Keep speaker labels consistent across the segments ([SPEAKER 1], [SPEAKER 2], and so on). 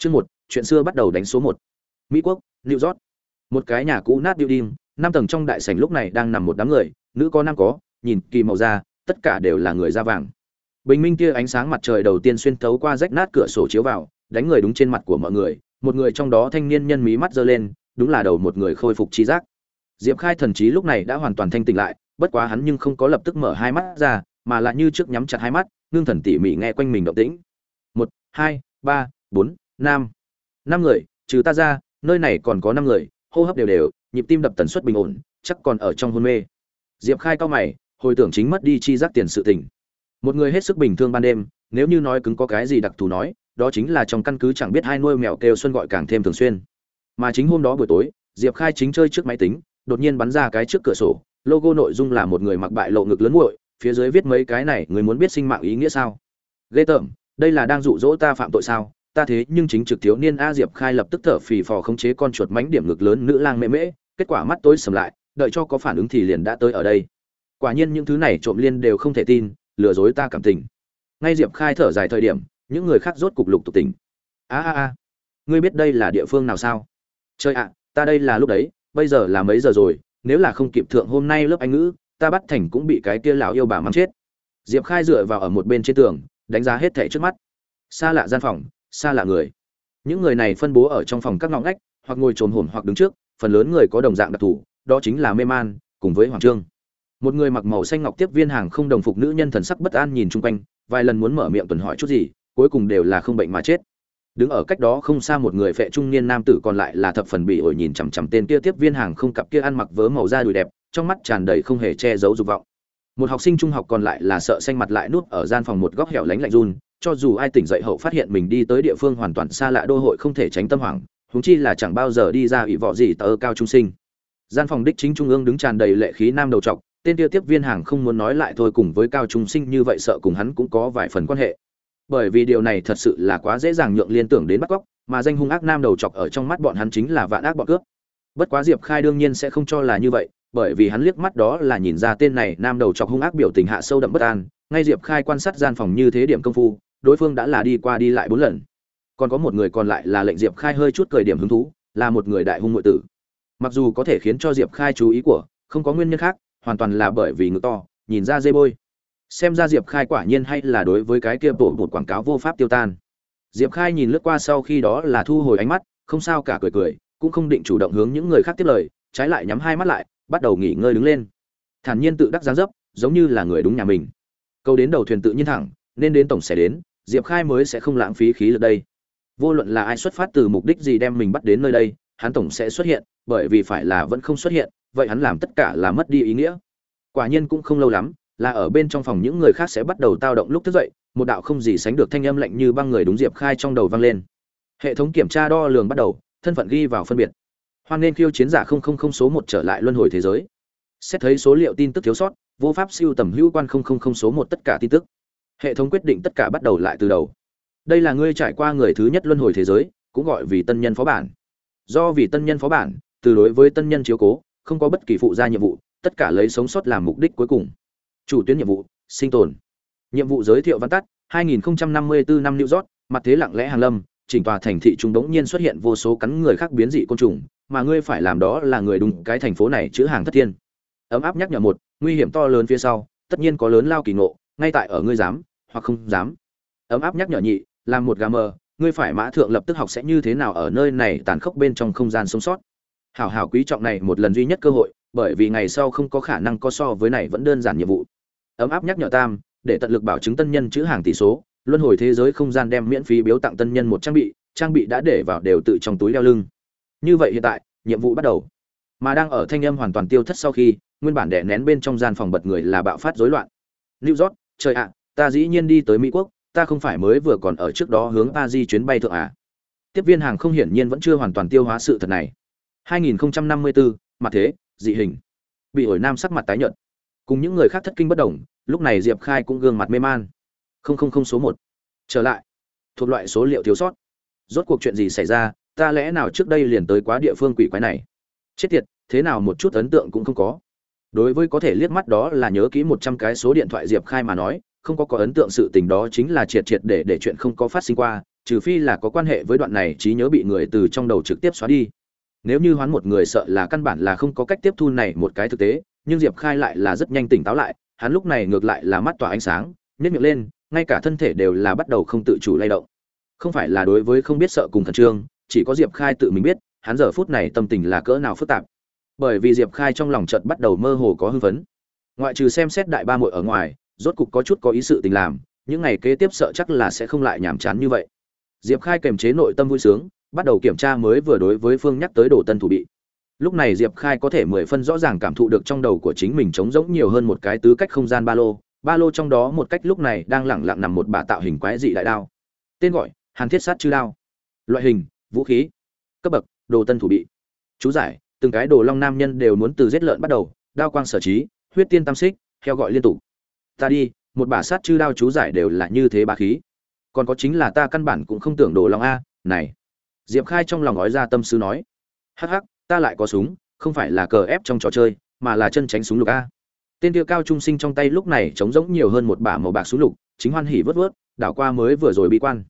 [SPEAKER 1] Chương một, chuyện xưa bắt đầu đánh số một. Mỹ quốc, New York. Một cái nhà cũ nát building, năm tầng trong đại sảnh lúc này đang nằm một đám người, nữ có nam có, nhìn kỳ màu da, tất cả đều là người da vàng. Bình minh kia ánh sáng mặt trời đầu tiên xuyên thấu qua rách nát cửa sổ chiếu vào, đánh người đúng trên mặt của mọi người, một người trong đó thanh niên nhân mí mắt giơ lên, đúng là đầu một người khôi phục trí giác. Diệp Khai thần trí lúc này đã hoàn toàn thanh tỉnh lại, bất quá hắn nhưng không có lập tức mở hai mắt ra, mà là như trước nhắm chặt hai mắt, ngưng thần tỉ mỉ nghe quanh mình động tĩnh. Một, hai, ba, bốn, Nam, năm người, trừ ta ra, nơi này còn có năm người, hô hấp đều đều, nhịp tim đập tần suất bình ổn, chắc còn ở trong hôn mê. Diệp Khai cao mày, hồi tưởng chính mất đi chi giác tiền sự tình. Một người hết sức bình thường ban đêm, nếu như nói cứng có cái gì đặc thù nói, đó chính là trong căn cứ chẳng biết hai nuôi mèo kêu xuân gọi càng thêm thường xuyên. Mà chính hôm đó buổi tối, Diệp Khai chính chơi trước máy tính, đột nhiên bắn ra cái trước cửa sổ, logo nội dung là một người mặc bại lộ ngực lớn nguội phía dưới viết mấy cái này, người muốn biết sinh mạng ý nghĩa sao? Ghê tởm, đây là đang dụ dỗ ta phạm tội sao? Ta thế nhưng chính trực thiếu niên A Diệp Khai lập tức thở phì phò khống chế con chuột mánh điểm ngực lớn nữ lang mễ mễ, kết quả mắt tối sầm lại, đợi cho có phản ứng thì liền đã tới ở đây. Quả nhiên những thứ này trộm liên đều không thể tin, lừa dối ta cảm tình. Ngay Diệp Khai thở dài thời điểm, những người khác rốt cục lục tục tỉnh. A a a, ngươi biết đây là địa phương nào sao? Chơi ạ, ta đây là lúc đấy, bây giờ là mấy giờ rồi, nếu là không kịp thượng hôm nay lớp anh ngữ ta bắt thành cũng bị cái kia lão yêu bà mắng chết diệp khai dựa vào ở một bên trên tường đánh giá hết thẻ trước mắt xa lạ gian phòng xa lạ người. Những người này phân bố ở trong phòng các ngõ ngách, hoặc ngồi trồm hổm hoặc đứng trước, phần lớn người có đồng dạng đặc thù, đó chính là mê man, cùng với hoàng trương. Một người mặc màu xanh ngọc tiếp viên hàng không đồng phục nữ nhân thần sắc bất an nhìn chung quanh, vài lần muốn mở miệng tuần hỏi chút gì, cuối cùng đều là không bệnh mà chết. Đứng ở cách đó không xa một người phệ trung niên nam tử còn lại là thập phần bị ổi nhìn chằm chằm tên kia tiếp viên hàng không cặp kia ăn mặc vớ màu da đùi đẹp, trong mắt tràn đầy không hề che giấu dục vọng. Một học sinh trung học còn lại là sợ xanh mặt lại núp ở gian phòng một góc hẻo lánh lạnh run cho dù ai tỉnh dậy hậu phát hiện mình đi tới địa phương hoàn toàn xa lạ, đô hội không thể tránh tâm hoảng húng chi là chẳng bao giờ đi ra ủy vọ gì tờ cao trung sinh. Gian phòng đích chính trung ương đứng tràn đầy lệ khí nam đầu trọc, tên Tiêu tiếp viên hàng không muốn nói lại thôi cùng với cao trung sinh như vậy sợ cùng hắn cũng có vài phần quan hệ. Bởi vì điều này thật sự là quá dễ dàng nhượng liên tưởng đến bắt cóc, mà danh hung ác nam đầu chọc ở trong mắt bọn hắn chính là vạn ác bọn cướp. Bất quá diệp khai đương nhiên sẽ không cho là như vậy, bởi vì hắn liếc mắt đó là nhìn ra tên này nam đầu chọc hung ác biểu tình hạ sâu đậm bất an, ngay diệp khai quan sát gian phòng như thế điểm công phu đối phương đã là đi qua đi lại bốn lần. Còn có một người còn lại là lệnh diệp khai hơi chút cười điểm hứng thú, là một người đại hung ngụy tử. Mặc dù có thể khiến cho diệp khai chú ý của, không có nguyên nhân khác, hoàn toàn là bởi vì ngực to, nhìn ra dây bôi. Xem ra diệp khai quả nhiên hay là đối với cái kia bộ một quảng cáo vô pháp tiêu tan. Diệp khai nhìn lướt qua sau khi đó là thu hồi ánh mắt, không sao cả cười cười, cũng không định chủ động hướng những người khác tiếp lời, trái lại nhắm hai mắt lại, bắt đầu nghỉ ngơi đứng lên. Thản nhiên tự đắc giá dấp, giống như là người đúng nhà mình. Câu đến đầu thuyền tự nhiên thẳng nên đến tổng sẽ đến, diệp khai mới sẽ không lãng phí khí lực đây. Vô luận là ai xuất phát từ mục đích gì đem mình bắt đến nơi đây, hắn tổng sẽ xuất hiện, bởi vì phải là vẫn không xuất hiện, vậy hắn làm tất cả là mất đi ý nghĩa. Quả nhiên cũng không lâu lắm, là ở bên trong phòng những người khác sẽ bắt đầu tao động lúc thức dậy, một đạo không gì sánh được thanh âm lạnh như băng người đúng diệp khai trong đầu vang lên. Hệ thống kiểm tra đo lường bắt đầu, thân phận ghi vào phân biệt. Hoan nên khiêu chiến giả không không không số một trở lại luân hồi thế giới. Xét thấy số liệu tin tức thiếu sót, vô pháp siêu tầm hữu quan không không không số một tất cả tin tức hệ thống quyết định tất cả bắt đầu lại từ đầu. Đây là ngươi trải qua người thứ nhất luân hồi thế giới cũng gọi vì tân nhân phó bản. Do vì tân nhân phó bản từ đối với tân nhân chiếu cố không có bất kỳ phụ gia nhiệm vụ tất cả lấy sống sót làm mục đích cuối cùng. Chủ tuyến nhiệm vụ sinh tồn. Nhiệm vụ giới thiệu văn tắt 2054 năm New York, mặt thế lặng lẽ hàng lâm chỉnh tòa thành thị trung đống nhiên xuất hiện vô số cắn người khác biến dị côn trùng mà ngươi phải làm đó là người đúng cái thành phố này chữ hàng thất thiên. Ấm áp nhắc nhở một nguy hiểm to lớn phía sau tất nhiên có lớn lao kỳ ngộ ngay tại ở ngươi dám hoặc không dám. Ấm áp nhắc nhở nhị, làm một gà mờ, ngươi phải mã thượng lập tức học sẽ như thế nào ở nơi này tàn khốc bên trong không gian sống sót. Hảo hảo quý trọng này một lần duy nhất cơ hội, bởi vì ngày sau không có khả năng có so với này vẫn đơn giản nhiệm vụ. Ấm áp nhắc nhở tam, để tận lực bảo chứng tân nhân chữ hàng tỷ số, luân hồi thế giới không gian đem miễn phí biếu tặng tân nhân một trang bị trang bị đã để vào đều tự trong túi đeo lưng. Như vậy hiện tại, nhiệm vụ bắt đầu. Mà đang ở thanh âm hoàn toàn tiêu thất sau khi, nguyên bản đè nén bên trong gian phòng bật người là bạo phát rối loạn. New york, trời ạ ta dĩ nhiên đi tới mỹ quốc ta không phải mới vừa còn ở trước đó hướng paris chuyến bay thượng à? Tiếp viên hàng không hiển nhiên vẫn chưa hoàn toàn tiêu hóa sự thật này. 2054, mặt thế dị hình. Bị ổi nam sắc mặt tái nhợt. Cùng những người khác thất kinh bất đồng lúc này diệp khai cũng gương mặt mê man. Không không không số một. Trở lại. Thuộc loại số liệu thiếu sót. Rốt cuộc chuyện gì xảy ra ta lẽ nào trước đây liền tới quá địa phương quỷ quái này? Chết tiệt thế nào một chút ấn tượng cũng không có. Đối với có thể liếc mắt đó là nhớ kỹ một trăm cái số điện thoại diệp khai mà nói không có có ấn tượng sự tình đó chính là triệt triệt để để chuyện không có phát sinh qua trừ phi là có quan hệ với đoạn này trí nhớ bị người từ trong đầu trực tiếp xóa đi. Nếu như hoán một người sợ là căn bản là không có cách tiếp thu này một cái thực tế nhưng diệp khai lại là rất nhanh tỉnh táo lại hắn lúc này ngược lại là mắt tỏa ánh sáng nhếch miệng lên ngay cả thân thể đều là bắt đầu không tự chủ lay động. Không phải là đối với không biết sợ cùng khẩn trương chỉ có diệp khai tự mình biết hắn giờ phút này tâm tình là cỡ nào phức tạp. Bởi vì diệp khai trong lòng chợt bắt đầu mơ hồ có hư vấn, ngoại trừ xem xét đại ba muội ở ngoài rốt cục có chút có ý sự tình làm, những ngày kế tiếp sợ chắc là sẽ không lại nhàm chán như vậy. Diệp khai kềm chế nội tâm vui sướng, bắt đầu kiểm tra mới vừa đối với phương nhắc tới đồ tân thủ bị. Lúc này diệp khai có thể mười phân rõ ràng cảm thụ được trong đầu của chính mình trống rỗng nhiều hơn một cái tứ cách không gian ba lô ba lô trong đó một cách lúc này đang lẳng lặng nằm một bả tạo hình quái dị đại đao. Tên gọi, hàn thiết sát chư đao. Loại hình, vũ khí, cấp bậc, đồ tân thủ bị. Chú giải, từng cái đồ long nam nhân đều muốn từ giết lợn bắt đầu, đao quang sở trí, huyết tiên tam xích theo gọi liên tục ta đi, một bả sát chư đao chú giải đều là như thế bá khí. Còn có chính là ta căn bản cũng không tưởng đồ long a, này. Diệp khai trong lòng nói ra tâm sư nói. Hắc hắc, ta lại có súng, không phải là cờ ép trong trò chơi, mà là chân tránh súng lục a. Tên tiêu cao trung sinh trong tay lúc này trống rỗng nhiều hơn một bả màu bạc súng lục, chính hoan hỉ vớt vớt, đảo qua mới vừa rồi bi quan.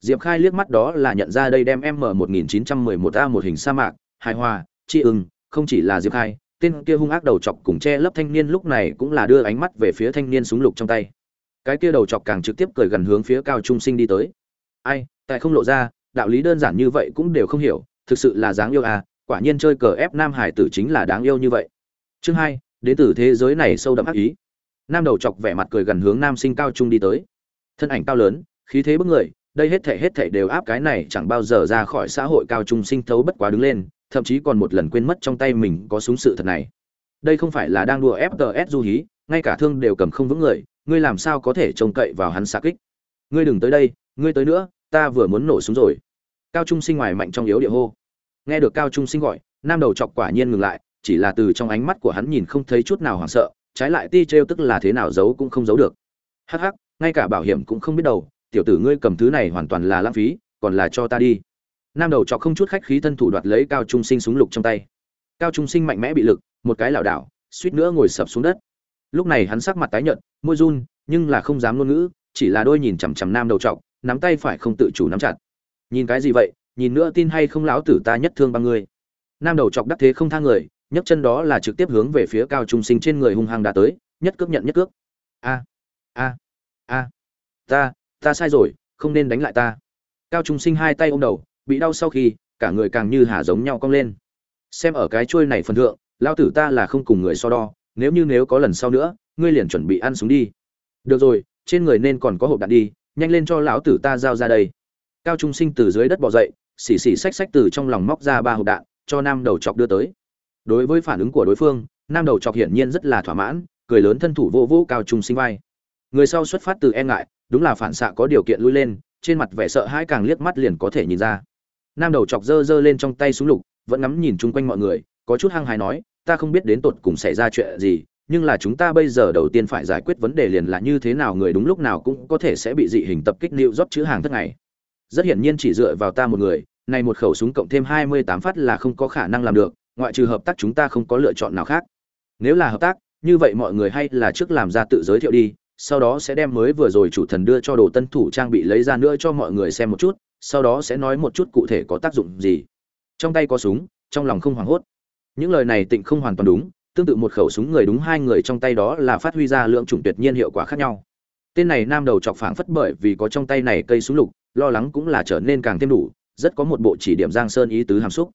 [SPEAKER 1] Diệp khai liếc mắt đó là nhận ra đây đem m một nghìn chín trăm mười một a một hình sa mạc, hài hòa, tri ưng, không chỉ là diệp khai tên kia hung ác đầu chọc cùng che lấp thanh niên lúc này cũng là đưa ánh mắt về phía thanh niên súng lục trong tay. Cái kia đầu chọc càng trực tiếp cười gần hướng phía cao trung sinh đi tới. Ai, tại không lộ ra, đạo lý đơn giản như vậy cũng đều không hiểu, thực sự là dáng yêu à quả nhiên chơi cờ ép nam hải tử chính là đáng yêu như vậy. Chương hai, đến từ thế giới này sâu đậm ác ý. Nam đầu chọc vẻ mặt cười gần hướng nam sinh cao trung đi tới. Thân ảnh cao lớn, khí thế bức người đây hết thể hết thể đều áp cái này chẳng bao giờ ra khỏi xã hội cao trung sinh thấu bất quá đứng lên, thậm chí còn một lần quên mất trong tay mình có súng sự thật này. Đây không phải là đang đùa fts du hí, ngay cả thương đều cầm không vững người, ngươi làm sao có thể trông cậy vào hắn xa kích? Ngươi đừng tới đây, ngươi tới nữa, ta vừa muốn nổ súng rồi. Cao trung sinh ngoài mạnh trong yếu địa hô. Nghe được cao trung sinh gọi, nam đầu chọc quả nhiên ngừng lại, chỉ là từ trong ánh mắt của hắn nhìn không thấy chút nào hoảng sợ, trái lại ti trêu tức là thế nào giấu cũng không giấu được. Hắc hắc, ngay cả bảo hiểm cũng không biết đâu tiểu tử ngươi cầm thứ này hoàn toàn là lãng phí, còn là cho ta đi. Nam đầu chọc không chút khách khí thân thủ đoạt lấy cao trung sinh súng lục trong tay. Cao trung sinh mạnh mẽ bị lực, một cái lảo đảo, suýt nữa ngồi sập xuống đất. Lúc này hắn sắc mặt tái nhợt, môi run, nhưng là không dám ngôn ngữ, chỉ là đôi nhìn chằm chằm nam đầu trọc nắm tay phải không tự chủ nắm chặt. Nhìn cái gì vậy, nhìn nữa tin hay không lão tử ta nhất thương bằng ngươi nam đầu chọc đắc thế không thang người, nhấc chân đó là trực tiếp hướng về phía cao trung sinh trên người hung hăng đã tới, nhất cước nhận nhất cước. A a a, ta ta sai rồi, không nên đánh lại ta. Cao trung sinh hai tay ôm đầu, bị đau sau khi, cả người càng như hà giống nhau cong lên. Xem ở cái trôi này phần thượng lao tử ta là không cùng người so đo, nếu như nếu có lần sau nữa, ngươi liền chuẩn bị ăn súng đi. Được rồi, trên người nên còn có hộp đạn đi, nhanh lên cho lão tử ta giao ra đây. Cao trung sinh từ dưới đất bỏ dậy, xì xì xách xách từ trong lòng móc ra ba hộp đạn, cho nam đầu chọc đưa tới. Đối với phản ứng của đối phương, nam đầu chọc hiển nhiên rất là thỏa mãn, cười lớn thân thủ vô vô cao trung sinh vai. Người sau xuất phát từ e ngại đúng là phản xạ có điều kiện lui lên, trên mặt vẻ sợ hãi càng liếc mắt liền có thể nhìn ra. Nam đầu chọc dơ dơ lên trong tay súng lục, vẫn ngắm nhìn chung quanh mọi người, có chút hăng hái nói, ta không biết đến tột cùng xảy ra chuyện gì, nhưng là chúng ta bây giờ đầu tiên phải giải quyết vấn đề liền là như thế nào người đúng lúc nào cũng có thể sẽ bị dị hình tập kích nịu rót chữ hàng thất ngày rất hiển nhiên chỉ dựa vào ta một người, này một khẩu súng cộng thêm hai mươi tám phát là không có khả năng làm được, ngoại trừ hợp tác chúng ta không có lựa chọn nào khác. Nếu là hợp tác, như vậy mọi người hay là trước làm ra tự giới thiệu đi sau đó sẽ đem mới vừa rồi chủ thần đưa cho đồ tân thủ trang bị lấy ra nữa cho mọi người xem một chút, sau đó sẽ nói một chút cụ thể có tác dụng gì. Trong tay có súng, trong lòng không hoảng hốt. Những lời này tịnh không hoàn toàn đúng, tương tự một khẩu súng người đúng hai người trong tay đó là phát huy ra lượng chủng tuyệt nhiên hiệu quả khác nhau. Tên này nam đầu chọc phảng phất bởi vì có trong tay này cây súng lục, lo lắng cũng là trở nên càng thêm đủ, rất có một bộ chỉ điểm giang sơn ý tứ hàm xúc.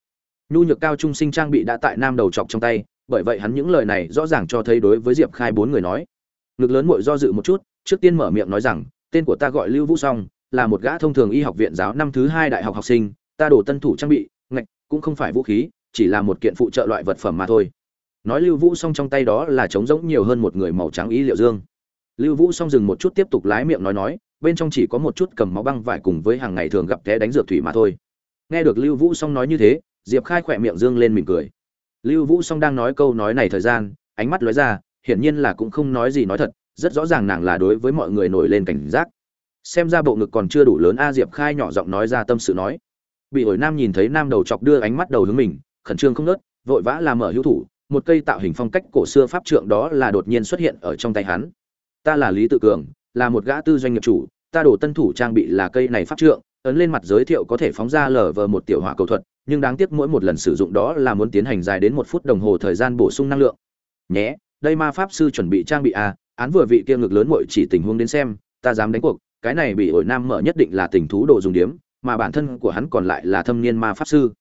[SPEAKER 1] Nhu nhược cao trung sinh trang bị đã tại nam đầu chọc trong tay, bởi vậy hắn những lời này rõ ràng cho thấy đối với diệp khai bốn người nói ngực lớn mội do dự một chút, trước tiên mở miệng nói rằng, tên của ta gọi lưu vũ song, là một gã thông thường y học viện giáo năm thứ hai đại học học sinh, ta đổ tân thủ trang bị, ngạch, cũng không phải vũ khí, chỉ là một kiện phụ trợ loại vật phẩm mà thôi. Nói lưu vũ song trong tay đó là trống rỗng nhiều hơn một người màu trắng ý liệu dương. Lưu vũ song dừng một chút tiếp tục lái miệng nói nói, bên trong chỉ có một chút cầm máu băng vải cùng với hàng ngày thường gặp té đánh dược thủy mà thôi. Nghe được lưu vũ song nói như thế, diệp khai khỏe miệng dương lên mỉm cười. Lưu vũ song đang nói câu nói này thời gian, ánh mắt lóe ra hiển nhiên là cũng không nói gì nói thật, rất rõ ràng nàng là đối với mọi người nổi lên cảnh giác. Xem ra bộ ngực còn chưa đủ lớn, a diệp khai nhỏ giọng nói ra tâm sự nói. Bị ổi nam nhìn thấy nam đầu chọc đưa ánh mắt đầu hướng mình, khẩn trương không nớt, vội vã làm mở hữu thủ, một cây tạo hình phong cách cổ xưa pháp trượng đó là đột nhiên xuất hiện ở trong tay hắn. Ta là lý tự cường, là một gã tư doanh nghiệp chủ, ta đổ tân thủ trang bị là cây này pháp trượng, ấn lên mặt giới thiệu có thể phóng ra lở vờ một tiểu hỏa cầu thuật, nhưng đáng tiếc mỗi một lần sử dụng đó là muốn tiến hành dài đến một phút đồng hồ thời gian bổ sung năng lượng. Nhé đây ma pháp sư chuẩn bị trang bị a án vừa vị kia ngực lớn muội chỉ tình huống đến xem, ta dám đánh cuộc, cái này bị ổi nam mở nhất định là tình thú đồ dùng điếm, mà bản thân của hắn còn lại là thâm niên ma pháp sư.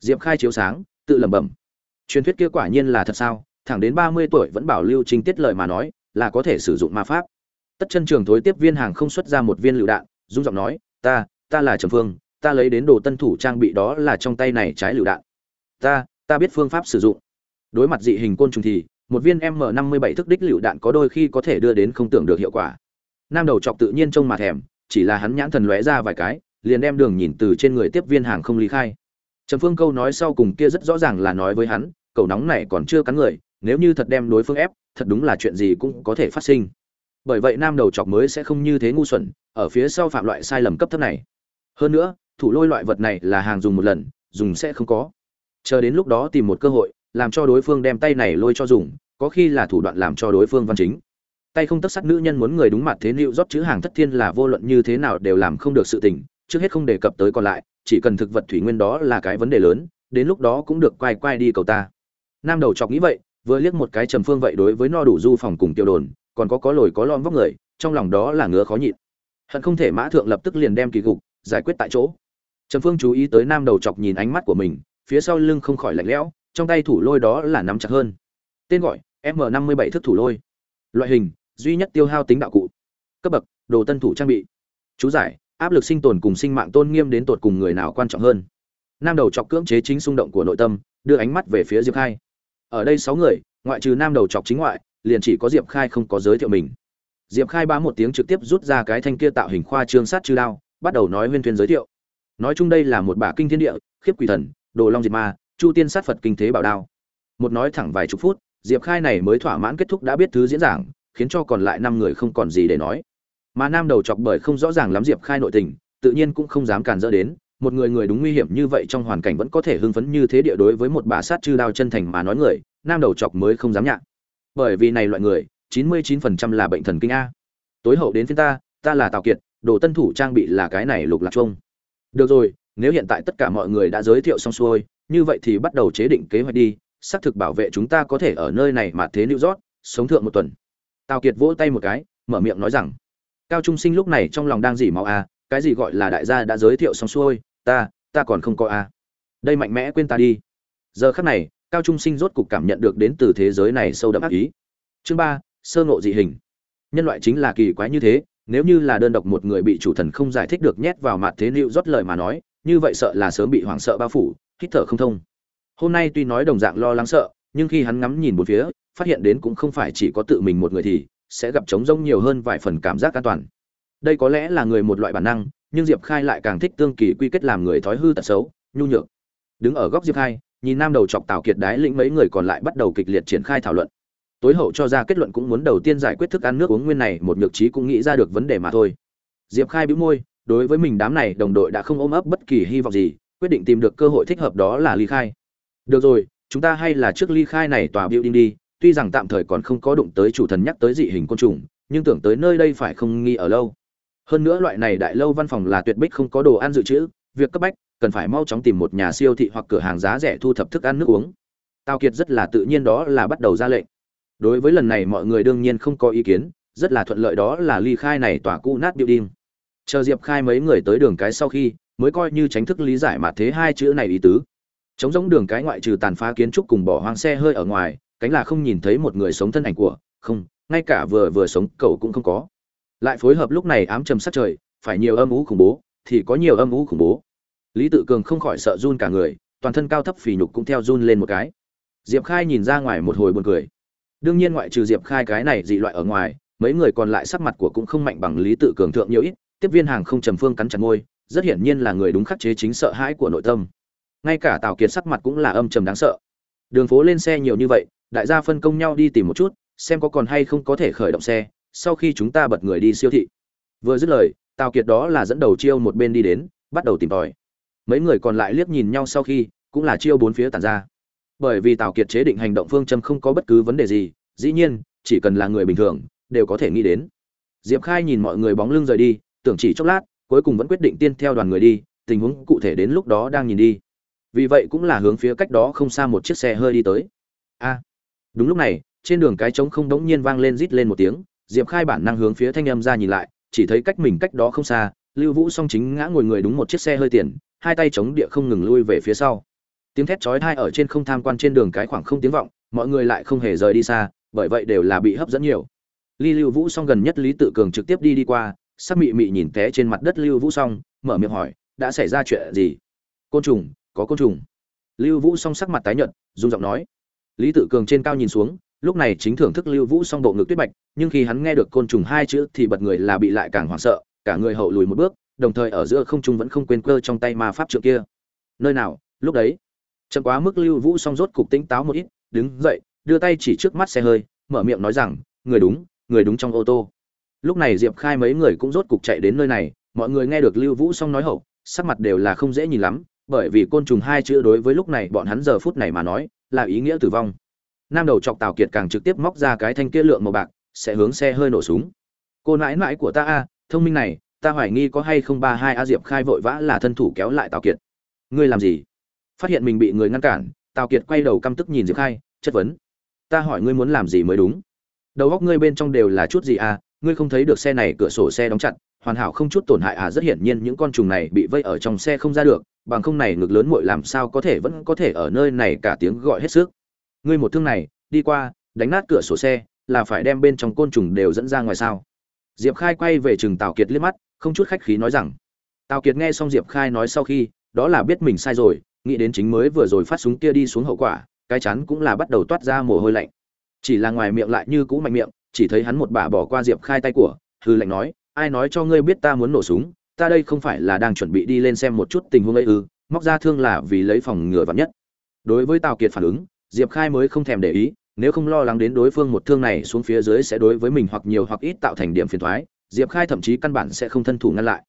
[SPEAKER 1] Diệp khai chiếu sáng, tự lẩm bẩm. Truyền thuyết kia quả nhiên là thật sao? Thẳng đến ba mươi tuổi vẫn bảo lưu trình tiết lời mà nói, là có thể sử dụng ma pháp. Tất chân trường thối tiếp viên hàng không xuất ra một viên lựu đạn dung giọng nói, ta ta là trầm phương, ta lấy đến đồ tân thủ trang bị đó là trong tay này trái lựu đạn. Ta ta biết phương pháp sử dụng. Đối mặt dị hình côn trùng thì một viên m 57 thức đích lựu đạn có đôi khi có thể đưa đến không tưởng được hiệu quả. Nam đầu chọc tự nhiên trông mà thèm, chỉ là hắn nhãn thần lóe ra vài cái, liền đem đường nhìn từ trên người tiếp viên hàng không lý khai. Trầm phương câu nói sau cùng kia rất rõ ràng là nói với hắn, cầu nóng này còn chưa cắn người, nếu như thật đem đối phương ép, thật đúng là chuyện gì cũng có thể phát sinh. Bởi vậy nam đầu chọc mới sẽ không như thế ngu xuẩn, ở phía sau phạm loại sai lầm cấp thấp này. Hơn nữa, thủ lôi loại vật này là hàng dùng một lần, dùng sẽ không có. Chờ đến lúc đó tìm một cơ hội làm cho đối phương đem tay này lôi cho dùng, có khi là thủ đoạn làm cho đối phương văn chính. Tay không tất sắc nữ nhân muốn người đúng mặt thế liệu rót chữ hàng thất thiên là vô luận như thế nào đều làm không được sự tình, trước hết không đề cập tới còn lại, chỉ cần thực vật thủy nguyên đó là cái vấn đề lớn, đến lúc đó cũng được quay quay đi cầu ta. Nam đầu chọc nghĩ vậy, vừa liếc một cái trầm phương vậy đối với no đủ du phòng cùng tiêu đồn, còn có có lồi có lon vóc người, trong lòng đó là ngứa khó nhịn. Hận không thể mã thượng lập tức liền đem kỳ gục giải quyết tại chỗ. Trầm phương chú ý tới nam đầu chọc nhìn ánh mắt của mình, phía sau lưng không khỏi lạnh lẽo trong tay thủ lôi đó là nắm chặt hơn. Tên gọi m năm mươi bảy thức thủ lôi. Loại hình, duy nhất tiêu hao tính đạo cụ. Cấp bậc, đồ tân thủ trang bị. Chú giải, áp lực sinh tồn cùng sinh mạng tôn nghiêm đến tột cùng người nào quan trọng hơn. Nam đầu chọc cưỡng chế chính xung động của nội tâm, đưa ánh mắt về phía diệp khai. Ở đây sáu người, ngoại trừ nam đầu chọc chính ngoại, liền chỉ có diệp khai không có giới thiệu mình. Diệp khai bá một tiếng trực tiếp rút ra cái thanh kia tạo hình khoa trương sát chư đao, bắt đầu nói huyên thuyên giới thiệu. Nói chung đây là một bả kinh thiên địa, khiếp quỷ thần, đồ long diệt ma chu tiên sát phật kinh thế bảo đao. Một nói thẳng vài chục phút, diệp khai này mới thỏa mãn kết thúc đã biết thứ diễn giảng, khiến cho còn lại năm người không còn gì để nói. Mà nam đầu chọc bởi không rõ ràng lắm diệp khai nội tình, tự nhiên cũng không dám càn dỡ đến, một người người đúng nguy hiểm như vậy trong hoàn cảnh vẫn có thể hưng phấn như thế địa đối với một bà sát chư đao chân thành mà nói người, nam đầu chọc mới không dám nhạc bởi vì này loại người, chín mươi chín phần trăm là bệnh thần kinh a. Tối hậu đến phía ta ta là tào kiệt, đồ tân thủ trang bị là cái này lục lạc trung được rồi, nếu hiện tại tất cả mọi người đã giới thiệu xong xuôi như vậy thì bắt đầu chế định kế hoạch đi, xác thực bảo vệ chúng ta có thể ở nơi này mà thế lưu rót sống thượng một tuần. Tào kiệt vỗ tay một cái, mở miệng nói rằng, cao trung sinh lúc này trong lòng đang dỉ máu a cái gì gọi là đại gia đã giới thiệu xong xuôi, ta ta còn không có a đây mạnh mẽ quên ta đi. Giờ khắc này, cao trung sinh rốt cục cảm nhận được đến từ thế giới này sâu đậm ác ý. Chương ba, sơ ngộ dị hình. Nhân loại chính là kỳ quái như thế, nếu như là đơn độc một người bị chủ thần không giải thích được nhét vào mặt thế liệu rót lời mà nói, như vậy sợ là sớm bị hoảng sợ bao phủ hít thở không thông. Hôm nay tuy nói đồng dạng lo lắng sợ, nhưng khi hắn ngắm nhìn một phía, phát hiện đến cũng không phải chỉ có tự mình một người thì sẽ gặp trống rông nhiều hơn vài phần cảm giác an toàn. Đây có lẽ là người một loại bản năng, nhưng diệp khai lại càng thích tương kỳ quy kết làm người thói hư tật xấu, nhu nhược. Đứng ở góc diệp khai, nhìn nam đầu chọc tào kiệt đái lĩnh mấy người còn lại bắt đầu kịch liệt triển khai thảo luận. Tối hậu cho ra kết luận cũng muốn đầu tiên giải quyết thức ăn nước uống nguyên này, một nhược trí cũng nghĩ ra được vấn đề mà thôi. Diệp khai bĩu môi, đối với mình đám này đồng đội đã không ôm ấp bất kỳ hy vọng gì quyết định tìm được cơ hội thích hợp đó là ly khai. Được rồi, chúng ta hay là trước ly khai này tòa building đi, tuy rằng tạm thời còn không có đụng tới chủ thần nhắc tới dị hình côn trùng, nhưng tưởng tới nơi đây phải không nghi ở lâu. Hơn nữa loại này đại lâu văn phòng là tuyệt bích không có đồ ăn dự trữ, việc cấp bách, cần phải mau chóng tìm một nhà siêu thị hoặc cửa hàng giá rẻ thu thập thức ăn nước uống. Tào kiệt rất là tự nhiên đó là bắt đầu ra lệnh. Đối với lần này mọi người đương nhiên không có ý kiến, rất là thuận lợi đó là ly khai này tòa cũ nát building. Chờ diệp khai mấy người tới đường cái sau khi mới coi như tránh thức lý giải mà thế hai chữ này ý tứ. Chống giống đường cái ngoại trừ tàn phá kiến trúc cùng bỏ hoang xe hơi ở ngoài, cánh là không nhìn thấy một người sống thân ảnh của, không, ngay cả vừa vừa sống, cậu cũng không có. Lại phối hợp lúc này ám trầm sát trời, phải nhiều âm ú khủng bố, thì có nhiều âm ú khủng bố. Lý tự cường không khỏi sợ run cả người, toàn thân cao thấp phì nhục cũng theo run lên một cái. Diệp khai nhìn ra ngoài một hồi buồn cười. Đương nhiên ngoại trừ diệp khai cái này dị loại ở ngoài, mấy người còn lại sắc mặt của cũng không mạnh bằng lý tự cường thượng nhiều ít, tiếp viên hàng không trầm phương cắn chặt môi rất hiển nhiên là người đúng khắc chế chính sợ hãi của nội tâm. Ngay cả tào kiệt sắc mặt cũng là âm trầm đáng sợ. Đường phố lên xe nhiều như vậy, đại gia phân công nhau đi tìm một chút, xem có còn hay không có thể khởi động xe, sau khi chúng ta bật người đi siêu thị. Vừa dứt lời, tào kiệt đó là dẫn đầu chiêu một bên đi đến, bắt đầu tìm tòi. Mấy người còn lại liếc nhìn nhau sau khi, cũng là chiêu bốn phía tàn ra. Bởi vì tào kiệt chế định hành động phương châm không có bất cứ vấn đề gì, dĩ nhiên, chỉ cần là người bình thường, đều có thể nghĩ đến. Diệp khai nhìn mọi người bóng lưng rời đi, tưởng chỉ chốc lát cuối cùng vẫn quyết định tiên theo đoàn người đi, tình huống cụ thể đến lúc đó đang nhìn đi. Vì vậy cũng là hướng phía cách đó không xa một chiếc xe hơi đi tới. A. Đúng lúc này, trên đường cái trống không đống nhiên vang lên rít lên một tiếng, diệp khai bản năng hướng phía thanh âm ra nhìn lại, chỉ thấy cách mình cách đó không xa, lưu vũ song chính ngã ngồi người đúng một chiếc xe hơi tiền, hai tay chống địa không ngừng lui về phía sau. Tiếng thét chói tai ở trên không tham quan trên đường cái khoảng không tiếng vọng, mọi người lại không hề rời đi xa, bởi vậy đều là bị hấp dẫn nhiều. Ly lưu vũ song gần nhất lý tự cường trực tiếp đi đi qua sắc mị mị nhìn té trên mặt đất lưu vũ song, mở miệng hỏi, đã xảy ra chuyện gì? Côn trùng, có côn trùng. Lưu vũ song sắc mặt tái nhợt, run giọng nói. Lý tự cường trên cao nhìn xuống, lúc này chính thưởng thức lưu vũ song bộ ngực tuyết bạch, nhưng khi hắn nghe được côn trùng hai chữ thì bật người là bị lại càng hoảng sợ, cả người hậu lùi một bước, đồng thời ở giữa không trung vẫn không quên cơ trong tay ma pháp trượng kia. Nơi nào, lúc đấy? Chậm quá mức lưu vũ song rốt cục tỉnh táo một ít, đứng dậy, đưa tay chỉ trước mắt xe hơi, mở miệng nói rằng, người đúng người đúng trong ô tô lúc này diệp khai mấy người cũng rốt cục chạy đến nơi này, mọi người nghe được lưu vũ xong nói hậu, sắc mặt đều là không dễ nhìn lắm, bởi vì côn trùng hai chữ đối với lúc này bọn hắn giờ phút này mà nói, là ý nghĩa tử vong. Nam đầu chọc tào kiệt càng trực tiếp móc ra cái thanh kia lượng màu bạc, sẽ hướng xe hơi nổ súng. Cô nãi nãi của ta a, thông minh này, ta hoài nghi có hay không ba hai a diệp khai vội vã là thân thủ kéo lại tào kiệt. Ngươi làm gì? Phát hiện mình bị người ngăn cản, tào kiệt quay đầu căm tức nhìn diệp khai, chất vấn. Ta hỏi ngươi muốn làm gì mới đúng? Đầu góc ngươi bên trong đều là chút gì à ngươi không thấy được xe này cửa sổ xe đóng chặt, hoàn hảo không chút tổn hại à rất hiển nhiên những con trùng này bị vây ở trong xe không ra được, bằng không này ngực lớn muội làm sao có thể vẫn có thể ở nơi này cả tiếng gọi hết sức. Ngươi một thương này, đi qua, đánh nát cửa sổ xe, là phải đem bên trong côn trùng đều dẫn ra ngoài sao? Diệp khai quay về chừng tào kiệt liếc mắt, không chút khách khí nói rằng, tào kiệt nghe xong diệp khai nói sau khi, đó là biết mình sai rồi, nghĩ đến chính mới vừa rồi phát súng kia đi xuống hậu quả, cái chắn cũng là bắt đầu toát ra mồ hôi lạnh. Chỉ là ngoài miệng lại như cũ mạnh miệng chỉ thấy hắn một bà bỏ qua diệp khai tay của hư lệnh nói, ai nói cho ngươi biết ta muốn nổ súng, ta đây không phải là đang chuẩn bị đi lên xem một chút tình huống ấy ư, móc ra thương là vì lấy phòng ngừa vắn nhất. Đối với tào kiệt phản ứng, diệp khai mới không thèm để ý, nếu không lo lắng đến đối phương một thương này xuống phía dưới sẽ đối với mình hoặc nhiều hoặc ít tạo thành điểm phiền thoái diệp khai thậm chí căn bản sẽ không thân thủ ngăn lại.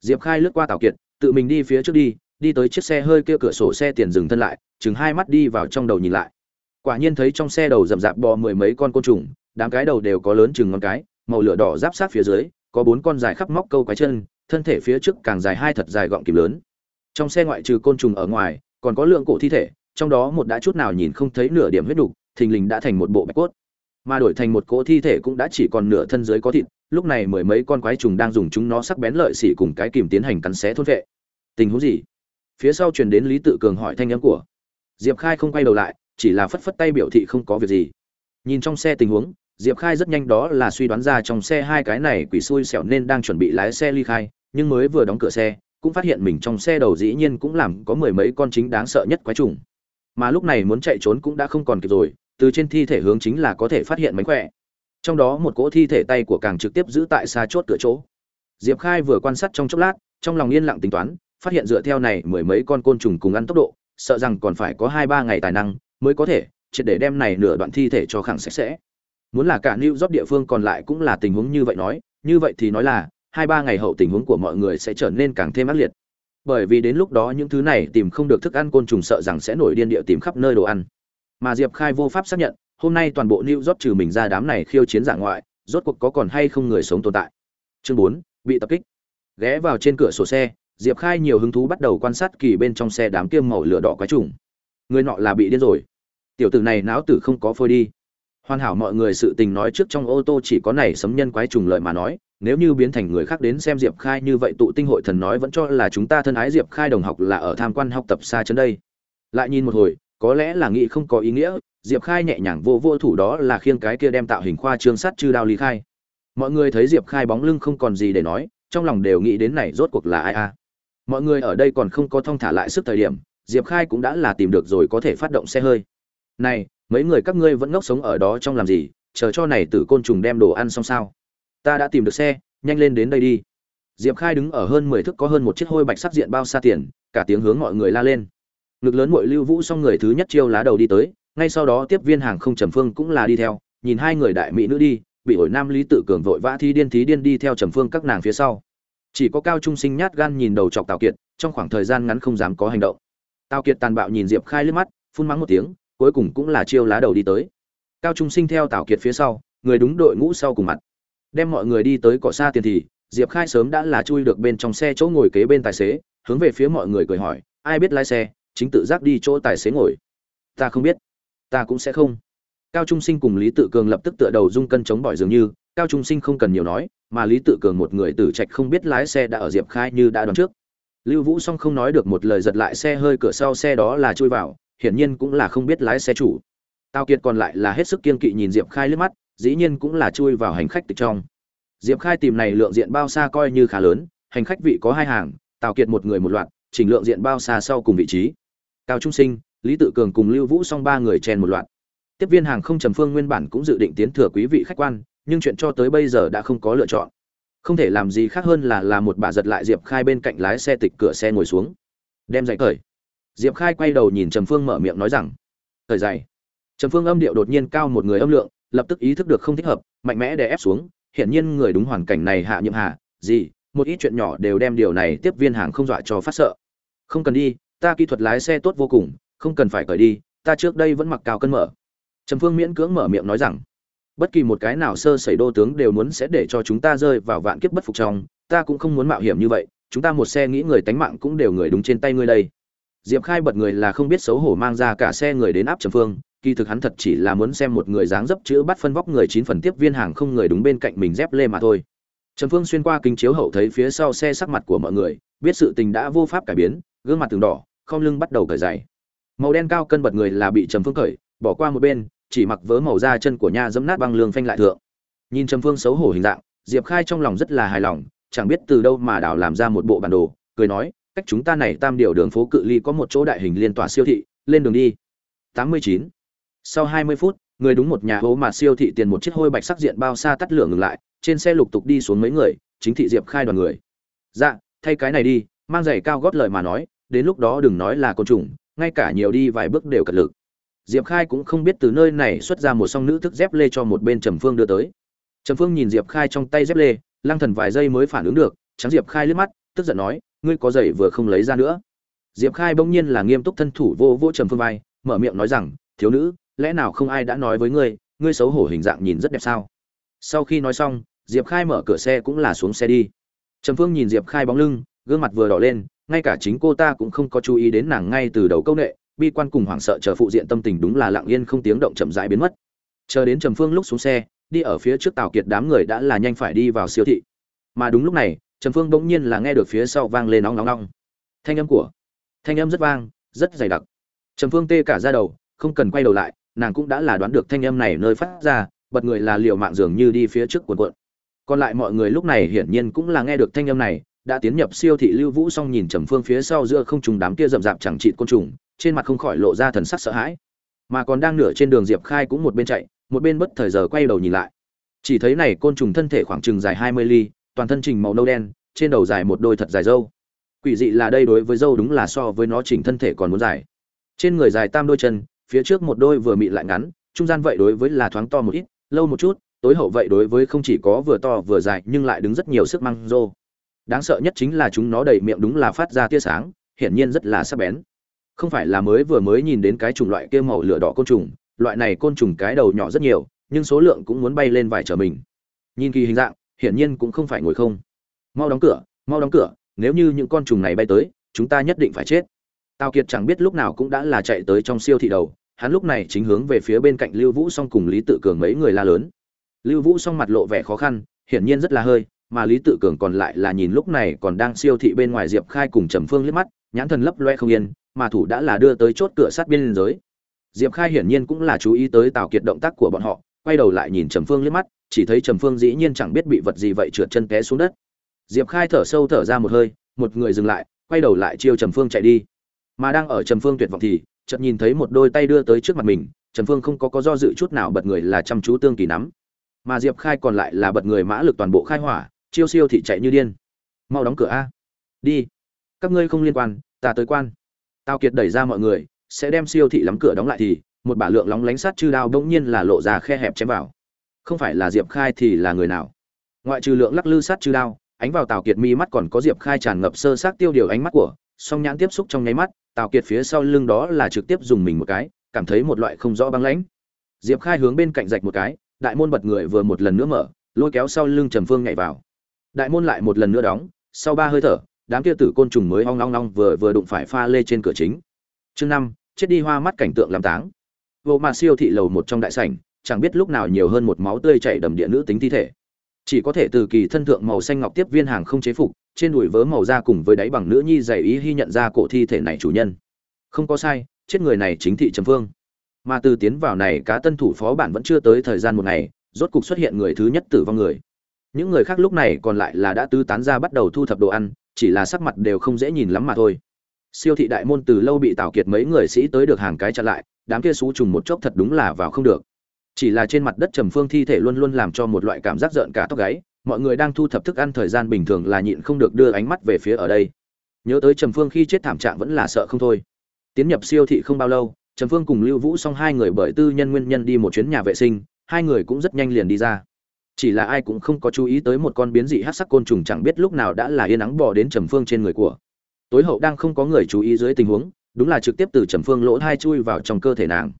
[SPEAKER 1] Diệp khai lướt qua tào kiệt, tự mình đi phía trước đi đi tới chiếc xe hơi kia cửa sổ xe tiền dừng thân lại, chừng hai mắt đi vào trong đầu nhìn lại. Quả nhiên thấy trong xe đầu rậm rạp bò mười mấy con côn trùng đám cái đầu đều có lớn chừng ngón cái, màu lửa đỏ giáp sát phía dưới, có bốn con dài khắp móc câu quái chân, thân thể phía trước càng dài hai thật dài gọng kìm lớn. Trong xe ngoại trừ côn trùng ở ngoài, còn có lượng cổ thi thể, trong đó một đã chút nào nhìn không thấy nửa điểm huyết đục, thình lình đã thành một bộ bạch cốt. Mà đổi thành một cỗ thi thể cũng đã chỉ còn nửa thân dưới có thịt, lúc này mười mấy con quái trùng đang dùng chúng nó sắc bén lợi xỉ cùng cái kìm tiến hành cắn xé thôn vệ. Tình huống gì? Phía sau truyền đến lý tự cường hỏi thanh âm của. Diệp khai không quay đầu lại, chỉ là phất phất tay biểu thị không có việc gì nhìn trong xe tình huống, diệp khai rất nhanh đó là suy đoán ra trong xe hai cái này quỷ xui xẻo nên đang chuẩn bị lái xe ly khai, nhưng mới vừa đóng cửa xe, cũng phát hiện mình trong xe đầu dĩ nhiên cũng làm có mười mấy con chính đáng sợ nhất quái trùng. Mà lúc này muốn chạy trốn cũng đã không còn kịp rồi, từ trên thi thể hướng chính là có thể phát hiện mánh khỏe. Trong đó một cỗ thi thể tay của càng trực tiếp giữ tại xa chốt cửa chỗ. Diệp khai vừa quan sát trong chốc lát, trong lòng yên lặng tính toán, phát hiện dựa theo này mười mấy con côn trùng cùng ăn tốc độ, sợ rằng còn phải có hai ba ngày tài năng mới có thể triệt để đem này nửa đoạn thi thể cho khẳng sạch sẽ. Muốn là cả New York địa phương còn lại cũng là tình huống như vậy nói, như vậy thì nói là, hai ba ngày hậu tình huống của mọi người sẽ trở nên càng thêm ác liệt. Bởi vì đến lúc đó những thứ này tìm không được thức ăn côn trùng sợ rằng sẽ nổi điên địa tìm khắp nơi đồ ăn. Mà diệp khai vô pháp xác nhận, hôm nay toàn bộ new york trừ mình ra đám này khiêu chiến giả ngoại, rốt cuộc có còn hay không người sống tồn tại. Chương bốn, bị tập kích. Ghé vào trên cửa sổ xe, diệp khai nhiều hứng thú bắt đầu quan sát kỳ bên trong xe đám kiêm màu lửa đỏ quái trùng. Người nọ là bị điên rồi tiểu tử này não tử không có phôi đi. Hoàn hảo mọi người sự tình nói trước trong ô tô chỉ có này sấm nhân quái trùng lợi mà nói, nếu như biến thành người khác đến xem diệp khai như vậy tụ tinh hội thần nói vẫn cho là chúng ta thân ái diệp khai đồng học là ở tham quan học tập xa chân đây. Lại nhìn một hồi, có lẽ là nghĩ không có ý nghĩa, diệp khai nhẹ nhàng vô vô thủ đó là khiêng cái kia đem tạo hình khoa trương sắt chư đao lý khai. Mọi người thấy diệp khai bóng lưng không còn gì để nói, trong lòng đều nghĩ đến này rốt cuộc là ai a. Mọi người ở đây còn không có thong thả lại sức thời điểm, diệp khai cũng đã là tìm được rồi có thể phát động xe hơi này, mấy người các ngươi vẫn ngốc sống ở đó trong làm gì, chờ cho này tử côn trùng đem đồ ăn xong sao? Ta đã tìm được xe, nhanh lên đến đây đi. Diệp khai đứng ở hơn mười thước có hơn một chiếc hôi bạch sắc diện bao xa tiền, cả tiếng hướng mọi người la lên. Ngực lớn mội lưu vũ xong người thứ nhất chiêu lá đầu đi tới, ngay sau đó tiếp viên hàng không trầm phương cũng là đi theo, nhìn hai người đại mỹ nữ đi, bị ổi nam lý tự cường vội vã thi điên thí điên đi theo trầm phương các nàng phía sau. Chỉ có cao trung sinh nhát gan nhìn đầu chọc tào kiệt, trong khoảng thời gian ngắn không dám có hành động. Tào kiệt tàn bạo nhìn diệp khai liếc mắt, phun mắng một tiếng cuối cùng cũng là chiêu lá đầu đi tới. Cao trung sinh theo tào kiệt phía sau, người đúng đội ngũ sau cùng mặt. Đem mọi người đi tới cỏ xa tiền thì, diệp khai sớm đã là chui được bên trong xe chỗ ngồi kế bên tài xế, hướng về phía mọi người cười hỏi, ai biết lái xe, chính tự giác đi chỗ tài xế ngồi. Ta không biết, ta cũng sẽ không. Cao trung sinh cùng lý tự cường lập tức tựa đầu dung cân chống bỏi dường như, cao trung sinh không cần nhiều nói, mà lý tự cường một người tử trạch không biết lái xe đã ở diệp khai như đã đoán trước. Lưu vũ song không nói được một lời giật lại xe hơi, cửa sau xe đó là chui vào hiển nhiên cũng là không biết lái xe chủ. Tào kiệt còn lại là hết sức kiên kỵ nhìn diệp khai liếc mắt, dĩ nhiên cũng là chui vào hành khách từ trong. Diệp khai tìm này lượng diện bao xa coi như khá lớn, hành khách vị có hai hàng, tào kiệt một người một loạt, chỉnh lượng diện bao xa sau cùng vị trí. Cao trung sinh, lý tự cường cùng lưu vũ song ba người chen một loạt. Tiếp viên hàng không trầm phương nguyên bản cũng dự định tiến thừa quý vị khách quan, nhưng chuyện cho tới bây giờ đã không có lựa chọn. Không thể làm gì khác hơn là là một bà giật lại diệp khai bên cạnh lái xe tịch cửa xe ngồi xuống. Đem giày cởi diệp khai quay đầu nhìn trầm phương mở miệng nói rằng, thời giày trầm phương âm điệu đột nhiên cao một người âm lượng, lập tức ý thức được không thích hợp, mạnh mẽ đè ép xuống, hiển nhiên người đúng hoàn cảnh này hạ nhiệm hạ gì, một ít chuyện nhỏ đều đem điều này tiếp viên hàng không dọa cho phát sợ. Không cần đi, ta kỹ thuật lái xe tốt vô cùng, không cần phải cởi đi, ta trước đây vẫn mặc cao cân mở. Trầm phương miễn cưỡng mở miệng nói rằng, bất kỳ một cái nào sơ sẩy đô tướng đều muốn sẽ để cho chúng ta rơi vào vạn kiếp bất phục trong, ta cũng không muốn mạo hiểm như vậy, chúng ta một xe nghĩ người tánh mạng cũng đều người đúng trên tay ngươi đây diệp khai bật người là không biết xấu hổ mang ra cả xe người đến áp trầm phương, kỳ thực hắn thật chỉ là muốn xem một người dáng dấp chữ bắt phân vóc người chín phần tiếp viên hàng không người đúng bên cạnh mình dép lê mà thôi. Trầm phương xuyên qua kính chiếu hậu thấy phía sau xe sắc mặt của mọi người, biết sự tình đã vô pháp cải biến, gương mặt từng đỏ không lưng bắt đầu cởi dày màu đen cao cân bật người là bị trầm phương cởi, bỏ qua một bên, chỉ mặc vớ màu da chân của nha dẫm nát băng lương phanh lại thượng. Nhìn trầm phương xấu hổ hình dạng, diệp khai trong lòng rất là hài lòng, chẳng biết từ đâu mà đảo làm ra một bộ bản đồ, cười nói cách chúng ta này tam điều đường phố cự ly có một chỗ đại hình liên tỏa siêu thị, lên đường đi. 89. sau 20 phút, người đúng một nhà hố mà siêu thị tiền một chiếc hôi bạch sắc diện bao xa tắt lửa ngừng lại, trên xe lục tục đi xuống mấy người, chính thị diệp khai đoàn người. Dạ thay cái này đi, mang giày cao gót lời mà nói, đến lúc đó đừng nói là côn trùng, ngay cả nhiều đi vài bước đều cật lực. Diệp khai cũng không biết từ nơi này xuất ra một song nữ thức dép lê cho một bên trầm phương đưa tới. Trầm phương nhìn diệp khai trong tay dép lê, lăng thần vài giây mới phản ứng được trắng diệp khai liếc mắt, tức giận nói ngươi có giày vừa không lấy ra nữa. Diệp khai bỗng nhiên là nghiêm túc thân thủ vô vô trầm phương vai, mở miệng nói rằng, thiếu nữ, lẽ nào không ai đã nói với ngươi ngươi xấu hổ hình dạng nhìn rất đẹp sao? Sau khi nói xong, diệp khai mở cửa xe cũng là xuống xe đi. Trầm phương nhìn diệp khai bóng lưng, gương mặt vừa đỏ lên, ngay cả chính cô ta cũng không có chú ý đến nàng ngay từ đầu câu nệ, bi quan cùng hoảng sợ chờ phụ diện tâm tình đúng là lặng yên không tiếng động chậm rãi biến mất. Chờ đến trầm phương lúc xuống xe, đi ở phía trước tàu kiệt đám người đã là nhanh phải đi vào siêu thị. Mà đúng lúc này trầm phương bỗng nhiên là nghe được phía sau vang lên nóng nóng nóng. Thanh âm của, thanh âm rất vang, rất dày đặc. Trầm phương tê cả ra đầu, không cần quay đầu lại, nàng cũng đã là đoán được thanh âm này nơi phát ra, bật người là liều mạng dường như đi phía trước cuộn cuộn. Còn lại mọi người lúc này hiển nhiên cũng là nghe được thanh âm này, đã tiến nhập siêu thị lưu vũ xong nhìn trầm phương phía sau giữa không trùng đám kia rậm rạp chẳng trị côn trùng, trên mặt không khỏi lộ ra thần sắc sợ hãi. Mà còn đang nửa trên đường diệp khai cũng một bên chạy, một bên bất thời giờ quay đầu nhìn lại. Chỉ thấy này côn trùng thân thể khoảng chừng dài hai mươi ly toàn thân trình màu nâu đen, trên đầu dài một đôi thật dài dâu quỷ dị là đây đối với dâu đúng là so với nó chỉnh thân thể còn muốn dài. Trên người dài tam đôi chân, phía trước một đôi vừa mịn lại ngắn, trung gian vậy đối với là thoáng to một ít, lâu một chút, tối hậu vậy đối với không chỉ có vừa to vừa dài nhưng lại đứng rất nhiều sức măng rô. Đáng sợ nhất chính là chúng nó đầy miệng đúng là phát ra tia sáng, hiển nhiên rất là sắc bén. Không phải là mới vừa mới nhìn đến cái chủng loại kia màu lửa đỏ côn trùng, loại này côn trùng cái đầu nhỏ rất nhiều, nhưng số lượng cũng muốn bay lên vài trở mình. Nhìn kỳ hình dạng hiển nhiên cũng không phải ngồi không. Mau đóng cửa, mau đóng cửa, nếu như những con trùng này bay tới, chúng ta nhất định phải chết. Tào kiệt chẳng biết lúc nào cũng đã là chạy tới trong siêu thị đầu, hắn lúc này chính hướng về phía bên cạnh lưu vũ song cùng lý tự cường mấy người la lớn. Lưu vũ song mặt lộ vẻ khó khăn, hiển nhiên rất là hơi, mà lý tự cường còn lại là nhìn lúc này còn đang siêu thị bên ngoài diệp khai cùng trầm phương liếc mắt, nhãn thần lấp loe không yên, mà thủ đã là đưa tới chốt cửa sát biên giới. Diệp khai hiển nhiên cũng là chú ý tới tào kiệt động tác của bọn họ, quay đầu lại nhìn trầm phương liếc mắt chỉ thấy trầm phương dĩ nhiên chẳng biết bị vật gì vậy trượt chân té xuống đất. Diệp khai thở sâu thở ra một hơi, một người dừng lại, quay đầu lại chiêu trầm phương chạy đi. Mà đang ở trầm phương tuyệt vọng thì, chợt nhìn thấy một đôi tay đưa tới trước mặt mình, trầm phương không có có do dự chút nào bật người là chăm chú tương kỳ nắm. Mà diệp khai còn lại là bật người mã lực toàn bộ khai hỏa, chiêu siêu thị chạy như điên. Mau đóng cửa a. Đi. Các ngươi không liên quan, ta tới quan. Tao kiệt đẩy ra mọi người, sẽ đem siêu thị lắm cửa đóng lại thì. Một bả lượng lóng lánh sát chư đao bỗng nhiên là lộ ra khe hẹp chém vào không phải là diệp khai thì là người nào? Ngoại trừ lượng lắc lư sát chư đao, ánh vào tào kiệt mi mắt còn có diệp khai tràn ngập sơ sát tiêu điều ánh mắt của, song nhãn tiếp xúc trong nháy mắt, tào kiệt phía sau lưng đó là trực tiếp dùng mình một cái, cảm thấy một loại không rõ băng lãnh. Diệp khai hướng bên cạnh rạch một cái, đại môn bật người vừa một lần nữa mở, lôi kéo sau lưng trầm phương nhảy vào. Đại môn lại một lần nữa đóng, sau ba hơi thở, đám kia tử côn trùng mới ong long long vừa vừa đụng phải pha lê trên cửa chính. Chương năm, chết đi hoa mắt cảnh tượng làm táng. Vô mà siêu thị lầu một trong đại sảnh chẳng biết lúc nào nhiều hơn một máu tươi chảy đầm địa nữ tính thi thể. Chỉ có thể từ kỳ thân thượng màu xanh ngọc tiếp viên hàng không chế phục, trên đùi vớ màu da cùng với đáy bằng nữ nhi dày ý hy nhận ra cổ thi thể này chủ nhân. Không có sai, chết người này chính thị trầm phương. Mà từ tiến vào này, cá tân thủ phó bản vẫn chưa tới thời gian một ngày, rốt cục xuất hiện người thứ nhất tử vong người. Những người khác lúc này còn lại là đã tứ tán ra bắt đầu thu thập đồ ăn, chỉ là sắc mặt đều không dễ nhìn lắm mà thôi. Siêu thị đại môn từ lâu bị tào kiệt mấy người sĩ tới được hàng cái chặn lại, đám kia xú trùng một chốc thật đúng là vào không được chỉ là trên mặt đất trầm phương thi thể luôn luôn làm cho một loại cảm giác rợn cả tóc gáy, mọi người đang thu thập thức ăn thời gian bình thường là nhịn không được đưa ánh mắt về phía ở đây. Nhớ tới trầm phương khi chết thảm trạng vẫn là sợ không thôi. Tiến nhập siêu thị không bao lâu, trầm phương cùng lưu vũ xong hai người bởi tư nhân nguyên nhân đi một chuyến nhà vệ sinh, hai người cũng rất nhanh liền đi ra. Chỉ là ai cũng không có chú ý tới một con biến dị hát sắc côn trùng chẳng biết lúc nào đã là yên ắng bỏ đến trầm phương trên người của. Tối hậu đang không có người chú ý dưới tình huống, đúng là trực tiếp từ trầm phương lỗ hai chui vào trong cơ thể nàng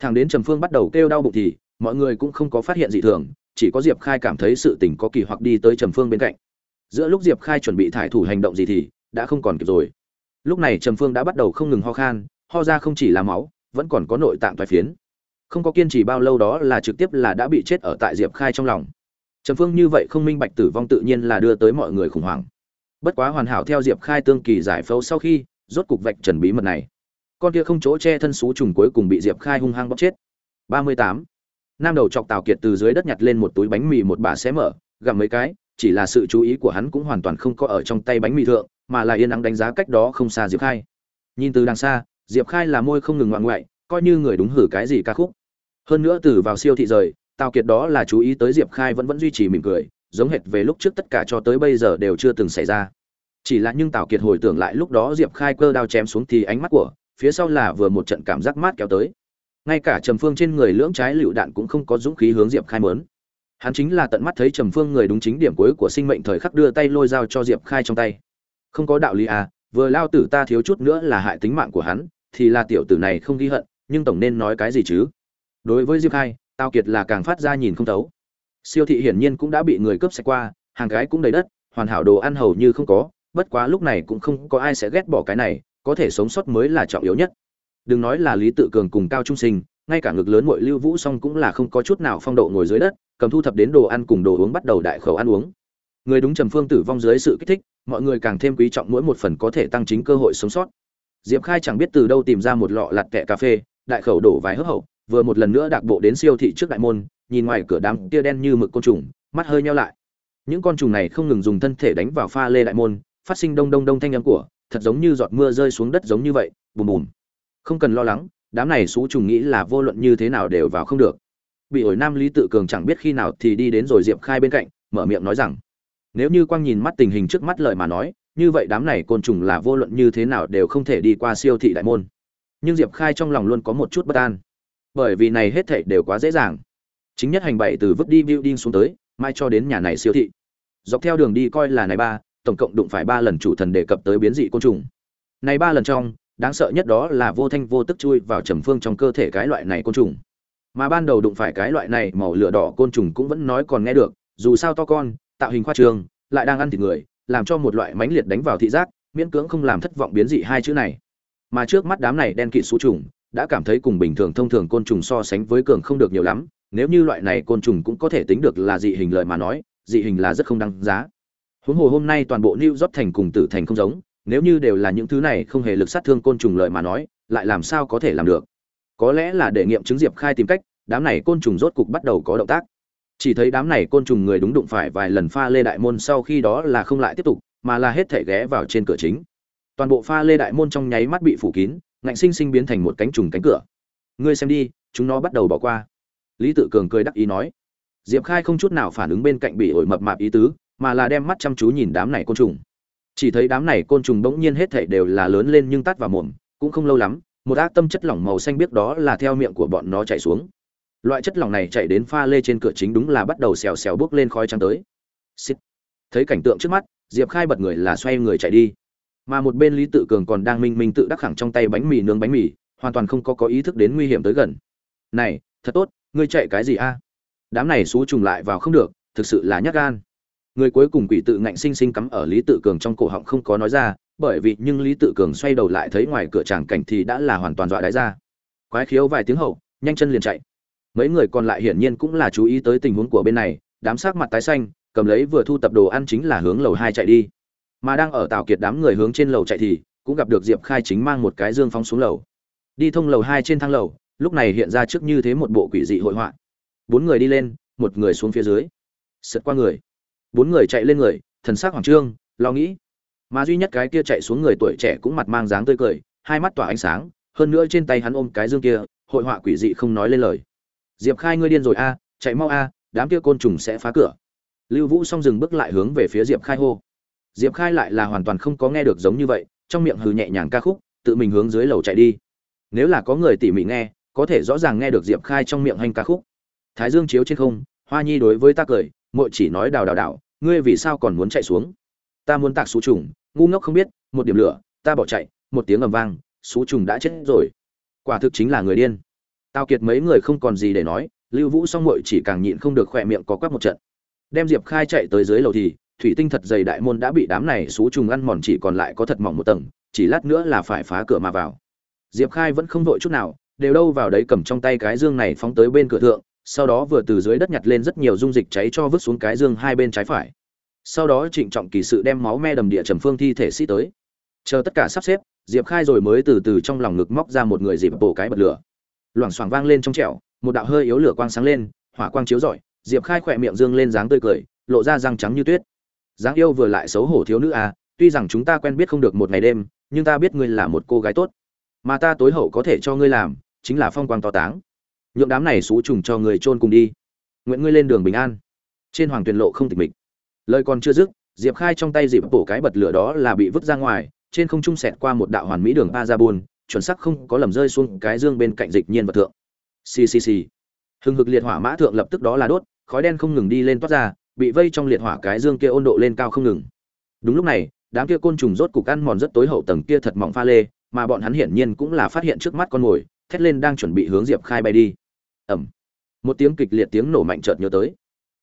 [SPEAKER 1] thằng đến trầm phương bắt đầu kêu đau bụng thì, mọi người cũng không có phát hiện gì thường, chỉ có diệp khai cảm thấy sự tình có kỳ hoặc đi tới trầm phương bên cạnh. Giữa lúc diệp khai chuẩn bị thải thủ hành động gì thì, đã không còn kịp rồi. Lúc này trầm phương đã bắt đầu không ngừng ho khan, ho ra không chỉ là máu, vẫn còn có nội tạng toái phiến. Không có kiên trì bao lâu đó là trực tiếp là đã bị chết ở tại diệp khai trong lòng. Trầm phương như vậy không minh bạch tử vong tự nhiên là đưa tới mọi người khủng hoảng. Bất quá hoàn hảo theo diệp khai tương kỳ giải phẫu sau khi, rốt cục vạch trần bí mật này con kia không chỗ che thân xú trùng cuối cùng bị diệp khai hung hăng bóc chết. Ba mươi tám. Nam đầu chọc tào kiệt từ dưới đất nhặt lên một túi bánh mì một bà xé mở, gặm mấy cái, chỉ là sự chú ý của hắn cũng hoàn toàn không có ở trong tay bánh mì thượng, mà là yên ắng đánh giá cách đó không xa diệp khai. Nhìn từ đằng xa, diệp khai là môi không ngừng ngoạn ngoại, coi như người đúng hử cái gì ca khúc. Hơn nữa từ vào siêu thị rời, tào kiệt đó là chú ý tới diệp khai vẫn vẫn duy trì mỉm cười, giống hệt về lúc trước tất cả cho tới bây giờ đều chưa từng xảy ra. Chỉ là nhưng tào kiệt hồi tưởng lại lúc đó diệp khai cơ đao chém xuống thì ánh mắt của phía sau là vừa một trận cảm giác mát kéo tới. Ngay cả trầm phương trên người lưỡng trái lựu đạn cũng không có dũng khí hướng diệp khai mớn. Hắn chính là tận mắt thấy trầm phương người đúng chính điểm cuối của sinh mệnh thời khắc đưa tay lôi dao cho diệp khai trong tay. Không có đạo lý à vừa lao tử ta thiếu chút nữa là hại tính mạng của hắn, thì là tiểu tử này không ghi hận, nhưng tổng nên nói cái gì chứ? Đối với diệp khai tao kiệt là càng phát ra nhìn không thấu. Siêu thị hiển nhiên cũng đã bị người cướp sạch qua, hàng gái cũng đầy đất, hoàn hảo đồ ăn hầu như không có, bất quá lúc này cũng không có ai sẽ ghét bỏ cái này có thể sống sót mới là trọng yếu nhất. Đừng nói là lý tự cường cùng cao trung sinh, ngay cả ngực lớn muội lưu vũ song cũng là không có chút nào phong độ ngồi dưới đất, cầm thu thập đến đồ ăn cùng đồ uống bắt đầu đại khẩu ăn uống. Người đúng trầm phương tử vong dưới sự kích thích, mọi người càng thêm quý trọng mỗi một phần có thể tăng chính cơ hội sống sót. Diệp khai chẳng biết từ đâu tìm ra một lọ lặt kẹ cà phê, đại khẩu đổ vài hớp hậu, vừa một lần nữa đạc bộ đến siêu thị trước đại môn, nhìn ngoài cửa đám tia đen như mực côn trùng, mắt hơi nheo lại. Những con trùng này không ngừng dùng thân thể đánh vào pha lê đại môn, phát sinh đông đông đông thanh âm của thật giống như giọt mưa rơi xuống đất giống như vậy, bùm bùm. Không cần lo lắng, đám này xú trùng nghĩ là vô luận như thế nào đều vào không được. Bị ổi nam lý tự cường chẳng biết khi nào thì đi đến rồi diệp khai bên cạnh, mở miệng nói rằng, nếu như quang nhìn mắt tình hình trước mắt lời mà nói, như vậy đám này côn trùng là vô luận như thế nào đều không thể đi qua siêu thị đại môn. Nhưng diệp khai trong lòng luôn có một chút bất an. Bởi vì này hết thảy đều quá dễ dàng. Chính nhất hành bậy từ vứt đi building xuống tới mai cho đến nhà này siêu thị. Dọc theo đường đi coi là này ba tổng cộng đụng phải ba lần chủ thần đề cập tới biến dị côn trùng. Này ba lần trong, đáng sợ nhất đó là vô thanh vô tức chui vào trầm phương trong cơ thể cái loại này côn trùng. Mà ban đầu đụng phải cái loại này màu lửa đỏ côn trùng cũng vẫn nói còn nghe được, dù sao to con, tạo hình khoa trường, lại đang ăn thịt người, làm cho một loại mãnh liệt đánh vào thị giác, miễn cưỡng không làm thất vọng biến dị hai chữ này. Mà trước mắt đám này đen kịt số trùng, đã cảm thấy cùng bình thường thông thường côn trùng so sánh với cường không được nhiều lắm, nếu như loại này côn trùng cũng có thể tính được là dị hình lợi mà nói, dị hình là rất không đáng giá huống hồ hôm nay toàn bộ new york thành cùng tử thành không giống, nếu như đều là những thứ này không hề lực sát thương côn trùng lợi mà nói, lại làm sao có thể làm được? Có lẽ là để nghiệm chứng diệp khai tìm cách, đám này côn trùng rốt cục bắt đầu có động tác. Chỉ thấy đám này côn trùng người đúng đụng phải vài lần pha lê đại môn sau khi đó là không lại tiếp tục, mà là hết thể ghé vào trên cửa chính. Toàn bộ pha lê đại môn trong nháy mắt bị phủ kín, ngạnh sinh sinh biến thành một cánh trùng cánh cửa. Ngươi xem đi, chúng nó bắt đầu bỏ qua. Lý tự cường cười đắc ý nói. Diệp khai không chút nào phản ứng bên cạnh bị ổi mập mạp ý tứ mà là đem mắt chăm chú nhìn đám này côn trùng. Chỉ thấy đám này côn trùng bỗng nhiên hết thảy đều là lớn lên nhưng tắt vào mồm, cũng không lâu lắm, một ác tâm chất lỏng màu xanh biết đó là theo miệng của bọn nó chạy xuống. Loại chất lỏng này chạy đến pha lê trên cửa chính đúng là bắt đầu xèo xèo bước lên khói trắng tới. Xịt. thấy cảnh tượng trước mắt, diệp khai bật người là xoay người chạy đi. Mà một bên lý tự cường còn đang minh minh tự đắc khẳng trong tay bánh mì nướng bánh mì, hoàn toàn không có có ý thức đến nguy hiểm tới gần. Này, thật tốt, ngươi chạy cái gì a? Đám này xú trùng lại vào không được, thực sự là nhát gan người cuối cùng quỷ tự ngạnh sinh sinh cắm ở lý tự cường trong cổ họng không có nói ra, bởi vì nhưng lý tự cường xoay đầu lại thấy ngoài cửa tràng cảnh thì đã là hoàn toàn dọa đáy ra. Quái khiếu vài tiếng hậu, nhanh chân liền chạy. Mấy người còn lại hiển nhiên cũng là chú ý tới tình huống của bên này, đám sát mặt tái xanh, cầm lấy vừa thu tập đồ ăn chính là hướng lầu hai chạy đi. Mà đang ở tàu kiệt đám người hướng trên lầu chạy thì, cũng gặp được diệp khai chính mang một cái dương phóng xuống lầu. Đi thông lầu hai trên thang lầu, lúc này hiện ra trước như thế một bộ quỷ dị hội họa. Bốn người đi lên, một người xuống phía dưới. Sượt qua người bốn người chạy lên người, thần sắc hoàng trương, lo nghĩ. Mà duy nhất cái kia chạy xuống người tuổi trẻ cũng mặt mang dáng tươi cười, hai mắt tỏa ánh sáng, hơn nữa trên tay hắn ôm cái dương kia, hội họa quỷ dị không nói lên lời. Diệp khai ngươi điên rồi a, chạy mau a, đám kia côn trùng sẽ phá cửa. Lưu vũ xong dừng bước lại hướng về phía diệp khai hô. Diệp khai lại là hoàn toàn không có nghe được giống như vậy, trong miệng hừ nhẹ nhàng ca khúc, tự mình hướng dưới lầu chạy đi. Nếu là có người tỉ mỉ nghe, có thể rõ ràng nghe được diệp khai trong miệng hành ca khúc. Thái dương chiếu trên không, hoa nhi đối với ta cười muội chỉ nói đào đào đào, ngươi vì sao còn muốn chạy xuống? Ta muốn tạc xú trùng, ngu ngốc không biết, một điểm lửa, ta bỏ chạy, một tiếng ầm vang, xú trùng đã chết rồi. Quả thực chính là người điên. Tao kiệt mấy người không còn gì để nói, lưu vũ xong muội chỉ càng nhịn không được khỏe miệng có quắc một trận. Đem diệp khai chạy tới dưới lầu thì, thủy tinh thật dày đại môn đã bị đám này xú trùng ăn mòn chỉ còn lại có thật mỏng một tầng, chỉ lát nữa là phải phá cửa mà vào. Diệp khai vẫn không vội chút nào, đều đâu vào đấy cầm trong tay cái dương này phóng tới bên cửa thượng sau đó vừa từ dưới đất nhặt lên rất nhiều dung dịch cháy cho vứt xuống cái dương hai bên trái phải. Sau đó trịnh trọng kỳ sự đem máu me đầm địa trầm phương thi thể sĩ tới. Chờ tất cả sắp xếp, diệp khai rồi mới từ từ trong lòng ngực móc ra một người dịp bổ cái bật lửa. Loảng xoảng vang lên trong trẻo, một đạo hơi yếu lửa quang sáng lên, hỏa quang chiếu rọi, diệp khai khỏe miệng dương lên dáng tươi cười, lộ ra răng trắng như tuyết. Dáng yêu vừa lại xấu hổ thiếu nữ à tuy rằng chúng ta quen biết không được một ngày đêm, nhưng ta biết ngươi là một cô gái tốt. Mà ta tối hậu có thể cho ngươi làm, chính là phong quang to táng nhượng đám này xú trùng cho người chôn cùng đi. Nguyện ngươi lên đường bình an. Trên hoàng tuyền lộ không tịch mịch. Lời còn chưa dứt, diệp khai trong tay dịp bổ cái bật lửa đó là bị vứt ra ngoài, trên không trung sẹt qua một đạo hoàn mỹ đường pa ra buôn chuẩn sắc không có lầm rơi xuống cái dương bên cạnh dịch nhiên vật thượng. Xì xì xì. Hừng hực liệt hỏa mã thượng lập tức đó là đốt, khói đen không ngừng đi lên toát ra, bị vây trong liệt hỏa cái dương kia ôn độ lên cao không ngừng. Đúng lúc này, đám kia côn trùng rốt cục ăn mòn rất tối hậu tầng kia thật mỏng pha lê, mà bọn hắn hiển nhiên cũng là phát hiện trước mắt con mồi, thét lên đang chuẩn bị hướng diệp khai bay đi ẩm một tiếng kịch liệt tiếng nổ mạnh chợt nhớ tới.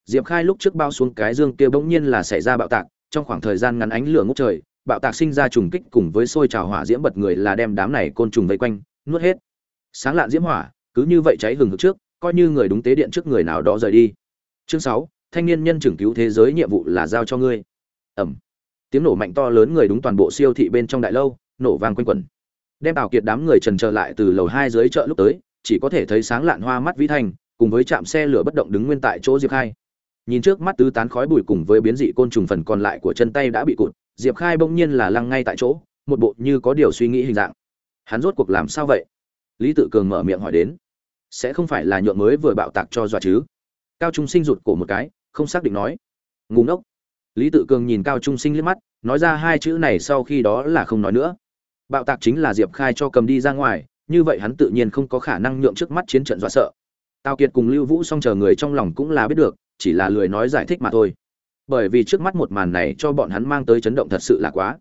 [SPEAKER 1] Diệp khai lúc trước bao xuống cái dương kia bỗng nhiên là xảy ra bạo tạc, trong khoảng thời gian ngắn ánh lửa ngút trời, bạo tạc sinh ra trùng kích cùng với sôi trào hỏa diễm bật người là đem đám này côn trùng vây quanh, nuốt hết. Sáng lạn diễm hỏa, cứ như vậy cháy hừng hực trước, coi như người đúng tế điện trước người nào đó rời đi. Chương sáu, thanh niên nhân trưởng cứu thế giới nhiệm vụ là giao cho ngươi. Ẩm tiếng nổ mạnh to lớn người đúng toàn bộ siêu thị bên trong đại lâu, nổ vang quanh quẩn. Đem tào kiệt đám người trần trở lại từ lầu hai dưới chợ lúc tới chỉ có thể thấy sáng lạn hoa mắt vĩ thành cùng với chạm xe lửa bất động đứng nguyên tại chỗ diệp khai. Nhìn trước mắt tứ tán khói bụi cùng với biến dị côn trùng phần còn lại của chân tay đã bị cụt, diệp khai bỗng nhiên là lăng ngay tại chỗ, một bộ như có điều suy nghĩ hình dạng. Hắn rốt cuộc làm sao vậy? Lý tự cường mở miệng hỏi đến. Sẽ không phải là nhượng mới vừa bạo tạc cho dọa chứ? Cao trung sinh rụt cổ một cái, không xác định nói. Ngủ ngốc. Lý tự cường nhìn cao trung sinh liếc mắt, nói ra hai chữ này sau khi đó là không nói nữa. Bạo tạc chính là diệp khai cho cầm đi ra ngoài như vậy hắn tự nhiên không có khả năng nhượng trước mắt chiến trận dọa sợ. Tào kiệt cùng lưu vũ song chờ người trong lòng cũng là biết được, chỉ là lười nói giải thích mà thôi. Bởi vì trước mắt một màn này cho bọn hắn mang tới chấn động thật sự là quá.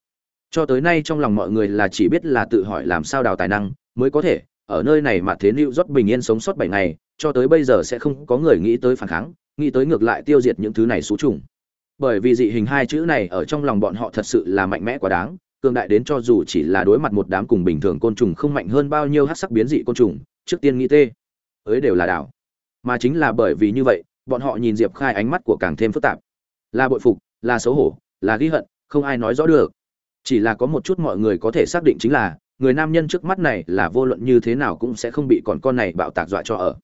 [SPEAKER 1] Cho tới nay trong lòng mọi người là chỉ biết là tự hỏi làm sao đào tài năng mới có thể, ở nơi này mà thế lưu rót bình yên sống sót bảy ngày, cho tới bây giờ sẽ không có người nghĩ tới phản kháng, nghĩ tới ngược lại tiêu diệt những thứ này xú trùng. Bởi vì dị hình hai chữ này ở trong lòng bọn họ thật sự là mạnh mẽ quá đáng cường đại đến cho dù chỉ là đối mặt một đám cùng bình thường côn trùng không mạnh hơn bao nhiêu hát sắc biến dị côn trùng, trước tiên nghĩ tê. Ấy đều là đảo. Mà chính là bởi vì như vậy, bọn họ nhìn diệp khai ánh mắt của càng thêm phức tạp. Là bội phục, là xấu hổ, là ghi hận, không ai nói rõ được. Chỉ là có một chút mọi người có thể xác định chính là, người nam nhân trước mắt này là vô luận như thế nào cũng sẽ không bị còn con này bạo tạc dọa cho ở.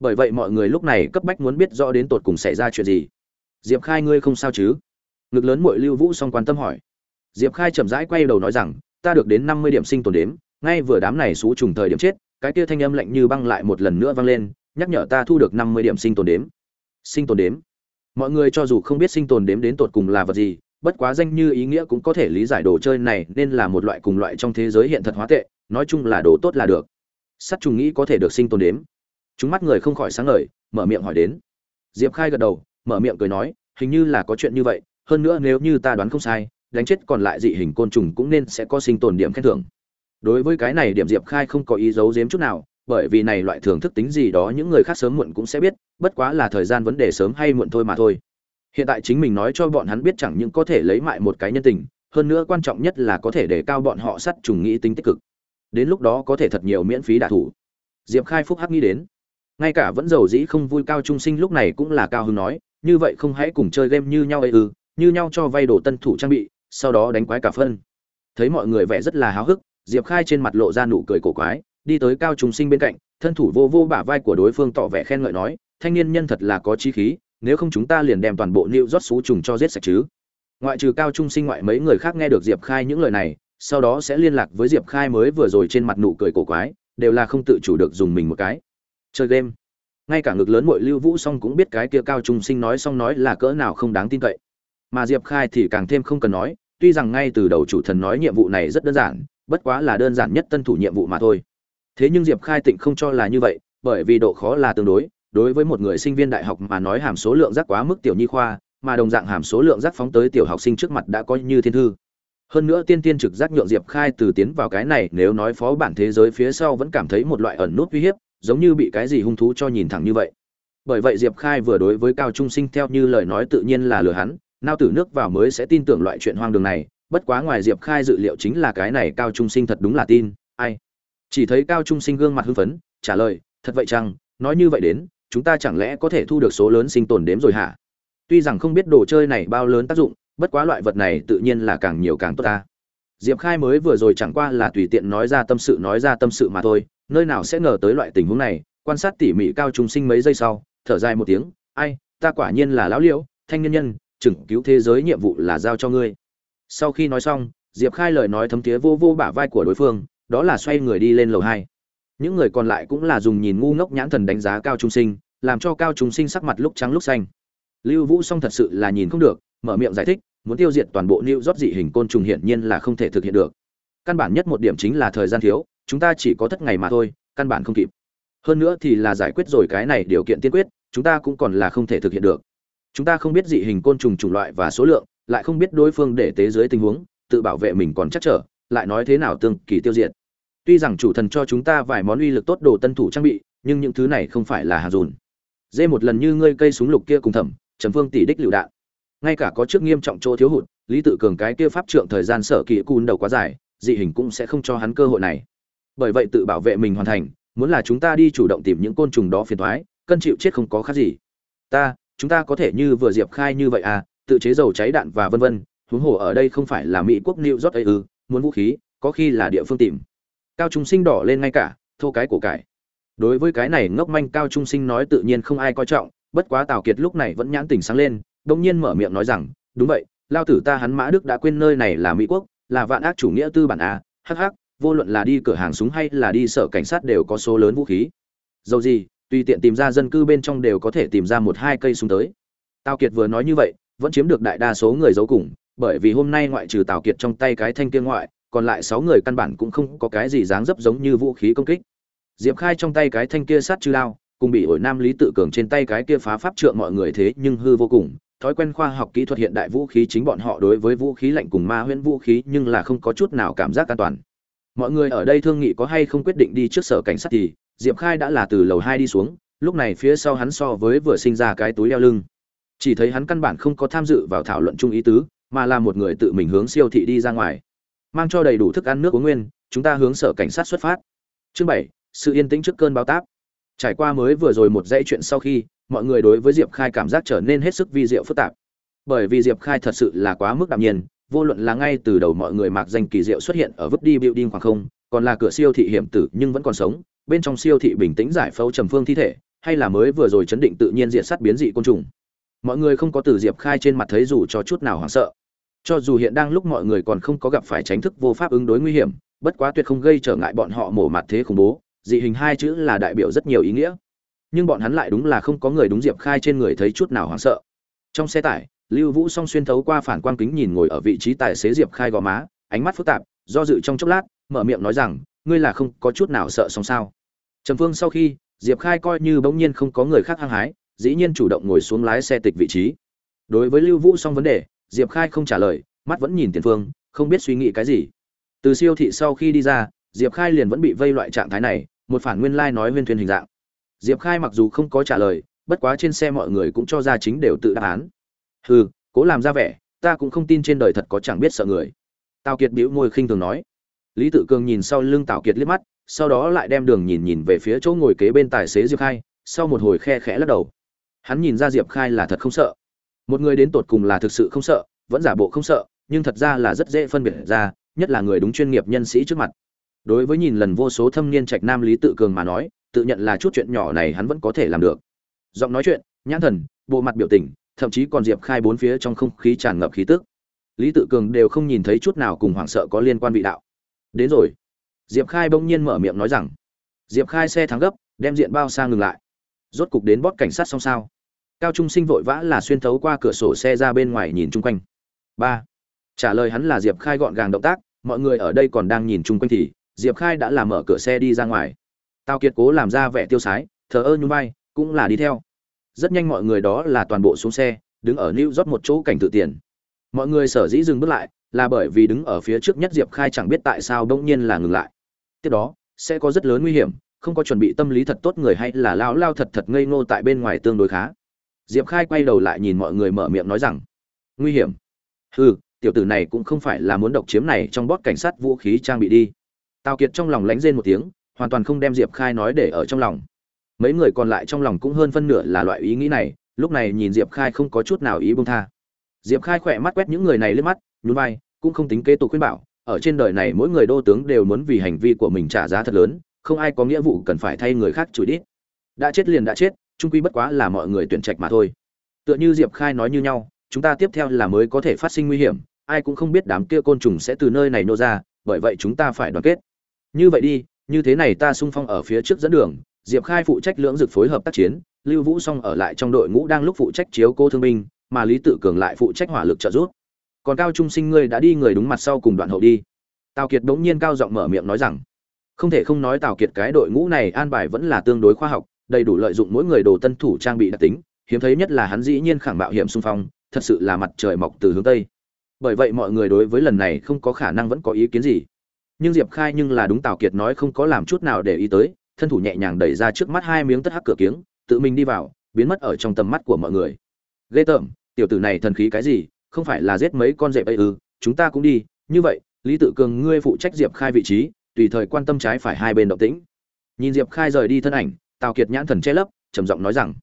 [SPEAKER 1] Bởi vậy mọi người lúc này cấp bách muốn biết rõ đến tột cùng xảy ra chuyện gì. Diệp khai ngươi không sao chứ? Ngực lớn mội lưu vũ song quan tâm hỏi diệp khai chậm rãi quay đầu nói rằng, ta được đến năm mươi điểm sinh tồn đếm, ngay vừa đám này xú trùng thời điểm chết, cái kia thanh âm lạnh như băng lại một lần nữa vang lên, nhắc nhở ta thu được năm mươi điểm sinh tồn đếm. Sinh tồn đếm? Mọi người cho dù không biết sinh tồn đếm đến tột cùng là vật gì, bất quá danh như ý nghĩa cũng có thể lý giải đồ chơi này nên là một loại cùng loại trong thế giới hiện thật hóa tệ, nói chung là đồ tốt là được. Sắt trùng nghĩ có thể được sinh tồn đếm. Chúng mắt người không khỏi sáng ngời, mở miệng hỏi đến. Diệp khai gật đầu, mở miệng cười nói, hình như là có chuyện như vậy, hơn nữa nếu như ta đoán không sai đánh chết còn lại dị hình côn trùng cũng nên sẽ có sinh tồn điểm khen thưởng. Đối với cái này, điểm diệp khai không có ý giấu giếm chút nào, bởi vì này loại thưởng thức tính gì đó những người khác sớm muộn cũng sẽ biết, bất quá là thời gian vấn đề sớm hay muộn thôi mà thôi. Hiện tại chính mình nói cho bọn hắn biết chẳng những có thể lấy mại một cái nhân tình, hơn nữa quan trọng nhất là có thể để cao bọn họ sắt trùng nghĩ tính tích cực. Đến lúc đó có thể thật nhiều miễn phí đả thủ. Diệp khai phúc hắc nghĩ đến. Ngay cả vẫn giàu dĩ không vui cao trung sinh lúc này cũng là cao hứng nói, như vậy không hãy cùng chơi game như nhau ấy ư, như nhau cho vay đồ tân thủ trang bị sau đó đánh quái cả phân. Thấy mọi người vẻ rất là háo hức, diệp khai trên mặt lộ ra nụ cười cổ quái, đi tới cao trung sinh bên cạnh, thân thủ vô vô bả vai của đối phương tỏ vẻ khen ngợi nói, thanh niên nhân thật là có trí khí, nếu không chúng ta liền đem toàn bộ nịu rót xú trùng cho giết sạch chứ. Ngoại trừ cao trung sinh ngoại mấy người khác nghe được diệp khai những lời này, sau đó sẽ liên lạc với diệp khai mới vừa rồi trên mặt nụ cười cổ quái, đều là không tự chủ được dùng mình một cái. Chơi game. Ngay cả ngực lớn mội lưu vũ xong cũng biết cái kia cao trung sinh nói xong nói là cỡ nào không đáng tin cậy. Mà diệp khai thì càng thêm không cần nói tuy rằng ngay từ đầu chủ thần nói nhiệm vụ này rất đơn giản, bất quá là đơn giản nhất tân thủ nhiệm vụ mà thôi. Thế nhưng diệp khai tịnh không cho là như vậy, bởi vì độ khó là tương đối đối với một người sinh viên đại học mà nói hàm số lượng rác quá mức tiểu nhi khoa, mà đồng dạng hàm số lượng rác phóng tới tiểu học sinh trước mặt đã có như thiên thư. Hơn nữa tiên tiên trực giác nhượng diệp khai từ tiến vào cái này nếu nói phó bản thế giới phía sau vẫn cảm thấy một loại ẩn nút uy hiếp, giống như bị cái gì hung thú cho nhìn thẳng như vậy. Bởi vậy diệp khai vừa đối với cao trung sinh theo như lời nói tự nhiên là lừa hắn nao tử nước vào mới sẽ tin tưởng loại chuyện hoang đường này, bất quá ngoài diệp khai dự liệu chính là cái này cao trung sinh thật đúng là tin, ai? Chỉ thấy cao trung sinh gương mặt hưng phấn, trả lời, thật vậy chăng? Nói như vậy đến, chúng ta chẳng lẽ có thể thu được số lớn sinh tồn đếm rồi hả? Tuy rằng không biết đồ chơi này bao lớn tác dụng, bất quá loại vật này tự nhiên là càng nhiều càng tốt ta. Diệp khai mới vừa rồi chẳng qua là tùy tiện nói ra tâm sự nói ra tâm sự mà thôi, nơi nào sẽ ngờ tới loại tình huống này, quan sát tỉ mỉ cao trung sinh mấy giây sau, thở dài một tiếng, ai, ta quả nhiên là lão liễu, thanh nhân nhân chừng cứu thế giới nhiệm vụ là giao cho ngươi. Sau khi nói xong, diệp khai lời nói thấm tía vô vô bả vai của đối phương, đó là xoay người đi lên lầu hai. Những người còn lại cũng là dùng nhìn ngu ngốc nhãn thần đánh giá cao trung sinh, làm cho cao trung sinh sắc mặt lúc trắng lúc xanh. Lưu vũ song thật sự là nhìn không được, mở miệng giải thích, muốn tiêu diệt toàn bộ lưu rót dị hình côn trùng hiển nhiên là không thể thực hiện được. Căn bản nhất một điểm chính là thời gian thiếu, chúng ta chỉ có thất ngày mà thôi, căn bản không kịp. Hơn nữa thì là giải quyết rồi cái này điều kiện tiên quyết, chúng ta cũng còn là không thể thực hiện được chúng ta không biết dị hình côn trùng chủng loại và số lượng, lại không biết đối phương để tế dưới tình huống, tự bảo vệ mình còn chắc trở, lại nói thế nào tương kỳ tiêu diệt. Tuy rằng chủ thần cho chúng ta vài món uy lực tốt đồ tân thủ trang bị, nhưng những thứ này không phải là hàng dùn. Dê một lần như ngươi cây súng lục kia cùng thẩm, trầm phương tỷ đích lựu đạn. Ngay cả có trước nghiêm trọng chỗ thiếu hụt, lý tự cường cái kia pháp trượng thời gian sở kỳ cun đầu quá dài, dị hình cũng sẽ không cho hắn cơ hội này. Bởi vậy tự bảo vệ mình hoàn thành, muốn là chúng ta đi chủ động tìm những côn trùng đó phiền thoái cân chịu chết không có khác gì. Ta chúng ta có thể như vừa diệp khai như vậy à tự chế dầu cháy đạn và vân vân, huống hồ ở đây không phải là mỹ quốc new york ấy ư, muốn vũ khí, có khi là địa phương tìm. Cao trung sinh đỏ lên ngay cả, thô cái cổ cải. Đối với cái này ngốc manh cao trung sinh nói tự nhiên không ai coi trọng, bất quá tào kiệt lúc này vẫn nhãn tình sáng lên đông nhiên mở miệng nói rằng, đúng vậy, lao tử ta hắn mã đức đã quên nơi này là mỹ quốc, là vạn ác chủ nghĩa tư bản à, a hh vô luận là đi cửa hàng súng hay là đi sở cảnh sát đều có số lớn vũ khí. Dầu gì tùy tiện tìm ra dân cư bên trong đều có thể tìm ra một hai cây súng tới. Tào kiệt vừa nói như vậy, vẫn chiếm được đại đa số người giấu cùng, bởi vì hôm nay ngoại trừ tào kiệt trong tay cái thanh kia ngoại, còn lại sáu người căn bản cũng không có cái gì dáng dấp giống như vũ khí công kích. Diệp khai trong tay cái thanh kia sát chư lao cùng bị ổi nam lý tự cường trên tay cái kia phá pháp trượng mọi người thế nhưng hư vô cùng. Thói quen khoa học kỹ thuật hiện đại vũ khí chính bọn họ đối với vũ khí lạnh cùng ma huyễn vũ khí nhưng là không có chút nào cảm giác an toàn. Mọi người ở đây thương nghị có hay không quyết định đi trước sở cảnh sát thì diệp khai đã là từ lầu hai đi xuống, lúc này phía sau hắn so với vừa sinh ra cái túi đeo lưng. Chỉ thấy hắn căn bản không có tham dự vào thảo luận chung ý tứ, mà là một người tự mình hướng siêu thị đi ra ngoài. Mang cho đầy đủ thức ăn nước uống nguyên, chúng ta hướng sở cảnh sát xuất phát. Chương bảy, sự yên tĩnh trước cơn báo táp. Trải qua mới vừa rồi một dãy chuyện sau khi, mọi người đối với diệp khai cảm giác trở nên hết sức vi diệu phức tạp. Bởi vì diệp khai thật sự là quá mức đạm nhiên, vô luận là ngay từ đầu mọi người mặc danh kỳ diệu xuất hiện ở vứt đi building khoảng không, còn là cửa siêu thị hiểm tử nhưng vẫn còn sống bên trong siêu thị bình tĩnh giải phẫu trầm phương thi thể, hay là mới vừa rồi chấn định tự nhiên diện sát biến dị côn trùng. Mọi người không có từ diệp khai trên mặt thấy dù cho chút nào hoảng sợ. Cho dù hiện đang lúc mọi người còn không có gặp phải tránh thức vô pháp ứng đối nguy hiểm, bất quá tuyệt không gây trở ngại bọn họ mổ mặt thế khủng bố, dị hình hai chữ là đại biểu rất nhiều ý nghĩa. Nhưng bọn hắn lại đúng là không có người đúng diệp khai trên người thấy chút nào hoảng sợ. Trong xe tải, lưu vũ song xuyên thấu qua phản quang kính nhìn ngồi ở vị trí tài xế diệp khai gò má, ánh mắt phức tạp, do dự trong chốc lát, mở miệng nói rằng ngươi là không có chút nào sợ xong sao? Trầm phương sau khi, diệp khai coi như bỗng nhiên không có người khác hăng hái, dĩ nhiên chủ động ngồi xuống lái xe tịch vị trí. Đối với lưu vũ xong vấn đề, diệp khai không trả lời, mắt vẫn nhìn tiền phương, không biết suy nghĩ cái gì. Từ siêu thị sau khi đi ra, diệp khai liền vẫn bị vây loại trạng thái này, một phản nguyên lai nói nguyên thuyền hình dạng. Diệp khai mặc dù không có trả lời, bất quá trên xe mọi người cũng cho ra chính đều tự đáp án. Hừ, cố làm ra vẻ, ta cũng không tin trên đời thật có chẳng biết sợ người. Tào kiệt bĩu môi khinh thường nói lý tự cường nhìn sau lưng tào kiệt liếc mắt, sau đó lại đem đường nhìn nhìn về phía chỗ ngồi kế bên tài xế diệp khai, sau một hồi khe khẽ lắc đầu. Hắn nhìn ra diệp khai là thật không sợ. Một người đến tột cùng là thực sự không sợ, vẫn giả bộ không sợ, nhưng thật ra là rất dễ phân biệt ra, nhất là người đúng chuyên nghiệp nhân sĩ trước mặt. Đối với nhìn lần vô số thâm niên trạch nam lý tự cường mà nói, tự nhận là chút chuyện nhỏ này hắn vẫn có thể làm được. Giọng nói chuyện, nhãn thần, bộ mặt biểu tình, thậm chí còn diệp khai bốn phía trong không khí tràn ngập khí tức. Lý tự cường đều không nhìn thấy chút nào cùng hoảng sợ có liên quan vị đạo đến rồi. Diệp khai bỗng nhiên mở miệng nói rằng, diệp khai xe thắng gấp, đem diện bao xa ngừng lại. Rốt cục đến bót cảnh sát xong sao. Cao trung sinh vội vã là xuyên thấu qua cửa sổ xe ra bên ngoài nhìn chung quanh. Ba. Trả lời hắn là diệp khai gọn gàng động tác, mọi người ở đây còn đang nhìn chung quanh thì, diệp khai đã làm mở cửa xe đi ra ngoài. Tao kiệt cố làm ra vẻ tiêu sái, thờ ơ nhún vai, cũng là đi theo. Rất nhanh mọi người đó là toàn bộ xuống xe, đứng ở new rót một chỗ cảnh tự tiền. Mọi người sở dĩ dừng bước lại là bởi vì đứng ở phía trước nhất diệp khai chẳng biết tại sao bỗng nhiên là ngừng lại. Tiếp đó sẽ có rất lớn nguy hiểm không có chuẩn bị tâm lý thật tốt người hay là lao lao thật thật ngây ngô tại bên ngoài tương đối khá. Diệp khai quay đầu lại nhìn mọi người mở miệng nói rằng nguy hiểm? Ừ, tiểu tử này cũng không phải là muốn độc chiếm này trong bót cảnh sát vũ khí trang bị đi. Tào kiệt trong lòng lánh rên một tiếng hoàn toàn không đem diệp khai nói để ở trong lòng. Mấy người còn lại trong lòng cũng hơn phân nửa là loại ý nghĩ này lúc này nhìn diệp khai không có chút nào ý bông tha. Diệp khai khỏe mắt quét những người này lên mắt nhún vai, cũng không tính kế tục khuyên bảo, ở trên đời này mỗi người đô tướng đều muốn vì hành vi của mình trả giá thật lớn, không ai có nghĩa vụ cần phải thay người khác chửi đít. Đã chết liền đã chết, trung quy bất quá là mọi người tuyển trạch mà thôi. Tựa như diệp khai nói như nhau, chúng ta tiếp theo là mới có thể phát sinh nguy hiểm, ai cũng không biết đám kia côn trùng sẽ từ nơi này nô ra, bởi vậy chúng ta phải đoàn kết. Như vậy đi, như thế này ta sung phong ở phía trước dẫn đường, diệp khai phụ trách lưỡng dực phối hợp tác chiến, lưu vũ song ở lại trong đội ngũ đang lúc phụ trách chiếu cô thương binh, mà lý tự cường lại phụ trách hỏa lực trợ giúp còn cao trung sinh ngươi đã đi người đúng mặt sau cùng đoạn hậu đi. Tào kiệt bỗng nhiên cao giọng mở miệng nói rằng, không thể không nói tào kiệt cái đội ngũ này an bài vẫn là tương đối khoa học, đầy đủ lợi dụng mỗi người đồ tân thủ trang bị đặc tính, hiếm thấy nhất là hắn dĩ nhiên khẳng mạo hiểm xung phong, thật sự là mặt trời mọc từ hướng tây. Bởi vậy mọi người đối với lần này không có khả năng vẫn có ý kiến gì. Nhưng diệp khai nhưng là đúng tào kiệt nói không có làm chút nào để ý tới, thân thủ nhẹ nhàng đẩy ra trước mắt hai miếng tất hắc cửa kiếng, tự mình đi vào, biến mất ở trong tầm mắt của mọi người. Ghê tởm, tiểu tử này thần khí cái gì không phải là giết mấy con dẹp ấy ư, chúng ta cũng đi. Như vậy, lý tự cường ngươi phụ trách diệp khai vị trí, tùy thời quan tâm trái phải hai bên động tĩnh. Nhìn diệp khai rời đi thân ảnh, tào kiệt nhãn thần che lấp, trầm giọng nói rằng,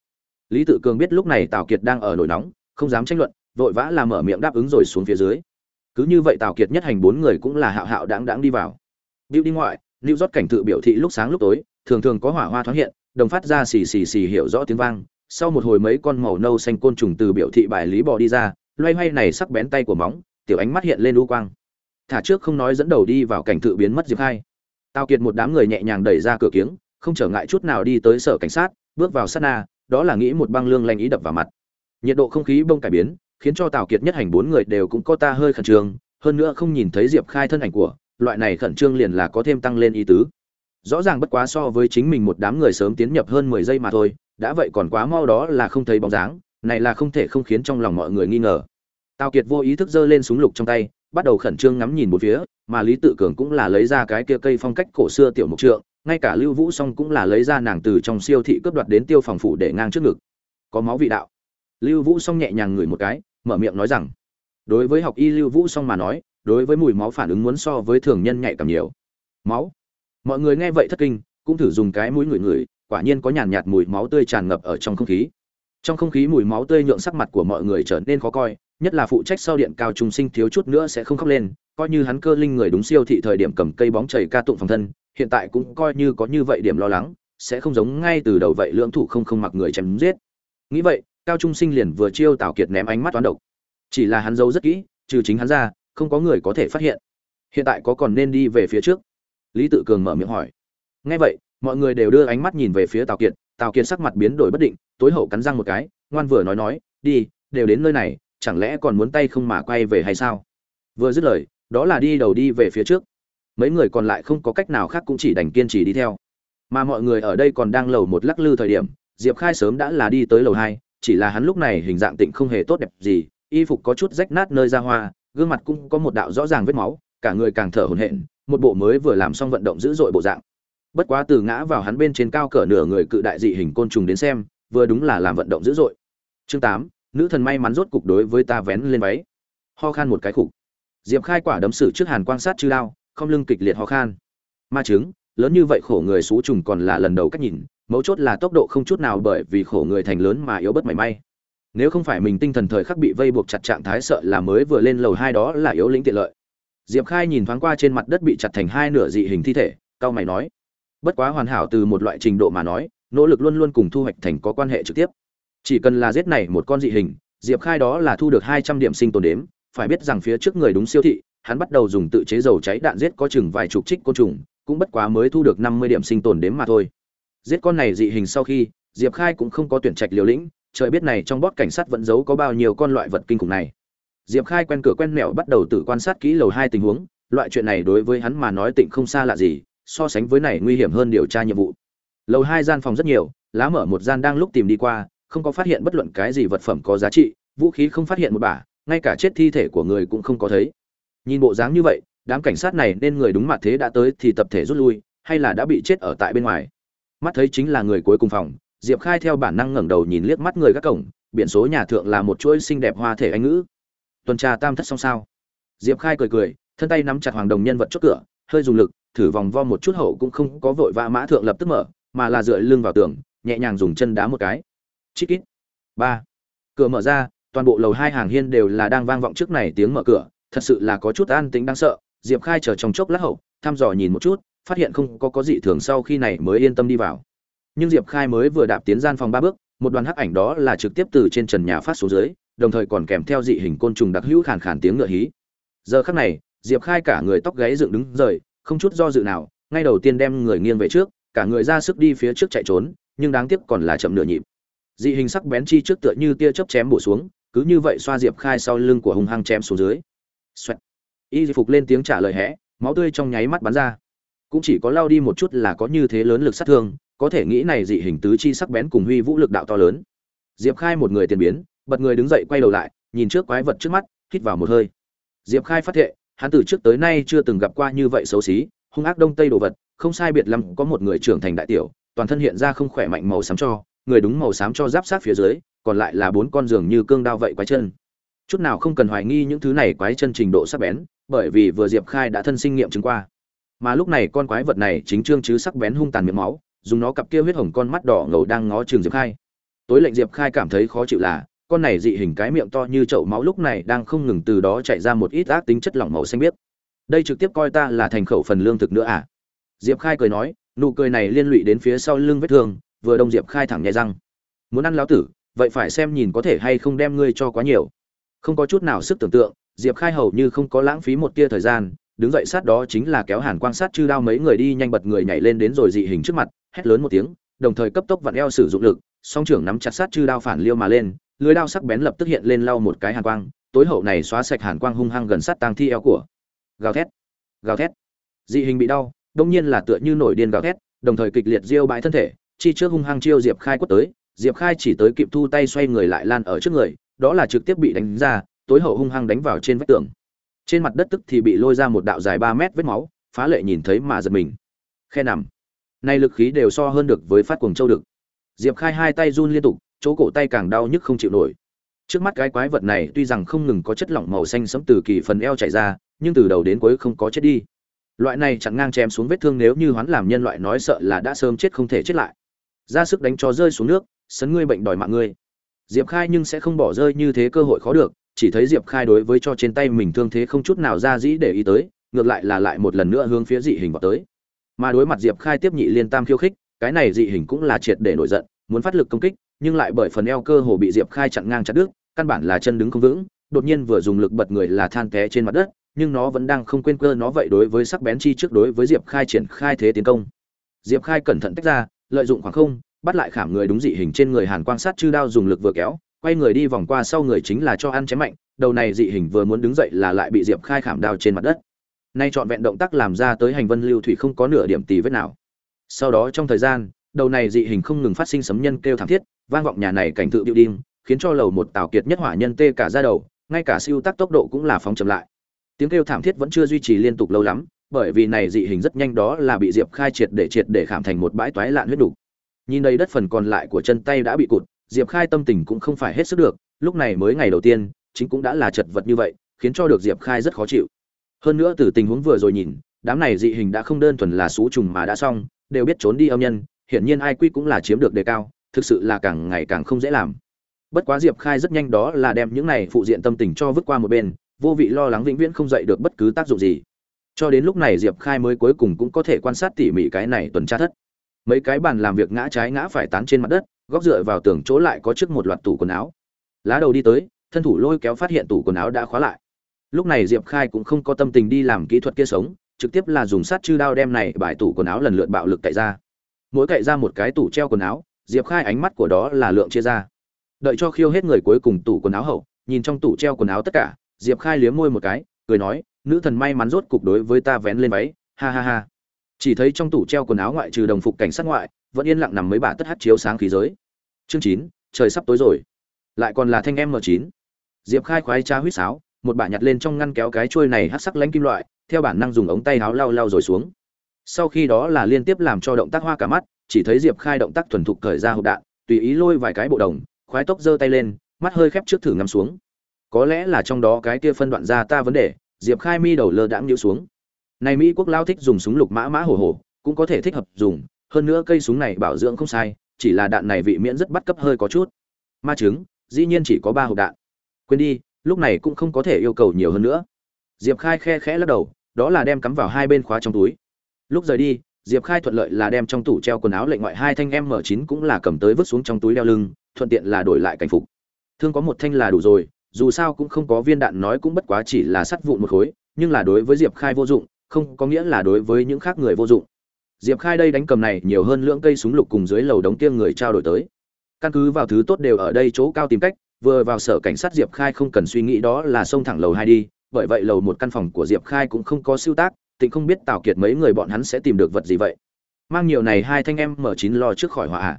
[SPEAKER 1] lý tự cường biết lúc này tào kiệt đang ở nổi nóng, không dám tranh luận, vội vã làm mở miệng đáp ứng rồi xuống phía dưới. Cứ như vậy tào kiệt nhất hành bốn người cũng là hạo hạo đáng đáng đi vào. Điệu đi ngoại lưu rót cảnh tự biểu thị lúc sáng lúc tối, thường thường có hỏa hoa thoáng hiện, đồng phát ra xì xì xì hiểu rõ tiếng vang. Sau một hồi mấy con màu nâu xanh côn trùng từ biểu thị bài lý bò đi ra loay hoay này sắc bén tay của móng, tiểu ánh mắt hiện lên u quang. Thả trước không nói dẫn đầu đi vào cảnh tự biến mất diệp khai. Tào kiệt một đám người nhẹ nhàng đẩy ra cửa kiếng, không trở ngại chút nào đi tới sở cảnh sát, bước vào sát na, đó là nghĩ một băng lương lanh ý đập vào mặt. Nhiệt độ không khí bông cải biến, khiến cho tào kiệt nhất hành bốn người đều cũng có ta hơi khẩn trương, hơn nữa không nhìn thấy diệp khai thân ảnh của, loại này khẩn trương liền là có thêm tăng lên ý tứ. Rõ ràng bất quá so với chính mình một đám người sớm tiến nhập hơn mười giây mà thôi, đã vậy còn quá mau đó là không thấy bóng dáng này là không thể không khiến trong lòng mọi người nghi ngờ. Tào kiệt vô ý thức giơ lên súng lục trong tay, bắt đầu khẩn trương ngắm nhìn một phía, mà lý tự cường cũng là lấy ra cái kia cây phong cách cổ xưa tiểu mục trượng, ngay cả lưu vũ song cũng là lấy ra nàng từ trong siêu thị cướp đoạt đến tiêu phòng phủ để ngang trước ngực. Có máu vị đạo. Lưu vũ song nhẹ nhàng ngửi một cái, mở miệng nói rằng, đối với học y lưu vũ song mà nói, đối với mùi máu phản ứng muốn so với thường nhân nhạy cảm nhiều. Máu? Mọi người nghe vậy thất kinh, cũng thử dùng cái mũi ngửi ngửi, quả nhiên có nhàn nhạt mùi máu tươi tràn ngập ở trong không khí trong không khí mùi máu tươi nhượng sắc mặt của mọi người trở nên khó coi, nhất là phụ trách sau điện cao trung sinh thiếu chút nữa sẽ không khóc lên, coi như hắn cơ linh người đúng siêu thị thời điểm cầm cây bóng chảy ca tụng phòng thân, hiện tại cũng coi như có như vậy điểm lo lắng, sẽ không giống ngay từ đầu vậy lưỡng thủ không không mặc người chém giết. Nghĩ vậy, cao trung sinh liền vừa chiêu tào kiệt ném ánh mắt toán độc. Chỉ là hắn giấu rất kỹ, trừ chính hắn ra, không có người có thể phát hiện. Hiện tại có còn nên đi về phía trước? Lý tự cường mở miệng hỏi. Nghe vậy, mọi người đều đưa ánh mắt nhìn về phía tào kiệt tào kiệt sắc mặt biến đổi bất định, tối hậu cắn răng một cái, ngoan vừa nói nói, đi, đều đến nơi này, chẳng lẽ còn muốn tay không mà quay về hay sao? Vừa dứt lời, đó là đi đầu đi về phía trước. Mấy người còn lại không có cách nào khác cũng chỉ đành kiên trì đi theo. Mà mọi người ở đây còn đang lầu một lắc lư thời điểm, diệp khai sớm đã là đi tới lầu hai, chỉ là hắn lúc này hình dạng tịnh không hề tốt đẹp gì, y phục có chút rách nát nơi ra hoa, gương mặt cũng có một đạo rõ ràng vết máu, cả người càng thở hổn hển, một bộ mới vừa làm xong vận động dữ dội bộ dạng bất quá từ ngã vào hắn bên trên cao cỡ nửa người cự đại dị hình côn trùng đến xem, vừa đúng là làm vận động dữ dội. Chương tám, nữ thần may mắn rốt cục đối với ta vén lên váy. Ho khan một cái khục. Diệp khai quả đấm sử trước hàn quan sát chư đao, không lưng kịch liệt ho khan. Ma chứng, lớn như vậy khổ người xú trùng còn là lần đầu cách nhìn, mấu chốt là tốc độ không chút nào bởi vì khổ người thành lớn mà yếu bất mảy may. Nếu không phải mình tinh thần thời khắc bị vây buộc chặt trạng thái sợ là mới vừa lên lầu hai đó là yếu lĩnh tiện lợi. Diệp khai nhìn thoáng qua trên mặt đất bị chặt thành hai nửa dị hình thi thể cao mày nói bất quá hoàn hảo từ một loại trình độ mà nói, nỗ lực luôn luôn cùng thu hoạch thành có quan hệ trực tiếp. Chỉ cần là giết này một con dị hình, diệp khai đó là thu được hai trăm điểm sinh tồn đếm, phải biết rằng phía trước người đúng siêu thị, hắn bắt đầu dùng tự chế dầu cháy đạn giết có chừng vài chục trích côn trùng, cũng bất quá mới thu được năm mươi điểm sinh tồn đếm mà thôi. Giết con này dị hình sau khi, diệp khai cũng không có tuyển trạch liều lĩnh, trời biết này trong bót cảnh sát vẫn giấu có bao nhiêu con loại vật kinh khủng này. Diệp khai quen cửa quen mẹo bắt đầu tự quan sát kỹ lầu hai tình huống, loại chuyện này đối với hắn mà nói tịnh không xa lạ gì so sánh với này nguy hiểm hơn điều tra nhiệm vụ. Lầu hai gian phòng rất nhiều, lá mở một gian đang lúc tìm đi qua, không có phát hiện bất luận cái gì vật phẩm có giá trị, vũ khí không phát hiện một bả, ngay cả chết thi thể của người cũng không có thấy. Nhìn bộ dáng như vậy, đám cảnh sát này nên người đúng mặt thế đã tới thì tập thể rút lui, hay là đã bị chết ở tại bên ngoài? Mắt thấy chính là người cuối cùng phòng, diệp khai theo bản năng ngẩng đầu nhìn liếc mắt người các cổng, biển số nhà thượng là một chuỗi xinh đẹp hoa thể anh ngữ. Tuần tra tam thất xong sao? Diệp khai cười cười, thân tay nắm chặt hoàng đồng nhân vật chốt cửa, hơi dùng lực thử vòng vo một chút hậu cũng không có vội vã mã thượng lập tức mở, mà là dựa lưng vào tường, nhẹ nhàng dùng chân đá một cái. Chít kít ba. Cửa mở ra, toàn bộ lầu hai hàng hiên đều là đang vang vọng trước này tiếng mở cửa, thật sự là có chút an tính đáng sợ. Diệp khai chờ trong chốc lát hậu, thăm dò nhìn một chút, phát hiện không có có gì thường sau khi này mới yên tâm đi vào. Nhưng diệp khai mới vừa đạp tiến gian phòng ba bước, một đoàn hắc ảnh đó là trực tiếp từ trên trần nhà phát xuống dưới, đồng thời còn kèm theo dị hình côn trùng đặc hữu khàn khàn tiếng ngựa hí. Giờ khắc này, diệp khai cả người tóc gáy dựng đứng rời không chút do dự nào, ngay đầu tiên đem người nghiêng về trước, cả người ra sức đi phía trước chạy trốn, nhưng đáng tiếc còn là chậm nửa nhịp. Dị hình sắc bén chi trước tựa như tia chớp chém bổ xuống, cứ như vậy xoa diệp khai sau lưng của hung hăng chém xuống dưới. Xoẹt. y phục lên tiếng trả lời hẽ máu tươi trong nháy mắt bắn ra. Cũng chỉ có lao đi một chút là có như thế lớn lực sát thương, có thể nghĩ này dị hình tứ chi sắc bén cùng huy vũ lực đạo to lớn. Diệp khai một người tiền biến, bật người đứng dậy quay đầu lại, nhìn trước quái vật trước mắt, hít vào một hơi. Diệp khai phát hiện hắn từ trước tới nay chưa từng gặp qua như vậy xấu xí, hung ác đông tây đồ vật, không sai biệt lắm có một người trưởng thành đại tiểu, toàn thân hiện ra không khỏe mạnh màu xám cho, người đúng màu xám cho giáp sát phía dưới, còn lại là bốn con giường như cương đao vậy quái chân. Chút nào không cần hoài nghi những thứ này quái chân trình độ sắc bén, bởi vì vừa diệp khai đã thân sinh nghiệm chứng qua. Mà lúc này con quái vật này chính trương chứ sắc bén hung tàn miệng máu, dùng nó cặp kia huyết hồng con mắt đỏ ngầu đang ngó trường diệp khai. Tối lệnh diệp khai cảm thấy khó chịu là con này dị hình cái miệng to như chậu máu lúc này đang không ngừng từ đó chạy ra một ít ác tính chất lỏng màu xanh biếc. Đây trực tiếp coi ta là thành khẩu phần lương thực nữa à? Diệp khai cười nói, nụ cười này liên lụy đến phía sau lưng vết thương, vừa đông diệp khai thẳng nhẹ răng. Muốn ăn lão tử, vậy phải xem nhìn có thể hay không đem ngươi cho quá nhiều. Không có chút nào sức tưởng tượng, diệp khai hầu như không có lãng phí một tia thời gian, đứng dậy sát đó chính là kéo hàn quan sát chư đao mấy người đi nhanh bật người nhảy lên đến rồi dị hình trước mặt, hét lớn một tiếng, đồng thời cấp tốc vặn eo sử dụng lực, song trưởng nắm chặt sát chư đao phản liêu mà lên lưới đao sắc bén lập tức hiện lên lau một cái hàn quang, tối hậu này xóa sạch hàn quang hung hăng gần sát tang thi eo của. Gào thét gào thét. Dị hình bị đau, đông nhiên là tựa như nổi điên gào thét, đồng thời kịch liệt diêu bãi thân thể, chi trước hung hăng chiêu diệp khai quất tới, diệp khai chỉ tới kịp thu tay xoay người lại lan ở trước người, đó là trực tiếp bị đánh ra, tối hậu hung hăng đánh vào trên vách tường. Trên mặt đất tức thì bị lôi ra một đạo dài ba mét vết máu, phá lệ nhìn thấy mà giật mình. Khe nằm. Nay lực khí đều so hơn được với phát cuồng châu được diệp khai hai tay run liên tục chỗ cổ tay càng đau nhức không chịu nổi. Trước mắt cái quái vật này tuy rằng không ngừng có chất lỏng màu xanh sẫm từ kỳ phần eo chảy ra, nhưng từ đầu đến cuối không có chết đi. Loại này chặn ngang chém xuống vết thương nếu như hoán làm nhân loại nói sợ là đã sớm chết không thể chết lại. Ra sức đánh cho rơi xuống nước, sấn ngươi bệnh đòi mạng ngươi. Diệp khai nhưng sẽ không bỏ rơi như thế cơ hội khó được, chỉ thấy diệp khai đối với cho trên tay mình thương thế không chút nào ra dĩ để ý tới, ngược lại là lại một lần nữa hướng phía dị hình vào tới. Mà đối mặt diệp khai tiếp nhị liên tam khiêu khích, cái này dị hình cũng là triệt để nổi giận, muốn phát lực công kích nhưng lại bởi phần eo cơ hồ bị diệp khai chặn ngang chặt đứt, căn bản là chân đứng không vững, đột nhiên vừa dùng lực bật người là than té trên mặt đất, nhưng nó vẫn đang không quên cơ nó vậy đối với sắc bén chi trước đối với diệp khai triển khai thế tiến công. Diệp khai cẩn thận tách ra, lợi dụng khoảng không, bắt lại khảm người đúng dị hình trên người hàn quan sát chư đao dùng lực vừa kéo, quay người đi vòng qua sau người chính là cho ăn chém mạnh, đầu này dị hình vừa muốn đứng dậy là lại bị diệp khai khảm đao trên mặt đất. Nay trọn vẹn động tác làm ra tới hành vân lưu thủy không có nửa điểm tì vết nào. Sau đó trong thời gian, đầu này dị hình không ngừng phát sinh sấm nhân kêu thảm thiết vang vọng nhà này cảnh tự điệu đinh khiến cho lầu một tào kiệt nhất hỏa nhân tê cả ra đầu, ngay cả siêu tác tốc độ cũng là phóng chậm lại tiếng kêu thảm thiết vẫn chưa duy trì liên tục lâu lắm, bởi vì này dị hình rất nhanh đó là bị diệp khai triệt để triệt để khảm thành một bãi toái lạn huyết đủ. nhìn đây đất phần còn lại của chân tay đã bị cụt, diệp khai tâm tình cũng không phải hết sức được, lúc này mới ngày đầu tiên, chính cũng đã là chật vật như vậy, khiến cho được diệp khai rất khó chịu hơn nữa từ tình huống vừa rồi nhìn, đám này dị hình đã không đơn thuần là xú trùng mà đã xong, đều biết trốn đi âm nhân, hiển nhiên ai quy cũng là chiếm được đề cao thực sự là càng ngày càng không dễ làm. Bất quá diệp khai rất nhanh đó là đem những này phụ diện tâm tình cho vứt qua một bên, vô vị lo lắng vĩnh viễn không dậy được bất cứ tác dụng gì. Cho đến lúc này diệp khai mới cuối cùng cũng có thể quan sát tỉ mỉ cái này tuần tra thất. Mấy cái bàn làm việc ngã trái ngã phải tán trên mặt đất, góc dựa vào tường chỗ lại có trước một loạt tủ quần áo. Lá đầu đi tới, thân thủ lôi kéo phát hiện tủ quần áo đã khóa lại. Lúc này diệp khai cũng không có tâm tình đi làm kỹ thuật kia sống, trực tiếp là dùng sát chư đao đem này bài tủ quần áo lần lượt bạo lực cậy ra. Mỗi cậy ra một cái tủ treo quần áo diệp khai ánh mắt của đó là lượng chia ra. Đợi cho khiêu hết người cuối cùng tủ quần áo hậu, nhìn trong tủ treo quần áo tất cả, diệp khai liếm môi một cái, cười nói, nữ thần may mắn rốt cục đối với ta vén lên váy. Ha ha ha. Chỉ thấy trong tủ treo quần áo ngoại trừ đồng phục cảnh sát ngoại, vẫn yên lặng nằm mấy bà tất hát chiếu sáng khí giới. Chương chín, trời sắp tối rồi. Lại còn là thanh em m chín. Diệp khai khoái trá huýt sáo, một bà nhặt lên trong ngăn kéo cái trôi này hát sắc lánh kim loại, theo bản năng dùng ống tay áo lau lau rồi xuống. Sau khi đó là liên tiếp làm cho động tác hoa cả mắt chỉ thấy diệp khai động tác thuần thục cởi ra hộp đạn, tùy ý lôi vài cái bộ đồng, khoái tốc giơ tay lên, mắt hơi khép trước thử ngắm xuống. Có lẽ là trong đó cái kia phân đoạn ra ta vấn đề, diệp khai mi đầu lơ đãng nhũ xuống. Này mỹ quốc lao thích dùng súng lục mã mã hổ hổ, cũng có thể thích hợp dùng, hơn nữa cây súng này bảo dưỡng không sai, chỉ là đạn này vị miễn rất bắt cấp hơi có chút. Ma chứng dĩ nhiên chỉ có ba hộp đạn. Quên đi, lúc này cũng không có thể yêu cầu nhiều hơn nữa. Diệp khai khe khẽ lắc đầu, đó là đem cắm vào hai bên khóa trong túi. Lúc rời đi diệp khai thuận lợi là đem trong tủ treo quần áo lệnh ngoại hai thanh m 9 cũng là cầm tới vứt xuống trong túi đeo lưng, thuận tiện là đổi lại cảnh phục. Thương có một thanh là đủ rồi, dù sao cũng không có viên đạn nói cũng bất quá chỉ là sắt vụn một khối, nhưng là đối với diệp khai vô dụng, không có nghĩa là đối với những khác người vô dụng. Diệp khai đây đánh cầm này nhiều hơn lưỡng cây súng lục cùng dưới lầu đống tiêng người trao đổi tới. Căn cứ vào thứ tốt đều ở đây chỗ cao tìm cách, vừa vào sở cảnh sát diệp khai không cần suy nghĩ đó là xông thẳng lầu hai đi, bởi vậy lầu một căn phòng của diệp khai cũng không có siêu tác tịnh không biết tào kiệt mấy người bọn hắn sẽ tìm được vật gì vậy. Mang nhiều này hai thanh em mở chín lo trước khỏi hỏa hạ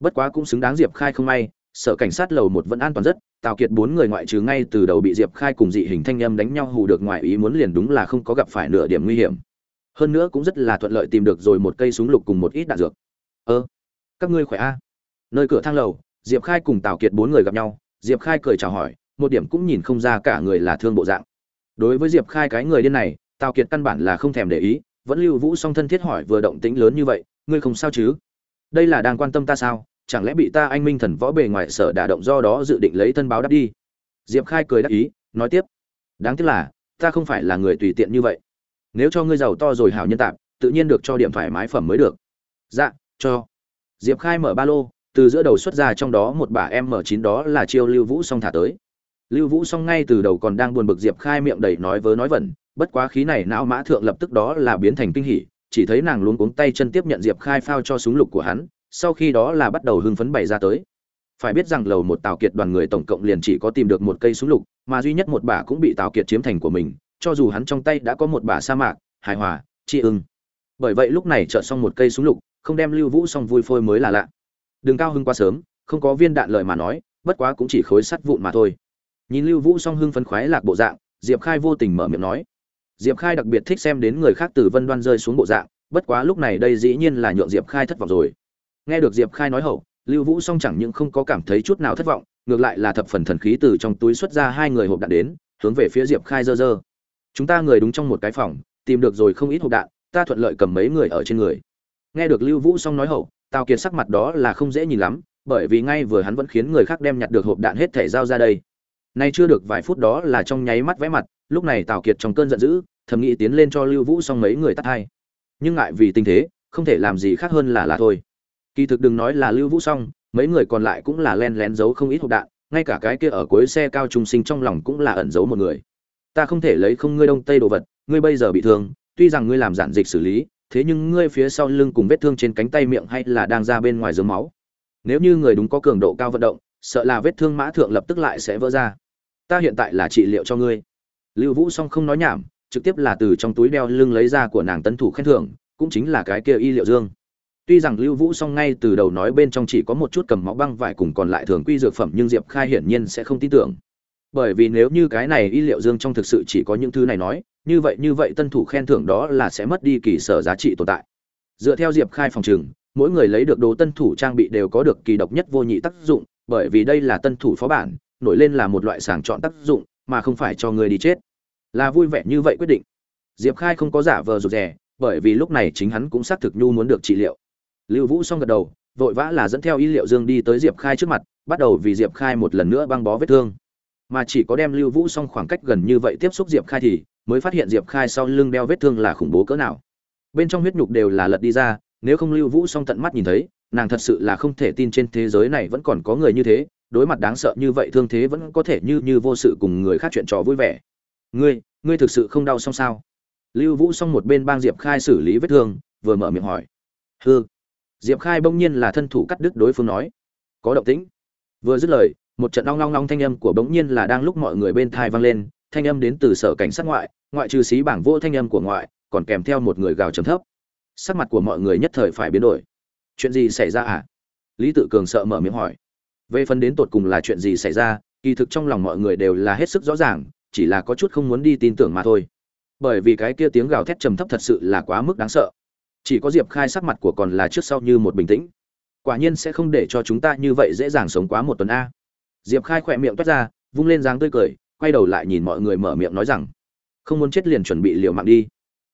[SPEAKER 1] bất quá cũng xứng đáng diệp khai không may, sở cảnh sát lầu một vẫn an toàn rất, tào kiệt bốn người ngoại trừ ngay từ đầu bị diệp khai cùng dị hình thanh âm đánh nhau hù được ngoài ý muốn liền đúng là không có gặp phải nửa điểm nguy hiểm. Hơn nữa cũng rất là thuận lợi tìm được rồi một cây súng lục cùng một ít đạn dược. Ơ, các ngươi khỏe a? Nơi cửa thang lầu, diệp khai cùng tào kiệt bốn người gặp nhau, diệp khai cười chào hỏi, một điểm cũng nhìn không ra cả người là thương bộ dạng. Đối với diệp khai cái người điên này tào kiệt căn bản là không thèm để ý, vẫn lưu vũ song thân thiết hỏi vừa động tĩnh lớn như vậy, ngươi không sao chứ? Đây là đang quan tâm ta sao? Chẳng lẽ bị ta anh minh thần võ bề ngoài sở đả động do đó dự định lấy thân báo đáp đi? Diệp khai cười đáp ý, nói tiếp, đáng tiếc là, ta không phải là người tùy tiện như vậy. Nếu cho ngươi giàu to rồi hảo nhân tạp, tự nhiên được cho điểm thoải mái phẩm mới được. Dạ cho. Diệp khai mở ba lô, từ giữa đầu xuất ra trong đó một bả m chín đó là chiêu lưu vũ song thả tới. Lưu vũ song ngay từ đầu còn đang buồn bực diệp khai miệng đầy nói vớ nói vẩn bất quá khí này não mã thượng lập tức đó là biến thành kinh hỉ, chỉ thấy nàng luôn cuống tay chân tiếp nhận diệp khai phao cho súng lục của hắn, sau khi đó là bắt đầu hưng phấn bày ra tới. Phải biết rằng lầu một tào kiệt đoàn người tổng cộng liền chỉ có tìm được một cây súng lục, mà duy nhất một bả cũng bị tào kiệt chiếm thành của mình, cho dù hắn trong tay đã có một bả sa mạc, hài hòa, tri ưng. Bởi vậy lúc này chợt xong một cây súng lục, không đem lưu vũ xong vui phôi mới là lạ. Đừng cao hưng quá sớm, không có viên đạn lời mà nói, bất quá cũng chỉ khối sắt vụn mà thôi. Nhìn lưu vũ song hưng phấn khoái lạc bộ dạng, diệp khai vô tình mở miệng nói diệp khai đặc biệt thích xem đến người khác từ vân đoan rơi xuống bộ dạng, bất quá lúc này đây dĩ nhiên là nhượng diệp khai thất vọng rồi. Nghe được diệp khai nói hậu, lưu vũ song chẳng những không có cảm thấy chút nào thất vọng, ngược lại là thập phần thần khí từ trong túi xuất ra hai người hộp đạn đến, hướng về phía diệp khai giơ giơ. chúng ta người đúng trong một cái phòng, tìm được rồi không ít hộp đạn, ta thuận lợi cầm mấy người ở trên người. Nghe được lưu vũ song nói hậu, tào kiệt sắc mặt đó là không dễ nhìn lắm, bởi vì ngay vừa hắn vẫn khiến người khác đem nhặt được hộp đạn hết thể giao ra đây nay chưa được vài phút đó là trong nháy mắt vẽ mặt, lúc này tào kiệt trong cơn giận dữ, thầm nghĩ tiến lên cho lưu vũ xong mấy người tắt hai. Nhưng ngại vì tình thế, không thể làm gì khác hơn là là thôi. Kỳ thực đừng nói là lưu vũ xong, mấy người còn lại cũng là len lén giấu không ít hộp đạn, ngay cả cái kia ở cuối xe cao trung sinh trong lòng cũng là ẩn giấu một người. Ta không thể lấy không ngươi đông tây đồ vật, ngươi bây giờ bị thương, tuy rằng ngươi làm giản dịch xử lý, thế nhưng ngươi phía sau lưng cùng vết thương trên cánh tay miệng hay là đang ra bên ngoài dớm máu. Nếu như người đúng có cường độ cao vận động sợ là vết thương mã thượng lập tức lại sẽ vỡ ra. Ta hiện tại là trị liệu cho ngươi. Lưu vũ song không nói nhảm, trực tiếp là từ trong túi đeo lưng lấy ra của nàng tân thủ khen thưởng, cũng chính là cái kia y liệu dương. Tuy rằng lưu vũ song ngay từ đầu nói bên trong chỉ có một chút cầm máu băng vải cùng còn lại thường quy dược phẩm nhưng diệp khai hiển nhiên sẽ không tin tưởng. Bởi vì nếu như cái này y liệu dương trong thực sự chỉ có những thứ này nói, như vậy như vậy tân thủ khen thưởng đó là sẽ mất đi kỳ sở giá trị tồn tại. Dựa theo diệp khai phòng trừng, mỗi người lấy được đồ tân thủ trang bị đều có được kỳ độc nhất vô nhị tác dụng bởi vì đây là tân thủ phó bản, nổi lên là một loại sàng chọn tác dụng, mà không phải cho người đi chết. Là vui vẻ như vậy quyết định. Diệp khai không có giả vờ rụt rè, bởi vì lúc này chính hắn cũng xác thực nhu muốn được trị liệu. Lưu vũ xong gật đầu, vội vã là dẫn theo y liệu dương đi tới diệp khai trước mặt, bắt đầu vì diệp khai một lần nữa băng bó vết thương. Mà chỉ có đem lưu vũ xong khoảng cách gần như vậy tiếp xúc diệp khai thì mới phát hiện diệp khai sau lưng đeo vết thương là khủng bố cỡ nào. Bên trong huyết nhục đều là lật đi ra, nếu không lưu vũ xong tận mắt nhìn thấy nàng thật sự là không thể tin trên thế giới này vẫn còn có người như thế, đối mặt đáng sợ như vậy thương thế vẫn có thể như như vô sự cùng người khác chuyện trò vui vẻ. Ngươi ngươi thực sự không đau xong sao? Lưu vũ xong một bên bang diệp khai xử lý vết thương, vừa mở miệng hỏi. Hư diệp khai bỗng nhiên là thân thủ cắt đứt đối phương nói. Có động tĩnh. Vừa dứt lời, một trận long long long thanh âm của bỗng nhiên là đang lúc mọi người bên thai vang lên, thanh âm đến từ sở cảnh sát ngoại ngoại trừ xí bảng vô thanh âm của ngoại, còn kèm theo một người gào trầm thấp. Sắc mặt của mọi người nhất thời phải biến đổi chuyện gì xảy ra à? Lý tự cường sợ mở miệng hỏi. Về phần đến tột cùng là chuyện gì xảy ra, kỳ thực trong lòng mọi người đều là hết sức rõ ràng, chỉ là có chút không muốn đi tin tưởng mà thôi. Bởi vì cái kia tiếng gào thét trầm thấp thật sự là quá mức đáng sợ. Chỉ có diệp khai sắc mặt của còn là trước sau như một bình tĩnh. Quả nhiên sẽ không để cho chúng ta như vậy dễ dàng sống quá một tuần a. Diệp khai khỏe miệng toát ra, vung lên dáng tươi cười, quay đầu lại nhìn mọi người mở miệng nói rằng, không muốn chết liền chuẩn bị liều mạng đi.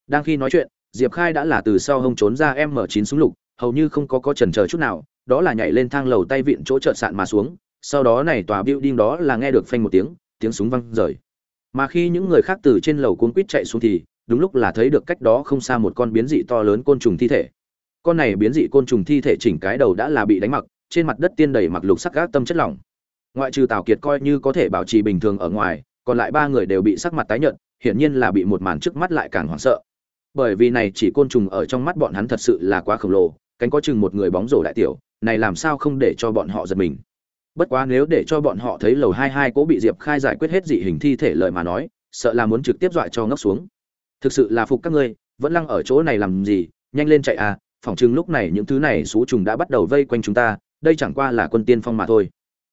[SPEAKER 1] Đang khi nói chuyện, diệp khai đã là từ sau hông trốn ra m 9 súng lục hầu như không có có chần chờ chút nào, đó là nhảy lên thang lầu tay vịn chỗ chợt sạn mà xuống, sau đó này tòa building đó là nghe được phanh một tiếng tiếng súng văng rời. Mà khi những người khác từ trên lầu cuốn quýt chạy xuống thì, đúng lúc là thấy được cách đó không xa một con biến dị to lớn côn trùng thi thể. Con này biến dị côn trùng thi thể chỉnh cái đầu đã là bị đánh mặc, trên mặt đất tiên đầy mặc lục sắc gác tâm chất lỏng. Ngoại trừ tào kiệt coi như có thể bảo trì bình thường ở ngoài, còn lại ba người đều bị sắc mặt tái nhợt, hiển nhiên là bị một màn trước mắt lại càng hoảng sợ. Bởi vì này chỉ côn trùng ở trong mắt bọn hắn thật sự là quá khổng lồ cánh có chừng một người bóng rổ đại tiểu, này làm sao không để cho bọn họ giật mình? Bất quá nếu để cho bọn họ thấy lầu hai hai cố bị diệp khai giải quyết hết dị hình thi thể lời mà nói, sợ là muốn trực tiếp dọa cho ngốc xuống. Thực sự là phục các ngươi, vẫn lăng ở chỗ này làm gì, nhanh lên chạy à phỏng chừng lúc này những thứ này xú trùng đã bắt đầu vây quanh chúng ta, đây chẳng qua là quân tiên phong mà thôi.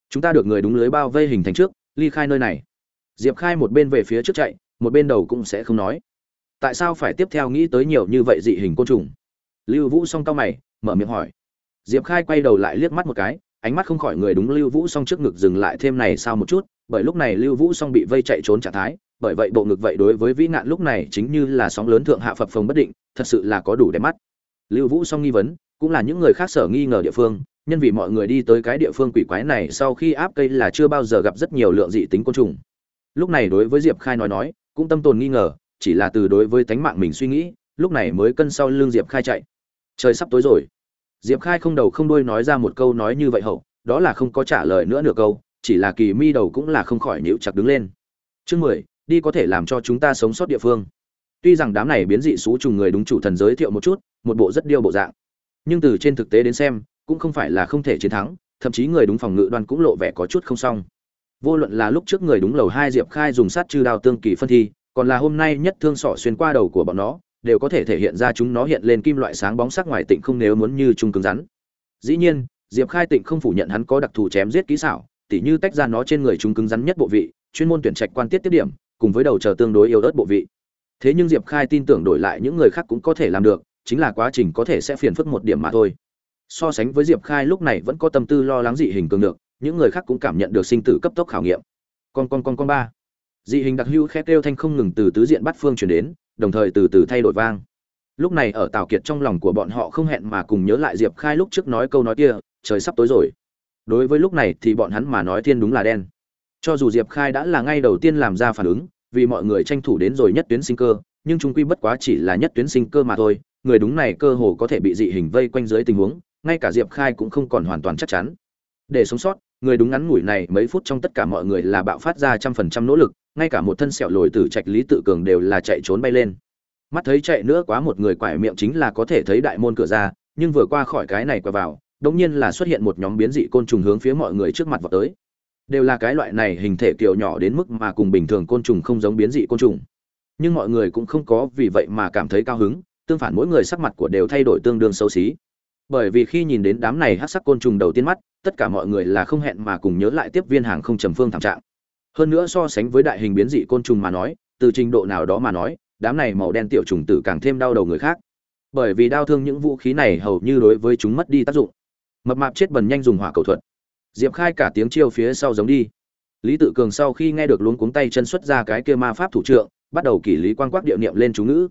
[SPEAKER 1] Chúng ta được người đúng lưới bao vây hình thành trước, ly khai nơi này. Diệp khai một bên về phía trước chạy, một bên đầu cũng sẽ không nói. Tại sao phải tiếp theo nghĩ tới nhiều như vậy dị hình côn trùng? Lưu vũ song cao mày mở miệng hỏi. Diệp khai quay đầu lại liếc mắt một cái, ánh mắt không khỏi người đúng lưu vũ s o n g trước ngực dừng lại thêm này sao một chút, bởi lúc này lưu vũ s o n g bị vây chạy trốn trạng thái, bởi vậy bộ ngực vậy đối với vĩ nạn lúc này chính như là sóng lớn thượng hạ phập phồng bất định, thật sự là có đủ đẹp mắt. Lưu vũ s o n g nghi vấn, cũng là những người khác sở nghi ngờ địa phương, nhân vì mọi người đi tới cái địa phương quỷ quái này sau khi áp cây là chưa bao giờ gặp rất nhiều lượng dị tính côn trùng. Lúc này đối với diệp khai nói nói, cũng tâm tồn nghi ngờ, chỉ là từ đối với tánh mạng mình suy nghĩ, lúc này mới cân sau lưng diệp khai chạy. Trời sắp tối rồi diệp khai không đầu không đuôi nói ra một câu nói như vậy hậu, đó là không có trả lời nữa nửa câu, chỉ là kỳ mi đầu cũng là không khỏi nhíu chặt đứng lên. Chương mười, đi có thể làm cho chúng ta sống sót địa phương. Tuy rằng đám này biến dị xú trùng người đúng chủ thần giới thiệu một chút, một bộ rất điêu bộ dạng. Nhưng từ trên thực tế đến xem, cũng không phải là không thể chiến thắng, thậm chí người đúng phòng ngự đoàn cũng lộ vẻ có chút không xong. Vô luận là lúc trước người đúng lầu hai diệp khai dùng sát chư đao tương kỳ phân thi, còn là hôm nay nhất thương sọ xuyên qua đầu của bọn nó đều có thể thể hiện ra chúng nó hiện lên kim loại sáng bóng sắc ngoài tịnh không nếu muốn như trung cứng rắn. Dĩ nhiên, diệp khai tịnh không phủ nhận hắn có đặc thù chém giết kỹ xảo, tỉ như tách ra nó trên người chúng cứng rắn nhất bộ vị, chuyên môn tuyển trạch quan tiết tiết điểm, cùng với đầu chờ tương đối yếu ớt bộ vị. Thế nhưng diệp khai tin tưởng đổi lại những người khác cũng có thể làm được, chính là quá trình có thể sẽ phiền phức một điểm mà thôi. So sánh với diệp khai lúc này vẫn có tâm tư lo lắng dị hình cường được những người khác cũng cảm nhận được sinh tử cấp tốc khảo nghiệm. Con con con con ba. Dị hình đặc hữu khét kêu thanh không ngừng từ tứ diện bắt phương truyền đến đồng thời từ từ thay đổi vang. Lúc này ở tào kiệt trong lòng của bọn họ không hẹn mà cùng nhớ lại diệp khai lúc trước nói câu nói kia, trời sắp tối rồi. Đối với lúc này thì bọn hắn mà nói thiên đúng là đen. Cho dù diệp khai đã là ngay đầu tiên làm ra phản ứng, vì mọi người tranh thủ đến rồi nhất tuyến sinh cơ, nhưng chúng quy bất quá chỉ là nhất tuyến sinh cơ mà thôi, người đúng này cơ hồ có thể bị dị hình vây quanh dưới tình huống, ngay cả diệp khai cũng không còn hoàn toàn chắc chắn. Để sống sót, người đúng ngắn ngủi này mấy phút trong tất cả mọi người là bạo phát ra trăm phần trăm nỗ lực ngay cả một thân sẹo lồi tử trạch lý tự cường đều là chạy trốn bay lên. Mắt thấy chạy nữa quá một người quải miệng chính là có thể thấy đại môn cửa ra, nhưng vừa qua khỏi cái này qua vào, đống nhiên là xuất hiện một nhóm biến dị côn trùng hướng phía mọi người trước mặt vào tới. Đều là cái loại này hình thể kiểu nhỏ đến mức mà cùng bình thường côn trùng không giống biến dị côn trùng. Nhưng mọi người cũng không có vì vậy mà cảm thấy cao hứng, tương phản mỗi người sắc mặt của đều thay đổi tương đương xấu xí. Bởi vì khi nhìn đến đám này hát sắc côn trùng đầu tiên mắt, tất cả mọi người là không hẹn mà cùng nhớ lại tiếp viên hàng không trầm phương thảm trạng hơn nữa so sánh với đại hình biến dị côn trùng mà nói, từ trình độ nào đó mà nói, đám này màu đen tiểu trùng tử càng thêm đau đầu người khác. Bởi vì đau thương những vũ khí này hầu như đối với chúng mất đi tác dụng. Mập mạp chết bần nhanh dùng hỏa cầu thuật. Diệp khai cả tiếng chiêu phía sau giống đi. Lý tự cường sau khi nghe được luống cuống tay chân xuất ra cái kia ma pháp thủ trượng, bắt đầu kỷ lý quan quắc điệu niệm lên chú ngữ.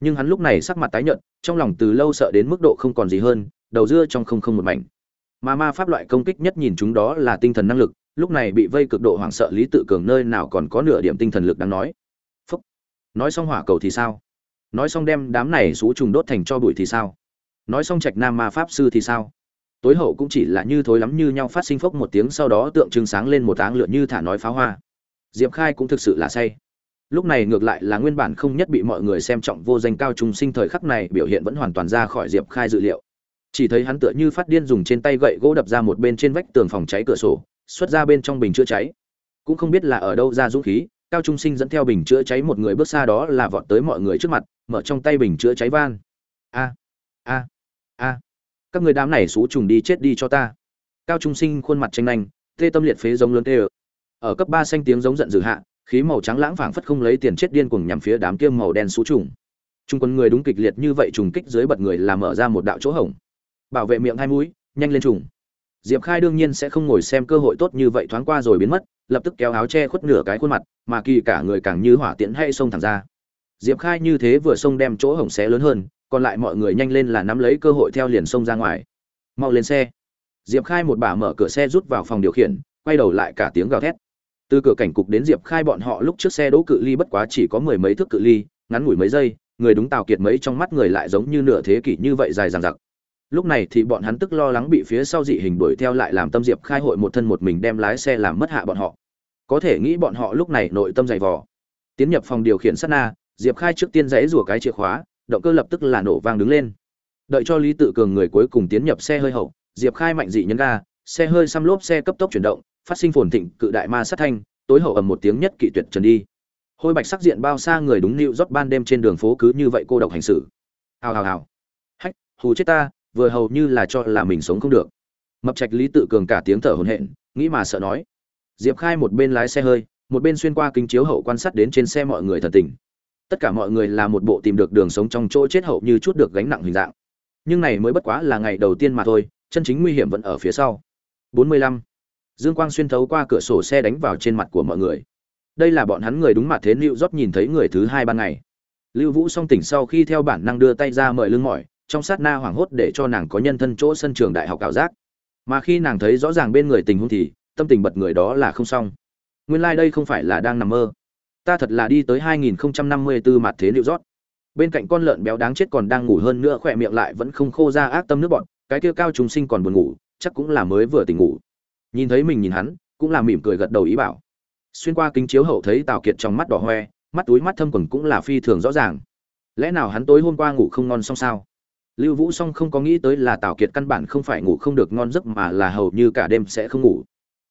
[SPEAKER 1] Nhưng hắn lúc này sắc mặt tái nhợt, trong lòng từ lâu sợ đến mức độ không còn gì hơn, đầu dưa trong không không một mảnh. Mà ma pháp loại công kích nhất nhìn chúng đó là tinh thần năng lực lúc này bị vây cực độ hoảng sợ lý tự cường nơi nào còn có nửa điểm tinh thần lực đáng nói. Phúc. Nói xong hỏa cầu thì sao? Nói xong đem đám này xú trùng đốt thành cho bụi thì sao? Nói xong trạch nam ma pháp sư thì sao? Tối hậu cũng chỉ là như thối lắm như nhau phát sinh phốc một tiếng sau đó tượng trưng sáng lên một áng lượn như thả nói pháo hoa. Diệp khai cũng thực sự là say. Lúc này ngược lại là nguyên bản không nhất bị mọi người xem trọng vô danh cao trung sinh thời khắc này biểu hiện vẫn hoàn toàn ra khỏi diệp khai dự liệu. Chỉ thấy hắn tựa như phát điên dùng trên tay gậy gỗ đập ra một bên trên vách tường phòng cháy cửa sổ xuất ra bên trong bình chữa cháy. Cũng không biết là ở đâu ra dũng khí, cao trung sinh dẫn theo bình chữa cháy một người bước xa đó là vọt tới mọi người trước mặt, mở trong tay bình chữa cháy van. A a a. Các người đám này xú trùng đi chết đi cho ta. Cao trung sinh khuôn mặt tranh nhanh tê tâm liệt phế giống lớn tê ở ở cấp ba xanh tiếng giống giận dữ hạ, khí màu trắng lãng phảng phất không lấy tiền chết điên cuồng nhằm phía đám kia màu đen xú trùng. Trung quân người đúng kịch liệt như vậy trùng kích dưới bật người làm mở ra một đạo chỗ hổng. Bảo vệ miệng hai mũi, nhanh lên trùng diệp khai đương nhiên sẽ không ngồi xem cơ hội tốt như vậy thoáng qua rồi biến mất, lập tức kéo áo che khuất nửa cái khuôn mặt, mà kỳ cả người càng như hỏa tiễn hay xông thẳng ra. Diệp khai như thế vừa xông đem chỗ hổng xé lớn hơn, còn lại mọi người nhanh lên là nắm lấy cơ hội theo liền xông ra ngoài. Mau lên xe. Diệp khai một bà mở cửa xe rút vào phòng điều khiển, quay đầu lại cả tiếng gào thét. Từ cửa cảnh cục đến diệp khai bọn họ lúc trước xe đỗ cự ly bất quá chỉ có mười mấy thước cự ly, ngắn ngủi mấy giây, người đúng tào kiệt mấy trong mắt người lại giống như nửa thế kỷ như vậy dài dằng dặc lúc này thì bọn hắn tức lo lắng bị phía sau dị hình đuổi theo lại làm tâm diệp khai hội một thân một mình đem lái xe làm mất hạ bọn họ. Có thể nghĩ bọn họ lúc này nội tâm dày vò. Tiến nhập phòng điều khiển sát na, diệp khai trước tiên dãy rủa cái chìa khóa, động cơ lập tức là nổ vang đứng lên. Đợi cho lý tự cường người cuối cùng tiến nhập xe hơi hậu, diệp khai mạnh dị nhấn ga, xe hơi xăm lốp xe cấp tốc chuyển động, phát sinh phồn thịnh cự đại ma sát thanh, tối hậu ầm một tiếng nhất kỵ tuyệt trần đi. Hôi bạch sắc diện bao xa người đúng nịu rót ban đêm trên đường phố cứ như vậy cô độc hành xử. Hào hào hào. Hách, hù chết ta vừa hầu như là cho là mình sống không được. Mập trạch lý tự cường cả tiếng thở hổn hển, nghĩ mà sợ nói. Diệp khai một bên lái xe hơi, một bên xuyên qua kính chiếu hậu quan sát đến trên xe mọi người thần tình. Tất cả mọi người là một bộ tìm được đường sống trong chỗ chết hậu như chút được gánh nặng hình dạng. Nhưng này mới bất quá là ngày đầu tiên mà thôi, chân chính nguy hiểm vẫn ở phía sau. 45. dương quang xuyên thấu qua cửa sổ xe đánh vào trên mặt của mọi người. Đây là bọn hắn người đúng mặt thế lưu rót nhìn thấy người thứ hai ban ngày. Lưu vũ song tỉnh sau khi theo bản năng đưa tay ra mời lưng mỏi trong sát na hoảng hốt để cho nàng có nhân thân chỗ sân trường đại học ảo giác. Mà khi nàng thấy rõ ràng bên người tình huống thì, tâm tình bật người đó là không xong. Nguyên lai đây không phải là đang nằm mơ. Ta thật là đi tới 2054 mặt thế liệu rót bên cạnh con lợn béo đáng chết còn đang ngủ hơn nữa, khỏe miệng lại vẫn không khô ra ác tâm nước bọn cái kia cao chúng sinh còn buồn ngủ, chắc cũng là mới vừa tỉnh ngủ. Nhìn thấy mình nhìn hắn, cũng là mỉm cười gật đầu ý bảo. Xuyên qua kính chiếu hậu thấy tào kiệt trong mắt đỏ hoe, mắt túi mắt thâm quần cũng là phi thường rõ ràng. Lẽ nào hắn tối hôm qua ngủ không ngon xong sao? Lưu vũ song không có nghĩ tới là tào kiệt căn bản không phải ngủ không được ngon giấc mà là hầu như cả đêm sẽ không ngủ.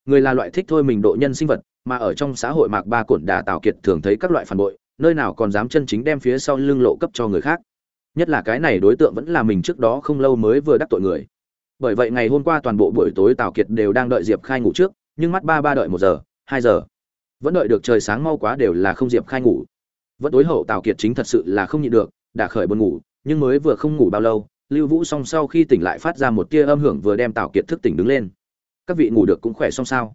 [SPEAKER 1] Người là loại thích thôi mình độ nhân sinh vật, mà ở trong xã hội mạc ba cổn đà tào kiệt thường thấy các loại phản bội, nơi nào còn dám chân chính đem phía sau lưng lộ cấp cho người khác. Nhất là cái này đối tượng vẫn là mình trước đó không lâu mới vừa đắc tội người. Bởi vậy ngày hôm qua toàn bộ buổi tối tào kiệt đều đang đợi diệp khai ngủ trước, nhưng mắt ba ba đợi một giờ, hai giờ. Vẫn đợi được trời sáng mau quá đều là không diệp khai ngủ. Vẫn tối hậu tào kiệt chính thật sự là không nhịn được, đã khởi buồn ngủ nhưng mới vừa không ngủ bao lâu, lưu vũ song sau khi tỉnh lại phát ra một tia âm hưởng vừa đem tào kiệt thức tỉnh đứng lên. Các vị ngủ được cũng khỏe xong sao?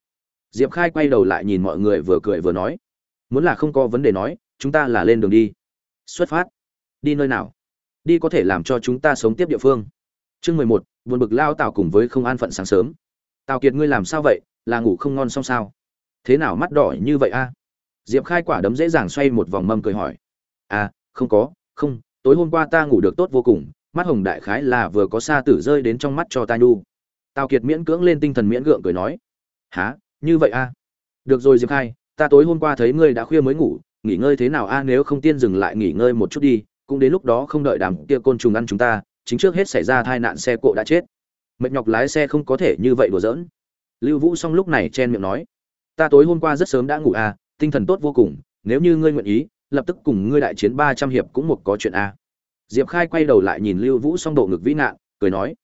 [SPEAKER 1] Diệp khai quay đầu lại nhìn mọi người vừa cười vừa nói. Muốn là không có vấn đề nói, chúng ta là lên đường đi. Xuất phát. Đi nơi nào? Đi có thể làm cho chúng ta sống tiếp địa phương. Chương mười một, buồn bực lao tào cùng với không an phận sáng sớm. Tào kiệt ngươi làm sao vậy? Là ngủ không ngon xong sao? Thế nào mắt đỏ như vậy a? Diệp khai quả đấm dễ dàng xoay một vòng mâm cười hỏi. À không có, không tối hôm qua ta ngủ được tốt vô cùng mắt hồng đại khái là vừa có xa tử rơi đến trong mắt cho ta nhu. Tào kiệt miễn cưỡng lên tinh thần miễn gượng cười nói há như vậy a được rồi diệp khai ta tối hôm qua thấy ngươi đã khuya mới ngủ nghỉ ngơi thế nào a? Nếu không tiên dừng lại nghỉ ngơi một chút đi cũng đến lúc đó không đợi đàm kia côn trùng ăn chúng ta chính trước hết xảy ra tai nạn xe cộ đã chết. Mệt nhọc lái xe không có thể như vậy đùa giỡn. Lưu vũ xong lúc này chen miệng nói ta tối hôm qua rất sớm đã ngủ à, tinh thần tốt vô cùng nếu như ngươi nguyện ý lập tức cùng ngươi đại chiến ba trăm hiệp cũng một có chuyện a. Diệp khai quay đầu lại nhìn lưu vũ song bộ ngực vĩ nạn, cười nói,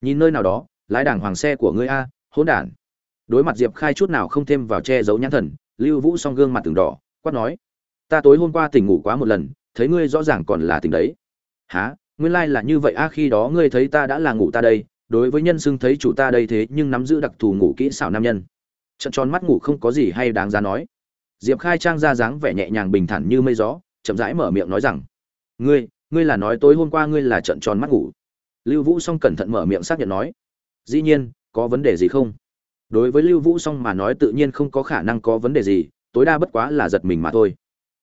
[SPEAKER 1] nhìn nơi nào đó, lái đảng hoàng xe của ngươi a, hỗn đản. Đối mặt diệp khai chút nào không thêm vào che giấu nhãn thần, lưu vũ song gương mặt từng đỏ, quát nói, ta tối hôm qua tỉnh ngủ quá một lần, thấy ngươi rõ ràng còn là tỉnh đấy. Há nguyên lai là như vậy a, khi đó ngươi thấy ta đã là ngủ ta đây, đối với nhân xưng thấy chủ ta đây thế nhưng nắm giữ đặc thù ngủ kỹ xảo nam nhân. Trận tròn mắt ngủ không có gì hay đáng giá nói diệp khai trang ra dáng vẻ nhẹ nhàng bình thản như mây gió, chậm rãi mở miệng nói rằng, ngươi ngươi là nói tối hôm qua ngươi là trận tròn mắt ngủ. Lưu vũ song cẩn thận mở miệng xác nhận nói, dĩ nhiên, có vấn đề gì không? Đối với lưu vũ song mà nói tự nhiên không có khả năng có vấn đề gì, tối đa bất quá là giật mình mà thôi.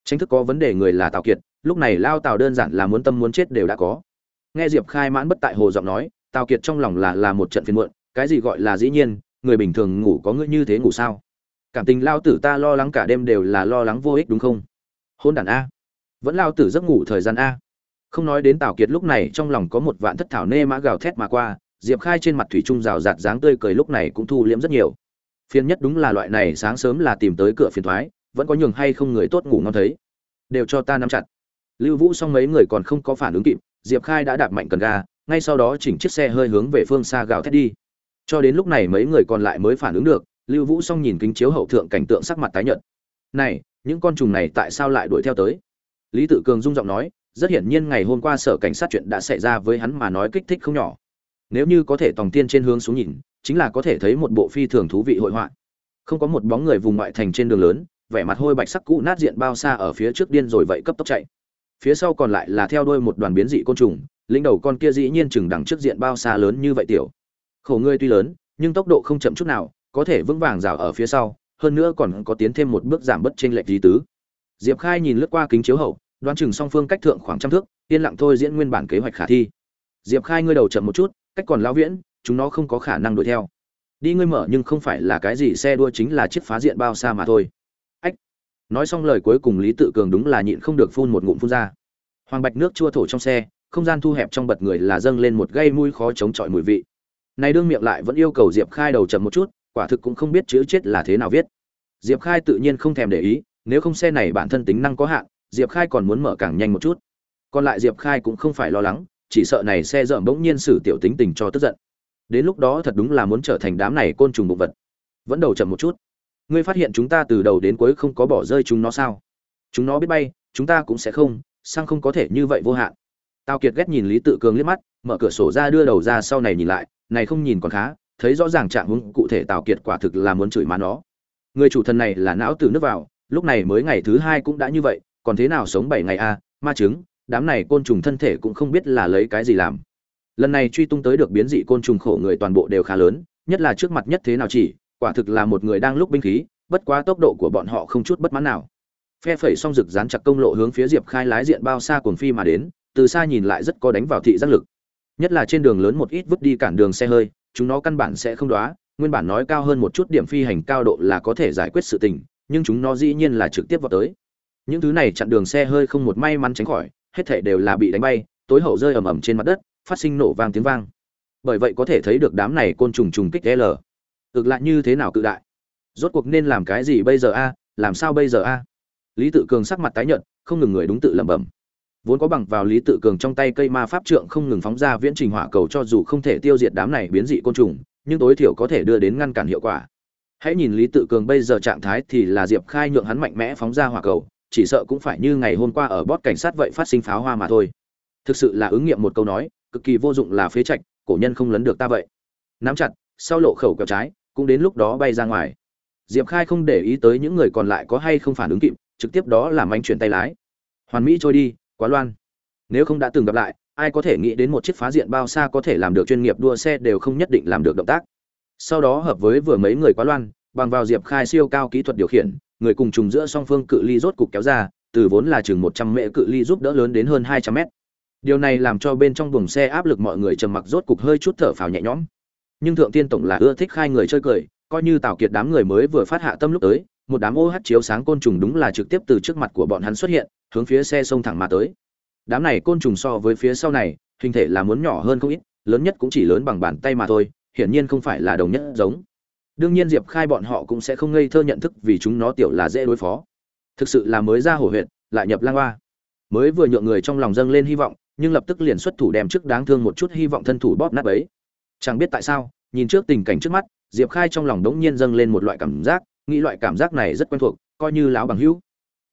[SPEAKER 1] Tranh thức có vấn đề người là tào kiệt, lúc này lao tào đơn giản là muốn tâm muốn chết đều đã có. Nghe diệp khai mãn bất tại hồ giọng nói, tào kiệt trong lòng là là một trận phiền muộn, cái gì gọi là dĩ nhiên, người bình thường ngủ có ngươi như thế ngủ sao? Cảm tình lao tử ta lo lắng cả đêm đều là lo lắng vô ích đúng không? Hôn đàn a. Vẫn lao tử giấc ngủ thời gian a. Không nói đến tào kiệt lúc này trong lòng có một vạn thất thảo nê mã gào thét mà qua, diệp khai trên mặt thủy trung rào rạt dáng tươi cười lúc này cũng thu liễm rất nhiều. Phiền nhất đúng là loại này sáng sớm là tìm tới cửa phiền thoái, vẫn có nhường hay không người tốt ngủ ngon thấy. Đều cho ta nắm chặt. Lưu vũ xong mấy người còn không có phản ứng kịp, diệp khai đã đạp mạnh cần ga, ngay sau đó chỉnh chiếc xe hơi hướng về phương xa gào thét đi. Cho đến lúc này mấy người còn lại mới phản ứng được lưu vũ xong nhìn kính chiếu hậu thượng cảnh tượng sắc mặt tái nhợt. Này, những con trùng này tại sao lại đuổi theo tới? Lý tự cường rung giọng nói, rất hiển nhiên ngày hôm qua sở cảnh sát chuyện đã xảy ra với hắn mà nói kích thích không nhỏ. Nếu như có thể tòng tiên trên hướng xuống nhìn, chính là có thể thấy một bộ phi thường thú vị hội họa. Không có một bóng người vùng ngoại thành trên đường lớn, vẻ mặt hôi bạch sắc cũ nát diện bao xa ở phía trước điên rồi vậy cấp tốc chạy. Phía sau còn lại là theo đuôi một đoàn biến dị côn trùng linh đầu con kia dĩ nhiên chừng đằng trước diện bao xa lớn như vậy tiểu. Khổ ngươi tuy lớn, nhưng tốc độ không chậm chút nào có thể vững vàng rào ở phía sau, hơn nữa còn có tiến thêm một bước giảm bất trên lệch lý tứ. Diệp khai nhìn lướt qua kính chiếu hậu, đoán chừng song phương cách thượng khoảng trăm thước, yên lặng thôi diễn nguyên bản kế hoạch khả thi. Diệp khai ngươi đầu chậm một chút, cách còn lao viễn, chúng nó không có khả năng đuổi theo. Đi ngươi mở nhưng không phải là cái gì xe đua chính là chiếc phá diện bao xa mà thôi. Ách. Nói xong lời cuối cùng lý tự cường đúng là nhịn không được phun một ngụm phun ra. Hoàng bạch nước chua thổ trong xe, không gian thu hẹp trong bật người là dâng lên một gây mùi khó chống chọi mùi vị. Này đương miệng lại vẫn yêu cầu diệp khai đầu chậm một chút quả thực cũng không biết chữ chết là thế nào viết. Diệp khai tự nhiên không thèm để ý, nếu không xe này bản thân tính năng có hạn, diệp khai còn muốn mở càng nhanh một chút. Còn lại diệp khai cũng không phải lo lắng, chỉ sợ này xe dởm bỗng nhiên xử tiểu tính tình cho tức giận. Đến lúc đó thật đúng là muốn trở thành đám này côn trùng bụng vật. Vẫn đầu chậm một chút. Ngươi phát hiện chúng ta từ đầu đến cuối không có bỏ rơi chúng nó sao? Chúng nó biết bay, chúng ta cũng sẽ không sang không có thể như vậy vô hạn? Tao kiệt ghét nhìn lý tự cường liếc mắt, mở cửa sổ ra đưa đầu ra sau này nhìn lại, này không nhìn còn khá thấy rõ ràng trạng hướng cụ thể tào kiệt quả thực là muốn chửi má nó. Người chủ thần này là não từ nước vào, lúc này mới ngày thứ hai cũng đã như vậy, còn thế nào sống bảy ngày a, ma chứng, đám này côn trùng thân thể cũng không biết là lấy cái gì làm. Lần này truy tung tới được biến dị côn trùng khổ người toàn bộ đều khá lớn, nhất là trước mặt nhất thế nào chỉ, quả thực là một người đang lúc binh khí, bất quá tốc độ của bọn họ không chút bất mãn nào. Phe phẩy song rực dán chặt công lộ hướng phía diệp khai lái diện bao xa cuồng phi mà đến, từ xa nhìn lại rất có đánh vào thị giác lực. Nhất là trên đường lớn một ít vứt đi cản đường xe hơi chúng nó căn bản sẽ không đoá, nguyên bản nói cao hơn một chút điểm phi hành cao độ là có thể giải quyết sự tình, nhưng chúng nó dĩ nhiên là trực tiếp vào tới. Những thứ này chặn đường xe hơi không một may mắn tránh khỏi, hết thể đều là bị đánh bay, tối hậu rơi ầm ầm trên mặt đất, phát sinh nổ vang tiếng vang. Bởi vậy có thể thấy được đám này côn trùng trùng kích l. Ực lại như thế nào cự đại? Rốt cuộc nên làm cái gì bây giờ a? Làm sao bây giờ a? Lý tự cường sắc mặt tái nhợt, không ngừng người đúng tự lẩm bẩm vốn có bằng vào lý tự cường trong tay cây ma pháp trượng không ngừng phóng ra viễn trình hỏa cầu cho dù không thể tiêu diệt đám này biến dị côn trùng, nhưng tối thiểu có thể đưa đến ngăn cản hiệu quả. Hãy nhìn lý tự cường bây giờ trạng thái thì là diệp khai nhượng hắn mạnh mẽ phóng ra hỏa cầu, chỉ sợ cũng phải như ngày hôm qua ở bót cảnh sát vậy phát sinh pháo hoa mà thôi. Thực sự là ứng nghiệm một câu nói, cực kỳ vô dụng là phế trạch, cổ nhân không lấn được ta vậy. Nắm chặt, sau lộ khẩu kẹo trái, cũng đến lúc đó bay ra ngoài. Diệp khai không để ý tới những người còn lại có hay không phản ứng kịp, trực tiếp đó làm anh chuyển tay lái. Hoàn mỹ trôi đi quá loan. Nếu không đã từng gặp lại, ai có thể nghĩ đến một chiếc phá diện bao xa có thể làm được chuyên nghiệp đua xe đều không nhất định làm được động tác. Sau đó hợp với vừa mấy người quá loan, bằng vào diệp khai siêu cao kỹ thuật điều khiển, người cùng trùng giữa song phương cự ly rốt cục kéo ra, từ vốn là chừng một trăm mễ cự ly giúp đỡ lớn đến hơn hai trăm mét. Điều này làm cho bên trong buồng xe áp lực mọi người trầm mặc rốt cục hơi chút thở phào nhẹ nhõm. Nhưng thượng tiên tổng là ưa thích khai người chơi cười, coi như tào kiệt đám người mới vừa phát hạ tâm lúc tới một đám ô hát chiếu sáng côn trùng đúng là trực tiếp từ trước mặt của bọn hắn xuất hiện, hướng phía xe sông thẳng mà tới. Đám này côn trùng so với phía sau này, hình thể là muốn nhỏ hơn không ít, lớn nhất cũng chỉ lớn bằng bàn tay mà thôi, hiển nhiên không phải là đồng nhất giống. Đương nhiên diệp khai bọn họ cũng sẽ không ngây thơ nhận thức vì chúng nó tiểu là dễ đối phó. Thực sự là mới ra hổ huyện lại nhập lang hoa. Mới vừa nhượng người trong lòng dâng lên hy vọng, nhưng lập tức liền xuất thủ đem trước đáng thương một chút hy vọng thân thủ bóp nát ấy chẳng biết tại sao, nhìn trước tình cảnh trước mắt, diệp khai trong lòng đống nhiên dâng lên một loại cảm giác nghĩ loại cảm giác này rất quen thuộc, coi như lão bằng hữu.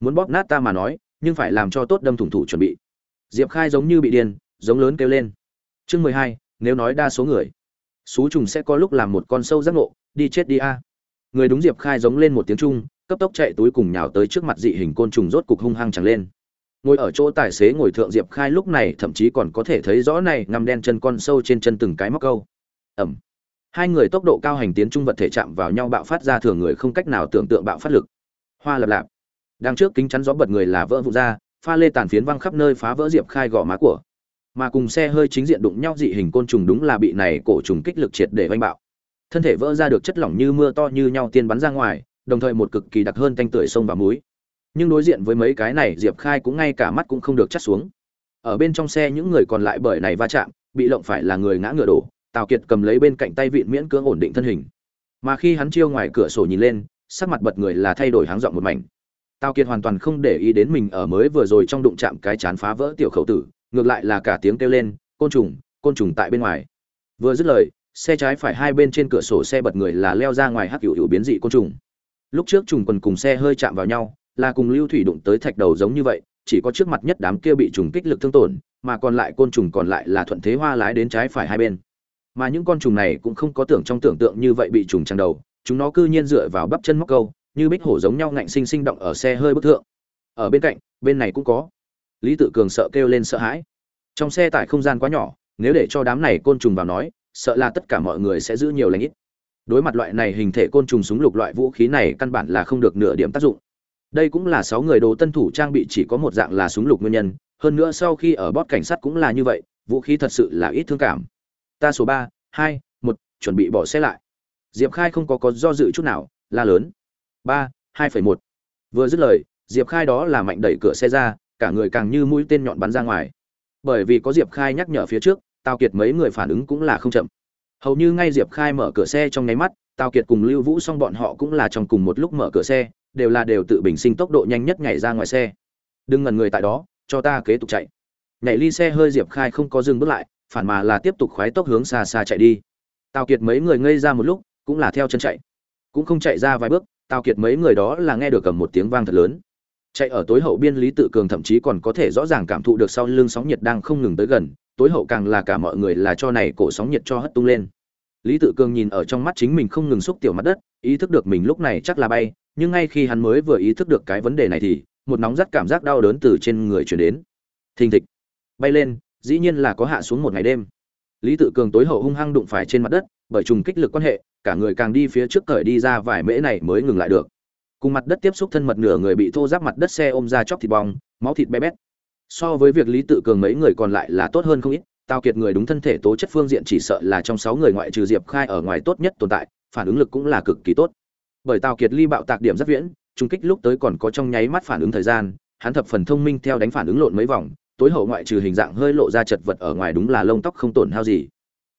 [SPEAKER 1] Muốn bóp nát ta mà nói, nhưng phải làm cho tốt đâm thủng thủ chuẩn bị. Diệp khai giống như bị điên, giống lớn kêu lên. Chương mười hai, nếu nói đa số người, xú trùng sẽ có lúc làm một con sâu giác ngộ, đi chết đi a. Người đúng diệp khai giống lên một tiếng trung, cấp tốc chạy túi cùng nhào tới trước mặt dị hình côn trùng rốt cục hung hăng chẳng lên. Ngồi ở chỗ tài xế ngồi thượng diệp khai lúc này thậm chí còn có thể thấy rõ này ngăm đen chân con sâu trên chân từng cái móc câu. Ẩm hai người tốc độ cao hành tiến trung vật thể chạm vào nhau bạo phát ra thường người không cách nào tưởng tượng bạo phát lực. Hoa lập lạp. Đang trước kính chắn gió bật người là vỡ vụn ra, pha lê tàn phiến văng khắp nơi phá vỡ diệp khai gò má của. Mà cùng xe hơi chính diện đụng nhau dị hình côn trùng đúng là bị này cổ trùng kích lực triệt để vanh bạo. Thân thể vỡ ra được chất lỏng như mưa to như nhau tiên bắn ra ngoài, đồng thời một cực kỳ đặc hơn tanh tưởi sông và muối. Nhưng đối diện với mấy cái này, diệp khai cũng ngay cả mắt cũng không được chắt xuống. Ở bên trong xe những người còn lại bởi này va chạm, bị lộng phải là người ngã ngựa đổ tào kiệt cầm lấy bên cạnh tay vịn miễn cưỡng ổn định thân hình. Mà khi hắn chiêu ngoài cửa sổ nhìn lên, sắc mặt bật người là thay đổi háng giọng một mảnh. Tào kiệt hoàn toàn không để ý đến mình ở mới vừa rồi trong đụng chạm cái chán phá vỡ tiểu khẩu tử, ngược lại là cả tiếng kêu lên, côn trùng côn trùng tại bên ngoài. Vừa dứt lời, xe trái phải hai bên trên cửa sổ xe bật người là leo ra ngoài hắc hữu hữu biến dị côn trùng. Lúc trước trùng quần cùng xe hơi chạm vào nhau, là cùng lưu thủy đụng tới thạch đầu giống như vậy, chỉ có trước mặt nhất đám kia bị trùng kích lực thương tổn, mà còn lại côn trùng còn lại là thuận thế hoa lái đến trái phải hai bên mà những con trùng này cũng không có tưởng trong tưởng tượng như vậy bị trùng trang đầu, chúng nó cư nhiên dựa vào bắp chân móc câu, như bích hổ giống nhau ngạnh sinh sinh động ở xe hơi bức thượng. Ở bên cạnh, bên này cũng có. Lý tự cường sợ kêu lên sợ hãi. Trong xe tải không gian quá nhỏ, nếu để cho đám này côn trùng vào nói, sợ là tất cả mọi người sẽ giữ nhiều lãnh ít. Đối mặt loại này hình thể côn trùng súng lục loại vũ khí này căn bản là không được nửa điểm tác dụng. Đây cũng là sáu người đồ tân thủ trang bị chỉ có một dạng là súng lục nguyên nhân, hơn nữa sau khi ở bót cảnh sát cũng là như vậy, vũ khí thật sự là ít thương cảm ta số ba, hai, một, chuẩn bị bỏ xe lại. Diệp khai không có có do dự chút nào, la lớn. Ba, hai phẩy một. Vừa dứt lời, diệp khai đó là mạnh đẩy cửa xe ra, cả người càng như mũi tên nhọn bắn ra ngoài. Bởi vì có diệp khai nhắc nhở phía trước, tào kiệt mấy người phản ứng cũng là không chậm. Hầu như ngay diệp khai mở cửa xe trong nháy mắt, tào kiệt cùng lưu vũ xong bọn họ cũng là trong cùng một lúc mở cửa xe, đều là đều tự bình sinh tốc độ nhanh nhất nhảy ra ngoài xe. Đừng ngần người tại đó, cho ta kế tục chạy. Nhảy ly xe hơi diệp khai không có dừng bước lại phản mà là tiếp tục khoái tốc hướng xa xa chạy đi. Tào kiệt mấy người ngây ra một lúc, cũng là theo chân chạy. Cũng không chạy ra vài bước, tào kiệt mấy người đó là nghe được cầm một tiếng vang thật lớn. Chạy ở tối hậu biên lý tự cường thậm chí còn có thể rõ ràng cảm thụ được sau lưng sóng nhiệt đang không ngừng tới gần, tối hậu càng là cả mọi người là cho này cổ sóng nhiệt cho hất tung lên. Lý tự cường nhìn ở trong mắt chính mình không ngừng xúc tiểu mặt đất, ý thức được mình lúc này chắc là bay, nhưng ngay khi hắn mới vừa ý thức được cái vấn đề này thì, một nóng rất cảm giác đau đớn từ trên người chuyển đến. Thình thịch. Bay lên dĩ nhiên là có hạ xuống một ngày đêm. Lý tự cường tối hậu hung hăng đụng phải trên mặt đất, bởi trùng kích lực quan hệ, cả người càng đi phía trước cởi đi ra vài mễ này mới ngừng lại được. Cùng mặt đất tiếp xúc thân mật nửa người bị thô giáp mặt đất xe ôm ra chóc thịt bong, máu thịt bé bét. So với việc lý tự cường mấy người còn lại là tốt hơn không ít tao kiệt người đúng thân thể tố chất phương diện chỉ sợ là trong sáu người ngoại trừ diệp khai ở ngoài tốt nhất tồn tại, phản ứng lực cũng là cực kỳ tốt. Bởi tào kiệt ly bạo tạc điểm rất viễn trung kích lúc tới còn có trong nháy mắt phản ứng thời gian, hắn thập phần thông minh theo đánh phản ứng lộn mấy vòng tối hậu ngoại trừ hình dạng hơi lộ ra chật vật ở ngoài đúng là lông tóc không tổn hao gì.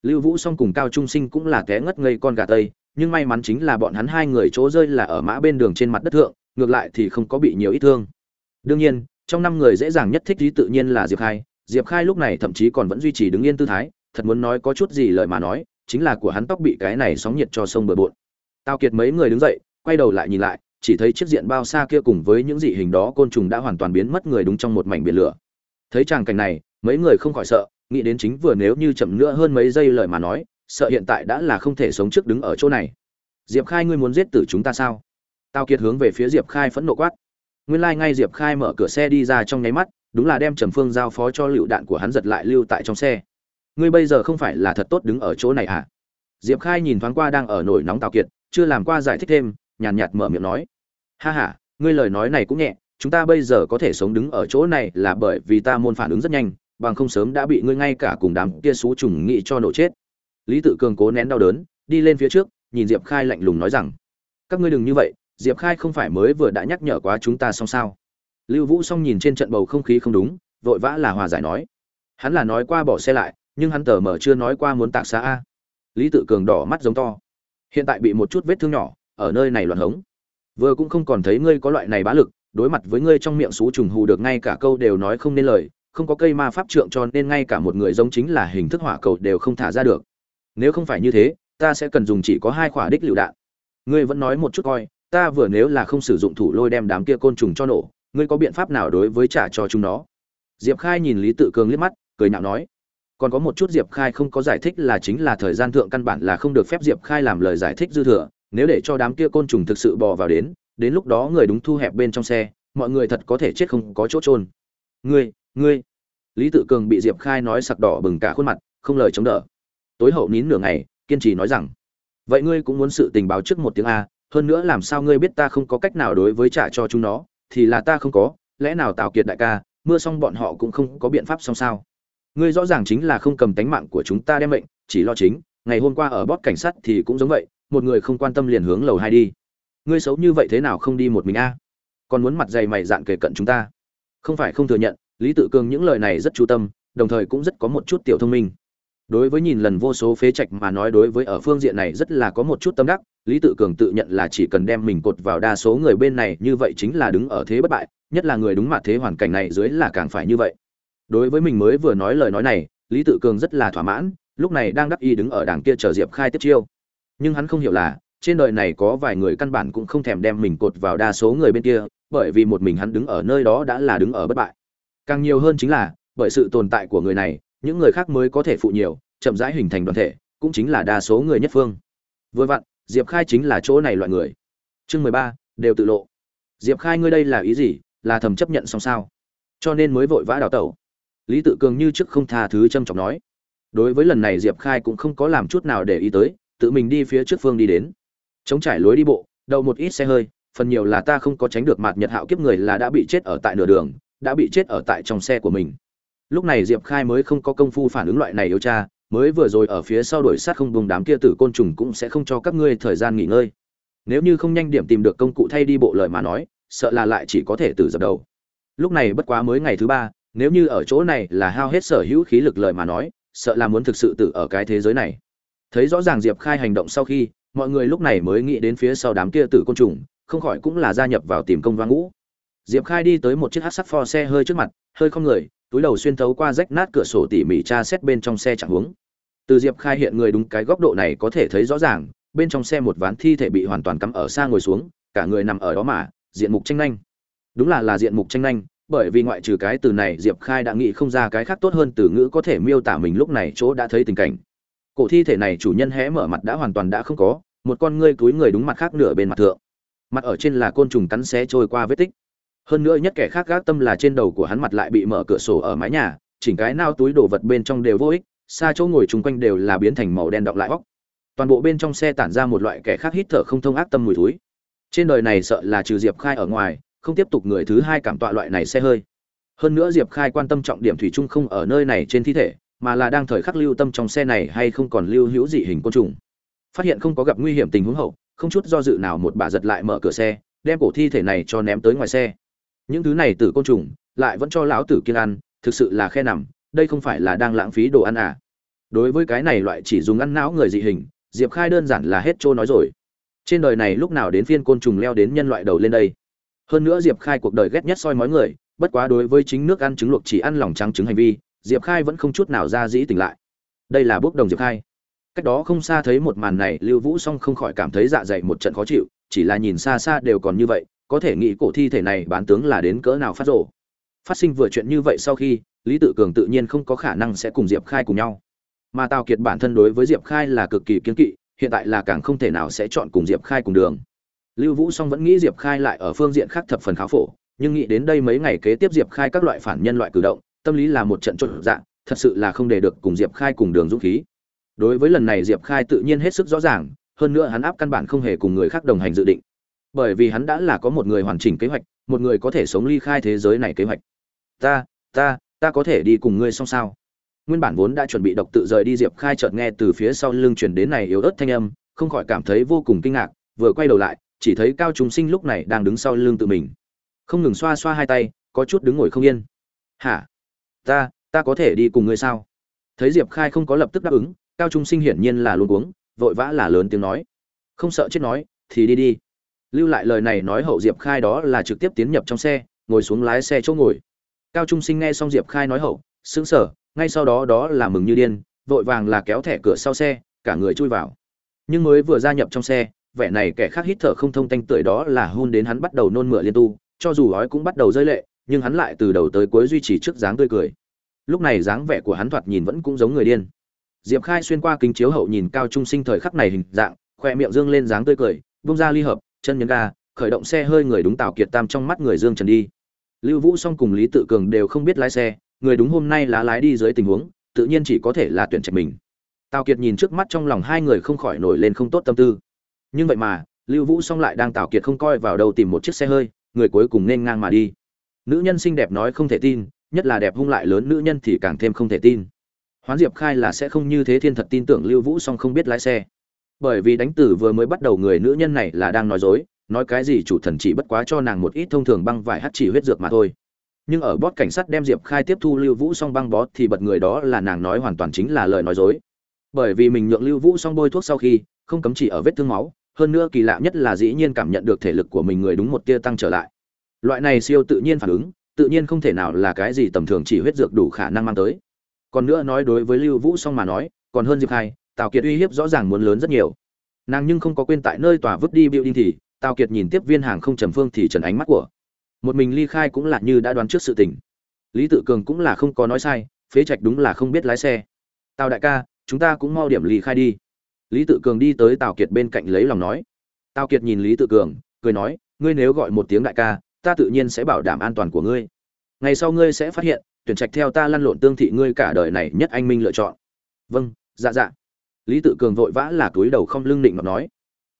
[SPEAKER 1] Lưu vũ song cùng cao trung sinh cũng là té ngất ngây con gà tây, nhưng may mắn chính là bọn hắn hai người chỗ rơi là ở mã bên đường trên mặt đất thượng, ngược lại thì không có bị nhiều ít thương. Đương nhiên, trong năm người dễ dàng nhất thích lý tự nhiên là diệp khai diệp khai lúc này thậm chí còn vẫn duy trì đứng yên tư thái, thật muốn nói có chút gì lời mà nói, chính là của hắn tóc bị cái này sóng nhiệt cho sông bờ bộn. Tao kiệt mấy người đứng dậy, quay đầu lại nhìn lại, chỉ thấy chiếc diện bao xa kia cùng với những dị hình đó côn trùng đã hoàn toàn biến mất người đúng trong một mảnh biển lửa thấy tràng cảnh này, mấy người không khỏi sợ, nghĩ đến chính vừa nếu như chậm nữa hơn mấy giây lời mà nói, sợ hiện tại đã là không thể sống trước đứng ở chỗ này. Diệp khai ngươi muốn giết tử chúng ta sao? Tao kiệt hướng về phía diệp khai phẫn nộ quát. Nguyên lai、like、ngay diệp khai mở cửa xe đi ra trong nháy mắt, đúng là đem trầm phương giao phó cho lựu đạn của hắn giật lại lưu tại trong xe. Ngươi bây giờ không phải là thật tốt đứng ở chỗ này à? Diệp khai nhìn thoáng qua đang ở nổi nóng tào kiệt, chưa làm qua giải thích thêm, nhàn nhạt mở miệng nói. Ha h a ngươi lời nói này cũng nhẹ chúng ta bây giờ có thể sống đứng ở chỗ này là bởi vì ta môn phản ứng rất nhanh, bằng không sớm đã bị ngươi ngay cả cùng đám kia xú trùng nghị cho nổ chết. Lý tự cường cố nén đau đớn, đi lên phía trước, nhìn diệp khai lạnh lùng nói rằng, các ngươi đừng như vậy, diệp khai không phải mới vừa đã nhắc nhở quá chúng ta xong sao? Lưu vũ xong nhìn trên trận bầu không khí không đúng, vội vã là hòa giải nói, hắn là nói qua bỏ xe lại, nhưng hắn tờ mờ chưa nói qua muốn tạc xa a. Lý tự cường đỏ mắt giống to, hiện tại bị một chút vết thương nhỏ, ở nơi này loạn hống. Vừa cũng không còn thấy ngươi có loại này bá lực đối mặt với ngươi trong miệng xú trùng hù được ngay cả câu đều nói không nên lời, không có cây ma pháp trượng cho nên ngay cả một người giống chính là hình thức hỏa cầu đều không thả ra được. Nếu không phải như thế, ta sẽ cần dùng chỉ có hai quả đích lựu đạn. Ngươi vẫn nói một chút coi, ta vừa nếu là không sử dụng thủ lôi đem đám kia côn trùng cho nổ, ngươi có biện pháp nào đối với trả cho chúng nó? Diệp khai nhìn lý tự cường liếc mắt, cười nhạo nói, còn có một chút diệp khai không có giải thích là chính là thời gian thượng căn bản là không được phép diệp khai làm lời giải thích dư thừa, nếu để cho đám kia côn trùng thực sự bò vào đến đến lúc đó người đúng thu hẹp bên trong xe, mọi người thật có thể chết không có chỗ trôn ngươi ngươi. Lý tự cường bị diệp khai nói sặc đỏ bừng cả khuôn mặt, không lời chống đỡ. Tối hậu nín nửa ngày, kiên trì nói rằng, vậy ngươi cũng muốn sự tình báo trước một tiếng a, hơn nữa làm sao ngươi biết ta không có cách nào đối với trả cho chúng nó, thì là ta không có, lẽ nào tào kiệt đại ca, mưa xong bọn họ cũng không có biện pháp xong sao? Ngươi rõ ràng chính là không cầm tánh mạng của chúng ta đem mệnh, chỉ lo chính, ngày hôm qua ở bót cảnh sát thì cũng giống vậy, một người không quan tâm liền hướng lầu hai đi ngươi xấu như vậy thế nào không đi một mình a? Còn muốn mặt dày mày dạn kề cận chúng ta. Không phải không thừa nhận, lý tự cường những lời này rất chú tâm, đồng thời cũng rất có một chút tiểu thông minh. Đối với nhìn lần vô số phế trạch mà nói đối với ở phương diện này rất là có một chút tâm đắc, lý tự cường tự nhận là chỉ cần đem mình cột vào đa số người bên này như vậy chính là đứng ở thế bất bại, nhất là người đúng mặt thế hoàn cảnh này dưới là càng phải như vậy. Đối với mình mới vừa nói lời nói này, lý tự cường rất là thỏa mãn, lúc này đang đắc y đứng ở đằng kia chờ diệp khai tiếp chiêu. Nhưng hắn không hiểu là trên đời này có vài người căn bản cũng không thèm đem mình cột vào đa số người bên kia, bởi vì một mình hắn đứng ở nơi đó đã là đứng ở bất bại. Càng nhiều hơn chính là, bởi sự tồn tại của người này, những người khác mới có thể phụ nhiều, chậm rãi hình thành đoàn thể, cũng chính là đa số người nhất phương. Vừa vặn, diệp khai chính là chỗ này loại người. Chương mười ba, đều tự lộ. Diệp khai ngươi đây là ý gì? Là thầm chấp nhận xong sao? Cho nên mới vội vã đào tẩu. Lý tự cường như trước không tha thứ trâm trọng nói. Đối với lần này diệp khai cũng không có làm chút nào để ý tới, tự mình đi phía trước phương đi đến chống trải lối đi bộ, đậu một ít xe hơi, phần nhiều là ta không có tránh được mặt nhật hạo kiếp người là đã bị chết ở tại nửa đường, đã bị chết ở tại trong xe của mình. Lúc này diệp khai mới không có công phu phản ứng loại này yêu cha, mới vừa rồi ở phía sau đuổi sát không bùng đám kia tử côn trùng cũng sẽ không cho các ngươi thời gian nghỉ ngơi. Nếu như không nhanh điểm tìm được công cụ thay đi bộ lời mà nói, sợ là lại chỉ có thể từ dập đầu. Lúc này bất quá mới ngày thứ ba, nếu như ở chỗ này là hao hết sở hữu khí lực lời mà nói, sợ là muốn thực sự tử ở cái thế giới này. Thấy rõ ràng diệp khai hành động sau khi mọi người lúc này mới nghĩ đến phía sau đám kia tử côn trùng, không khỏi cũng là gia nhập vào tìm công vang ngũ. Diệp khai đi tới một chiếc hát sắc pho xe hơi trước mặt, hơi không người, túi đầu xuyên thấu qua rách nát cửa sổ tỉ mỉ tra xét bên trong xe chẳng huống từ diệp khai hiện người đúng cái góc độ này có thể thấy rõ ràng, bên trong xe một ván thi thể bị hoàn toàn cắm ở xa ngồi xuống, cả người nằm ở đó mà, diện mục tranh nhanh đúng là là diện mục tranh nhanh bởi vì ngoại trừ cái từ này diệp khai đã nghĩ không ra cái khác tốt hơn từ ngữ có thể miêu tả mình lúc này chỗ đã thấy tình cảnh cổ thi thể này chủ nhân hé mở mặt đã hoàn toàn đã không có, một con ngươi túi người đúng mặt khác nửa bên mặt thượng. Mặt ở trên là côn trùng cắn xé trôi qua vết tích. Hơn nữa nhất kẻ khác gác tâm là trên đầu của hắn mặt lại bị mở cửa sổ ở mái nhà, chỉnh cái nao túi đồ vật bên trong đều vô ích, xa chỗ ngồi chung quanh đều là biến thành màu đen đọng lại góc toàn bộ bên trong xe tản ra một loại kẻ khác hít thở không thông ác tâm mùi túi trên đời này sợ là trừ diệp khai ở ngoài, không tiếp tục người thứ hai cảm tọa loại này xe hơi. Hơn nữa diệp khai quan tâm trọng điểm thủy chung không ở nơi này trên thi thể mà là đang thời khắc lưu tâm trong xe này hay không còn lưu hữu dị hình côn trùng. Phát hiện không có gặp nguy hiểm tình huống hậu, không chút do dự nào một bà giật lại mở cửa xe, đem cổ thi thể này cho ném tới ngoài xe. Những thứ này tử côn trùng lại vẫn cho lão tử kiên ăn, thực sự là khe nằm, đây không phải là đang lãng phí đồ ăn à? Đối với cái này loại chỉ dùng ăn não người dị hình, diệp khai đơn giản là hết trôi nói rồi. Trên đời này lúc nào đến phiên côn trùng leo đến nhân loại đầu lên đây? Hơn nữa diệp khai cuộc đời ghét nhất soi mói người, bất quá đối với chính nước ăn trứng luộc chỉ ăn lòng trắng trứng hành vi diệp khai vẫn không chút nào ra dĩ tỉnh lại. Đây là bốc đồng diệp khai. Cách đó không xa thấy một màn này, lưu vũ song không khỏi cảm thấy dạ dày một trận khó chịu, chỉ là nhìn xa xa đều còn như vậy, có thể nghĩ cổ thi thể này bán tướng là đến cỡ nào phát rộ phát sinh vừa chuyện như vậy sau khi, lý tự cường tự nhiên không có khả năng sẽ cùng diệp khai cùng nhau. Mà tào kiệt bản thân đối với diệp khai là cực kỳ kiên kỵ, hiện tại là càng không thể nào sẽ chọn cùng diệp khai cùng đường. Lưu vũ song vẫn nghĩ diệp khai lại ở phương diện khác thập phần khá phổ, nhưng nghĩ đến đây mấy ngày kế tiếp diệp khai các loại phản nhân loại cử động tâm lý là một trận chột dạng, thật sự là không để được cùng diệp khai cùng đường dũng khí. Đối với lần này diệp khai tự nhiên hết sức rõ ràng, hơn nữa hắn áp căn bản không hề cùng người khác đồng hành dự định. Bởi vì hắn đã là có một người hoàn chỉnh kế hoạch, một người có thể sống ly khai thế giới này kế hoạch. Ta ta ta có thể đi cùng ngươi xong sao? Nguyên bản vốn đã chuẩn bị độc tự rời đi diệp khai chợt nghe từ phía sau lưng chuyển đến này yếu ớt thanh âm, không khỏi cảm thấy vô cùng kinh ngạc, vừa quay đầu lại, chỉ thấy cao trung sinh lúc này đang đứng sau lưng tự mình. Không ngừng xoa xoa hai tay, có chút đứng ngồi không yên. Hả? Ta ta có thể đi cùng ngươi sao? Thấy diệp khai không có lập tức đáp ứng, cao trung sinh hiển nhiên là luôn uống vội vã là lớn tiếng nói. Không sợ chết nói, thì đi đi. Lưu lại lời này nói hậu diệp khai đó là trực tiếp tiến nhập trong xe, ngồi xuống lái xe chỗ ngồi. Cao trung sinh nghe xong diệp khai nói hậu xứng sở ngay sau đó đó là mừng như điên, vội vàng là kéo thẻ cửa sau xe, cả người chui vào. Nhưng mới vừa gia nhập trong xe, vẻ này kẻ khác hít thở không thông tanh tưởi đó là hôn đến hắn bắt đầu nôn mửa liên tu, cho dù ói cũng bắt đầu rơi lệ nhưng hắn lại từ đầu tới cuối duy trì trước dáng tươi cười. Lúc này dáng vẻ của hắn thoạt nhìn vẫn cũng giống người điên. Diệp khai xuyên qua kính chiếu hậu nhìn cao trung sinh thời khắc này hình dạng, khoe miệng dương lên dáng tươi cười bung ra ly hợp, chân nhấn ga, khởi động xe hơi người đúng tào kiệt tam trong mắt người dương trần đi. Lưu vũ song cùng lý tự cường đều không biết lái xe, người đúng hôm nay lá lái đi dưới tình huống, tự nhiên chỉ có thể là tuyển trạch mình. Tào kiệt nhìn trước mắt trong lòng hai người không khỏi nổi lên không tốt tâm tư. Nhưng vậy mà, lưu vũ song lại đang tào kiệt không coi vào đâu tìm một chiếc xe hơi, người cuối cùng nên ngang mà đi nữ nhân xinh đẹp nói không thể tin, nhất là đẹp hung lại lớn nữ nhân thì càng thêm không thể tin. Hoán diệp khai là sẽ không như thế thiên thật tin tưởng lưu vũ song không biết lái xe. Bởi vì đánh tử vừa mới bắt đầu người nữ nhân này là đang nói dối, nói cái gì chủ thần chỉ bất quá cho nàng một ít thông thường băng vải hắt chỉ huyết dược mà thôi. Nhưng ở bót cảnh sát đem diệp khai tiếp thu lưu vũ song băng bó thì bật người đó là nàng nói hoàn toàn chính là lời nói dối. Bởi vì mình nhượng lưu vũ song bôi thuốc sau khi, không cấm chỉ ở vết thương máu, hơn nữa kỳ lạ nhất là dĩ nhiên cảm nhận được thể lực của mình người đúng một tia tăng trở lại loại này siêu tự nhiên phản ứng, tự nhiên không thể nào là cái gì tầm thường chỉ huyết dược đủ khả năng mang tới. Còn nữa nói đối với lưu vũ song mà nói, còn hơn diệp khai, tào kiệt uy hiếp rõ ràng muốn lớn rất nhiều. Nàng nhưng không có quên tại nơi tòa vứt đi biểu đinh thì, tào kiệt nhìn tiếp viên hàng không trầm phương thì trần ánh mắt của một mình ly khai cũng là như đã đoán trước sự tình. Lý tự cường cũng là không có nói sai, phế trạch đúng là không biết lái xe. Tào đại ca, chúng ta cũng mau điểm ly khai đi. Lý tự cường đi tới tào kiệt bên cạnh lấy lòng nói. Tào kiệt nhìn lý tự cường, cười nói, ngươi nếu gọi một tiếng đại ca ta tự nhiên sẽ bảo đảm an toàn của ngươi. Ngày sau ngươi sẽ phát hiện tuyển trạch theo ta lăn lộn tương thị ngươi cả đời này nhất anh minh lựa chọn. Vâng dạ dạ. Lý tự cường vội vã là túi đầu không lưng định mà nói.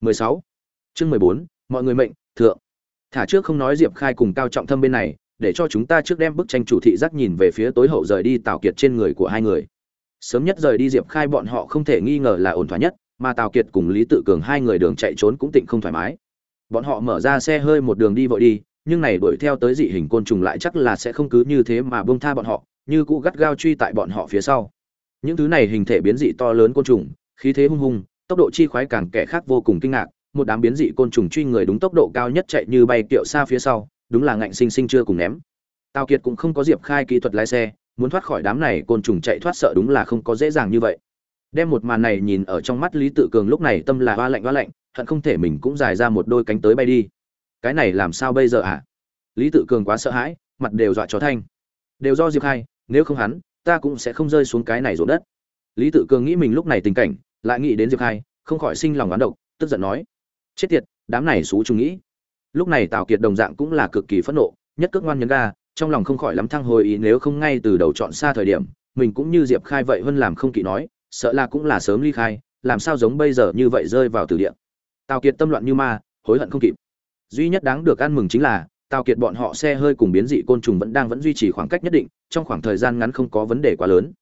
[SPEAKER 1] 16. chương 14, mọi người mệnh thượng. Thả trước không nói diệp khai cùng cao trọng thâm bên này để cho chúng ta trước đem bức tranh chủ thị giác nhìn về phía tối hậu rời đi tào kiệt trên người của hai người. Sớm nhất rời đi diệp khai bọn họ không thể nghi ngờ là ổn thỏa nhất mà tào kiệt cùng lý tự cường hai người đường chạy trốn cũng tịnh không thoải mái. Bọn họ mở ra xe hơi một đường đi vội đi nhưng này đuổi theo tới dị hình côn trùng lại chắc là sẽ không cứ như thế mà bông tha bọn họ, như cũ gắt gao truy tại bọn họ phía sau. Những thứ này hình thể biến dị to lớn côn trùng, khí thế hung hung, tốc độ chi khoái càng kẻ khác vô cùng kinh ngạc, một đám biến dị côn trùng truy người đúng tốc độ cao nhất chạy như bay kiệu xa phía sau, đúng là ngạnh sinh sinh chưa cùng ném. Tào kiệt cũng không có diệp khai kỹ thuật lái xe, muốn thoát khỏi đám này côn trùng chạy thoát sợ đúng là không có dễ dàng như vậy. Đem một màn này nhìn ở trong mắt lý tự cường lúc này tâm là hoa lạnh hoa lạnh, hận không thể mình cũng dài ra một đôi cánh tới bay đi cái này làm sao bây giờ ạ à? lý tự cường quá sợ hãi, mặt đều dọa chó thanh. Đều do diệp khai, nếu không hắn, ta cũng sẽ không rơi xuống cái này rộn đất. Lý tự cường nghĩ mình lúc này tình cảnh, lại nghĩ đến diệp khai, không khỏi sinh lòng oán độc, tức giận nói, chết tiệt, đám này xú chúng nghĩ. Lúc này tào kiệt đồng dạng cũng là cực kỳ phẫn nộ, nhất cước ngoan nhấn ga, trong lòng không khỏi lắm thăng hồi ý nếu không ngay từ đầu chọn xa thời điểm, mình cũng như diệp khai vậy hơn làm không kỵ nói, sợ là cũng là sớm ly khai, làm sao giống bây giờ như vậy rơi vào từ địa. Tào kiệt tâm loạn như ma, hối hận không kịp duy nhất đáng được ăn mừng chính là, tào kiệt bọn họ xe hơi cùng biến dị côn trùng vẫn đang vẫn duy trì khoảng cách nhất định, trong khoảng thời gian ngắn không có vấn đề quá lớn.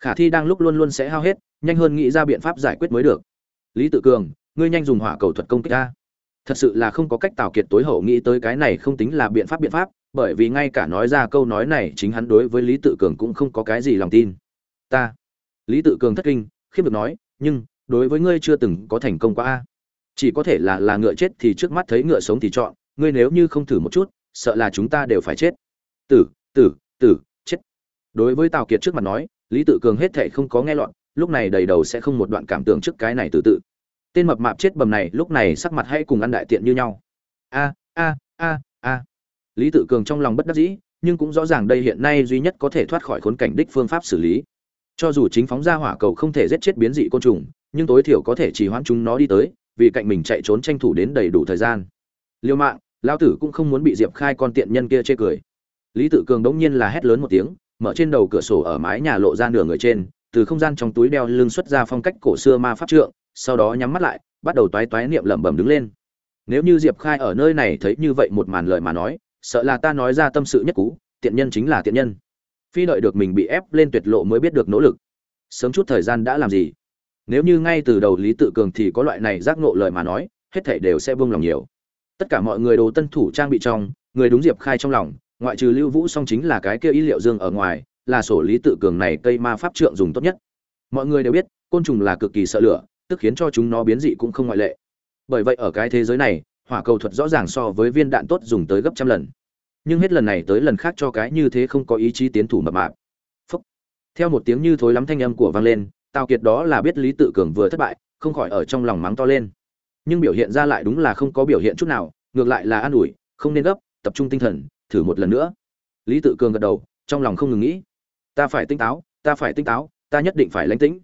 [SPEAKER 1] Khả thi đang lúc luôn luôn sẽ hao hết, nhanh hơn nghĩ ra biện pháp giải quyết mới được. Lý tự cường, ngươi nhanh dùng hỏa cầu thuật công kích ta. Thật sự là không có cách tào kiệt tối hậu nghĩ tới cái này không tính là biện pháp biện pháp, bởi vì ngay cả nói ra câu nói này chính hắn đối với lý tự cường cũng không có cái gì lòng tin. Ta. Lý tự cường thất kinh, khiếp được nói, nhưng, đối với ngươi chưa từng có thành công qua a chỉ có thể là là ngựa chết thì trước mắt thấy ngựa sống thì chọn, ngươi nếu như không thử một chút, sợ là chúng ta đều phải chết. Tử tử tử, chết. Đối với tào kiệt trước mặt nói, lý tự cường hết thệ không có nghe loạn lúc này đầy đầu sẽ không một đoạn cảm tưởng trước cái này tự tự. Tên mập mạp chết bầm này, lúc này sắc mặt hay cùng ăn đại tiện như nhau. A a a a. Lý tự cường trong lòng bất đắc dĩ, nhưng cũng rõ ràng đây hiện nay duy nhất có thể thoát khỏi khốn cảnh đích phương pháp xử lý. Cho dù chính phóng ra hỏa cầu không thể giết chết biến dị côn trùng, nhưng tối thiểu có thể chỉ hoãn chúng nó đi tới vì cạnh mình chạy trốn tranh thủ đến đầy đủ thời gian. Liêu mạng, lão tử cũng không muốn bị diệp khai con tiện nhân kia chê cười. Lý tự cường đống nhiên là hét lớn một tiếng, mở trên đầu cửa sổ ở mái nhà lộ ra nửa người trên, từ không gian trong túi đeo lưng xuất ra phong cách cổ xưa ma pháp trượng, sau đó nhắm mắt lại, bắt đầu toái toái niệm lẩm bẩm đứng lên. Nếu như diệp khai ở nơi này thấy như vậy một màn lời mà nói, sợ là ta nói ra tâm sự nhất cú tiện nhân chính là tiện nhân. Phi đợi được mình bị ép lên tuyệt lộ mới biết được nỗ lực. Sớm chút thời gian đã làm gì? Nếu như ngay từ đầu lý tự cường thì có loại này giác ngộ lời mà nói, hết thảy đều sẽ vương lòng nhiều. Tất cả mọi người đồ tân thủ trang bị trong, người đúng diệp khai trong lòng, ngoại trừ lưu vũ song chính là cái kia ý liệu dương ở ngoài, là sổ lý tự cường này cây ma pháp trượng dùng tốt nhất. Mọi người đều biết, côn trùng là cực kỳ sợ lửa, tức khiến cho chúng nó biến dị cũng không ngoại lệ. Bởi vậy ở cái thế giới này, hỏa cầu thuật rõ ràng so với viên đạn tốt dùng tới gấp trăm lần. Nhưng hết lần này tới lần khác cho cái như thế không có ý chí tiến thủ mập mạp. Phúc. theo một tiếng như thối lắm thanh âm của vang lên tào kiệt đó là biết lý tự cường vừa thất bại, không khỏi ở trong lòng mắng to lên. Nhưng biểu hiện ra lại đúng là không có biểu hiện chút nào, ngược lại là an ủi, không nên gấp, tập trung tinh thần, thử một lần nữa. Lý tự cường gật đầu, trong lòng không ngừng nghĩ. Ta phải tinh táo, ta phải tinh táo, ta nhất định phải lánh tĩnh.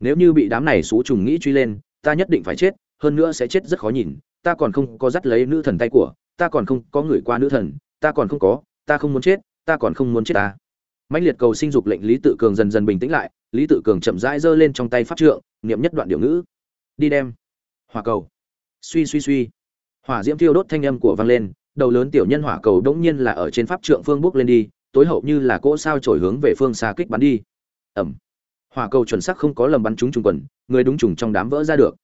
[SPEAKER 1] Nếu như bị đám này xú trùng nghĩ truy lên, ta nhất định phải chết, hơn nữa sẽ chết rất khó nhìn. Ta còn không có dắt lấy nữ thần tay của, ta còn không có người qua nữ thần, ta còn không có, ta không muốn chết, ta còn không muốn chết ta mãnh liệt cầu sinh dục lệnh lý tự cường dần dần bình tĩnh lại, lý tự cường chậm rãi giơ lên trong tay pháp trượng, niệm nhất đoạn điệu ngữ. Đi đem. Hỏa cầu. Suy suy suy. Hỏa diễm thiêu đốt thanh âm của vang lên, đầu lớn tiểu nhân hỏa cầu đống nhiên là ở trên pháp trượng phương bước lên đi, tối hậu như là cỗ sao trổi hướng về phương xa kích bắn đi. Ẩm. Hỏa cầu chuẩn xác không có lầm bắn trúng trùng quần, người đúng trùng trong đám vỡ ra được.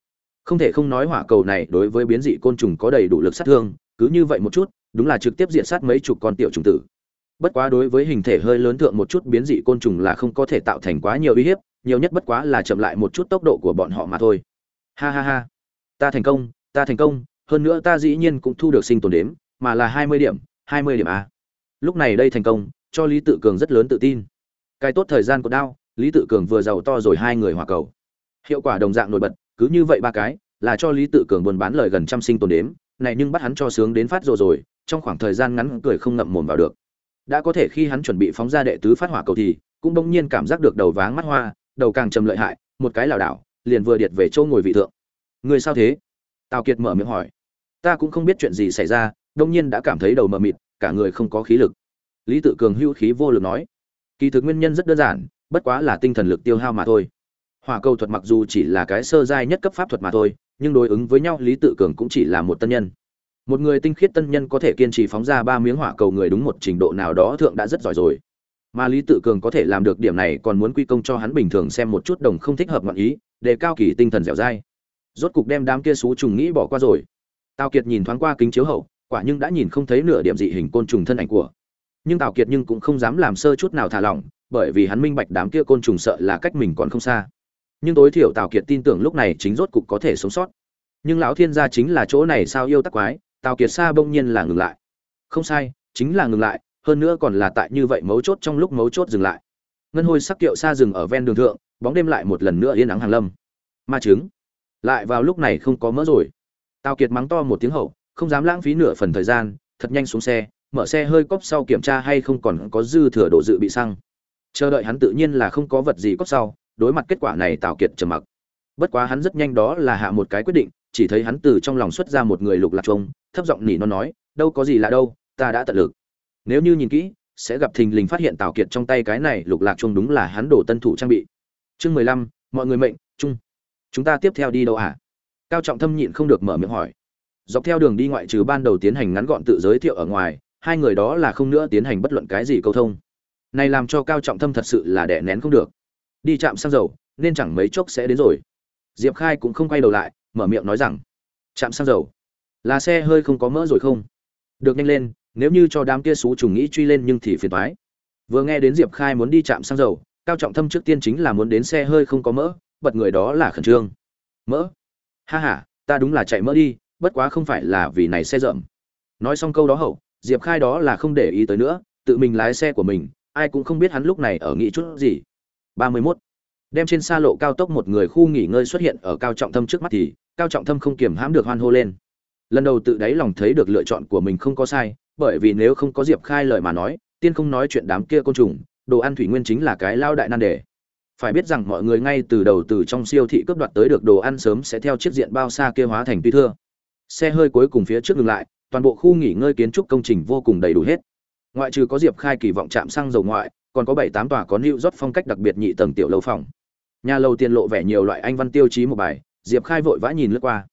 [SPEAKER 1] Không thể không nói hỏa cầu này đối với biến dị côn trùng có đầy đủ lực sát thương, cứ như vậy một chút, đúng là trực tiếp diện sát mấy chục con tiểu trùng tử bất quá đối với hình thể hơi lớn thượng một chút biến dị côn trùng là không có thể tạo thành quá nhiều uy hiếp, nhiều nhất bất quá là chậm lại một chút tốc độ của bọn họ mà thôi. Ha ha ha. Ta thành công, ta thành công, hơn nữa ta dĩ nhiên cũng thu được sinh tồn đếm, mà là hai mươi điểm, hai mươi điểm a lúc này đây thành công, cho lý tự cường rất lớn tự tin. Cái tốt thời gian của đao, lý tự cường vừa giàu to rồi hai người hòa cầu. Hiệu quả đồng dạng nổi bật, cứ như vậy ba cái, là cho lý tự cường buôn bán lời gần trăm sinh tồn đếm, này nhưng bắt hắn cho sướng đến phát rồi rồi, trong khoảng thời gian ngắn cười không ngậm mồm vào được đã có thể khi hắn chuẩn bị phóng ra đệ tứ phát hỏa cầu thì, cũng đông nhiên cảm giác được đầu váng mắt hoa, đầu càng trầm lợi hại, một cái lảo đảo, liền vừa điệt về chỗ ngồi vị thượng. Người sao thế? Tào kiệt mở miệng hỏi. Ta cũng không biết chuyện gì xảy ra, đông nhiên đã cảm thấy đầu mờ mịt, cả người không có khí lực. Lý tự cường hưu khí vô lực nói. Kỳ thực nguyên nhân rất đơn giản, bất quá là tinh thần lực tiêu hao mà thôi. Hỏa cầu thuật mặc dù chỉ là cái sơ giai nhất cấp pháp thuật mà thôi, nhưng đối ứng với nhau, lý tự cường cũng chỉ là một tân nhân một người tinh khiết tân nhân có thể kiên trì phóng ra ba miếng hỏa cầu người đúng một trình độ nào đó thượng đã rất giỏi rồi. Mà lý tự cường có thể làm được điểm này còn muốn quy công cho hắn bình thường xem một chút đồng không thích hợp ngọn ý để cao kỳ tinh thần dẻo dai. Rốt cục đem đám kia xú trùng nghĩ bỏ qua rồi. Tào kiệt nhìn thoáng qua kính chiếu hậu, quả nhưng đã nhìn không thấy nửa điểm dị hình côn trùng thân ảnh của. Nhưng tào kiệt nhưng cũng không dám làm sơ chút nào thả lỏng, bởi vì hắn minh bạch đám kia côn trùng sợ là cách mình còn không xa. Nhưng tối thiểu tào kiệt tin tưởng lúc này chính rốt cục có thể sống sót. Nhưng lão thiên gia chính là chỗ này sao yêu tắc quái tào kiệt xa bỗng nhiên là ngừng lại. Không sai, chính là ngừng lại, hơn nữa còn là tại như vậy mấu chốt trong lúc mấu chốt dừng lại. Ngân hôi sắc kiệu xa dừng ở ven đường thượng, bóng đêm lại một lần nữa yên ắng hàng lâm. Ma trứng lại vào lúc này không có mỡ rồi. Tào kiệt mắng to một tiếng hậu, không dám lãng phí nửa phần thời gian, thật nhanh xuống xe, mở xe hơi cốc sau kiểm tra hay không còn có dư thừa độ dự bị xăng. Chờ đợi hắn tự nhiên là không có vật gì cốc sau, đối mặt kết quả này tào kiệt trầm mặc. Bất quá hắn rất nhanh đó là hạ một cái quyết định chỉ thấy hắn từ trong lòng xuất ra một người lục lạc trông, thấp giọng nỉ nó nói, đâu có gì lạ đâu, ta đã tận lực. Nếu như nhìn kỹ, sẽ gặp thình lình phát hiện tào kiệt trong tay cái này lục lạc trông đúng là hắn đổ tân thủ trang bị. Chương mười lăm, mọi người mệnh, chung. Chúng ta tiếp theo đi đâu à cao trọng thâm nhịn không được mở miệng hỏi. Dọc theo đường đi ngoại trừ ban đầu tiến hành ngắn gọn tự giới thiệu ở ngoài, hai người đó là không nữa tiến hành bất luận cái gì câu thông. Này làm cho cao trọng thâm thật sự là đè nén không được. Đi chạm xăng dầu, nên chẳng mấy chốc sẽ đến rồi. Diệp khai cũng không quay đầu lại mở miệng nói rằng, chạm xăng dầu. Là xe hơi không có mỡ rồi không? Được nhanh lên, nếu như cho đám kia xú trùng nghĩ truy lên nhưng thì phiền toái. Vừa nghe đến diệp khai muốn đi chạm xăng dầu, cao trọng thâm trước tiên chính là muốn đến xe hơi không có mỡ, bật người đó là khẩn trương. Mỡ? Ha ha, ta đúng là chạy mỡ đi, bất quá không phải là vì này xe rợm nói xong câu đó hậu, diệp khai đó là không để ý tới nữa, tự mình lái xe của mình, ai cũng không biết hắn lúc này ở nghĩ chút gì. Ba mươi mốt. Đem trên xa lộ cao tốc một người khu nghỉ ngơi xuất hiện ở cao trọng thâm trước mắt thì cao trọng thâm không kiềm hãm được hoan hô lên. Lần đầu tự đáy lòng thấy được lựa chọn của mình không có sai, bởi vì nếu không có diệp khai lời mà nói, tiên không nói chuyện đám kia côn trùng, đồ ăn thủy nguyên chính là cái lao đại nan đề. Phải biết rằng mọi người ngay từ đầu từ trong siêu thị cướp đoạt tới được đồ ăn sớm sẽ theo chiếc diện bao xa kia hóa thành tuy thưa. Xe hơi cuối cùng phía trước ngừng lại, toàn bộ khu nghỉ ngơi kiến trúc công trình vô cùng đầy đủ hết. Ngoại trừ có diệp khai kỳ vọng chạm xăng dầu ngoại, còn có bảy tám tòa có lưu rót phong cách đặc biệt nhị tầng tiểu lâu phòng. Nhà lầu tiền lộ vẻ nhiều loại anh văn tiêu chí một bài diệp khai vội vã nhìn lướt qua.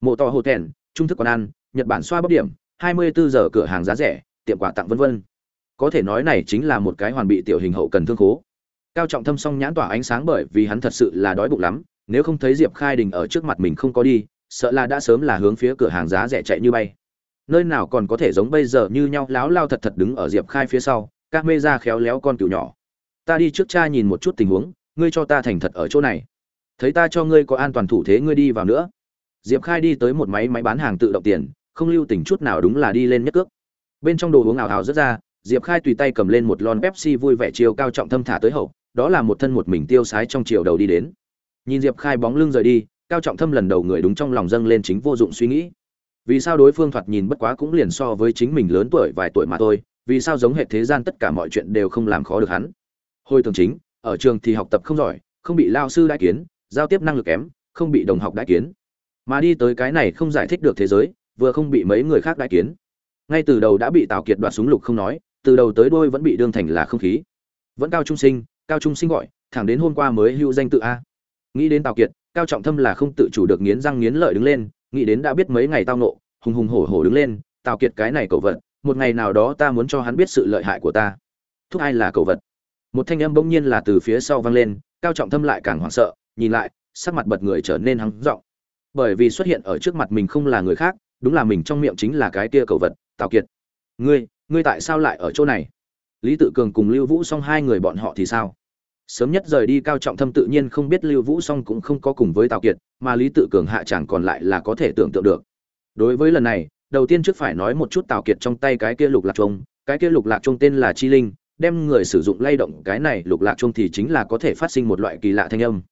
[SPEAKER 1] Mộ to hồ thèn trung thức quán ăn, nhật bản xoa bóc điểm, hai mươi bốn giờ cửa hàng giá rẻ, tiệm quà tặng vân vân. Có thể nói này chính là một cái hoàn bị tiểu hình hậu cần thương khố. Cao trọng thâm song nhãn tỏa ánh sáng bởi vì hắn thật sự là đói bụng lắm, nếu không thấy diệp khai đình ở trước mặt mình không có đi, sợ là đã sớm là hướng phía cửa hàng giá rẻ chạy như bay. Nơi nào còn có thể giống bây giờ như nhau láo lao thật thật đứng ở diệp khai phía sau, các mê ra khéo léo con cừu nhỏ. Ta đi trước cha nhìn một chút tình huống, ngươi cho ta thành thật ở chỗ này thấy ta cho ngươi có an toàn thủ thế ngươi đi vào nữa. Diệp khai đi tới một máy máy bán hàng tự động tiền, không lưu tình chút nào đúng là đi lên nhất cước. Bên trong đồ uống ảo ảo rất ra, diệp khai tùy tay cầm lên một lon pepsi vui vẻ chiều cao trọng thâm thả tới hậu, đó là một thân một mình tiêu sái trong chiều đầu đi đến. Nhìn diệp khai bóng lưng rời đi, cao trọng thâm lần đầu người đúng trong lòng dâng lên chính vô dụng suy nghĩ. Vì sao đối phương thoạt nhìn bất quá cũng liền so với chính mình lớn tuổi vài tuổi mà thôi, vì sao giống hệ thế gian tất cả mọi chuyện đều không làm khó được hắn? Hồi tường chính, ở trường thì học tập không giỏi, không bị lao sư đại kiến giao tiếp năng lực kém, không bị đồng học đại kiến. Mà đi tới cái này không giải thích được thế giới, vừa không bị mấy người khác đại kiến. Ngay từ đầu đã bị tào kiệt đoạt súng lục không nói, từ đầu tới đôi vẫn bị đương thành là không khí. Vẫn cao trung sinh, cao trung sinh gọi, thẳng đến hôm qua mới hữu danh tự a. Nghĩ đến tào kiệt, cao trọng thâm là không tự chủ được nghiến răng nghiến lợi đứng lên, nghĩ đến đã biết mấy ngày tao nộ hùng hùng hổ hổ đứng lên, tào kiệt cái này cậu vật, một ngày nào đó ta muốn cho hắn biết sự lợi hại của ta. Thúc ai là cậu vật? Một thanh âm bỗng nhiên là từ phía sau vang lên, cao trọng thâm lại càng hoảng sợ nhìn lại, sắc mặt bật người trở nên hắng giọng. Bởi vì xuất hiện ở trước mặt mình không là người khác, đúng là mình trong miệng chính là cái tia cầu vật, tào kiệt. Ngươi ngươi tại sao lại ở chỗ này? Lý tự cường cùng lưu vũ xong hai người bọn họ thì sao? Sớm nhất rời đi cao trọng thâm tự nhiên không biết lưu vũ song cũng không có cùng với tào kiệt, mà lý tự cường hạ chẳng còn lại là có thể tưởng tượng được. Đối với lần này, đầu tiên trước phải nói một chút tào kiệt trong tay cái kia lục lạc trung cái kia lục lạc trung tên là chi linh, đem người sử dụng lay động cái này lục lạc trung thì chính là có thể phát sinh một loại kỳ lạ thanh âm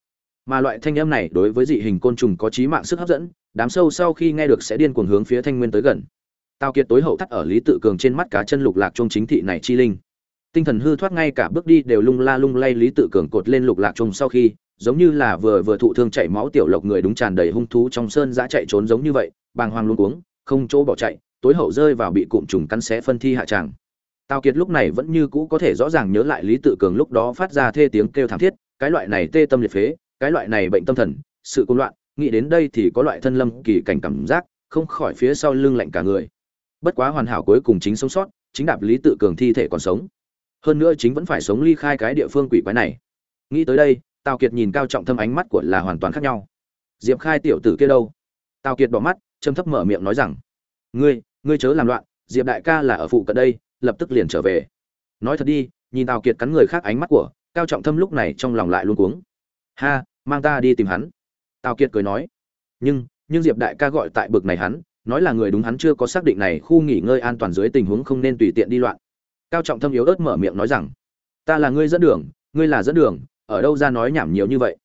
[SPEAKER 1] mà loại thanh âm này đối với dị hình côn trùng có trí mạng sức hấp dẫn, đám sâu sau khi nghe được sẽ điên cuồng hướng phía thanh nguyên tới gần. Tào kiệt tối hậu thắt ở lý tự cường trên mắt cá chân lục lạc trung chính thị này chi linh. Tinh thần hư thoát ngay cả bước đi đều lung la lung lay lý tự cường cột lên lục lạc trung sau khi, giống như là vừa vừa thụ thương chảy máu tiểu lộc người đúng tràn đầy hung thú trong sơn giã chạy trốn giống như vậy, bàng hoàng luôn uống không chỗ bỏ chạy, tối hậu rơi vào bị cụm trùng cắn xé phân thi hạ tràng. Tào kiệt lúc này vẫn như cũ có thể rõ ràng nhớ lại lý tự cường lúc đó phát ra thê tiếng kêu thảm thiết, cái loại này tê tâm liệt phế cái loại này bệnh tâm thần, sự côn loạn, nghĩ đến đây thì có loại thân lâm kỳ cảnh cảm giác, không khỏi phía sau lưng lạnh cả người. Bất quá hoàn hảo cuối cùng chính sống sót, chính đạp lý tự cường thi thể còn sống. Hơn nữa chính vẫn phải sống ly khai cái địa phương quỷ quái này. Nghĩ tới đây, tào kiệt nhìn cao trọng thâm ánh mắt của là hoàn toàn khác nhau. Diệp khai tiểu tử kia đâu? Tào kiệt bỏ mắt châm thấp mở miệng nói rằng, ngươi ngươi chớ làm loạn, diệp đại ca là ở phụ cận đây, lập tức liền trở về. Nói thật đi, nhìn tào kiệt cắn người khác ánh mắt của, cao trọng thâm lúc này trong lòng lại luôn cuống ha, mang ta đi tìm hắn. Tào kiệt cười nói. Nhưng nhưng diệp đại ca gọi tại bực này hắn, nói là người đúng hắn chưa có xác định này khu nghỉ ngơi an toàn dưới tình huống không nên tùy tiện đi loạn. Cao trọng thâm yếu ớt mở miệng nói rằng, ta là ngươi dẫn đường, ngươi là dẫn đường, ở đâu ra nói nhảm nhiều như vậy?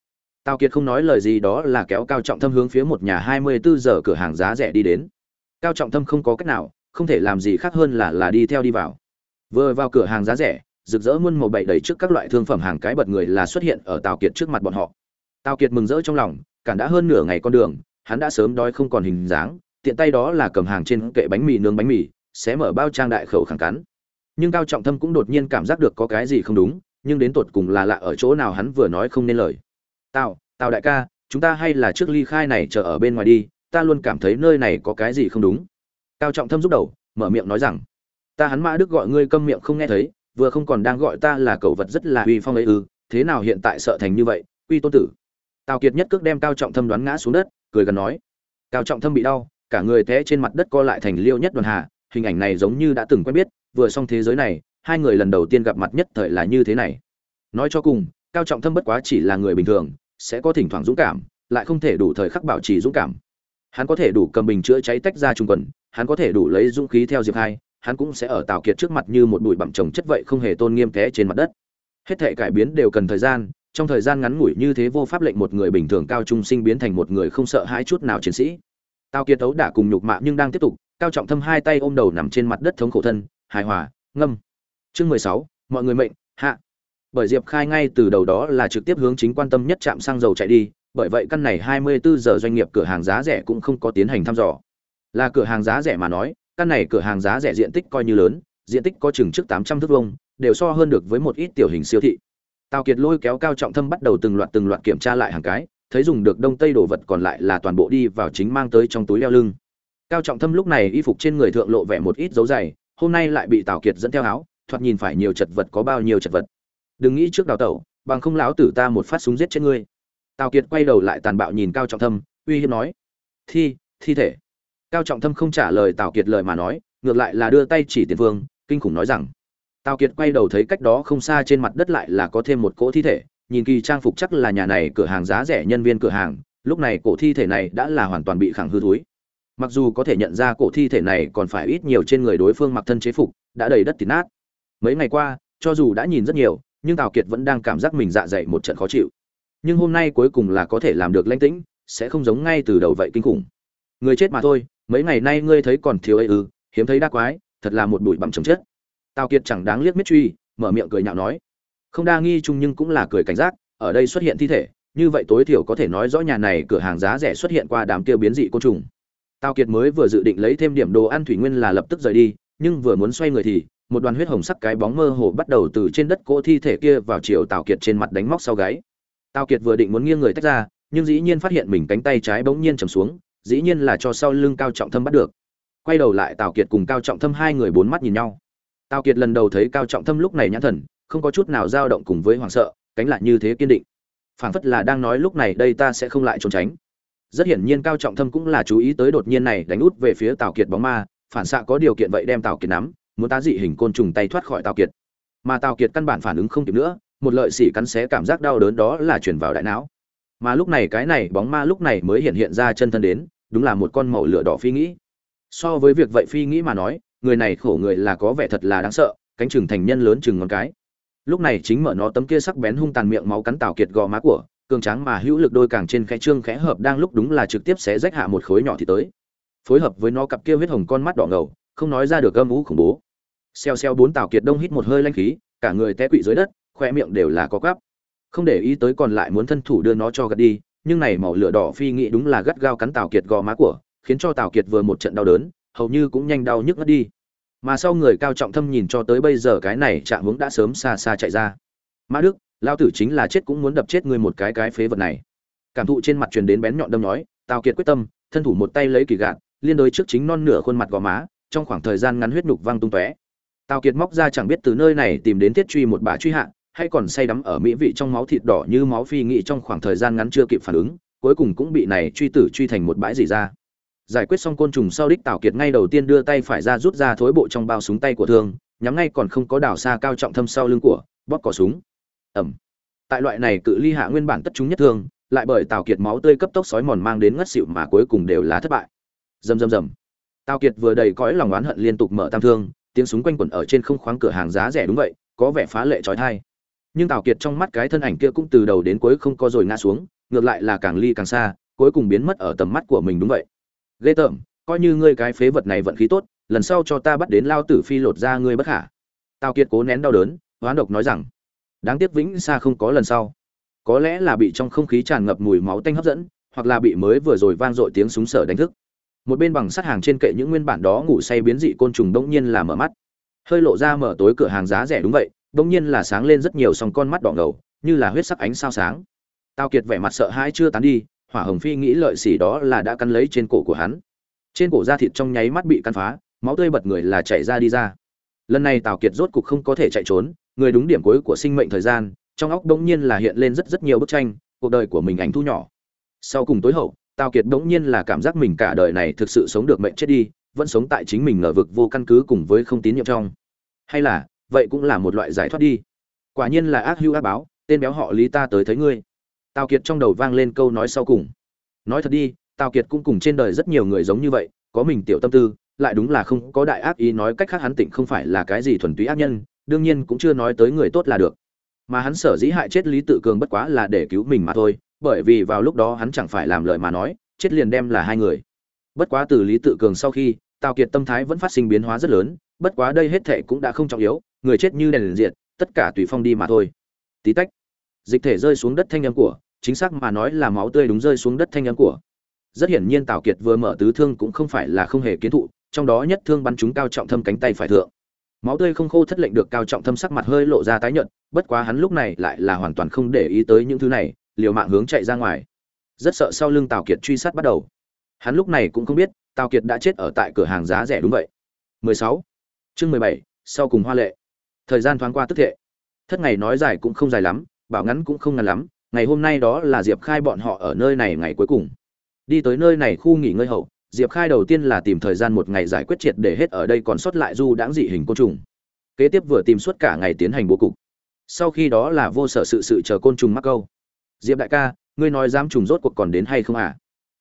[SPEAKER 1] Tào kiệt không nói lời gì đó là kéo cao trọng thâm hướng phía một nhà hai mươi bốn giờ cửa hàng giá rẻ đi đến. Cao trọng thâm không có cách nào, không thể làm gì khác hơn là là đi theo đi vào. Vừa vào cửa hàng giá rẻ rực rỡ muôn màu bậy đầy trước các loại thương phẩm hàng cái bật người là xuất hiện ở tào kiệt trước mặt bọn họ. Tào kiệt mừng rỡ trong lòng, cản đã hơn nửa ngày con đường, hắn đã sớm đói không còn hình dáng, tiện tay đó là cầm hàng trên kệ bánh mì nướng bánh mì, xé mở bao trang đại khẩu khẳng cắn. Nhưng cao trọng thâm cũng đột nhiên cảm giác được có cái gì không đúng, nhưng đến tột cùng là lạ ở chỗ nào hắn vừa nói không nên lời. Tào tào đại ca, chúng ta hay là trước ly khai này chờ ở bên ngoài đi, ta luôn cảm thấy nơi này có cái gì không đúng. Cao trọng thâm giúp đầu, mở miệng nói rằng, ta hắn mã đức gọi ngươi câm miệng không nghe thấy vừa không còn đang gọi ta là cậu vật rất là uy phong ấy ư, thế nào hiện tại sợ thành như vậy uy tôn tử. Tào kiệt nhất cước đem cao trọng thâm đoán ngã xuống đất, cười gần nói. Cao trọng thâm bị đau, cả người té trên mặt đất co lại thành liêu nhất đoàn hà, hình ảnh này giống như đã từng quen biết, vừa xong thế giới này, hai người lần đầu tiên gặp mặt nhất thời là như thế này. Nói cho cùng, cao trọng thâm bất quá chỉ là người bình thường, sẽ có thỉnh thoảng dũng cảm, lại không thể đủ thời khắc bảo trì dũng cảm. Hắn có thể đủ cầm bình chữa cháy tách ra trung quần, hắn có thể đủ lấy dũng khí theo diệp hai hắn cũng sẽ ở tào kiệt trước mặt như một bụi bặm trồng chất vậy không hề tôn nghiêm té trên mặt đất. Hết thể cải biến đều cần thời gian, trong thời gian ngắn ngủi như thế vô pháp lệnh một người bình thường cao trung sinh biến thành một người không sợ hãi chút nào chiến sĩ. Tào kiệt tấu đã cùng nhục mạ nhưng đang tiếp tục, cao trọng thâm hai tay ôm đầu nằm trên mặt đất thống khổ thân, hài hòa, ngâm. Chương mười sáu, mọi người mệnh, hạ. Bởi diệp khai ngay từ đầu đó là trực tiếp hướng chính quan tâm nhất trạm xăng dầu chạy đi, bởi vậy căn này hai mươi bốn giờ doanh nghiệp cửa hàng giá rẻ cũng không có tiến hành thăm dò. Là cửa hàng giá rẻ mà nói căn này cửa hàng giá rẻ diện tích coi như lớn, diện tích có chừng trước tám trăm thước vuông, đều so hơn được với một ít tiểu hình siêu thị. Tào kiệt lôi kéo cao trọng thâm bắt đầu từng loạt từng loạt kiểm tra lại hàng cái, thấy dùng được đông tây đồ vật còn lại là toàn bộ đi vào chính mang tới trong túi leo lưng. Cao trọng thâm lúc này y phục trên người thượng lộ vẻ một ít dấu dày, hôm nay lại bị tào kiệt dẫn theo áo, thoạt nhìn phải nhiều chật vật có bao nhiêu chật vật. Đừng nghĩ trước đào tẩu, bằng không lão tử ta một phát súng giết chết ngươi. Tào kiệt quay đầu lại tàn bạo nhìn cao trọng thâm, uy hiếp nói, thi thi thể cao trọng thâm không trả lời tào kiệt lời mà nói, ngược lại là đưa tay chỉ tiền phương, kinh khủng nói rằng, tào kiệt quay đầu thấy cách đó không xa trên mặt đất lại là có thêm một cỗ thi thể, nhìn kỳ trang phục chắc là nhà này cửa hàng giá rẻ nhân viên cửa hàng, lúc này cổ thi thể này đã là hoàn toàn bị khẳng hư thúi mặc dù có thể nhận ra cổ thi thể này còn phải ít nhiều trên người đối phương mặc thân chế phục, đã đầy đất thịt nát. Mấy ngày qua, cho dù đã nhìn rất nhiều, nhưng tào kiệt vẫn đang cảm giác mình dạ dày một trận khó chịu. Nhưng hôm nay cuối cùng là có thể làm được lanh tĩnh, sẽ không giống ngay từ đầu vậy kinh khủng. Người chết mà thôi mấy ngày nay ngươi thấy còn thiếu ấy ư, hiếm thấy đa quái, thật là một bụi bặm chồng chết. Tào kiệt chẳng đáng liếc miết truy, mở miệng cười nhạo nói. Không đa nghi chung nhưng cũng là cười cảnh giác, ở đây xuất hiện thi thể, như vậy tối thiểu có thể nói rõ nhà này cửa hàng giá rẻ xuất hiện qua đám kia biến dị côn trùng. Tào kiệt mới vừa dự định lấy thêm điểm đồ ăn thủy nguyên là lập tức rời đi, nhưng vừa muốn xoay người thì, một đoàn huyết hồng sắc cái bóng mơ hồ bắt đầu từ trên đất cỗ thi thể kia vào chiều tào kiệt trên mặt đánh móc sau gáy. Tào kiệt vừa định muốn nghiêng người tách ra, nhưng dĩ nhiên phát hiện mình cánh tay trái bỗng nhiên trầm xuống dĩ nhiên là cho sau lưng cao trọng thâm bắt được. Quay đầu lại tào kiệt cùng cao trọng thâm hai người bốn mắt nhìn nhau. Tào kiệt lần đầu thấy cao trọng thâm lúc này nhãn thần, không có chút nào dao động cùng với hoảng sợ, cánh lại như thế kiên định. Phảng phất là đang nói lúc này đây ta sẽ không lại trốn tránh. Rất hiển nhiên cao trọng thâm cũng là chú ý tới đột nhiên này đánh út về phía tào kiệt bóng ma, phản xạ có điều kiện vậy đem tào kiệt nắm, muốn tá dị hình côn trùng tay thoát khỏi tào kiệt. Mà tào kiệt căn bản phản ứng không kịp nữa, một lợi xỉ cắn xé cảm giác đau đớn đó là chuyển vào đại não mà lúc này cái này bóng ma lúc này mới hiện hiện ra chân thân đến, đúng là một con màu lửa đỏ phi nghĩ. So với việc vậy phi nghĩ mà nói, người này khổ người là có vẻ thật là đáng sợ, cánh chừng thành nhân lớn chừng ngón cái. Lúc này chính mở nó tấm kia sắc bén hung tàn miệng máu cắn tào kiệt gò má của, cường tráng mà hữu lực đôi càng trên khẽ trương khẽ hợp đang lúc đúng là trực tiếp sẽ rách hạ một khối nhỏ thì tới. Phối hợp với nó cặp kia huyết hồng con mắt đỏ ngầu, không nói ra được âm ú khủng bố. Xeo xeo bốn tào kiệt đông hít một hơi lanh khí, cả người té quỵ dưới đất, khoe miệng đều là có cắp không để ý tới còn lại muốn thân thủ đưa nó cho gật đi, nhưng này màu lửa đỏ phi nghĩ đúng là gắt gao cắn tào kiệt gò má của, khiến cho tào kiệt vừa một trận đau đớn, hầu như cũng nhanh đau nhức ngất đi. Mà sau người cao trọng thâm nhìn cho tới bây giờ cái này chạm hướng đã sớm xa xa chạy ra. Mã đức lao tử chính là chết cũng muốn đập chết ngươi một cái cái phế vật này. Cảm thụ trên mặt truyền đến bén nhọn đâm nhói, tào kiệt quyết tâm, thân thủ một tay lấy kỳ gạt, liên đối trước chính non nửa khuôn mặt gò má, trong khoảng thời gian ngắn huyết nhục văng tung tóe. Tào kiệt móc ra chẳng biết từ nơi này tìm đến thiết truy một bà truy hạ hay còn say đắm ở mỹ vị trong máu thịt đỏ như máu phi nghị trong khoảng thời gian ngắn chưa kịp phản ứng, cuối cùng cũng bị này truy tử truy thành một bãi gì ra. Giải quyết xong côn trùng sau đích tào kiệt ngay đầu tiên đưa tay phải ra rút ra thối bộ trong bao súng tay của thương, nhắm ngay còn không có đảo xa cao trọng thâm sau lưng của, bóp cỏ súng. Ẩm. Tại loại này cự ly hạ nguyên bản tất chúng nhất thương, lại bởi tào kiệt máu tươi cấp tốc sói mòn mang đến ngất xỉu mà cuối cùng đều là thất bại. Rầm rầm rầm. Tào kiệt vừa đầy cõi lòng oán hận liên tục mở tam thương, tiếng súng quanh quẩn ở trên không khoáng cửa hàng giá rẻ đúng vậy, có vẻ phá lệ trói thai nhưng tào kiệt trong mắt cái thân ảnh kia cũng từ đầu đến cuối không có rồi ngã xuống, ngược lại là càng ly càng xa, cuối cùng biến mất ở tầm mắt của mình đúng vậy. Ghê tởm, coi như ngươi cái phế vật này vận khí tốt, lần sau cho ta bắt đến lao tử phi lột ra ngươi bất khả. Tào kiệt cố nén đau đớn, hoán độc nói rằng, đáng tiếc vĩnh xa không có lần sau. Có lẽ là bị trong không khí tràn ngập mùi máu tanh hấp dẫn, hoặc là bị mới vừa rồi vang dội tiếng súng sở đánh thức. Một bên bằng sắt hàng trên kệ những nguyên bản đó ngủ say biến dị côn trùng đông nhiên là mở mắt. Hơi lộ ra mở tối cửa hàng giá rẻ đúng vậy đông nhiên là sáng lên rất nhiều song con mắt đỏ ngầu, như là huyết sắc ánh sao sáng. Tao kiệt vẻ mặt sợ hãi chưa tán đi, hỏa hồng phi nghĩ lợi xỉ đó là đã cắn lấy trên cổ của hắn. Trên cổ da thịt trong nháy mắt bị cắn phá, máu tươi bật người là chảy ra đi ra. Lần này tào kiệt rốt cục không có thể chạy trốn, người đúng điểm cuối của sinh mệnh thời gian, trong óc đống nhiên là hiện lên rất rất nhiều bức tranh, cuộc đời của mình ảnh thu nhỏ. Sau cùng tối hậu, tào kiệt đống nhiên là cảm giác mình cả đời này thực sự sống được mệnh chết đi, vẫn sống tại chính mình ngờ vực vô căn cứ cùng với không tín nhiệm trong. Hay là vậy cũng là một loại giải thoát đi. Quả nhiên là ác hưu ác báo, tên béo họ lý ta tới thấy ngươi. Tào kiệt trong đầu vang lên câu nói sau cùng. Nói thật đi, tào kiệt cũng cùng trên đời rất nhiều người giống như vậy, có mình tiểu tâm tư, lại đúng là không có đại ác ý nói cách khác hắn tỉnh không phải là cái gì thuần túy ác nhân, đương nhiên cũng chưa nói tới người tốt là được. Mà hắn sở dĩ hại chết lý tự cường bất quá là để cứu mình mà thôi, bởi vì vào lúc đó hắn chẳng phải làm lời mà nói, chết liền đem là hai người. Bất quá từ lý tự cường sau khi, tào kiệt tâm thái vẫn phát sinh biến hóa rất lớn, bất quá đây hết thệ cũng đã không trọng yếu người chết như đèn liền diệt tất cả tùy phong đi mà thôi. Tí tách dịch thể rơi xuống đất thanh âm của chính xác mà nói là máu tươi đúng rơi xuống đất thanh âm của. Rất hiển nhiên tào kiệt vừa mở tứ thương cũng không phải là không hề kiến thụ trong đó nhất thương bắn trúng cao trọng thâm cánh tay phải thượng. Máu tươi không khô thất lệnh được cao trọng thâm sắc mặt hơi lộ ra tái nhợt bất quá hắn lúc này lại là hoàn toàn không để ý tới những thứ này liều mạng hướng chạy ra ngoài. Rất sợ sau lưng tào kiệt truy sát bắt đầu. Hắn lúc này cũng không biết tào kiệt đã chết ở tại cửa hàng giá rẻ đúng vậy. 16. chương 17, sau cùng hoa lệ thời gian thoáng qua tức thệ. Thất ngày nói dài cũng không dài lắm, bảo ngắn cũng không ngắn lắm, ngày hôm nay đó là diệp khai bọn họ ở nơi này ngày cuối cùng. Đi tới nơi này khu nghỉ ngơi hậu, diệp khai đầu tiên là tìm thời gian một ngày giải quyết triệt để hết ở đây còn sót lại du đãng dị hình côn trùng. Kế tiếp vừa tìm suốt cả ngày tiến hành bố cục. Sau khi đó là vô sở sự sự chờ côn trùng mắc câu. Diệp đại ca, ngươi nói dám trùng rốt cuộc còn đến hay không à?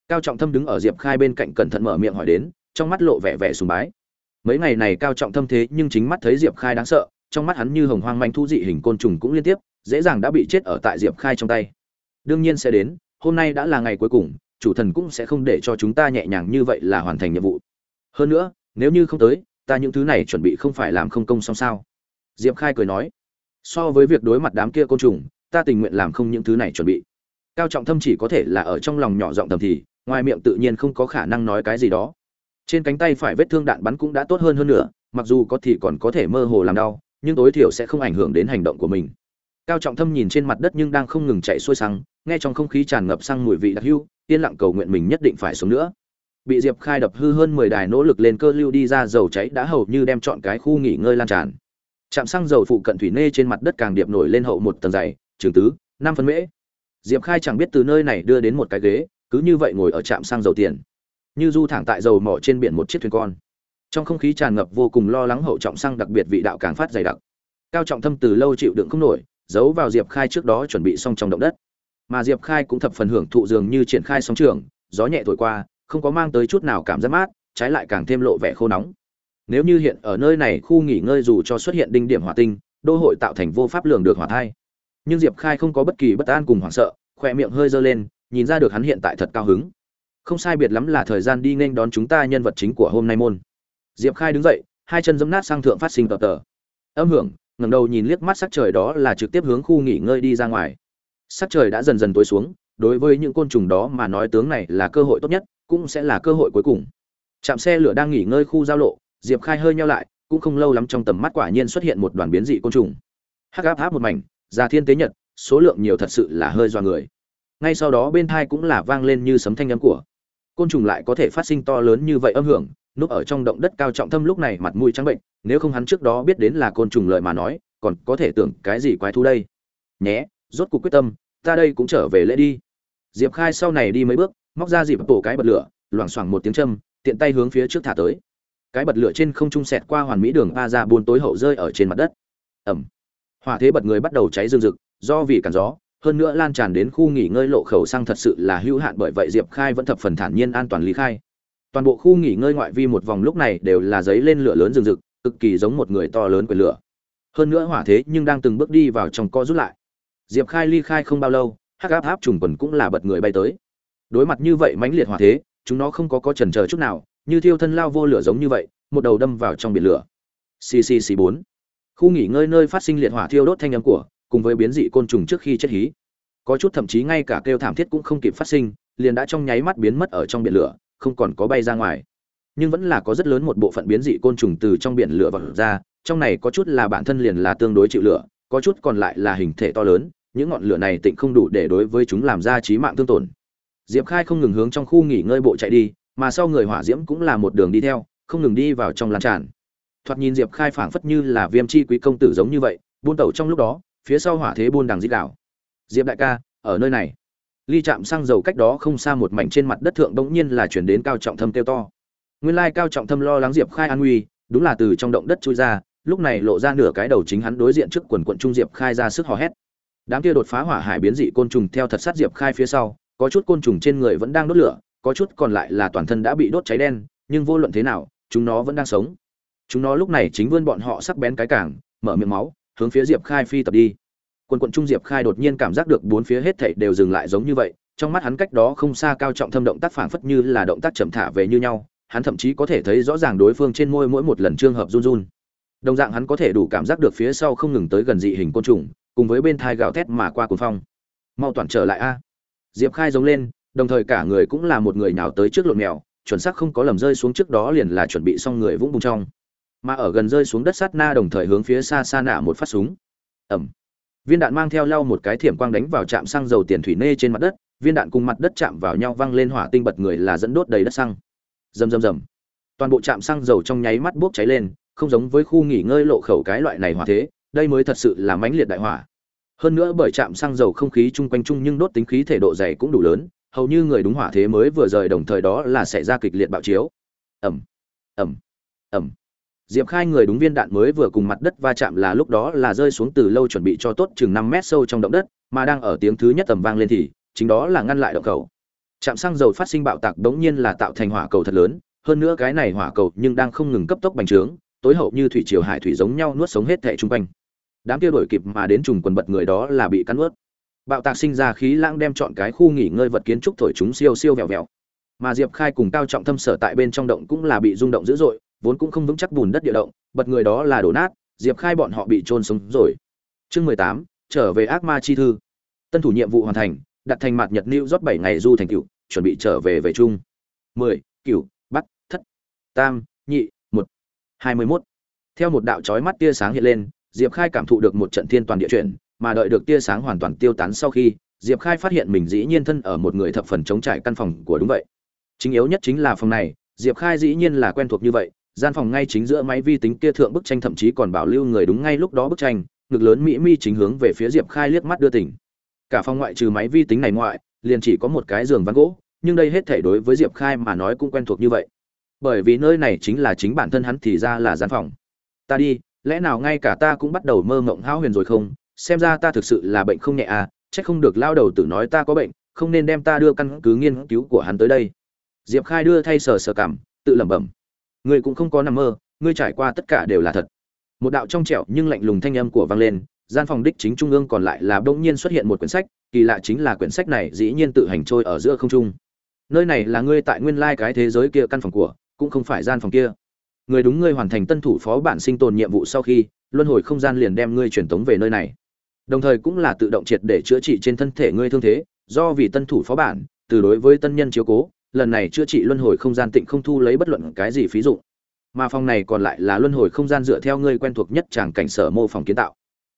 [SPEAKER 1] Cao trọng thâm đứng ở diệp khai bên cạnh cẩn thận mở miệng hỏi đến, trong mắt lộ vẻ vẻ sùng bái. Mấy ngày này cao trọng thâm thế nhưng chính mắt thấy diệp khai đáng sợ trong mắt hắn như hồng hoang manh thu dị hình côn trùng cũng liên tiếp, dễ dàng đã bị chết ở tại diệp khai trong tay. Đương nhiên sẽ đến, hôm nay đã là ngày cuối cùng, chủ thần cũng sẽ không để cho chúng ta nhẹ nhàng như vậy là hoàn thành nhiệm vụ. Hơn nữa, nếu như không tới, ta những thứ này chuẩn bị không phải làm không công xong sao? Diệp khai cười nói. So với việc đối mặt đám kia côn trùng, ta tình nguyện làm không những thứ này chuẩn bị. Cao trọng thâm chỉ có thể là ở trong lòng nhỏ giọng tầm thì, ngoài miệng tự nhiên không có khả năng nói cái gì đó. Trên cánh tay phải vết thương đạn bắn cũng đã tốt hơn hơn nữa, mặc dù có thì còn có thể mơ hồ làm đau nhưng tối thiểu sẽ không ảnh hưởng đến hành động của mình. Cao trọng thâm nhìn trên mặt đất nhưng đang không ngừng chạy xuôi xăng, nghe trong không khí tràn ngập sang mùi vị đặc hưu yên lặng cầu nguyện mình nhất định phải sống nữa. Bị diệp khai đập hư hơn mười đài nỗ lực lên cơ lưu đi ra, dầu cháy đã hầu như đem chọn cái khu nghỉ ngơi lan tràn. Trạm xăng dầu phụ cận thủy nê trên mặt đất càng điệp nổi lên hậu một tầng dày, trường tứ, năm phân mễ. Diệp khai chẳng biết từ nơi này đưa đến một cái ghế, cứ như vậy ngồi ở trạm xăng dầu tiền. Như du thẳng tại dầu mỏ trên biển một chiếc thuyền con trong không khí tràn ngập vô cùng lo lắng hậu trọng xăng đặc biệt vị đạo càng phát dày đặc. Cao trọng thâm từ lâu chịu đựng không nổi, giấu vào diệp khai trước đó chuẩn bị xong trong động đất. Mà diệp khai cũng thập phần hưởng thụ dường như triển khai sóng trường, gió nhẹ thổi qua, không có mang tới chút nào cảm giác mát, trái lại càng thêm lộ vẻ khô nóng. Nếu như hiện ở nơi này khu nghỉ ngơi dù cho xuất hiện đinh điểm hỏa tinh, đô hội tạo thành vô pháp lường được hỏa thai. Nhưng diệp khai không có bất kỳ bất an cùng hoảng sợ, khỏe miệng hơi dơ lên, nhìn ra được hắn hiện tại thật cao hứng. Không sai biệt lắm là thời gian đi nên đón chúng ta nhân vật chính của hôm nay môn diệp khai đứng dậy, hai chân giấm nát sang thượng phát sinh tờ tờ. Âm hưởng, ngẩng đầu nhìn liếc mắt sắc trời đó là trực tiếp hướng khu nghỉ ngơi đi ra ngoài. Sắc trời đã dần dần tối xuống, đối với những côn trùng đó mà nói tướng này là cơ hội tốt nhất, cũng sẽ là cơ hội cuối cùng. Trạm xe lửa đang nghỉ ngơi khu giao lộ, diệp khai hơi nhau lại, cũng không lâu lắm trong tầm mắt quả nhiên xuất hiện một đoàn biến dị côn trùng. Hắc áp áp một mảnh, già thiên tế nhật, số lượng nhiều thật sự là hơi do người. Ngay sau đó bên thai cũng là vang lên như sấm thanh âm của. Côn trùng lại có thể phát sinh to lớn như vậy âm hưởng núp ở trong động đất cao trọng thâm lúc này mặt mũi trắng bệnh, nếu không hắn trước đó biết đến là côn trùng lợi mà nói, còn có thể tưởng cái gì quái thú đây? Nhé, rốt cuộc quyết tâm, ta đây cũng trở về lễ đi. Diệp khai sau này đi mấy bước, móc ra dịp tổ cái bật lửa, loảng xoảng một tiếng châm, tiện tay hướng phía trước thả tới. Cái bật lửa trên không trung sẹt qua hoàn mỹ đường ba ra buôn tối hậu rơi ở trên mặt đất. Ẩm. Hỏa thế bật người bắt đầu cháy rừng rực, do vì cản gió, hơn nữa lan tràn đến khu nghỉ ngơi lộ khẩu sang thật sự là hữu hạn, bởi vậy diệp khai vẫn thập phần thản nhiên an toàn lý khai toàn bộ khu nghỉ ngơi ngoại vi một vòng lúc này đều là giấy lên lửa lớn rừng rực, cực kỳ giống một người to lớn quyền lửa. Hơn nữa hỏa thế nhưng đang từng bước đi vào trong co rút lại. Diệp khai ly khai không bao lâu, hắc áp áp trùng quần cũng là bật người bay tới. Đối mặt như vậy mãnh liệt hỏa thế, chúng nó không có có chần chờ chút nào, như thiêu thân lao vô lửa giống như vậy, một đầu đâm vào trong biển lửa. Ccc bốn. Khu nghỉ ngơi nơi phát sinh liệt hỏa thiêu đốt thanh âm của, cùng với biến dị côn trùng trước khi chết hí. Có chút thậm chí ngay cả kêu thảm thiết cũng không kịp phát sinh, liền đã trong nháy mắt biến mất ở trong biển lửa không còn có bay ra ngoài. Nhưng vẫn là có rất lớn một bộ phận biến dị côn trùng từ trong biển lửa vọt ra, trong này có chút là bản thân liền là tương đối chịu lửa, có chút còn lại là hình thể to lớn, những ngọn lửa này tịnh không đủ để đối với chúng làm ra trí mạng thương tổn. Diệp khai không ngừng hướng trong khu nghỉ ngơi bộ chạy đi, mà sau người hỏa diễm cũng là một đường đi theo, không ngừng đi vào trong lan tràn. Thoạt nhìn diệp khai phảng phất như là viêm chi quý công tử giống như vậy, buôn tẩu trong lúc đó, phía sau hỏa thế buôn đằng dít đảo. Diệp đại ca, ở nơi này ly chạm xăng dầu cách đó không xa một mảnh trên mặt đất thượng bỗng nhiên là chuyển đến cao trọng thâm kêu to. Nguyên lai cao trọng thâm lo lắng diệp khai an nguy, đúng là từ trong động đất chui ra, lúc này lộ ra nửa cái đầu chính hắn đối diện trước quần quận trung diệp khai ra sức hò hét. Đám kia đột phá hỏa hải biến dị côn trùng theo thật sát diệp khai phía sau, có chút côn trùng trên người vẫn đang đốt lửa, có chút còn lại là toàn thân đã bị đốt cháy đen, nhưng vô luận thế nào, chúng nó vẫn đang sống. Chúng nó lúc này chính vươn bọn họ sắc bén cái cảng, mở miệng máu, hướng phía diệp khai phi tập đi quân quận trung diệp khai đột nhiên cảm giác được bốn phía hết thảy đều dừng lại giống như vậy, trong mắt hắn cách đó không xa cao trọng thâm động tác phảng phất như là động tác chậm thả về như nhau, hắn thậm chí có thể thấy rõ ràng đối phương trên môi mỗi một lần trường hợp run run. Đồng dạng hắn có thể đủ cảm giác được phía sau không ngừng tới gần dị hình côn trùng, cùng với bên thai gào thét mà qua cuồng phong. Mau toàn trở lại a. Diệp khai giống lên, đồng thời cả người cũng là một người nào tới trước lộn mèo, chuẩn xác không có lầm rơi xuống trước đó liền là chuẩn bị xong người vũng bùng trong. Mà ở gần rơi xuống đất sát na đồng thời hướng phía xa xa nạ một phát súng. Ẩm viên đạn mang theo lau một cái thiểm quang đánh vào trạm xăng dầu tiền thủy nê trên mặt đất, viên đạn cùng mặt đất chạm vào nhau văng lên hỏa tinh bật người là dẫn đốt đầy đất xăng. Rầm rầm rầm. Toàn bộ trạm xăng dầu trong nháy mắt bốc cháy lên, không giống với khu nghỉ ngơi lộ khẩu cái loại này hỏa thế, đây mới thật sự là mãnh liệt đại hỏa. Hơn nữa bởi trạm xăng dầu không khí chung quanh chung nhưng đốt tính khí thể độ dày cũng đủ lớn, hầu như người đúng hỏa thế mới vừa rời đồng thời đó là xảy ra kịch liệt bạo chiếu. Ẩm ẩm ẩm diệp khai người đúng viên đạn mới vừa cùng mặt đất va chạm là lúc đó là rơi xuống từ lâu chuẩn bị cho tốt chừng năm mét sâu trong động đất, mà đang ở tiếng thứ nhất tầm vang lên thì, chính đó là ngăn lại động cầu. Trạm xăng dầu phát sinh bạo tạc đống nhiên là tạo thành hỏa cầu thật lớn, hơn nữa cái này hỏa cầu nhưng đang không ngừng cấp tốc bành trướng, tối hậu như thủy triều hải thủy giống nhau nuốt sống hết thảy trung quanh. Đám kia đổi kịp mà đến trùng quần bật người đó là bị cắn nuốt. Bạo tạc sinh ra khí lãng đem chọn cái khu nghỉ ngơi vật kiến trúc thổi chúng siêu siêu vẹo vẹo. Mà diệp khai cùng cao trọng thâm sở tại bên trong động cũng là bị rung động dữ dội vốn cũng không vững chắc bùn đất địa động bật người đó là đổ nát diệp khai bọn họ bị trôn sống rồi. Chương mười tám trở về ác ma chi thư. Tân thủ nhiệm vụ hoàn thành đặt thành mặt nhật lưu rót bảy ngày du thành cửu, chuẩn bị trở về về chung. Mười cửu, bắt thất. Tam nhị một. Hai mươi mốt. Theo một đạo chói mắt tia sáng hiện lên diệp khai cảm thụ được một trận thiên toàn địa chuyển mà đợi được tia sáng hoàn toàn tiêu tán sau khi diệp khai phát hiện mình dĩ nhiên thân ở một người thập phần chống trải căn phòng của đúng vậy. Chính yếu nhất chính là phòng này diệp khai dĩ nhiên là quen thuộc như vậy gian phòng ngay chính giữa máy vi tính kia thượng bức tranh thậm chí còn bảo lưu người đúng ngay lúc đó bức tranh, ngực lớn mỹ mi chính hướng về phía diệp khai liếc mắt đưa tỉnh cả phòng ngoại trừ máy vi tính này ngoại, liền chỉ có một cái giường ván gỗ, nhưng đây hết thể đối với diệp khai mà nói cũng quen thuộc như vậy. Bởi vì nơi này chính là chính bản thân hắn thì ra là gian phòng. Ta đi, lẽ nào ngay cả ta cũng bắt đầu mơ mộng hão huyền rồi không? Xem ra ta thực sự là bệnh không nhẹ à trách không được lao đầu tử nói ta có bệnh, không nên đem ta đưa căn cứ nghiên cứu của hắn tới đây. Diệp khai đưa thay sờ sờ cảm, tự lẩm bẩm ngươi cũng không có nằm mơ, ngươi trải qua tất cả đều là thật. Một đạo trong trẻo nhưng lạnh lùng thanh âm của vang lên, gian phòng đích chính trung ương còn lại là bỗng nhiên xuất hiện một quyển sách, kỳ lạ chính là quyển sách này dĩ nhiên tự hành trôi ở giữa không trung. Nơi này là ngươi tại nguyên lai cái thế giới kia căn phòng của, cũng không phải gian phòng kia. Người đúng ngươi hoàn thành tân thủ phó bản sinh tồn nhiệm vụ sau khi, luân hồi không gian liền đem ngươi truyền tống về nơi này. Đồng thời cũng là tự động triệt để chữa trị trên thân thể ngươi thương thế, do vì tân thủ phó bản, từ đối với tân nhân chiếu cố lần này chữa trị luân hồi không gian tịnh không thu lấy bất luận cái gì phí dụng. Mà phòng này còn lại là luân hồi không gian dựa theo ngươi quen thuộc nhất tràng cảnh sở mô phòng kiến tạo.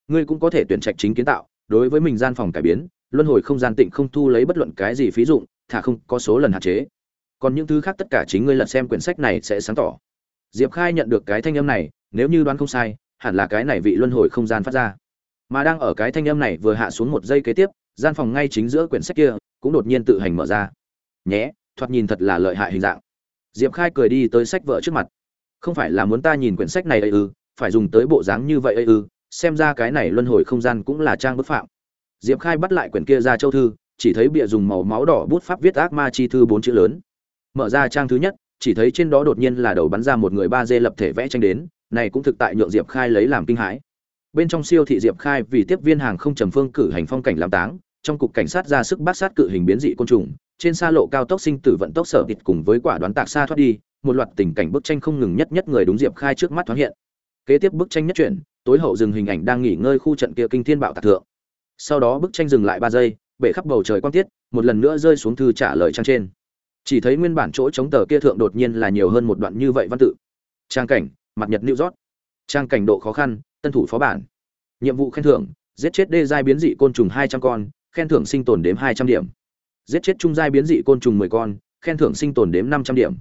[SPEAKER 1] Ngươi cũng có thể tuyển trạch chính kiến tạo, đối với mình gian phòng cải biến, luân hồi không gian tịnh không thu lấy bất luận cái gì phí dụng, thả không có số lần hạn chế. Còn những thứ khác tất cả chính ngươi lật xem quyển sách này sẽ sáng tỏ. Diệp khai nhận được cái thanh âm này, nếu như đoán không sai, hẳn là cái này vị luân hồi không gian phát ra. Mà đang ở cái thanh âm này vừa hạ xuống một giây kế tiếp, gian phòng ngay chính giữa quyển sách kia cũng đột nhiên tự hành mở ra. Nhé thoạt nhìn thật là lợi hại hình dạng. Diệp khai cười đi tới sách vợ trước mặt. Không phải là muốn ta nhìn quyển sách này ấy ư, phải dùng tới bộ dáng như vậy ấy ư, xem ra cái này luân hồi không gian cũng là trang bức phạm. Diệp khai bắt lại quyển kia ra châu thư, chỉ thấy bịa dùng màu máu đỏ bút pháp viết ác ma chi thư bốn chữ lớn. Mở ra trang thứ nhất, chỉ thấy trên đó đột nhiên là đầu bắn ra một người ba d lập thể vẽ tranh đến, này cũng thực tại nhượng diệp khai lấy làm kinh hãi. Bên trong siêu thị diệp khai vì tiếp viên hàng không trầm phương cử hành phong cảnh làm táng, trong cục cảnh sát ra sức bắt sát cự hình biến dị côn trùng trên xa lộ cao tốc sinh tử vận tốc sở thịt cùng với quả đoán tạc xa thoát đi, một loạt tình cảnh bức tranh không ngừng nhất nhất người đúng diệp khai trước mắt thoáng hiện. Kế tiếp bức tranh nhất chuyển tối hậu dừng hình ảnh đang nghỉ ngơi khu trận kia kinh thiên bạo tạc thượng. Sau đó bức tranh dừng lại ba giây, bể khắp bầu trời quang tiết, một lần nữa rơi xuống thư trả lời trang trên. Chỉ thấy nguyên bản chỗ chống tờ kia thượng đột nhiên là nhiều hơn một đoạn như vậy văn tự. Trang cảnh, mặt nhật new rót trang cảnh độ khó khăn, tân thủ phó bản. Nhiệm vụ khen thưởng, giết chết đê giai biến dị côn trùng hai trăm con, khen thưởng sinh tồn đếm hai trăm điểm giết chết trung giai biến dị côn trùng mười con khen thưởng sinh tồn đếm năm trăm điểm.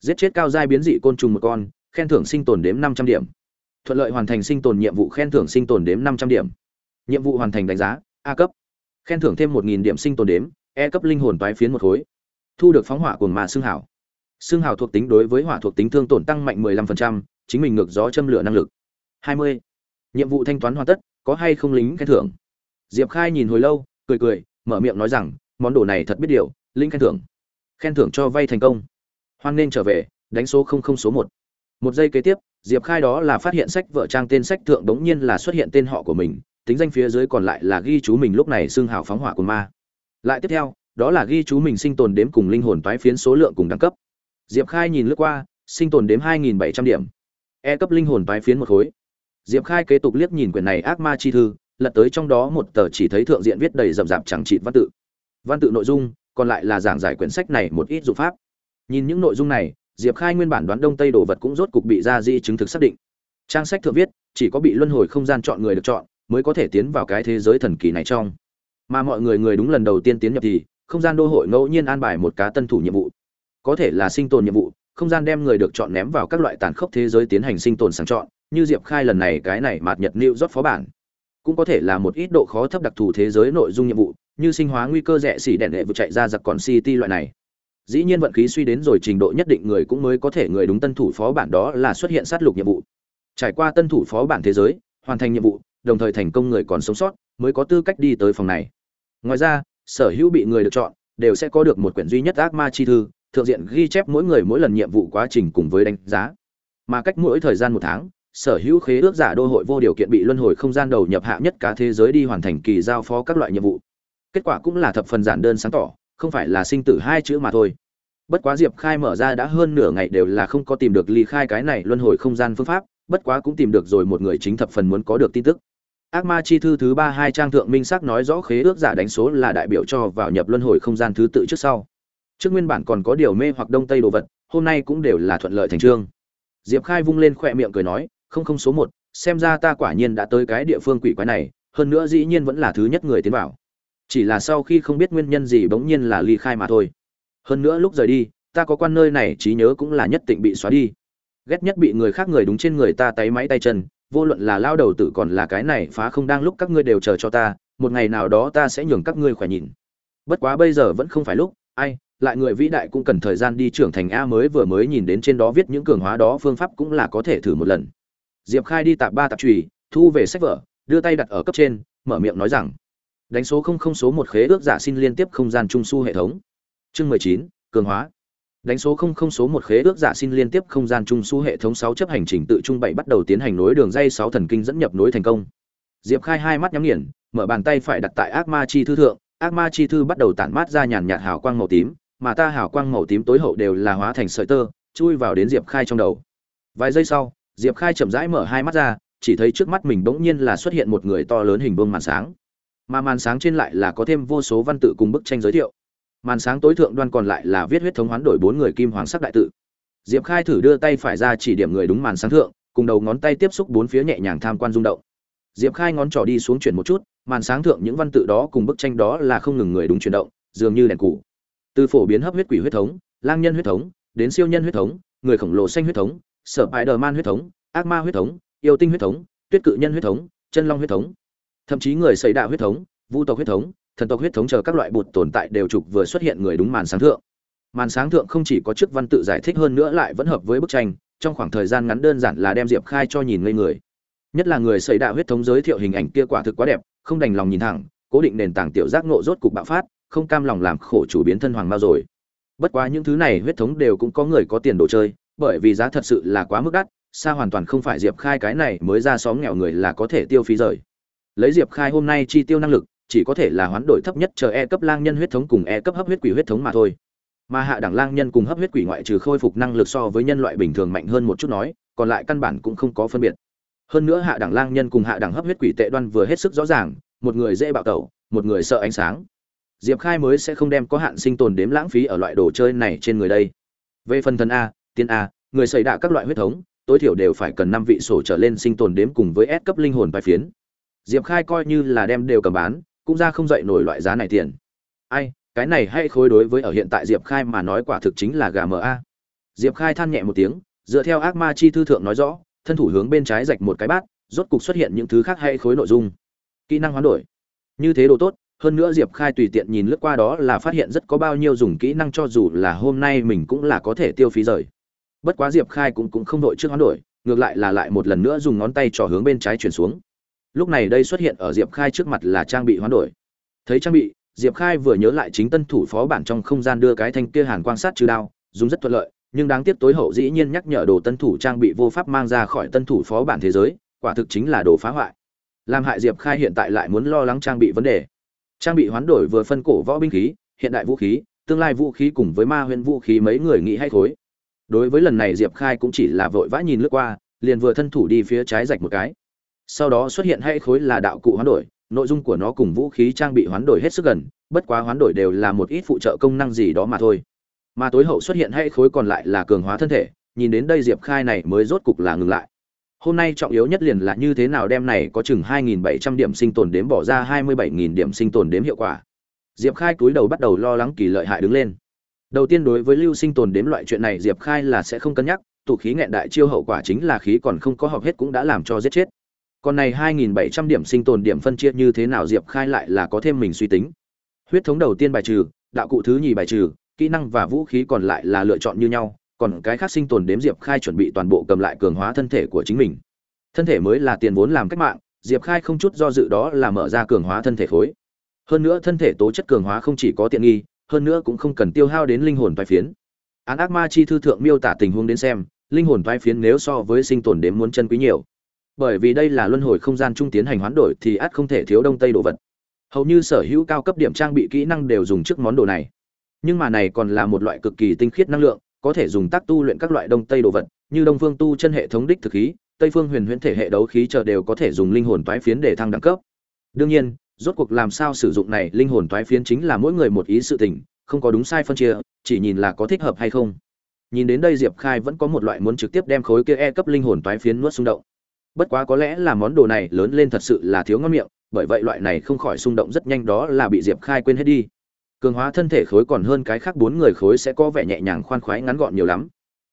[SPEAKER 1] Giết chết cao giai biến dị côn trùng một con khen thưởng sinh tồn đếm năm trăm điểm. Thuận lợi hoàn thành sinh tồn nhiệm vụ khen thưởng sinh tồn đếm năm trăm điểm. Nhiệm vụ hoàn thành đánh giá a cấp. Khen thưởng thêm một nghìn điểm sinh tồn đếm e cấp linh hồn toái phiến một khối. Thu được phóng hỏa cuồng mà xương hảo xương hảo thuộc tính đối với hỏa thuộc tính thương tổn tăng mạnh 15%, chính mình ngược gió châm lửa năng lực. 20. nhiệm vụ thanh toán hoàn tất có hay không lính khen thưởng? Diệp khai nhìn hồi lâu cười cười mở miệng nói rằng món đồ này thật biết điều, linh khen thưởng. Khen thưởng cho vay thành công. Hoan nên trở về, đánh số không không số một. Một giây kế tiếp, diệp khai đó là phát hiện sách vợ trang tên sách thượng đống nhiên là xuất hiện tên họ của mình, tính danh phía dưới còn lại là ghi chú mình lúc này xưng hào phóng hỏa của ma. Lại tiếp theo, đó là ghi chú mình sinh tồn đếm cùng linh hồn toái phiến số lượng cùng đẳng cấp. Diệp khai nhìn lướt qua, sinh tồn đếm 2.700 điểm. E cấp linh hồn toái phiến một khối. Diệp khai kế tục liếc nhìn quyển này ác ma chi thư, lật tới trong đó một tờ chỉ thấy thượng diện viết đầy rậm rạp chẳng trị văn tự văn tự nội dung, còn lại là giảng giải quyển sách này một ít dụng pháp. Nhìn những nội dung này, diệp khai nguyên bản đoán đông tây đồ vật cũng rốt cục bị ra di chứng thực xác định. Trang sách thượng viết, chỉ có bị luân hồi không gian chọn người được chọn, mới có thể tiến vào cái thế giới thần kỳ này trong. Mà mọi người người đúng lần đầu tiên tiến nhập thì, không gian đô hội ngẫu nhiên an bài một cá tân thủ nhiệm vụ. Có thể là sinh tồn nhiệm vụ, không gian đem người được chọn ném vào các loại tàn khốc thế giới tiến hành sinh tồn sàng chọn, như diệp khai lần này cái này mạt nhật lưu rót phó bản. Cũng có thể là một ít độ khó thấp đặc thù thế giới nội dung nhiệm vụ như sinh hóa nguy cơ rẻ xỉ đèn đệ vừa chạy ra giặc còn city loại này. Dĩ nhiên vận khí suy đến rồi trình độ nhất định người cũng mới có thể người đúng tân thủ phó bản đó là xuất hiện sát lục nhiệm vụ. Trải qua tân thủ phó bản thế giới, hoàn thành nhiệm vụ, đồng thời thành công người còn sống sót, mới có tư cách đi tới phòng này. Ngoài ra, sở hữu bị người được chọn, đều sẽ có được một quyển duy nhất ác ma chi thư, thượng diện ghi chép mỗi người mỗi lần nhiệm vụ quá trình cùng với đánh giá. Mà cách mỗi thời gian một tháng, sở hữu khế ước giả đô hội vô điều kiện bị luân hồi không gian đầu nhập hạ nhất cả thế giới đi hoàn thành kỳ giao phó các loại nhiệm vụ kết quả cũng là thập phần giản đơn sáng tỏ, không phải là sinh tử hai chữ mà thôi. Bất quá diệp khai mở ra đã hơn nửa ngày đều là không có tìm được ly khai cái này luân hồi không gian phương pháp, bất quá cũng tìm được rồi một người chính thập phần muốn có được tin tức. Ác ma chi thư thứ ba hai trang thượng minh xác nói rõ khế ước giả đánh số là đại biểu cho vào nhập luân hồi không gian thứ tự trước sau. Trước nguyên bản còn có điều mê hoặc đông tây đồ vật, hôm nay cũng đều là thuận lợi thành trương. Diệp khai vung lên khỏe miệng cười nói, không không số một, xem ra ta quả nhiên đã tới cái địa phương quỷ quái này, hơn nữa dĩ nhiên vẫn là thứ nhất người tiến vào chỉ là sau khi không biết nguyên nhân gì bỗng nhiên là ly khai mà thôi. Hơn nữa lúc rời đi, ta có quan nơi này trí nhớ cũng là nhất định bị xóa đi. Ghét nhất bị người khác người đúng trên người ta tay máy tay chân, vô luận là lao đầu tử còn là cái này phá không đang lúc các ngươi đều chờ cho ta, một ngày nào đó ta sẽ nhường các ngươi khỏe nhìn. Bất quá bây giờ vẫn không phải lúc, ai, lại người vĩ đại cũng cần thời gian đi trưởng thành a mới vừa mới nhìn đến trên đó viết những cường hóa đó phương pháp cũng là có thể thử một lần. Diệp khai đi tạp ba tạp trùy thu về sách vở, đưa tay đặt ở cấp trên, mở miệng nói rằng đánh số không không số một khế ước giả xin liên tiếp không gian trung su hệ thống. Chương mười chín, cường hóa. Đánh số không không số một khế ước giả xin liên tiếp không gian trung su hệ thống sáu chấp hành trình tự trung bảy bắt đầu tiến hành nối đường dây sáu thần kinh dẫn nhập nối thành công. Diệp khai hai mắt nhắm nghiền, mở bàn tay phải đặt tại ác ma chi thư thượng. Ác ma chi thư bắt đầu tản mát ra nhàn nhạt hào quang màu tím, mà ta hào quang màu tím tối hậu đều là hóa thành sợi tơ, chui vào đến diệp khai trong đầu. Vài giây sau, diệp khai chậm rãi mở hai mắt ra, chỉ thấy trước mắt mình bỗng nhiên là xuất hiện một người to lớn hình vương màn sáng mà màn sáng trên lại là có thêm vô số văn tự cùng bức tranh giới thiệu. Màn sáng tối thượng đoan còn lại là viết huyết thống hoán đổi bốn người kim hoàng sắc đại tự. Diệp khai thử đưa tay phải ra chỉ điểm người đúng màn sáng thượng, cùng đầu ngón tay tiếp xúc bốn phía nhẹ nhàng tham quan rung động. Diệp khai ngón trỏ đi xuống chuyển một chút, màn sáng thượng những văn tự đó cùng bức tranh đó là không ngừng người đúng chuyển động, dường như đèn cụ từ phổ biến hấp huyết quỷ huyết thống, lang nhân huyết thống, đến siêu nhân huyết thống, người khổng lồ xanh huyết thống sở bãi đờ man huyết thống, ác ma huyết thống, yêu tinh huyết thống, tuyết cự nhân huyết thống, chân long huyết thống thậm chí người xây đạo huyết thống, vu tộc huyết thống, thần tộc huyết thống chờ các loại bột tồn tại đều trục vừa xuất hiện người đúng màn sáng thượng. Màn sáng thượng không chỉ có chức văn tự giải thích hơn nữa lại vẫn hợp với bức tranh, trong khoảng thời gian ngắn đơn giản là đem diệp khai cho nhìn ngây người. Nhất là người xây đạo huyết thống giới thiệu hình ảnh kia quả thực quá đẹp, không đành lòng nhìn thẳng, cố định nền tảng tiểu giác nộ rốt cục bạo phát, không cam lòng làm khổ chủ biến thân hoàng bao rồi. Bất quá những thứ này huyết thống đều cũng có người có tiền đồ chơi, bởi vì giá thật sự là quá mức đắt, xa hoàn toàn không phải diệp khai cái này mới ra xóm nghèo người là có thể tiêu phí rời lấy diệp khai hôm nay chi tiêu năng lực, chỉ có thể là hoán đổi thấp nhất chờ e cấp lang nhân huyết thống cùng e cấp hấp huyết quỷ huyết thống mà thôi. Mà hạ đẳng lang nhân cùng hấp huyết quỷ ngoại trừ khôi phục năng lực so với nhân loại bình thường mạnh hơn một chút nói, còn lại căn bản cũng không có phân biệt. Hơn nữa hạ đẳng lang nhân cùng hạ đẳng hấp huyết quỷ tệ đoan vừa hết sức rõ ràng, một người dễ bạo tẩu, một người sợ ánh sáng. Diệp khai mới sẽ không đem có hạn sinh tồn đếm lãng phí ở loại đồ chơi này trên người đây. Về phần thần a, tiên a, người xảy đạ các loại huyết thống, tối thiểu đều phải cần năm vị sổ trở lên sinh tồn đếm cùng với S cấp linh hồn bài phiến. Diệp Khai coi như là đem đều cầm bán, cũng ra không dậy nổi loại giá này tiền. Ai, cái này hay khối đối với ở hiện tại Diệp Khai mà nói quả thực chính là gà mờ a. Diệp Khai than nhẹ một tiếng, dựa theo ác ma chi thư thượng nói rõ, thân thủ hướng bên trái rạch một cái bát, rốt cục xuất hiện những thứ khác hay khối nội dung. Kỹ năng hoán đổi. Như thế đồ tốt, hơn nữa Diệp Khai tùy tiện nhìn lướt qua đó là phát hiện rất có bao nhiêu dùng kỹ năng cho dù là hôm nay mình cũng là có thể tiêu phí rời bất quá diệp khai cũng cũng không đội trước hoán đổi ngược lại là lại một lần nữa dùng ngón tay trò hướng bên trái chuyển xuống lúc này đây xuất hiện ở diệp khai trước mặt là trang bị hoán đổi. Thấy trang bị, diệp khai vừa nhớ lại chính tân thủ phó bản trong không gian đưa cái thanh kia hàn quan sát trừ đao, dùng rất thuận lợi, nhưng đáng tiếc tối hậu dĩ nhiên nhắc nhở đồ tân thủ trang bị vô pháp mang ra khỏi tân thủ phó bản thế giới, quả thực chính là đồ phá hoại. Làm hại diệp khai hiện tại lại muốn lo lắng trang bị vấn đề. Trang bị hoán đổi vừa phân cổ võ binh khí, hiện đại vũ khí, tương lai vũ khí cùng với ma huyền vũ khí mấy người nghĩ hay khối đối với lần này diệp khai cũng chỉ là vội vã nhìn lướt qua, liền vừa thân thủ đi phía trái rạch một cái sau đó xuất hiện hai khối là đạo cụ hoán đổi, nội dung của nó cùng vũ khí trang bị hoán đổi hết sức gần, bất quá hoán đổi đều là một ít phụ trợ công năng gì đó mà thôi. Mà tối hậu xuất hiện hai khối còn lại là cường hóa thân thể, nhìn đến đây diệp khai này mới rốt cục là ngừng lại. Hôm nay trọng yếu nhất liền là như thế nào đem này có chừng 2.700 điểm sinh tồn đếm bỏ ra 27.000 điểm sinh tồn đếm hiệu quả. Diệp khai cúi đầu bắt đầu lo lắng kỳ lợi hại đứng lên. Đầu tiên đối với lưu sinh tồn đếm loại chuyện này diệp khai là sẽ không cân nhắc, tụ khí nghẹn đại chiêu hậu quả chính là khí còn không có học hết cũng đã làm cho giết chết còn này 2.700 điểm sinh tồn điểm phân chia như thế nào diệp khai lại là có thêm mình suy tính huyết thống đầu tiên bài trừ đạo cụ thứ nhì bài trừ kỹ năng và vũ khí còn lại là lựa chọn như nhau còn cái khác sinh tồn đếm diệp khai chuẩn bị toàn bộ cầm lại cường hóa thân thể của chính mình thân thể mới là tiền vốn làm cách mạng diệp khai không chút do dự đó là mở ra cường hóa thân thể khối hơn nữa thân thể tố chất cường hóa không chỉ có tiện nghi hơn nữa cũng không cần tiêu hao đến linh hồn toái phiến. Án ác ma chi thư thượng miêu tả tình huống đến xem, linh hồn toái phiến nếu so với sinh tồn đếm muốn chân quý nhiều. Bởi vì đây là luân hồi không gian trung tiến hành hoán đổi thì ắt không thể thiếu đông tây đồ vật. Hầu như sở hữu cao cấp điểm trang bị kỹ năng đều dùng trước món đồ này. Nhưng mà này còn là một loại cực kỳ tinh khiết năng lượng, có thể dùng tác tu luyện các loại đông tây đồ vật, như đông phương tu chân hệ thống đích thực khí, tây phương huyền huyễn thể hệ đấu khí chờ đều có thể dùng linh hồn toái phiến để thăng đẳng cấp đương nhiên rốt cuộc làm sao sử dụng này linh hồn toái phiến chính là mỗi người một ý sự tình không có đúng sai phân chia chỉ nhìn là có thích hợp hay không nhìn đến đây diệp khai vẫn có một loại muốn trực tiếp đem khối kia e cấp linh hồn toái phiến nuốt xung động bất quá có lẽ là món đồ này lớn lên thật sự là thiếu ngon miệng, bởi vậy loại này không khỏi xung động rất nhanh đó là bị diệp khai quên hết đi. Cường hóa thân thể khối còn hơn cái khác bốn người khối sẽ có vẻ nhẹ nhàng khoan khoái ngắn gọn nhiều lắm.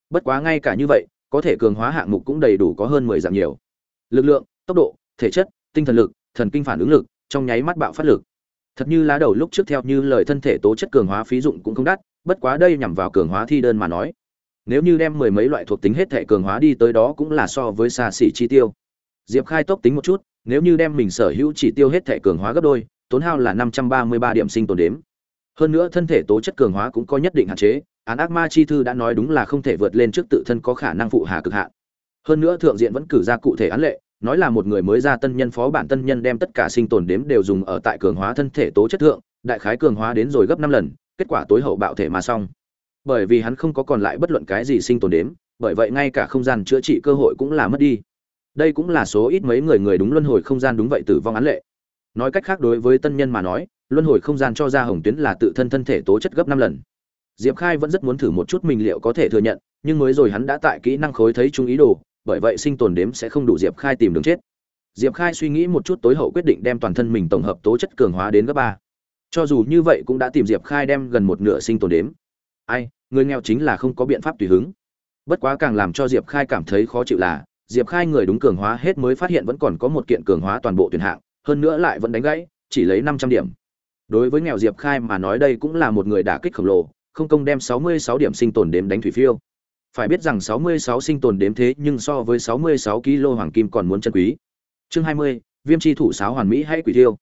[SPEAKER 1] Bất quá ngay cả như vậy, có thể cường hóa hạng mục cũng đầy đủ có hơn mười dạng nhiều. Lực lượng, tốc độ, thể chất, tinh thần lực, thần kinh phản ứng lực, trong nháy mắt bạo phát lực. Thật như lá đầu lúc trước theo như lời thân thể tố chất cường hóa phí dụng cũng không đắt, bất quá đây nhằm vào cường hóa thi đơn mà nói nếu như đem mười mấy loại thuộc tính hết thể cường hóa đi tới đó cũng là so với xa xỉ chi tiêu. Diệp khai tốc tính một chút, nếu như đem mình sở hữu chỉ tiêu hết thể cường hóa gấp đôi, tốn hao là năm trăm ba mươi ba điểm sinh tồn đếm. Hơn nữa thân thể tố chất cường hóa cũng có nhất định hạn chế, án ác ma chi thư đã nói đúng là không thể vượt lên trước tự thân có khả năng phụ hà cực hạn. Hơn nữa thượng diện vẫn cử ra cụ thể án lệ, nói là một người mới ra tân nhân phó bản tân nhân đem tất cả sinh tồn đếm đều dùng ở tại cường hóa thân thể tố chất thượng, đại khái cường hóa đến rồi gấp năm lần, kết quả tối hậu bạo thể mà xong bởi vì hắn không có còn lại bất luận cái gì sinh tồn đếm, bởi vậy ngay cả không gian chữa trị cơ hội cũng là mất đi. Đây cũng là số ít mấy người người đúng luân hồi không gian đúng vậy tử vong án lệ. Nói cách khác đối với tân nhân mà nói, luân hồi không gian cho ra hồng tuyến là tự thân thân thể tố chất gấp năm lần. Diệp khai vẫn rất muốn thử một chút mình liệu có thể thừa nhận, nhưng mới rồi hắn đã tại kỹ năng khối thấy chung ý đồ, bởi vậy sinh tồn đếm sẽ không đủ diệp khai tìm đường chết. Diệp khai suy nghĩ một chút tối hậu quyết định đem toàn thân mình tổng hợp tố chất cường hóa đến gấp ba. Cho dù như vậy cũng đã tìm diệp khai đem gần một nửa sinh tồn đếm. Ai người nghèo chính là không có biện pháp tùy hứng. Bất quá càng làm cho diệp khai cảm thấy khó chịu là, diệp khai người đúng cường hóa hết mới phát hiện vẫn còn có một kiện cường hóa toàn bộ tuyển hạng, hơn nữa lại vẫn đánh gãy, chỉ lấy năm trăm điểm. Đối với nghèo diệp khai mà nói đây cũng là một người đả kích khổng lồ, không công đem sáu mươi sáu điểm sinh tồn đếm đánh thủy phiêu. Phải biết rằng sáu mươi sáu sinh tồn đếm thế nhưng so với sáu mươi sáu kg hoàng kim còn muốn chân quý. Chương hai mươi, viêm chi thủ sáo hoàn mỹ hay quỷ tiêu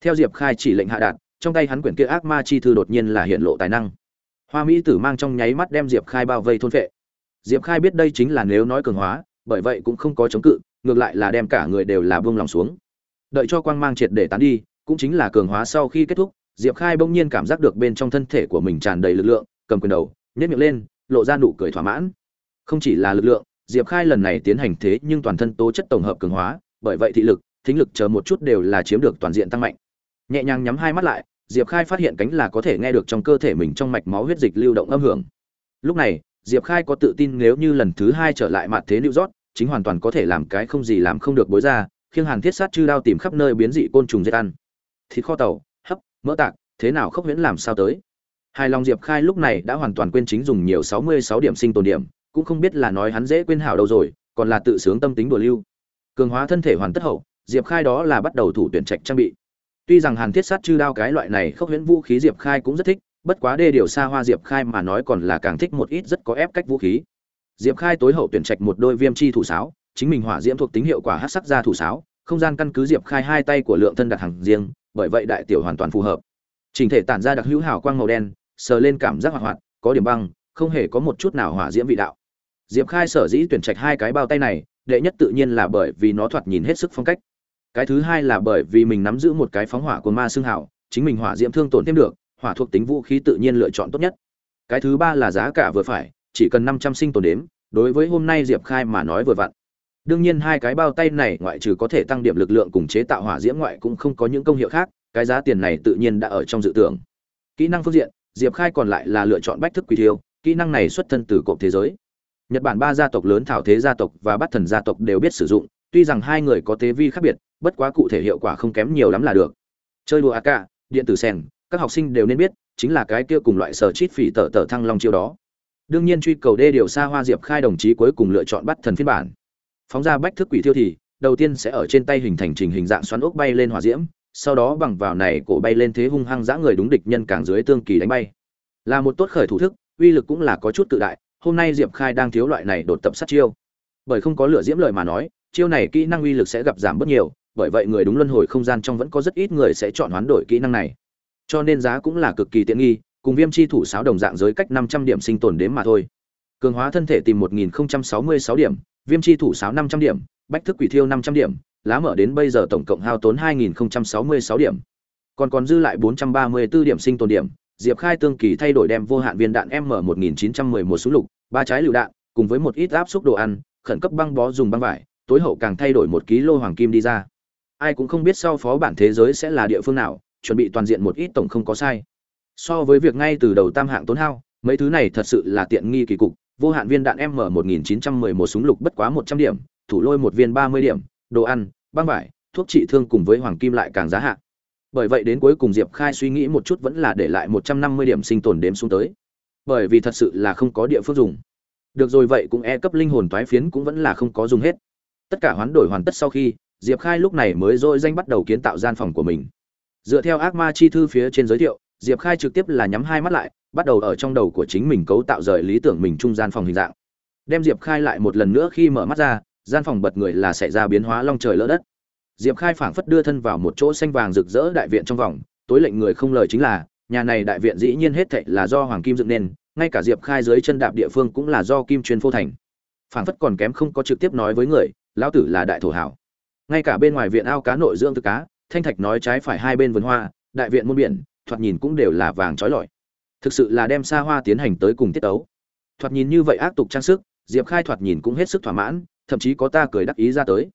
[SPEAKER 1] theo diệp khai chỉ lệnh hạ đạt, trong tay hắn quyển kia ác ma chi thư đột nhiên là hiện lộ tài năng hoa mỹ tử mang trong nháy mắt đem diệp khai bao vây thôn vệ diệp khai biết đây chính là nếu nói cường hóa, bởi vậy cũng không có chống cự, ngược lại là đem cả người đều là buông lòng xuống. Đợi cho quang mang triệt để tán đi, cũng chính là cường hóa sau khi kết thúc, diệp khai bỗng nhiên cảm giác được bên trong thân thể của mình tràn đầy lực lượng, cầm quyền đầu nhét miệng lên, lộ ra nụ cười thỏa mãn. Không chỉ là lực lượng, diệp khai lần này tiến hành thế nhưng toàn thân tố chất tổng hợp cường hóa, bởi vậy thị lực, thính lực chờ một chút đều là chiếm được toàn diện tăng mạnh. Nhẹ nhàng nhắm hai mắt lại diệp khai phát hiện cánh là có thể nghe được trong cơ thể mình trong mạch máu huyết dịch lưu động âm hưởng. Lúc này, diệp khai có tự tin nếu như lần thứ hai trở lại mặt thế lưu rót chính hoàn toàn có thể làm cái không gì làm không được bối ra, khiêng hàn thiết sát chư đao tìm khắp nơi biến dị côn trùng giết ăn. Thịt kho tàu, hấp, mỡ tạc, thế nào khốc huyễn làm sao tới? Hài lòng diệp khai lúc này đã hoàn toàn quên chính dùng nhiều sáu mươi sáu điểm sinh tồn điểm, cũng không biết là nói hắn dễ quên hảo đâu rồi, còn là tự sướng tâm tính đùa lưu. Cường hóa thân thể hoàn tất hậu, diệp khai đó là bắt đầu thủ tuyển trạch trang bị tuy rằng hàn thiết sát chư đao cái loại này khốc huyễn vũ khí diệp khai cũng rất thích, bất quá đê điều xa hoa diệp khai mà nói còn là càng thích một ít rất có ép cách vũ khí. Diệp khai tối hậu tuyển trạch một đôi viêm chi thủ sáo, chính mình hỏa diễm thuộc tính hiệu quả hát sắc ra thủ sáo, không gian căn cứ diệp khai hai tay của lượng thân đặt hàng riêng, bởi vậy đại tiểu hoàn toàn phù hợp. Trình thể tản ra đặc hữu hào quang màu đen, sờ lên cảm giác hoạt hoạt, có điểm băng, không hề có một chút nào hỏa diễm vị đạo. Diệp khai sở dĩ tuyển trạch hai cái bao tay này, đệ nhất tự nhiên là bởi vì nó thoạt nhìn hết sức phong cách cái thứ hai là bởi vì mình nắm giữ một cái phóng hỏa của ma xương hảo, chính mình hỏa diễm thương tổn thêm được, hỏa thuộc tính vũ khí tự nhiên lựa chọn tốt nhất. Cái thứ ba là giá cả vừa phải, chỉ cần năm trăm sinh tồn đếm, đối với hôm nay diệp khai mà nói vừa vặn. Đương nhiên hai cái bao tay này ngoại trừ có thể tăng điểm lực lượng cùng chế tạo hỏa diễm ngoại cũng không có những công hiệu khác, cái giá tiền này tự nhiên đã ở trong dự tưởng. Kỹ năng phương diện, diệp khai còn lại là lựa chọn bách thức quỷ thiêu, kỹ năng này xuất thân từ cộp thế giới. Nhật bản ba gia tộc lớn thảo thế gia tộc và bát thần gia tộc đều biết sử dụng tuy rằng hai người có tế vi khác biệt, bất quá cụ thể hiệu quả không kém nhiều lắm là được. Chơi đùa ak điện tử sen các học sinh đều nên biết, chính là cái kia cùng loại sở chít phỉ tờ tờ thăng long chiêu đó. Đương nhiên truy cầu đê điều xa hoa diệp khai đồng chí cuối cùng lựa chọn bắt thần phiên bản. Phóng ra bách thức quỷ thiêu thì, đầu tiên sẽ ở trên tay hình thành trình hình dạng xoắn ốc bay lên hỏa diễm, sau đó bằng vào này cổ bay lên thế hung hăng dã người đúng địch nhân càng dưới tương kỳ đánh bay. Là một tốt khởi thủ thức, uy lực cũng là có chút tự đại, hôm nay diệp khai đang thiếu loại này đột tập sát chiêu. Bởi không có lửa diễm lời mà nói chiêu này kỹ năng uy lực sẽ gặp giảm bớt nhiều bởi vậy người đúng luân hồi không gian trong vẫn có rất ít người sẽ chọn hoán đổi kỹ năng này. Cho nên giá cũng là cực kỳ tiện nghi cùng viêm chi thủ sáo đồng dạng giới cách năm trăm điểm sinh tồn đến mà thôi. Cường hóa thân thể tìm một nghìn sáu mươi sáu điểm viêm chi thủ sáo năm trăm điểm bách thức quỷ thiêu năm trăm điểm lá mở đến bây giờ tổng cộng hao tốn 2066 điểm. Còn còn dư lại 434 điểm sinh tồn điểm, Diệp Khai tương kỳ thay đổi đem vô hạn viên đạn M1911 súng lục, ba trái lựu đạn, cùng với một ít áp xúc đồ ăn, khẩn cấp băng bó dùng băng vải, tối hậu càng thay đổi một ký lô hoàng kim đi ra. Ai cũng không biết sau phó bản thế giới sẽ là địa phương nào, chuẩn bị toàn diện một ít tổng không có sai. So với việc ngay từ đầu tam hạng tốn hao, mấy thứ này thật sự là tiện nghi kỳ cục. Vô hạn viên đạn m 1911 súng lục bất quá 100 điểm, thủ lôi một viên 30 điểm, đồ ăn, băng vải, thuốc trị thương cùng với hoàng kim lại càng giá hạn bởi vậy đến cuối cùng diệp khai suy nghĩ một chút vẫn là để lại 150 điểm sinh tồn đếm xuống tới. Bởi vì thật sự là không có địa phương dùng. Được rồi vậy cũng e cấp linh hồn toái phiến cũng vẫn là không có dùng hết tất cả hoán đổi hoàn tất sau khi, diệp khai lúc này mới dội danh bắt đầu kiến tạo gian phòng của mình. Dựa theo ác ma chi thư phía trên giới thiệu, diệp khai trực tiếp là nhắm hai mắt lại, bắt đầu ở trong đầu của chính mình cấu tạo rời lý tưởng mình trung gian phòng hình dạng. Đem diệp khai lại một lần nữa khi mở mắt ra, gian phòng bật người là xảy ra biến hóa long trời lỡ đất. Diệp khai phảng phất đưa thân vào một chỗ xanh vàng rực rỡ đại viện trong vòng, tối lệnh người không lời chính là, nhà này đại viện dĩ nhiên hết thệ là do hoàng kim dựng nên, ngay cả diệp khai dưới chân đạp địa phương cũng là do kim chuyên phô thành. Phảng phất còn kém không có trực tiếp nói với người lão tử là đại thổ hảo. Ngay cả bên ngoài viện ao cá nội dưỡng thực cá, thanh thạch nói trái phải hai bên vườn hoa, đại viện muôn biển, thoạt nhìn cũng đều là vàng trói lọi. Thực sự là đem xa hoa tiến hành tới cùng tiết tấu. Thoạt nhìn như vậy ác tục trang sức, diệp khai thoạt nhìn cũng hết sức thỏa mãn, thậm chí có ta cười đắc ý ra tới.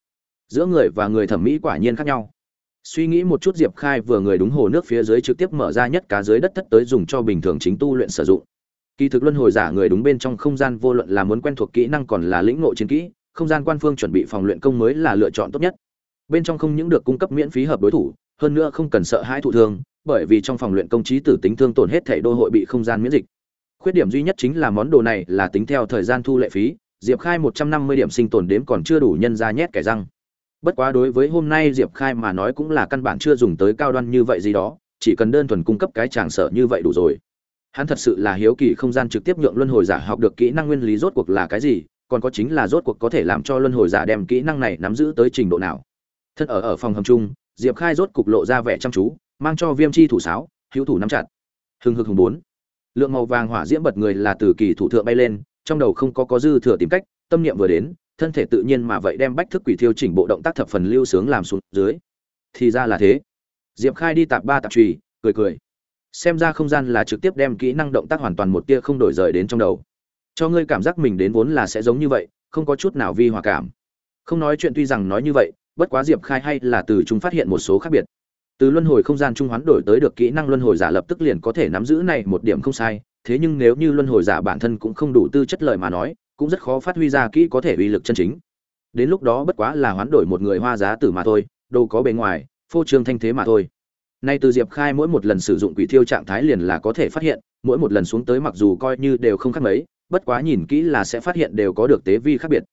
[SPEAKER 1] Giữa người và người thẩm mỹ quả nhiên khác nhau. Suy nghĩ một chút, diệp khai vừa người đúng hồ nước phía dưới trực tiếp mở ra nhất cá dưới đất thất tới dùng cho bình thường chính tu luyện sử dụng. Kỳ thực luân hồi giả người đúng bên trong không gian vô luận là muốn quen thuộc kỹ năng còn là lĩnh ngộ chiến kỹ không gian quan phương chuẩn bị phòng luyện công mới là lựa chọn tốt nhất. Bên trong không những được cung cấp miễn phí hợp đối thủ, hơn nữa không cần sợ hãi thụ thương, bởi vì trong phòng luyện công trí tử tính thương tổn hết thể đô hội bị không gian miễn dịch. Khuyết điểm duy nhất chính là món đồ này là tính theo thời gian thu lệ phí, diệp khai một trăm năm mươi điểm sinh tồn đếm còn chưa đủ nhân ra nhét kẻ răng. Bất quá đối với hôm nay diệp khai mà nói cũng là căn bản chưa dùng tới cao đoan như vậy gì đó, chỉ cần đơn thuần cung cấp cái tràng sở như vậy đủ rồi. Hắn thật sự là hiếu kỳ không gian trực tiếp nhượng luân hồi giả học được kỹ năng nguyên lý rốt cuộc là cái gì còn có chính là rốt cuộc có thể làm cho luân hồi giả đem kỹ năng này nắm giữ tới trình độ nào. Thân ở ở phòng hầm chung, diệp khai rốt cục lộ ra vẻ chăm chú, mang cho viêm chi thủ sáo, hữu thủ nắm chặt. Hừng hực hùng bốn. Lượng màu vàng hỏa diễm bật người là từ kỳ thủ thượng bay lên, trong đầu không có có dư thừa tìm cách, tâm niệm vừa đến, thân thể tự nhiên mà vậy đem bách thức quỷ thiêu chỉnh bộ động tác thập phần lưu sướng làm xuống dưới. Thì ra là thế. Diệp khai đi tạp ba tạp trùy cười cười. Xem ra không gian là trực tiếp đem kỹ năng động tác hoàn toàn một tia không đổi rời đến trong đầu cho ngươi cảm giác mình đến vốn là sẽ giống như vậy, không có chút nào vi hòa cảm. Không nói chuyện tuy rằng nói như vậy, bất quá diệp khai hay là từ chúng phát hiện một số khác biệt. Từ luân hồi không gian trung hoán đổi tới được kỹ năng luân hồi giả lập tức liền có thể nắm giữ này một điểm không sai, thế nhưng nếu như luân hồi giả bản thân cũng không đủ tư chất lợi mà nói, cũng rất khó phát huy ra kỹ có thể uy lực chân chính. Đến lúc đó bất quá là hoán đổi một người hoa giá tử mà thôi, đâu có bề ngoài, phô trương thanh thế mà thôi. Nay từ diệp khai mỗi một lần sử dụng quỷ thiêu trạng thái liền là có thể phát hiện, mỗi một lần xuống tới mặc dù coi như đều không khác mấy bất quá nhìn kỹ là sẽ phát hiện đều có được tế vi khác biệt.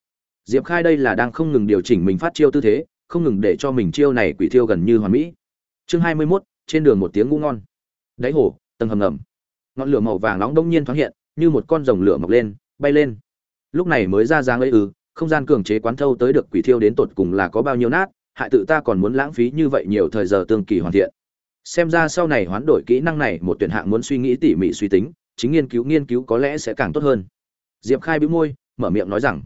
[SPEAKER 1] Diệp khai đây là đang không ngừng điều chỉnh mình phát chiêu tư thế không ngừng để cho mình chiêu này quỷ thiêu gần như hoàn mỹ. Chương hai mươi 21, trên đường một tiếng ngũ ngon. Đáy hồ tầng hầm ngầm. Ngọn lửa màu vàng nóng đông nhiên thoáng hiện như một con rồng lửa mọc lên bay lên. Lúc này mới ra dáng ấy ư không gian cường chế quán thâu tới được quỷ thiêu đến tột cùng là có bao nhiêu nát hại tự ta còn muốn lãng phí như vậy nhiều thời giờ tương kỳ hoàn thiện. Xem ra sau này hoán đổi kỹ năng này một tuyển hạng muốn suy nghĩ tỉ mỉ suy tính chính nghiên cứu nghiên cứu có lẽ sẽ càng tốt hơn. Diệp khai bĩu môi, mở miệng nói rằng,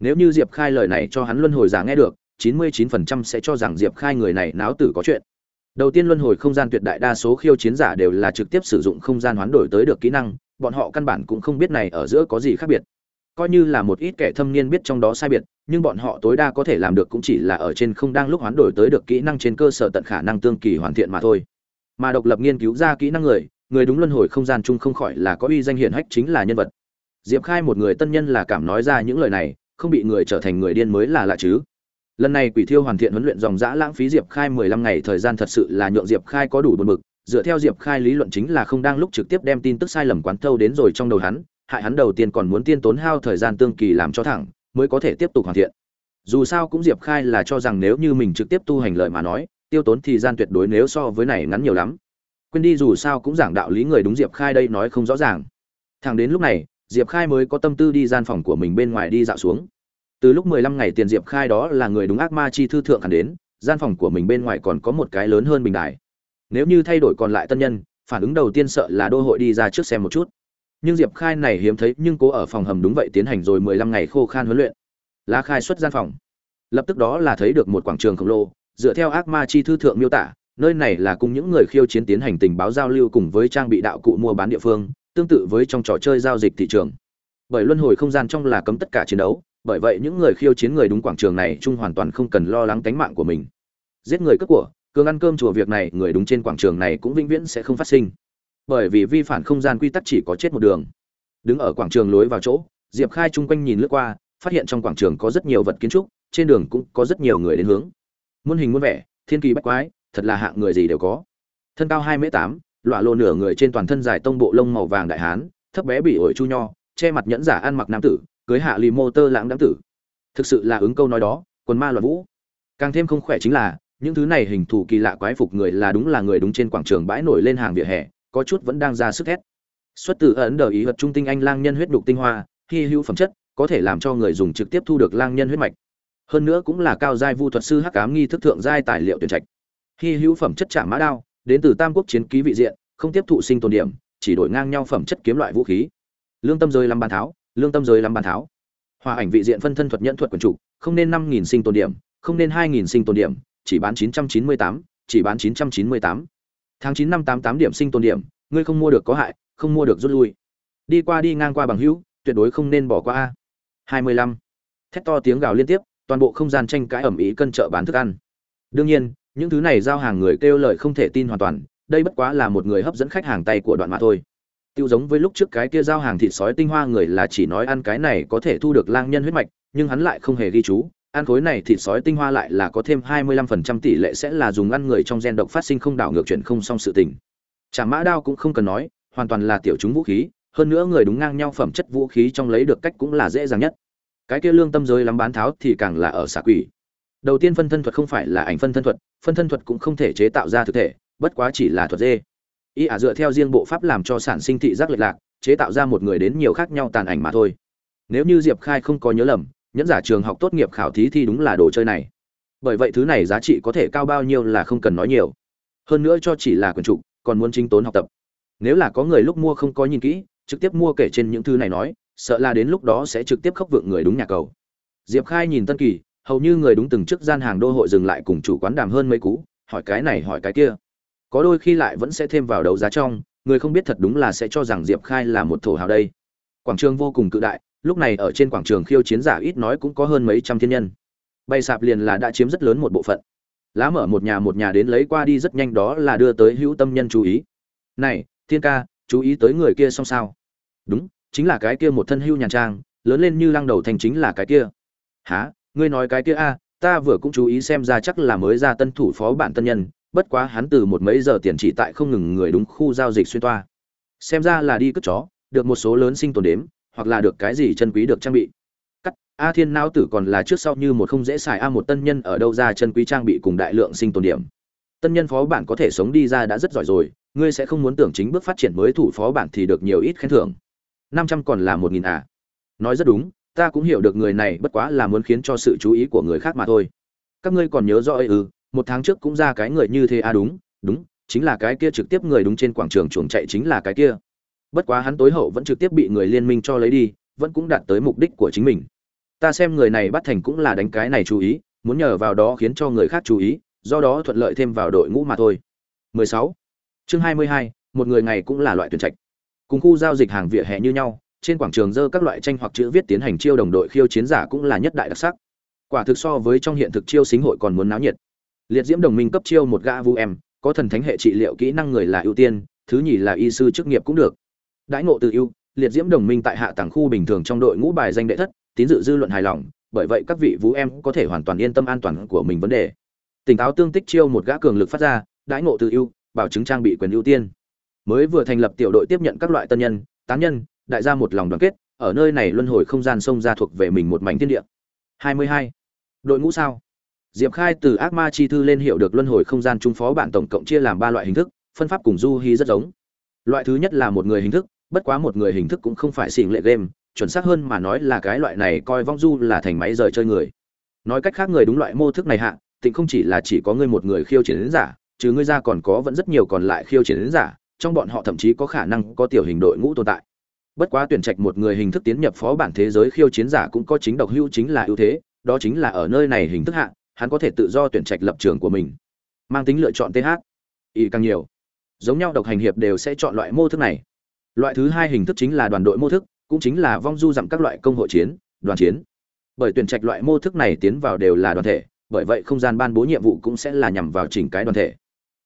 [SPEAKER 1] nếu như diệp khai lời này cho hắn luân hồi giả nghe được, chín mươi chín phần trăm sẽ cho rằng diệp khai người này náo tử có chuyện. Đầu tiên luân hồi không gian tuyệt đại đa số khiêu chiến giả đều là trực tiếp sử dụng không gian hoán đổi tới được kỹ năng, bọn họ căn bản cũng không biết này ở giữa có gì khác biệt. Coi như là một ít kẻ thâm niên biết trong đó sai biệt, nhưng bọn họ tối đa có thể làm được cũng chỉ là ở trên không đang lúc hoán đổi tới được kỹ năng trên cơ sở tận khả năng tương kỳ hoàn thiện mà thôi. Mà độc lập nghiên cứu ra kỹ năng người người đúng luân hồi không gian chung không khỏi là có uy danh hiển hách chính là nhân vật. Diệp khai một người tân nhân là cảm nói ra những lời này, không bị người trở thành người điên mới là lạ chứ. Lần này quỷ thiêu hoàn thiện huấn luyện dòng dã lãng phí diệp khai mười lăm ngày thời gian thật sự là nhượng diệp khai có đủ buồn bực, dựa theo diệp khai lý luận chính là không đang lúc trực tiếp đem tin tức sai lầm quán thâu đến rồi trong đầu hắn, hại hắn đầu tiên còn muốn tiên tốn hao thời gian tương kỳ làm cho thẳng, mới có thể tiếp tục hoàn thiện. Dù sao cũng diệp khai là cho rằng nếu như mình trực tiếp tu hành lợi mà nói, tiêu tốn thời gian tuyệt đối nếu so với này ngắn nhiều lắm quên đi dù sao cũng giảng đạo lý người đúng diệp khai đây nói không rõ ràng. Thẳng đến lúc này, diệp khai mới có tâm tư đi gian phòng của mình bên ngoài đi dạo xuống. Từ lúc mười lăm ngày tiền diệp khai đó là người đúng ác ma chi thư thượng hẳn đến, gian phòng của mình bên ngoài còn có một cái lớn hơn bình đài. Nếu như thay đổi còn lại tân nhân, phản ứng đầu tiên sợ là đô hội đi ra trước xem một chút. Nhưng diệp khai này hiếm thấy nhưng cố ở phòng hầm đúng vậy tiến hành rồi mười lăm ngày khô khan huấn luyện. Lá khai xuất gian phòng. Lập tức đó là thấy được một quảng trường khổng lồ, dựa theo ác ma chi thư thượng miêu tả nơi này là cùng những người khiêu chiến tiến hành tình báo giao lưu cùng với trang bị đạo cụ mua bán địa phương, tương tự với trong trò chơi giao dịch thị trường. Bởi luân hồi không gian trong là cấm tất cả chiến đấu, bởi vậy những người khiêu chiến người đúng quảng trường này chung hoàn toàn không cần lo lắng tính mạng của mình. Giết người cướp của, cường ăn cơm chùa việc này, người đúng trên quảng trường này cũng vĩnh viễn sẽ không phát sinh. Bởi vì vi phạm không gian quy tắc chỉ có chết một đường. Đứng ở quảng trường lối vào chỗ, diệp khai chung quanh nhìn lướt qua, phát hiện trong quảng trường có rất nhiều vật kiến trúc, trên đường cũng có rất nhiều người đến hướng. Muôn hình muôn vẻ, thiên kỳ bách quái thật là hạng người gì đều có. Thân cao hai m tám, lọa lộ nửa người trên toàn thân dài tông bộ lông màu vàng đại hán, thấp bé bị ổi chu nho, che mặt nhẫn giả ăn mặc nam tử, cưới hạ lì mô tơ lãng đáng tử. Thực sự là ứng câu nói đó, quần ma loạn vũ. Càng thêm không khỏe chính là, những thứ này hình thù kỳ lạ quái phục người là đúng là người đúng trên quảng trường bãi nổi lên hàng vỉa hè, có chút vẫn đang ra sức thét xuất từ ấn đờ ý vật trung tinh anh lang nhân huyết đục tinh hoa, hy hữu phẩm chất, có thể làm cho người dùng trực tiếp thu được lang nhân huyết mạch. Hơn nữa cũng là cao giai vu thuật sư hắc ám nghi thức thượng giai tài liệu tuyển trạch hy hữu phẩm chất chạm mã đao, đến từ tam quốc chiến ký vị diện, không tiếp thụ sinh tồn điểm, chỉ đổi ngang nhau phẩm chất kiếm loại vũ khí. Lương tâm rơi lăm bàn tháo, lương tâm rơi lăm bàn tháo. Hòa ảnh vị diện phân thân thuật nhận thuật quần chủ, không nên năm nghìn sinh tồn điểm, không nên hai nghìn sinh tồn điểm, chỉ bán chín trăm chín mươi tám, chỉ bán chín trăm chín mươi tám. Tháng chín năm tám tám điểm sinh tồn điểm, ngươi không mua được có hại, không mua được rút lui. Đi qua đi ngang qua bằng hữu, tuyệt đối không nên bỏ qua a. hai mươi lăm. Thét to tiếng gào liên tiếp, toàn bộ không gian tranh cãi ẩm ý cân chợ bán thức ăn. Đương nhiên những thứ này giao hàng người kêu lời không thể tin hoàn toàn đây bất quá là một người hấp dẫn khách hàng tay của đoạn mà thôi tiêu giống với lúc trước cái kia giao hàng thịt sói tinh hoa người là chỉ nói ăn cái này có thể thu được lang nhân huyết mạch nhưng hắn lại không hề ghi chú ăn khối này thịt sói tinh hoa lại là có thêm 25% tỷ lệ sẽ là dùng ăn người trong gen độc phát sinh không đảo ngược chuyển không xong sự tình. Chả mã đao cũng không cần nói, hoàn toàn là tiểu chúng vũ khí, hơn nữa người đúng ngang nhau phẩm chất vũ khí trong lấy được cách cũng là dễ dàng nhất. Cái kia lương tâm giới lắm bán tháo thì càng là ở xạ quỷ. Đầu tiên phân thân thuật không phải là ảnh phân thân thuật, phân thân thuật cũng không thể chế tạo ra thực thể, bất quá chỉ là thuật dê. Y ả dựa theo riêng bộ pháp làm cho sản sinh thị giác lệch lạc, chế tạo ra một người đến nhiều khác nhau tàn ảnh mà thôi. Nếu như Diệp Khai không có nhớ lầm, nhẫn giả trường học tốt nghiệp khảo thí thì đúng là đồ chơi này bởi vậy thứ này giá trị có thể cao bao nhiêu là không cần nói nhiều hơn nữa cho chỉ là quần trục còn muốn chính tốn học tập nếu là có người lúc mua không có nhìn kỹ trực tiếp mua kể trên những thứ này nói sợ là đến lúc đó sẽ trực tiếp khóc vượng người đúng nhà cầu diệp khai nhìn tân kỳ hầu như người đúng từng trước gian hàng đô hội dừng lại cùng chủ quán đàm hơn mấy cú, hỏi cái này hỏi cái kia. Có đôi khi lại vẫn sẽ thêm vào đấu giá trong, người không biết thật đúng là sẽ cho rằng diệp khai là một thổ hào đây. Quảng trường vô cùng cự đại, lúc này ở trên quảng trường khiêu chiến giả ít nói cũng có hơn mấy trăm thiên nhân. Bay sạp liền là đã chiếm rất lớn một bộ phận. Lá mở một nhà một nhà đến lấy qua đi rất nhanh đó là đưa tới hữu tâm nhân chú ý. Này, thiên ca, chú ý tới người kia xong sao? Đúng, chính là cái kia một thân hưu nhàn trang, lớn lên như lăng đầu thành chính là cái kia. Há ngươi nói cái kia a, ta vừa cũng chú ý xem ra chắc là mới ra tân thủ phó bản tân nhân, bất quá hắn từ một mấy giờ tiền chỉ tại không ngừng người đúng khu giao dịch xuyên toa. Xem ra là đi cất chó, được một số lớn sinh tồn đếm, hoặc là được cái gì chân quý được trang bị. Cắt, a thiên não tử còn là trước sau như một không dễ xài a một tân nhân ở đâu ra chân quý trang bị cùng đại lượng sinh tồn điểm. Tân nhân phó bản có thể sống đi ra đã rất giỏi rồi, ngươi sẽ không muốn tưởng chính bước phát triển mới thủ phó bản thì được nhiều ít khen thưởng. Năm trăm còn là một nghìn à. Nói rất đúng ta cũng hiểu được người này bất quá là muốn khiến cho sự chú ý của người khác mà thôi. Các ngươi còn nhớ rõ ấy ư một tháng trước cũng ra cái người như thế à đúng đúng chính là cái kia trực tiếp người đúng trên quảng trường chuồng chạy chính là cái kia. Bất quá hắn tối hậu vẫn trực tiếp bị người liên minh cho lấy đi vẫn cũng đạt tới mục đích của chính mình. Ta xem người này bắt thành cũng là đánh cái này chú ý muốn nhờ vào đó khiến cho người khác chú ý do đó thuận lợi thêm vào đội ngũ mà thôi. 16. chương 22, một người ngày cũng là loại tuyển trạch. Cùng khu giao dịch hàng vỉa hè như nhau trên quảng trường dơ các loại tranh hoặc chữ viết tiến hành chiêu đồng đội khiêu chiến giả cũng là nhất đại đặc sắc. Quả thực so với trong hiện thực chiêu xính hội còn muốn náo nhiệt. Liệt diễm đồng minh cấp chiêu một gã vu em, có thần thánh hệ trị liệu kỹ năng người là ưu tiên, thứ nhì là y sư chức nghiệp cũng được. Đãi ngộ tự ưu, liệt diễm đồng minh tại hạ tàng khu bình thường trong đội ngũ bài danh đệ thất, tín dự dư luận hài lòng, bởi vậy các vị vũ em có thể hoàn toàn yên tâm an toàn của mình vấn đề. Tỉnh táo tương tích chiêu một gã cường lực phát ra, đãi ngộ tự ưu, bảo chứng trang bị quyền ưu tiên. Mới vừa thành lập tiểu đội tiếp nhận các loại tân nhân, tán nhân đại gia một lòng đoàn kết, ở nơi này luân hồi không gian sông ra thuộc về mình một mảnh thiên địa. 22. đội ngũ sao? Diệp khai từ ác ma chi thư lên hiểu được luân hồi không gian trung phó bản tổng cộng chia làm ba loại hình thức, phân pháp cùng du hy rất giống. Loại thứ nhất là một người hình thức, bất quá một người hình thức cũng không phải xỉn lệ game, chuẩn xác hơn mà nói là cái loại này coi vong du là thành máy rời chơi người. Nói cách khác người đúng loại mô thức này hạ, tịnh không chỉ là chỉ có ngươi một người khiêu chiến đến giả chứ ngươi ra còn có vẫn rất nhiều còn lại khiêu chiến đến giả, trong bọn họ thậm chí có khả năng có tiểu hình đội ngũ tồn tại bất quá tuyển trạch một người hình thức tiến nhập phó bản thế giới khiêu chiến giả cũng có chính độc hữu chính là ưu thế, đó chính là ở nơi này hình thức hạ, hắn có thể tự do tuyển trạch lập trường của mình. Mang tính lựa chọn th y càng nhiều. Giống nhau độc hành hiệp đều sẽ chọn loại mô thức này. Loại thứ hai hình thức chính là đoàn đội mô thức, cũng chính là vong du dặm các loại công hội chiến, đoàn chiến. Bởi tuyển trạch loại mô thức này tiến vào đều là đoàn thể, bởi vậy không gian ban bố nhiệm vụ cũng sẽ là nhằm vào chỉnh cái đoàn thể.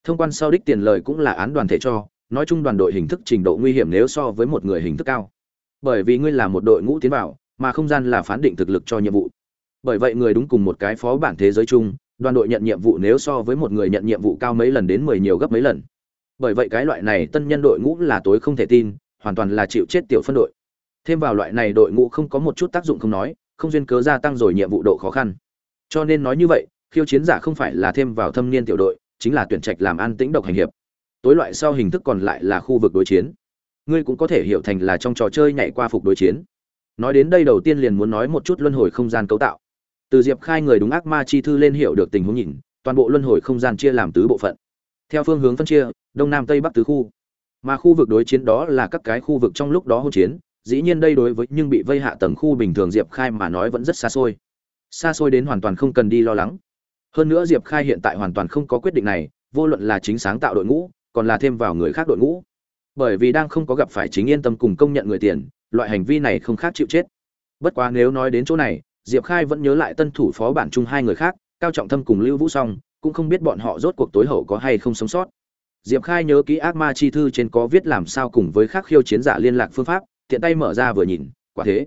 [SPEAKER 1] Thông quan sau đích tiền lời cũng là án đoàn thể cho nói chung đoàn đội hình thức trình độ nguy hiểm nếu so với một người hình thức cao. Bởi vì ngươi là một đội ngũ tiến vào, mà không gian là phán định thực lực cho nhiệm vụ. Bởi vậy người đúng cùng một cái phó bản thế giới chung, đoàn đội nhận nhiệm vụ nếu so với một người nhận nhiệm vụ cao mấy lần đến mười nhiều gấp mấy lần. Bởi vậy cái loại này tân nhân đội ngũ là tối không thể tin, hoàn toàn là chịu chết tiểu phân đội. Thêm vào loại này đội ngũ không có một chút tác dụng không nói, không duyên cớ gia tăng rồi nhiệm vụ độ khó khăn. Cho nên nói như vậy, khiêu chiến giả không phải là thêm vào thâm niên tiểu đội, chính là tuyển trạch làm an tĩnh độc hành hiệp tối loại sau hình thức còn lại là khu vực đối chiến. Ngươi cũng có thể hiểu thành là trong trò chơi nhảy qua phục đối chiến. Nói đến đây đầu tiên liền muốn nói một chút luân hồi không gian cấu tạo. Từ diệp khai người đúng ác ma chi thư lên hiểu được tình huống nhìn, toàn bộ luân hồi không gian chia làm tứ bộ phận. Theo phương hướng phân chia, đông nam tây bắc tứ khu. Mà khu vực đối chiến đó là các cái khu vực trong lúc đó hỗn chiến, dĩ nhiên đây đối với nhưng bị vây hạ tầng khu bình thường diệp khai mà nói vẫn rất xa xôi. Xa xôi đến hoàn toàn không cần đi lo lắng. Hơn nữa diệp khai hiện tại hoàn toàn không có quyết định này, vô luận là chính sáng tạo đội ngũ còn là thêm vào người khác đội ngũ. Bởi vì đang không có gặp phải chính yên tâm cùng công nhận người tiền, loại hành vi này không khác chịu chết. Bất quá nếu nói đến chỗ này, diệp khai vẫn nhớ lại tân thủ phó bản chung hai người khác, cao trọng thâm cùng lưu vũ song, cũng không biết bọn họ rốt cuộc tối hậu có hay không sống sót. Diệp khai nhớ kỹ ác ma chi thư trên có viết làm sao cùng với khác khiêu chiến giả liên lạc phương pháp, tiện tay mở ra vừa nhìn, quả thế.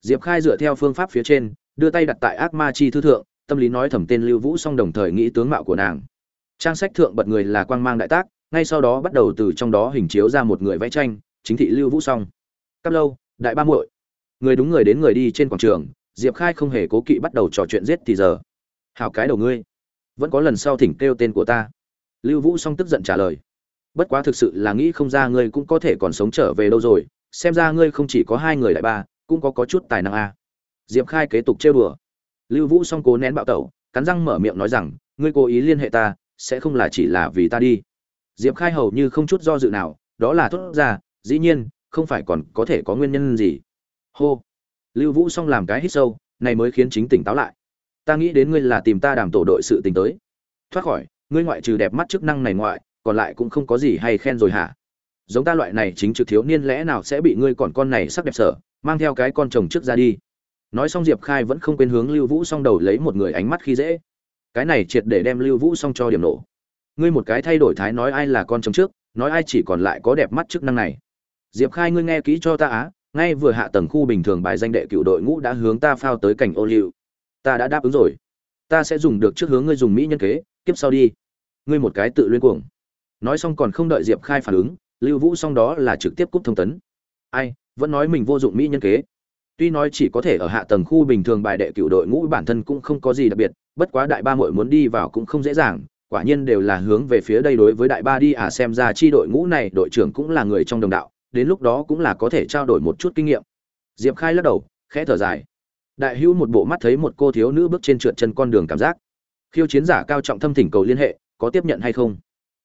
[SPEAKER 1] Diệp khai dựa theo phương pháp phía trên, đưa tay đặt tại ác ma chi thư thượng, tâm lý nói thầm tên lưu vũ song đồng thời nghĩ tướng mạo của nàng. Trang sách thượng bật người là quang mang đại tác ngay sau đó bắt đầu từ trong đó hình chiếu ra một người vẽ tranh, chính thị lưu vũ song. Cắp lâu, đại ba muội. Người đúng người đến người đi trên quảng trường, diệp khai không hề cố kỵ bắt đầu trò chuyện giết thì giờ. Hào cái đầu ngươi. Vẫn có lần sau thỉnh kêu tên của ta. Lưu vũ song tức giận trả lời. Bất quá thực sự là nghĩ không ra ngươi cũng có thể còn sống trở về đâu rồi, xem ra ngươi không chỉ có hai người đại ba, cũng có có chút tài năng à. diệp khai kế tục trêu đùa. Lưu vũ song cố nén bạo tẩu, cắn răng mở miệng nói rằng, ngươi cố ý liên hệ ta, sẽ không là chỉ là vì ta đi diệp khai hầu như không chút do dự nào, đó là thốt ra, dĩ nhiên, không phải còn có thể có nguyên nhân gì? Hô. Lưu vũ xong làm cái hít sâu, này mới khiến chính tỉnh táo lại. Ta nghĩ đến ngươi là tìm ta đàm tổ đội sự tình tới. Thoát khỏi, ngươi ngoại trừ đẹp mắt chức năng này ngoại, còn lại cũng không có gì hay khen rồi hả? Giống ta loại này chính trực thiếu niên lẽ nào sẽ bị ngươi còn con này sắc đẹp sở mang theo cái con chồng trước ra đi. Nói xong diệp khai vẫn không quên hướng lưu vũ xong đầu lấy một người ánh mắt khi dễ. Cái này triệt để đem lưu vũ xong cho điểm nổ ngươi một cái thay đổi thái nói ai là con chồng trước, nói ai chỉ còn lại có đẹp mắt chức năng này. Diệp khai ngươi nghe kỹ cho ta á, ngay vừa hạ tầng khu bình thường bài danh đệ cựu đội ngũ đã hướng ta phao tới cảnh ô liu. Ta đã đáp ứng rồi. Ta sẽ dùng được trước hướng ngươi dùng mỹ nhân kế tiếp sau đi. Ngươi một cái tự luyên cuồng. Nói xong còn không đợi diệp khai phản ứng, lưu vũ xong đó là trực tiếp cúp thông tấn. Ai, vẫn nói mình vô dụng mỹ nhân kế. Tuy nói chỉ có thể ở hạ tầng khu bình thường bài đệ cựu đội ngũ bản thân cũng không có gì đặc biệt, bất quá đại ba muội muốn đi vào cũng không dễ dàng quả nhiên đều là hướng về phía đây đối với đại ba đi à xem ra chi đội ngũ này, đội trưởng cũng là người trong đồng đạo, đến lúc đó cũng là có thể trao đổi một chút kinh nghiệm. Diệp khai lắc đầu, khẽ thở dài. Đại hữu một bộ mắt thấy một cô thiếu nữ bước trên trượt chân con đường cảm giác. Khiêu chiến giả cao trọng thâm thỉnh cầu liên hệ, có tiếp nhận hay không?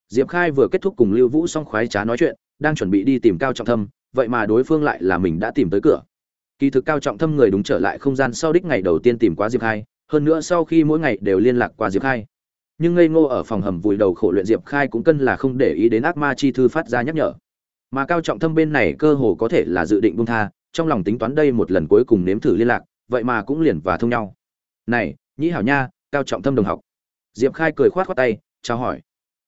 [SPEAKER 1] Diệp khai vừa kết thúc cùng lưu vũ xong khoái trá nói chuyện, đang chuẩn bị đi tìm cao trọng thâm, vậy mà đối phương lại là mình đã tìm tới cửa. Kỳ thực cao trọng thâm người đúng trở lại không gian sau đích ngày đầu tiên tìm qua diệp khai, hơn nữa sau khi mỗi ngày đều liên lạc qua diệp khai nhưng ngây ngô ở phòng hầm vùi đầu khổ luyện diệp khai cũng cân là không để ý đến ác ma chi thư phát ra nhắc nhở. Mà cao trọng thâm bên này cơ hồ có thể là dự định buông tha, trong lòng tính toán đây một lần cuối cùng nếm thử liên lạc, vậy mà cũng liền và thông nhau. Này, nhĩ hảo nha, cao trọng thâm đồng học. Diệp khai cười khoát khoát tay, chào hỏi.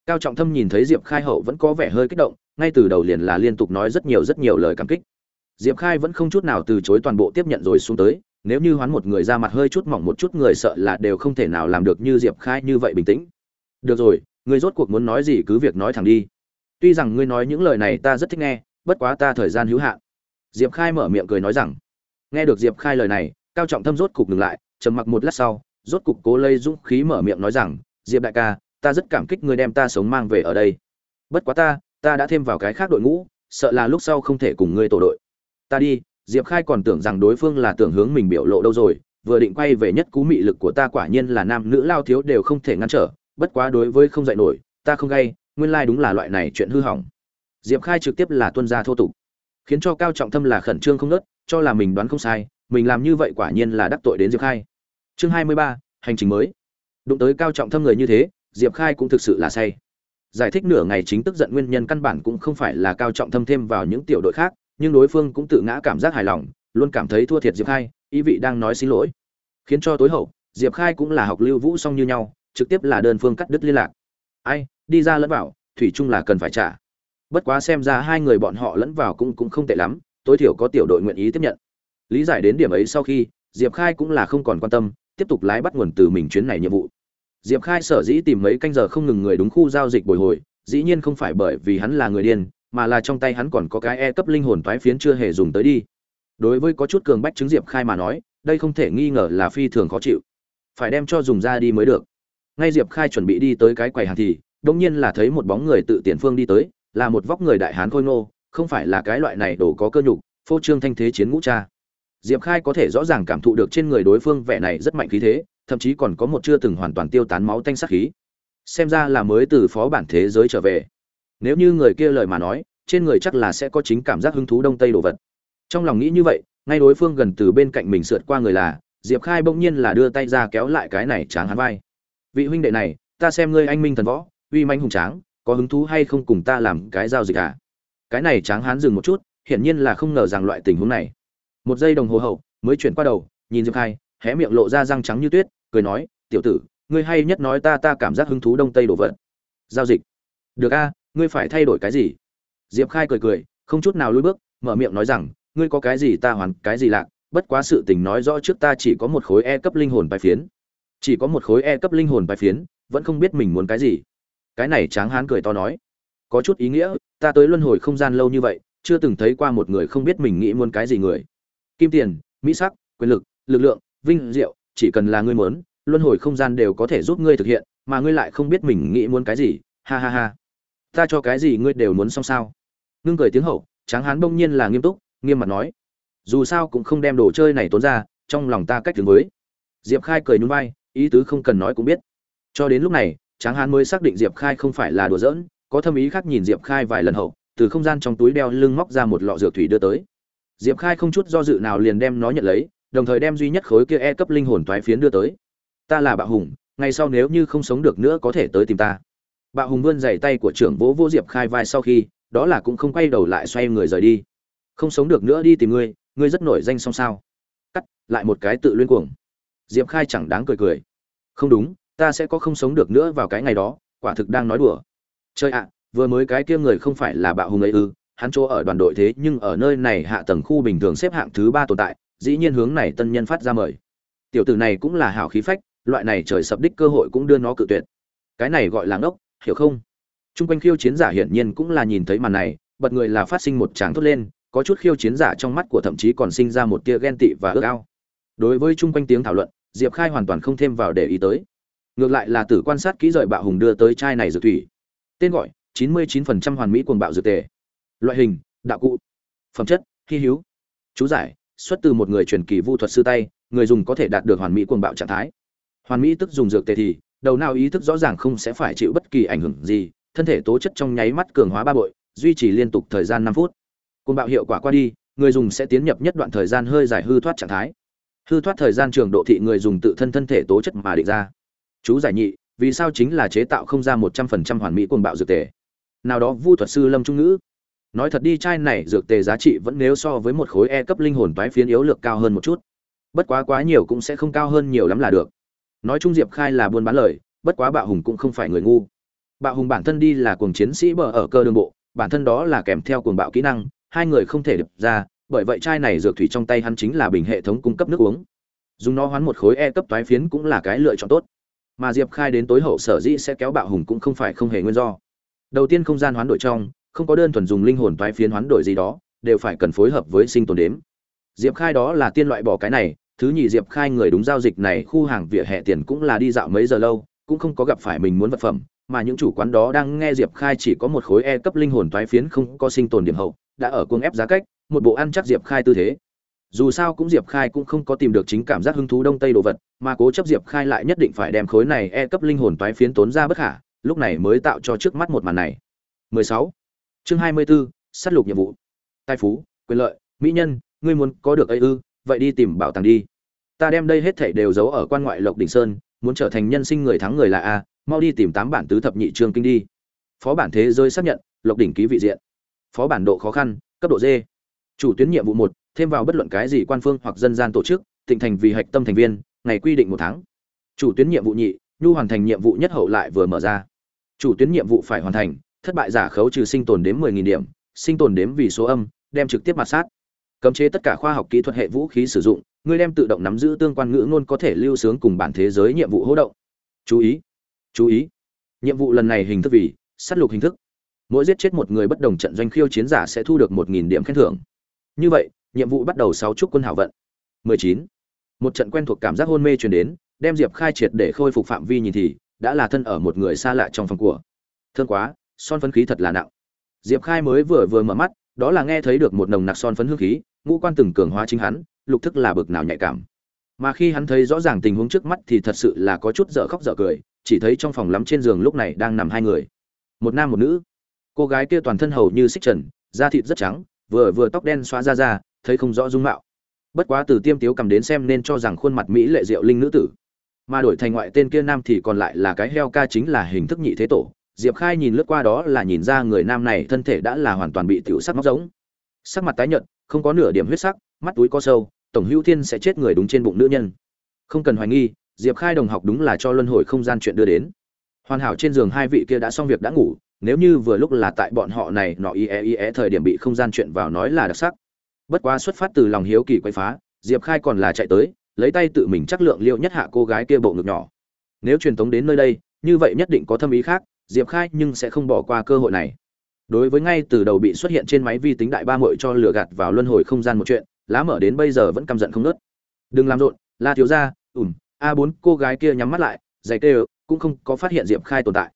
[SPEAKER 1] Cao trọng thâm nhìn thấy diệp khai hậu vẫn có vẻ hơi kích động, ngay từ đầu liền là liên tục nói rất nhiều rất nhiều lời cảm kích. Diệp khai vẫn không chút nào từ chối toàn bộ tiếp nhận rồi xuống tới nếu như hoán một người ra mặt hơi chút mỏng một chút người sợ là đều không thể nào làm được như diệp khai như vậy bình tĩnh. Được rồi người rốt cuộc muốn nói gì cứ việc nói thẳng đi. Tuy rằng ngươi nói những lời này ta rất thích nghe, bất quá ta thời gian hữu hạn. Diệp khai mở miệng cười nói rằng, nghe được diệp khai lời này, cao trọng thâm rốt cục ngừng lại, trầm mặc một lát sau, rốt cục cố lây dũng khí mở miệng nói rằng, diệp đại ca, ta rất cảm kích ngươi đem ta sống mang về ở đây. Bất quá ta ta đã thêm vào cái khác đội ngũ, sợ là lúc sau không thể cùng ngươi tổ đội. Ta đi diệp khai còn tưởng rằng đối phương là tưởng hướng mình biểu lộ đâu rồi, vừa định quay về nhất cú mị lực của ta quả nhiên là nam nữ lao thiếu đều không thể ngăn trở, bất quá đối với không dạy nổi, ta không gay, nguyên lai đúng là loại này chuyện hư hỏng. Diệp khai trực tiếp là tuân gia thô tục, khiến cho cao trọng thâm là khẩn trương không nớt, cho là mình đoán không sai, mình làm như vậy quả nhiên là đắc tội đến diệp khai. Chương hai mươi ba, hành trình mới. Đụng tới cao trọng thâm người như thế, diệp khai cũng thực sự là say. Giải thích nửa ngày chính tức giận nguyên nhân căn bản cũng không phải là cao trọng thâm thêm vào những tiểu đội khác nhưng đối phương cũng tự ngã cảm giác hài lòng, luôn cảm thấy thua thiệt diệp khai, ý vị đang nói xin lỗi. Khiến cho tối hậu, diệp khai cũng là học lưu vũ song như nhau, trực tiếp là đơn phương cắt đứt liên lạc. Ai, đi ra lẫn vào, thủy chung là cần phải trả. Bất quá xem ra hai người bọn họ lẫn vào cũng cũng không tệ lắm, tối thiểu có tiểu đội nguyện ý tiếp nhận. Lý giải đến điểm ấy sau khi, diệp khai cũng là không còn quan tâm, tiếp tục lái bắt nguồn từ mình chuyến này nhiệm vụ. Diệp khai sở dĩ tìm mấy canh giờ không ngừng người đúng khu giao dịch bồi hồi, dĩ nhiên không phải bởi vì hắn là người điên mà là trong tay hắn còn có cái e cấp linh hồn toái phiến chưa hề dùng tới đi. Đối với có chút cường bách chứng diệp khai mà nói, đây không thể nghi ngờ là phi thường khó chịu. Phải đem cho dùng ra đi mới được. Ngay diệp khai chuẩn bị đi tới cái quầy hàng thì đông nhiên là thấy một bóng người tự tiền phương đi tới, là một vóc người đại hán khôi ngô, không phải là cái loại này đổ có cơ nhục, phô trương thanh thế chiến ngũ cha. Diệp khai có thể rõ ràng cảm thụ được trên người đối phương vẻ này rất mạnh khí thế, thậm chí còn có một chưa từng hoàn toàn tiêu tán máu tanh sắc khí. Xem ra là mới từ phó bản thế giới trở về nếu như người kia lời mà nói, trên người chắc là sẽ có chính cảm giác hứng thú đông tây đồ vật. Trong lòng nghĩ như vậy, ngay đối phương gần từ bên cạnh mình sượt qua người là, diệp khai bỗng nhiên là đưa tay ra kéo lại cái này tráng hắn vai. Vị huynh đệ này, ta xem ngươi anh minh thần võ, uy manh hùng tráng, có hứng thú hay không cùng ta làm cái giao dịch à? Cái này tráng hán dừng một chút, hiển nhiên là không ngờ rằng loại tình huống này. Một giây đồng hồ hậu, mới chuyển qua đầu, nhìn diệp khai, hé miệng lộ ra răng trắng như tuyết, cười nói, tiểu tử, ngươi hay nhất nói ta ta cảm giác hứng thú đông tây đồ vật. Giao dịch. Được a ngươi phải thay đổi cái gì? Diệp khai cười cười, không chút nào lùi bước, mở miệng nói rằng, ngươi có cái gì ta hoàn, cái gì lạc, bất quá sự tình nói rõ trước ta chỉ có một khối e cấp linh hồn bài phiến. Chỉ có một khối e cấp linh hồn bài phiến, vẫn không biết mình muốn cái gì. Cái này tráng hán cười to nói. Có chút ý nghĩa, ta tới luân hồi không gian lâu như vậy, chưa từng thấy qua một người không biết mình nghĩ muốn cái gì người. Kim tiền, mỹ sắc, quyền lực lực lượng, vinh diệu, chỉ cần là ngươi muốn, luân hồi không gian đều có thể giúp ngươi thực hiện, mà ngươi lại không biết mình nghĩ muốn cái gì, ha ha ha ta cho cái gì ngươi đều muốn xong sao? Ngưng cười tiếng hậu, tráng hán bỗng nhiên là nghiêm túc, nghiêm mặt nói, dù sao cũng không đem đồ chơi này tốn ra, trong lòng ta cách thường với. Diệp khai cười nhún vai, ý tứ không cần nói cũng biết. Cho đến lúc này, tráng hán mới xác định diệp khai không phải là đùa giỡn, có thâm ý khác nhìn diệp khai vài lần hậu, từ không gian trong túi đeo lưng móc ra một lọ dược thủy đưa tới. Diệp khai không chút do dự nào liền đem nó nhận lấy, đồng thời đem duy nhất khối kia e cấp linh hồn toái phiến đưa tới. Ta là bạo hùng, ngày sau nếu như không sống được nữa có thể tới tìm ta bạo hùng vươn giày tay của trưởng vỗ vô diệp khai vai sau khi, đó là cũng không quay đầu lại xoay người rời đi. Không sống được nữa đi tìm ngươi ngươi rất nổi danh song sao. Cắt, lại một cái tự luyên cuồng. Diệp khai chẳng đáng cười cười. Không đúng, ta sẽ có không sống được nữa vào cái ngày đó, quả thực đang nói đùa. Chơi ạ, vừa mới cái kia người không phải là bạo hùng ấy ư, hắn chỗ ở đoàn đội thế nhưng ở nơi này hạ tầng khu bình thường xếp hạng thứ ba tồn tại, dĩ nhiên hướng này tân nhân phát ra mời. Tiểu tử này cũng là hảo khí phách, loại này trời sập đích cơ hội cũng đưa nó cự tuyệt. Cái này gọi là ngốc hiểu không? Trung quanh khiêu chiến giả hiển nhiên cũng là nhìn thấy màn này, bật người là phát sinh một tràng thốt lên, có chút khiêu chiến giả trong mắt của thậm chí còn sinh ra một tia ghen tị và ước ao. Đối với chung quanh tiếng thảo luận, diệp khai hoàn toàn không thêm vào để ý tới. Ngược lại là tử quan sát kỹ rời bạo hùng đưa tới chai này dược thủy. Tên gọi 99% hoàn mỹ cuồng bạo dược tề. Loại hình, đạo cụ. Phẩm chất, hy hữu. Chú giải, xuất từ một người truyền kỳ vu thuật sư tay, người dùng có thể đạt được hoàn mỹ cuồng bạo trạng thái. Hoàn mỹ tức dùng dược tề thì đầu não ý thức rõ ràng không sẽ phải chịu bất kỳ ảnh hưởng gì, thân thể tố chất trong nháy mắt cường hóa ba bội, duy trì liên tục thời gian năm phút. Cuồng bạo hiệu quả qua đi, người dùng sẽ tiến nhập nhất đoạn thời gian hơi dài hư thoát trạng thái. Hư thoát thời gian trường độ thị người dùng tự thân thân thể tố chất mà định ra. Chú giải nhị, vì sao chính là chế tạo không ra một trăm phần trăm hoàn mỹ cuồng bạo dược tề? Nào đó vu thuật sư lâm trung ngữ. Nói thật đi, chai này dược tề giá trị vẫn nếu so với một khối e cấp linh hồn toái phiến yếu lược cao hơn một chút. Bất quá quá nhiều cũng sẽ không cao hơn nhiều lắm là được nói chung diệp khai là buôn bán lời, bất quá bạo hùng cũng không phải người ngu. Bạo hùng bản thân đi là cuồng chiến sĩ bờ ở cơ đường bộ, bản thân đó là kèm theo cuồng bạo kỹ năng, hai người không thể đập ra, bởi vậy chai này dược thủy trong tay hắn chính là bình hệ thống cung cấp nước uống. Dùng nó hoán một khối e cấp toái phiến cũng là cái lựa chọn tốt. Mà diệp khai đến tối hậu sở dĩ sẽ kéo bạo hùng cũng không phải không hề nguyên do. Đầu tiên không gian hoán đổi trong, không có đơn thuần dùng linh hồn toái phiến hoán đổi gì đó, đều phải cần phối hợp với sinh tồn đếm. Diệp khai đó là tiên loại bỏ cái này thứ nhì diệp khai người đúng giao dịch này khu hàng vỉa hè tiền cũng là đi dạo mấy giờ lâu cũng không có gặp phải mình muốn vật phẩm mà những chủ quán đó đang nghe diệp khai chỉ có một khối e cấp linh hồn toái phiến không có sinh tồn điểm hậu đã ở cuồng ép giá cách một bộ ăn chắc diệp khai tư thế. Dù sao cũng diệp khai cũng không có tìm được chính cảm giác hứng thú đông tây đồ vật mà cố chấp diệp khai lại nhất định phải đem khối này e cấp linh hồn toái phiến tốn ra bất khả lúc này mới tạo cho trước mắt một màn này. 16. chương 24, sát lục nhiệm vụ. Tài phú quyền lợi mỹ nhân ngươi muốn có được ấy ư? Vậy đi tìm bảo tàng đi. Ta đem đây hết thảy đều giấu ở quan ngoại lộc đỉnh sơn, muốn trở thành nhân sinh người thắng người là a, mau đi tìm tám bản tứ thập nhị trương kinh đi. Phó bản thế giới xác nhận, lộc đỉnh ký vị diện. Phó bản độ khó khăn, cấp độ d. Chủ tuyến nhiệm vụ một, thêm vào bất luận cái gì quan phương hoặc dân gian tổ chức, tịnh thành vì hạch tâm thành viên, ngày quy định một tháng. Chủ tuyến nhiệm vụ nhị, nhu hoàn thành nhiệm vụ nhất hậu lại vừa mở ra. Chủ tuyến nhiệm vụ phải hoàn thành, thất bại giả khấu trừ sinh tồn đếm 10.000 điểm, sinh tồn đếm vì số âm, đem trực tiếp mặt sát cấm chế tất cả khoa học kỹ thuật hệ vũ khí sử dụng, ngươi đem tự động nắm giữ tương quan ngữ ngôn có thể lưu sướng cùng bản thế giới nhiệm vụ hỗ động. Chú ý chú ý. Nhiệm vụ lần này hình thức vì, sát lục hình thức. Mỗi giết chết một người bất đồng trận doanh khiêu chiến giả sẽ thu được một nghìn điểm khen thưởng. Như vậy, nhiệm vụ bắt đầu sáu chúc quân hảo vận. 19. một trận quen thuộc cảm giác hôn mê truyền đến, đem diệp khai triệt để khôi phục phạm vi nhìn thì, đã là thân ở một người xa lạ trong phòng của. Thương quá, son phấn khí thật là nặng. Diệp khai mới vừa vừa mở mắt, đó là nghe thấy được một nồng nặc son phấn hương khí ngũ quan từng cường hóa chính hắn, lục thức là bực nào nhạy cảm. Mà khi hắn thấy rõ ràng tình huống trước mắt thì thật sự là có chút dở khóc dở cười, chỉ thấy trong phòng lắm trên giường lúc này đang nằm hai người. Một nam một nữ. Cô gái kia toàn thân hầu như xích trần, da thịt rất trắng, vừa vừa tóc đen xóa ra ra, thấy không rõ dung mạo. Bất quá từ tiêm tiếu cầm đến xem nên cho rằng khuôn mặt mỹ lệ diệu linh nữ tử. Mà đổi thành ngoại tên kia nam thì còn lại là cái heo ca chính là hình thức nhị thế tổ. Diệp khai nhìn lướt qua đó là nhìn ra người nam này thân thể đã là hoàn toàn bị tiểu sắc móc giống. Sắc mặt tái nhợt không có nửa điểm huyết sắc, mắt túi có sâu, tổng hữu thiên sẽ chết người đúng trên bụng nữ nhân. Không cần hoài nghi, diệp khai đồng học đúng là cho luân hồi không gian chuyện đưa đến. Hoàn hảo trên giường hai vị kia đã xong việc đã ngủ, nếu như vừa lúc là tại bọn họ này nọ ie ie e thời điểm bị không gian chuyện vào nói là đặc sắc. Bất quá xuất phát từ lòng hiếu kỳ quay phá, diệp khai còn là chạy tới, lấy tay tự mình chắc lượng liệu nhất hạ cô gái kia bộ ngực nhỏ. Nếu truyền tống đến nơi đây, như vậy nhất định có thâm ý khác, diệp khai nhưng sẽ không bỏ qua cơ hội này đối với ngay từ đầu bị xuất hiện trên máy vi tính đại ba mội cho lừa gạt vào luân hồi không gian một chuyện, lá mở đến bây giờ vẫn căm giận không nớt đừng làm rộn, la thiếu ra ủm a bốn cô gái kia nhắm mắt lại, giày kêu cũng không có phát hiện diệp khai tồn tại.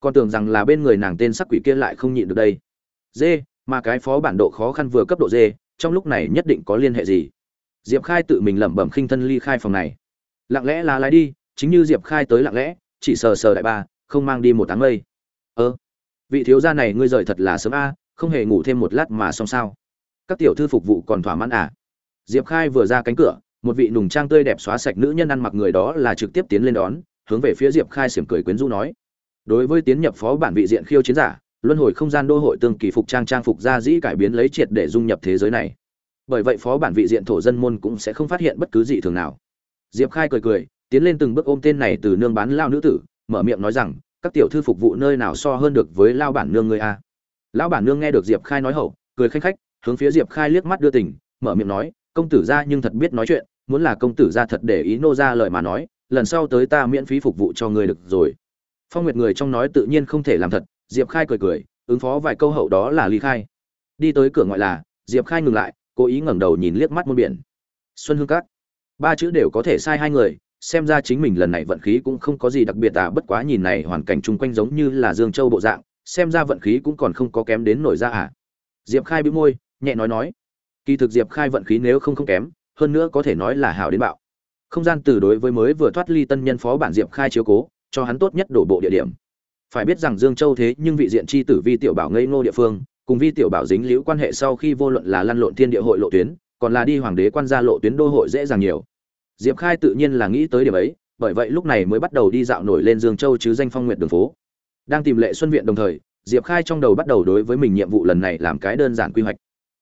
[SPEAKER 1] Con tưởng rằng là bên người nàng tên sắc quỷ kia lại không nhịn được đây. Dê mà cái phó bản độ khó khăn vừa cấp độ dê trong lúc này nhất định có liên hệ gì? Diệp khai tự mình lẩm bẩm khinh thân ly khai phòng này. Lặng lẽ là lái đi, chính như diệp khai tới lặng lẽ, chỉ sờ sờ đại ba, không mang đi một tháng mây. Ơ vị thiếu gia này ngươi rời thật là sớm a, không hề ngủ thêm một lát mà xong sao? Các tiểu thư phục vụ còn thỏa mãn à? Diệp khai vừa ra cánh cửa, một vị nùng trang tươi đẹp xóa sạch nữ nhân ăn mặc người đó là trực tiếp tiến lên đón, hướng về phía diệp khai xiểm cười quyến rũ nói. Đối với tiến nhập phó bản vị diện khiêu chiến giả, luân hồi không gian đô hội tương kỳ phục trang trang phục ra dĩ cải biến lấy triệt để dung nhập thế giới này. Bởi vậy phó bản vị diện thổ dân môn cũng sẽ không phát hiện bất cứ gì thường nào. Diệp khai cười cười, tiến lên từng bước ôm tên này từ nương bán lao nữ tử, mở miệng nói rằng các tiểu thư phục vụ nơi nào so hơn được với lao bản nương ngươi a? Lão bản nương nghe được diệp khai nói hậu, cười khanh khách, hướng phía diệp khai liếc mắt đưa tình, mở miệng nói, công tử ra nhưng thật biết nói chuyện, muốn là công tử ra thật để ý nô ra lời mà nói, lần sau tới ta miễn phí phục vụ cho ngươi được rồi. Phong nguyệt người trong nói tự nhiên không thể làm thật, diệp khai cười cười, ứng phó vài câu hậu đó là ly khai. Đi tới cửa ngoại là, diệp khai ngừng lại, cố ý ngẩng đầu nhìn liếc mắt muôn biển. Xuân hương cát ba chữ đều có thể sai hai người xem ra chính mình lần này vận khí cũng không có gì đặc biệt à bất quá nhìn này hoàn cảnh chung quanh giống như là dương châu bộ dạng, xem ra vận khí cũng còn không có kém đến nổi ra à. Diệp khai bĩu môi, nhẹ nói nói. Kỳ thực diệp khai vận khí nếu không không kém, hơn nữa có thể nói là hảo đến bạo. Không gian từ đối với mới vừa thoát ly tân nhân phó bản diệp khai chiếu cố, cho hắn tốt nhất đổ bộ địa điểm. Phải biết rằng dương châu thế nhưng vị diện chi tử vi tiểu bảo ngây ngô địa phương, cùng vi tiểu bảo dính liễu quan hệ sau khi vô luận là lăn lộn thiên địa hội lộ tuyến, còn là đi hoàng đế quan gia lộ tuyến đô hội dễ dàng nhiều diệp khai tự nhiên là nghĩ tới điểm ấy, bởi vậy lúc này mới bắt đầu đi dạo nổi lên dương châu chứ danh phong nguyện đường phố. Đang tìm lệ xuân viện đồng thời, diệp khai trong đầu bắt đầu đối với mình nhiệm vụ lần này làm cái đơn giản quy hoạch.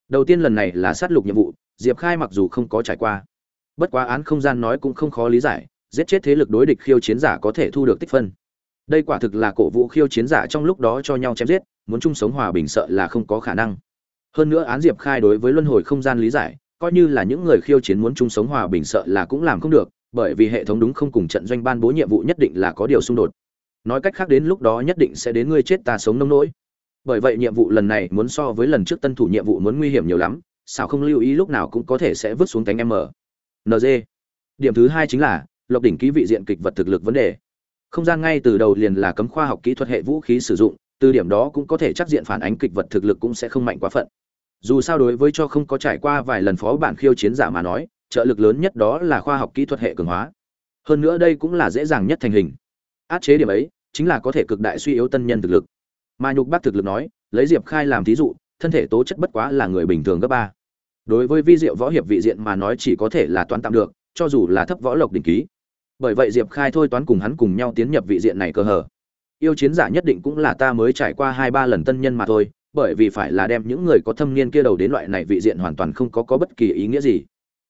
[SPEAKER 1] Đầu tiên lần này là sát lục nhiệm vụ, diệp khai mặc dù không có trải qua, bất quá án không gian nói cũng không khó lý giải, giết chết thế lực đối địch khiêu chiến giả có thể thu được tích phân. Đây quả thực là cổ vũ khiêu chiến giả trong lúc đó cho nhau chém giết, muốn chung sống hòa bình sợ là không có khả năng. Hơn nữa án diệp khai đối với luân hồi không gian lý giải coi như là những người khiêu chiến muốn chung sống hòa bình sợ là cũng làm không được, bởi vì hệ thống đúng không cùng trận doanh ban bố nhiệm vụ nhất định là có điều xung đột. Nói cách khác đến lúc đó nhất định sẽ đến ngươi chết ta sống nông nỗi. Bởi vậy nhiệm vụ lần này muốn so với lần trước tân thủ nhiệm vụ muốn nguy hiểm nhiều lắm sao không lưu ý lúc nào cũng có thể sẽ vứt xuống cánh m nd điểm thứ hai chính là, lộc đỉnh ký vị diện kịch vật thực lực vấn đề. Không gian ngay từ đầu liền là cấm khoa học kỹ thuật hệ vũ khí sử dụng, từ điểm đó cũng có thể chắc diện phản ánh kịch vật thực lực cũng sẽ không mạnh quá phận dù sao đối với cho không có trải qua vài lần phó bản khiêu chiến giả mà nói, trợ lực lớn nhất đó là khoa học kỹ thuật hệ cường hóa. Hơn nữa đây cũng là dễ dàng nhất thành hình. Át chế điểm ấy, chính là có thể cực đại suy yếu tân nhân thực lực. Mà nhục bác thực lực nói, lấy diệp khai làm thí dụ, thân thể tố chất bất quá là người bình thường gấp ba. Đối với vi diệu võ hiệp vị diện mà nói chỉ có thể là toán tạm được, cho dù là thấp võ lộc đỉnh ký. Bởi vậy diệp khai thôi toán cùng hắn cùng nhau tiến nhập vị diện này cơ hở. Yêu chiến giả nhất định cũng là ta mới trải qua hai ba lần tân nhân mà thôi bởi vì phải là đem những người có thâm niên kia đầu đến loại này vị diện hoàn toàn không có có bất kỳ ý nghĩa gì.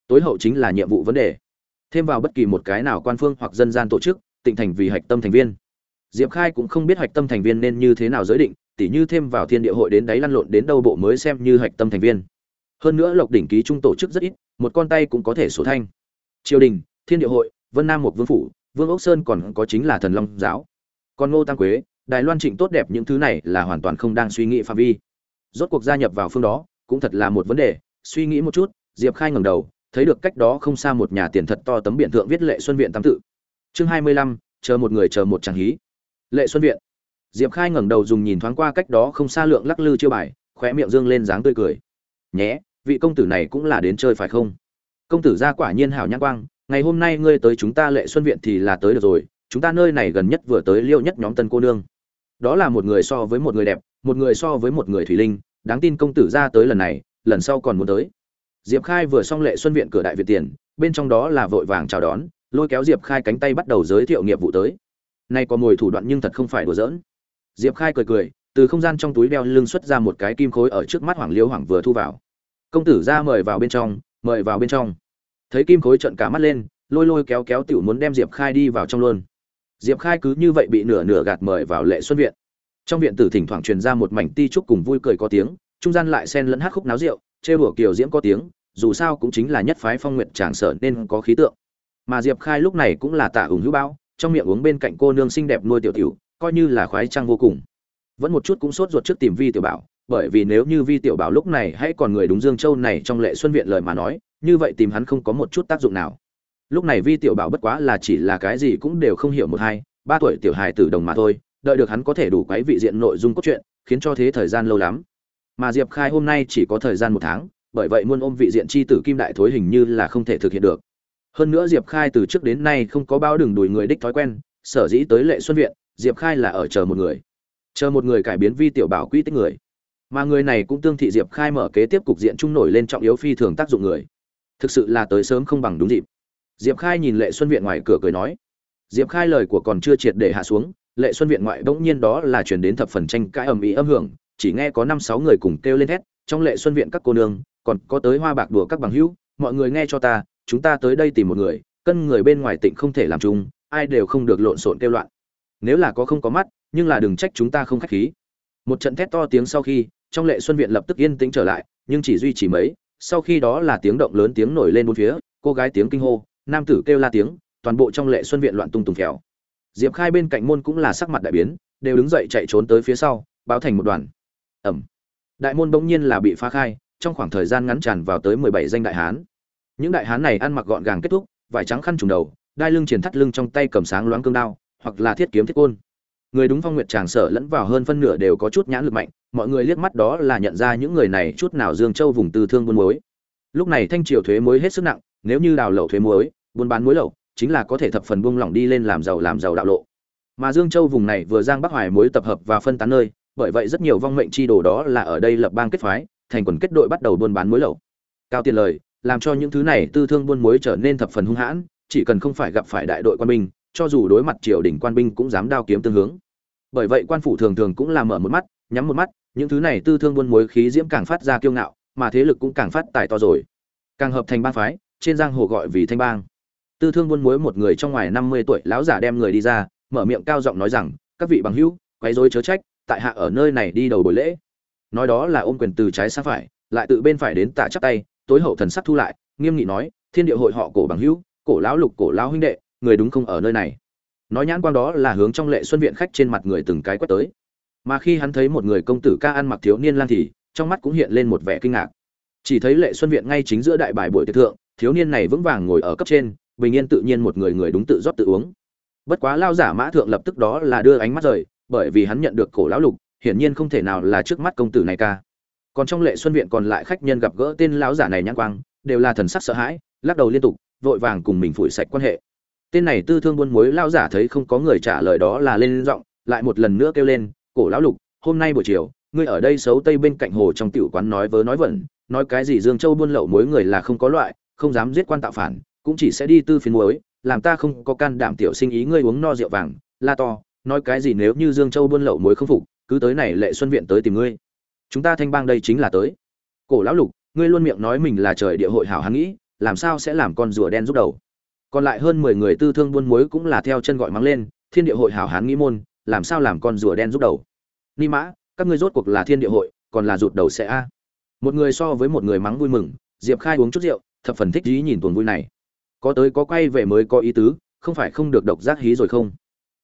[SPEAKER 1] Tối hậu chính là nhiệm vụ vấn đề. Thêm vào bất kỳ một cái nào quan phương hoặc dân gian tổ chức, tịnh thành vì hạch tâm thành viên. Diệp khai cũng không biết hạch tâm thành viên nên như thế nào giới định, tỉ như thêm vào thiên địa hội đến đáy lăn lộn đến đâu bộ mới xem như hạch tâm thành viên. Hơn nữa lộc đỉnh ký trung tổ chức rất ít, một con tay cũng có thể số thanh. Triều đình, thiên địa hội, vân nam một vương phủ, vương ốc sơn còn có chính là thần long giáo. Còn ngô tăng quế đài loan trịnh tốt đẹp những thứ này là hoàn toàn không đang suy nghĩ phạm vi. Rốt cuộc gia nhập vào phương đó, cũng thật là một vấn đề. Suy nghĩ một chút, diệp khai ngẩng đầu, thấy được cách đó không xa một nhà tiền thật to tấm biển thượng viết lệ xuân viện tam tự. Chương hai mươi lăm, chờ một người chờ một chàng hí. Lệ xuân viện. Diệp khai ngẩng đầu dùng nhìn thoáng qua cách đó không xa lượng lắc lư chiêu bài, khóe miệng dương lên dáng tươi cười. Nhé, vị công tử này cũng là đến chơi phải không? Công tử gia quả nhiên hảo nhãn quang, ngày hôm nay ngươi tới chúng ta lệ xuân viện thì là tới được rồi, chúng ta nơi này gần nhất vừa tới liêu nhất nhóm tân cô nương đó là một người so với một người đẹp, một người so với một người thủy linh. Đáng tin công tử ra tới lần này, lần sau còn muốn tới. Diệp khai vừa xong lệ xuân viện cửa đại việt tiền, bên trong đó là vội vàng chào đón, lôi kéo diệp khai cánh tay bắt đầu giới thiệu nghiệp vụ tới. Nay có mồi thủ đoạn nhưng thật không phải đùa giỡn. Diệp khai cười cười, từ không gian trong túi đeo lưng xuất ra một cái kim khối ở trước mắt hoàng liêu hoàng vừa thu vào. Công tử ra mời vào bên trong, mời vào bên trong. Thấy kim khối trận cả mắt lên, lôi lôi kéo kéo tiểu muốn đem diệp khai đi vào trong luôn diệp khai cứ như vậy bị nửa nửa gạt mời vào lệ xuân viện. Trong viện tử thỉnh thoảng truyền ra một mảnh ti trúc cùng vui cười có tiếng, trung gian lại xen lẫn hát khúc náo rượu, chê bửa kiều diễm có tiếng, dù sao cũng chính là nhất phái phong nguyện tràng sở nên có khí tượng. Mà diệp khai lúc này cũng là tạ ủng hữu bão, trong miệng uống bên cạnh cô nương xinh đẹp nuôi tiểu tiểu, coi như là khoái trang vô cùng. Vẫn một chút cũng sốt ruột trước tìm vi tiểu bảo, bởi vì nếu như vi tiểu bảo lúc này hay còn người đúng dương châu này trong lệ xuân viện lời mà nói, như vậy tìm hắn không có một chút tác dụng nào lúc này vi tiểu bảo bất quá là chỉ là cái gì cũng đều không hiểu một hai, ba tuổi tiểu hài tử đồng mà thôi, đợi được hắn có thể đủ quấy vị diện nội dung cốt truyện, khiến cho thế thời gian lâu lắm. Mà diệp khai hôm nay chỉ có thời gian một tháng, bởi vậy muôn ôm vị diện chi tử kim đại thối hình như là không thể thực hiện được. Hơn nữa diệp khai từ trước đến nay không có bao đường đùi người đích thói quen, sở dĩ tới lệ xuân viện, diệp khai là ở chờ một người. Chờ một người cải biến vi tiểu bảo quỹ tích người. Mà người này cũng tương thị diệp khai mở kế tiếp cục diện trung nổi lên trọng yếu phi thường tác dụng người. Thực sự là tới sớm không bằng đúng dịp diệp khai nhìn lệ xuân viện ngoài cửa cười nói. Diệp khai lời của còn chưa triệt để hạ xuống, lệ xuân viện ngoại bỗng nhiên đó là chuyển đến thập phần tranh cãi ầm ĩ âm hưởng, chỉ nghe có năm sáu người cùng kêu lên thét, trong lệ xuân viện các cô nương, còn có tới hoa bạc đùa các bằng hữu, mọi người nghe cho ta, chúng ta tới đây tìm một người, cân người bên ngoài tịnh không thể làm chung, ai đều không được lộn xộn kêu loạn. Nếu là có không có mắt, nhưng là đừng trách chúng ta không khách khí. Một trận thét to tiếng sau khi, trong lệ xuân viện lập tức yên tĩnh trở lại, nhưng chỉ duy trì mấy, sau khi đó là tiếng động lớn tiếng nổi lên bốn phía, cô gái tiếng kinh hô nam tử kêu la tiếng, toàn bộ trong lệ xuân viện loạn tung tùng khéo diệp khai bên cạnh môn cũng là sắc mặt đại biến, đều đứng dậy chạy trốn tới phía sau, báo thành một đoàn. Ẩm. Đại môn bỗng nhiên là bị phá khai, trong khoảng thời gian ngắn tràn vào tới mười bảy danh đại hán. Những đại hán này ăn mặc gọn gàng kết thúc, vải trắng khăn trùng đầu, đai lưng triển thắt lưng trong tay cầm sáng loáng cương đao, hoặc là thiết kiếm thiết côn. Người đúng phong nguyệt tràng sở lẫn vào hơn phân nửa đều có chút nhãn lực mạnh, mọi người liếc mắt đó là nhận ra những người này chút nào dương châu vùng tư thương buôn mối lúc này thanh triều thuế muối hết sức nặng, nếu như đào lậu thuế muối, buôn bán muối lậu chính là có thể thập phần buông lỏng đi lên làm giàu làm giàu đạo lộ. Mà dương châu vùng này vừa giang bắc hoài muối tập hợp và phân tán nơi, bởi vậy rất nhiều vong mệnh chi đồ đó là ở đây lập bang kết phái, thành quần kết đội bắt đầu buôn bán muối lậu cao tiền lời, làm cho những thứ này tư thương buôn muối trở nên thập phần hung hãn, chỉ cần không phải gặp phải đại đội quan binh, cho dù đối mặt triều đình quan binh cũng dám đao kiếm tương hướng. Bởi vậy quan phủ thường thường cũng làm mở một mắt, nhắm một mắt, những thứ này tư thương buôn muối khí diễm càng phát ra kiêu ngạo mà thế lực cũng càng phát tài to rồi. Càng hợp thành bang phái, trên giang hồ gọi vì thanh bang. Tư thương buôn muối một người trong ngoài năm mươi tuổi lão giả đem người đi ra, mở miệng cao giọng nói rằng, các vị bằng hữu, quấy rối chớ trách, tại hạ ở nơi này đi đầu buổi lễ. Nói đó là ôm quyền từ trái sang phải, lại tự bên phải đến tạ chắp tay, tối hậu thần sắc thu lại, nghiêm nghị nói, thiên địa hội họ cổ bằng hữu, cổ lão lục, cổ lão huynh đệ, người đúng không ở nơi này? Nói nhãn quan đó là hướng trong lệ xuân viện khách trên mặt người từng cái quét tới. Mà khi hắn thấy một người công tử ca ăn mặc thiếu niên lang thì trong mắt cũng hiện lên một vẻ kinh ngạc. Chỉ thấy lệ xuân viện ngay chính giữa đại bài buổi tiệc thượng, thiếu niên này vững vàng ngồi ở cấp trên, bình yên tự nhiên một người người đúng tự rót tự uống. Bất quá lao giả mã thượng lập tức đó là đưa ánh mắt rời, bởi vì hắn nhận được cổ lão lục, hiển nhiên không thể nào là trước mắt công tử này ca. Còn trong lệ xuân viện còn lại khách nhân gặp gỡ tên lão giả này nhãn quang, đều là thần sắc sợ hãi, lắc đầu liên tục, vội vàng cùng mình phủi sạch quan hệ. Tên này tư thương buôn muối lão giả thấy không có người trả lời đó là lên giọng, lại một lần nữa kêu lên, cổ lão lục, hôm nay buổi chiều ngươi ở đây xấu tây bên cạnh hồ trong tiểu quán nói vớ nói vẩn, nói cái gì dương châu buôn lậu muối người là không có loại, không dám giết quan tạo phản, cũng chỉ sẽ đi tư phiến muối, làm ta không có can đảm tiểu sinh ý ngươi uống no rượu vàng, la to, nói cái gì nếu như dương châu buôn lậu muối không phục, cứ tới này lệ xuân viện tới tìm ngươi. Chúng ta thanh bang đây chính là tới. Cổ lão lục, ngươi luôn miệng nói mình là trời địa hội hảo hắn nghĩ, làm sao sẽ làm con rùa đen giúp đầu? Còn lại hơn mười người tư thương buôn muối cũng là theo chân gọi mắng lên, thiên địa hội hảo hán nghĩ môn, làm sao làm con rùa đen rút đầu? Ni mã các ngươi rốt cuộc là thiên địa hội, còn là rụt đầu sẽ a. Một người so với một người mắng vui mừng, diệp khai uống chút rượu, thập phần thích ý nhìn tuần vui này. Có tới có quay về mới có ý tứ, không phải không được độc giác hí rồi không?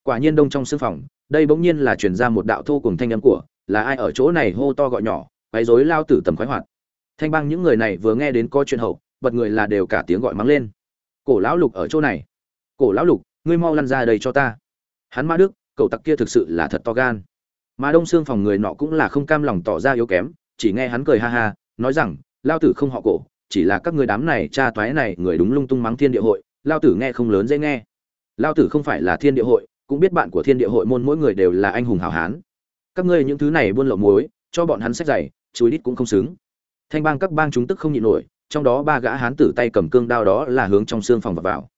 [SPEAKER 1] Quả nhiên đông trong sưng phòng, đây bỗng nhiên là truyền ra một đạo thô cùng thanh âm của, là ai ở chỗ này hô to gọi nhỏ, quấy rối lao tử tầm khoái hoạt. Thanh bang những người này vừa nghe đến có chuyện hậu, bật người là đều cả tiếng gọi mắng lên. Cổ lão lục ở chỗ này. Cổ lão lục, ngươi mau lăn ra đây cho ta. Hắn ma đức, cậu tặc kia thực sự là thật to gan mà đông xương phòng người nọ cũng là không cam lòng tỏ ra yếu kém chỉ nghe hắn cười ha ha nói rằng lao tử không họ cổ chỉ là các người đám này cha toái này người đúng lung tung mắng thiên địa hội lao tử nghe không lớn dễ nghe. Lao tử không phải là thiên địa hội cũng biết bạn của thiên địa hội môn mỗi người đều là anh hùng hảo hán. Các ngươi những thứ này buôn lậu muối cho bọn hắn sách giày chuối đít cũng không xứng. Thanh bang các bang chúng tức không nhịn nổi trong đó ba gã hán tử tay cầm cương đao đó là hướng trong xương phòng vào, vào.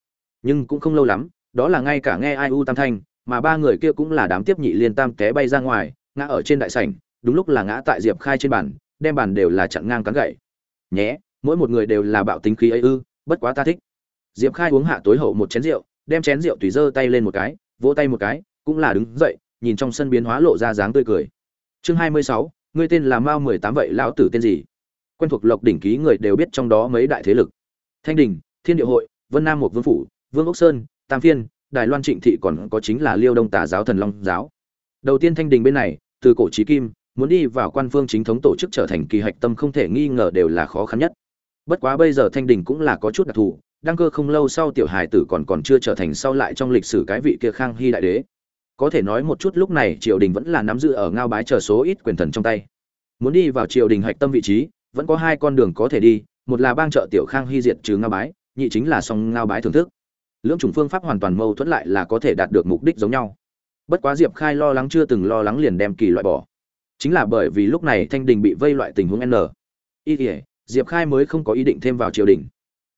[SPEAKER 1] nhưng cũng không lâu lắm đó là ngay cả nghe ai u tam thanh mà ba người kia cũng là đám tiếp nhị liên tam té bay ra ngoài, ngã ở trên đại sảnh, đúng lúc là ngã tại diệp khai trên bàn, đem bàn đều là chặn ngang cắn gậy. Nhé, mỗi một người đều là bạo tính khí ấy ư, bất quá ta thích. Diệp khai uống hạ tối hậu một chén rượu, đem chén rượu tùy giơ tay lên một cái, vỗ tay một cái, cũng là đứng dậy, nhìn trong sân biến hóa lộ ra dáng tươi cười. Chương hai mươi sáu, ngươi tên là mao mười tám vậy, lão tử tên gì? Quen thuộc lộc đỉnh ký người đều biết trong đó mấy đại thế lực. Thanh đình, thiên địa hội, vân nam một vương phủ, vương ốc sơn, tam phiên đài loan trịnh thị còn có chính là liêu đông tà giáo thần long giáo. Đầu tiên thanh đình bên này, từ cổ trí kim, muốn đi vào quan phương chính thống tổ chức trở thành kỳ hạch tâm không thể nghi ngờ đều là khó khăn nhất. Bất quá bây giờ thanh đình cũng là có chút đặc thù, đăng cơ không lâu sau tiểu hài tử còn còn chưa trở thành sau lại trong lịch sử cái vị kia khang hy đại đế. Có thể nói một chút lúc này triều đình vẫn là nắm giữ ở ngao bái chờ số ít quyền thần trong tay. Muốn đi vào triều đình hạch tâm vị trí, vẫn có hai con đường có thể đi, một là bang trợ tiểu khang hy diệt trừ ngao bái, nhị chính là song ngao bái thưởng thức lưỡng chủng phương pháp hoàn toàn mâu thuẫn lại là có thể đạt được mục đích giống nhau. Bất quá diệp khai lo lắng chưa từng lo lắng liền đem kỳ loại bỏ. Chính là bởi vì lúc này thanh đình bị vây loại tình huống n. Y thể diệp khai mới không có ý định thêm vào triều đình.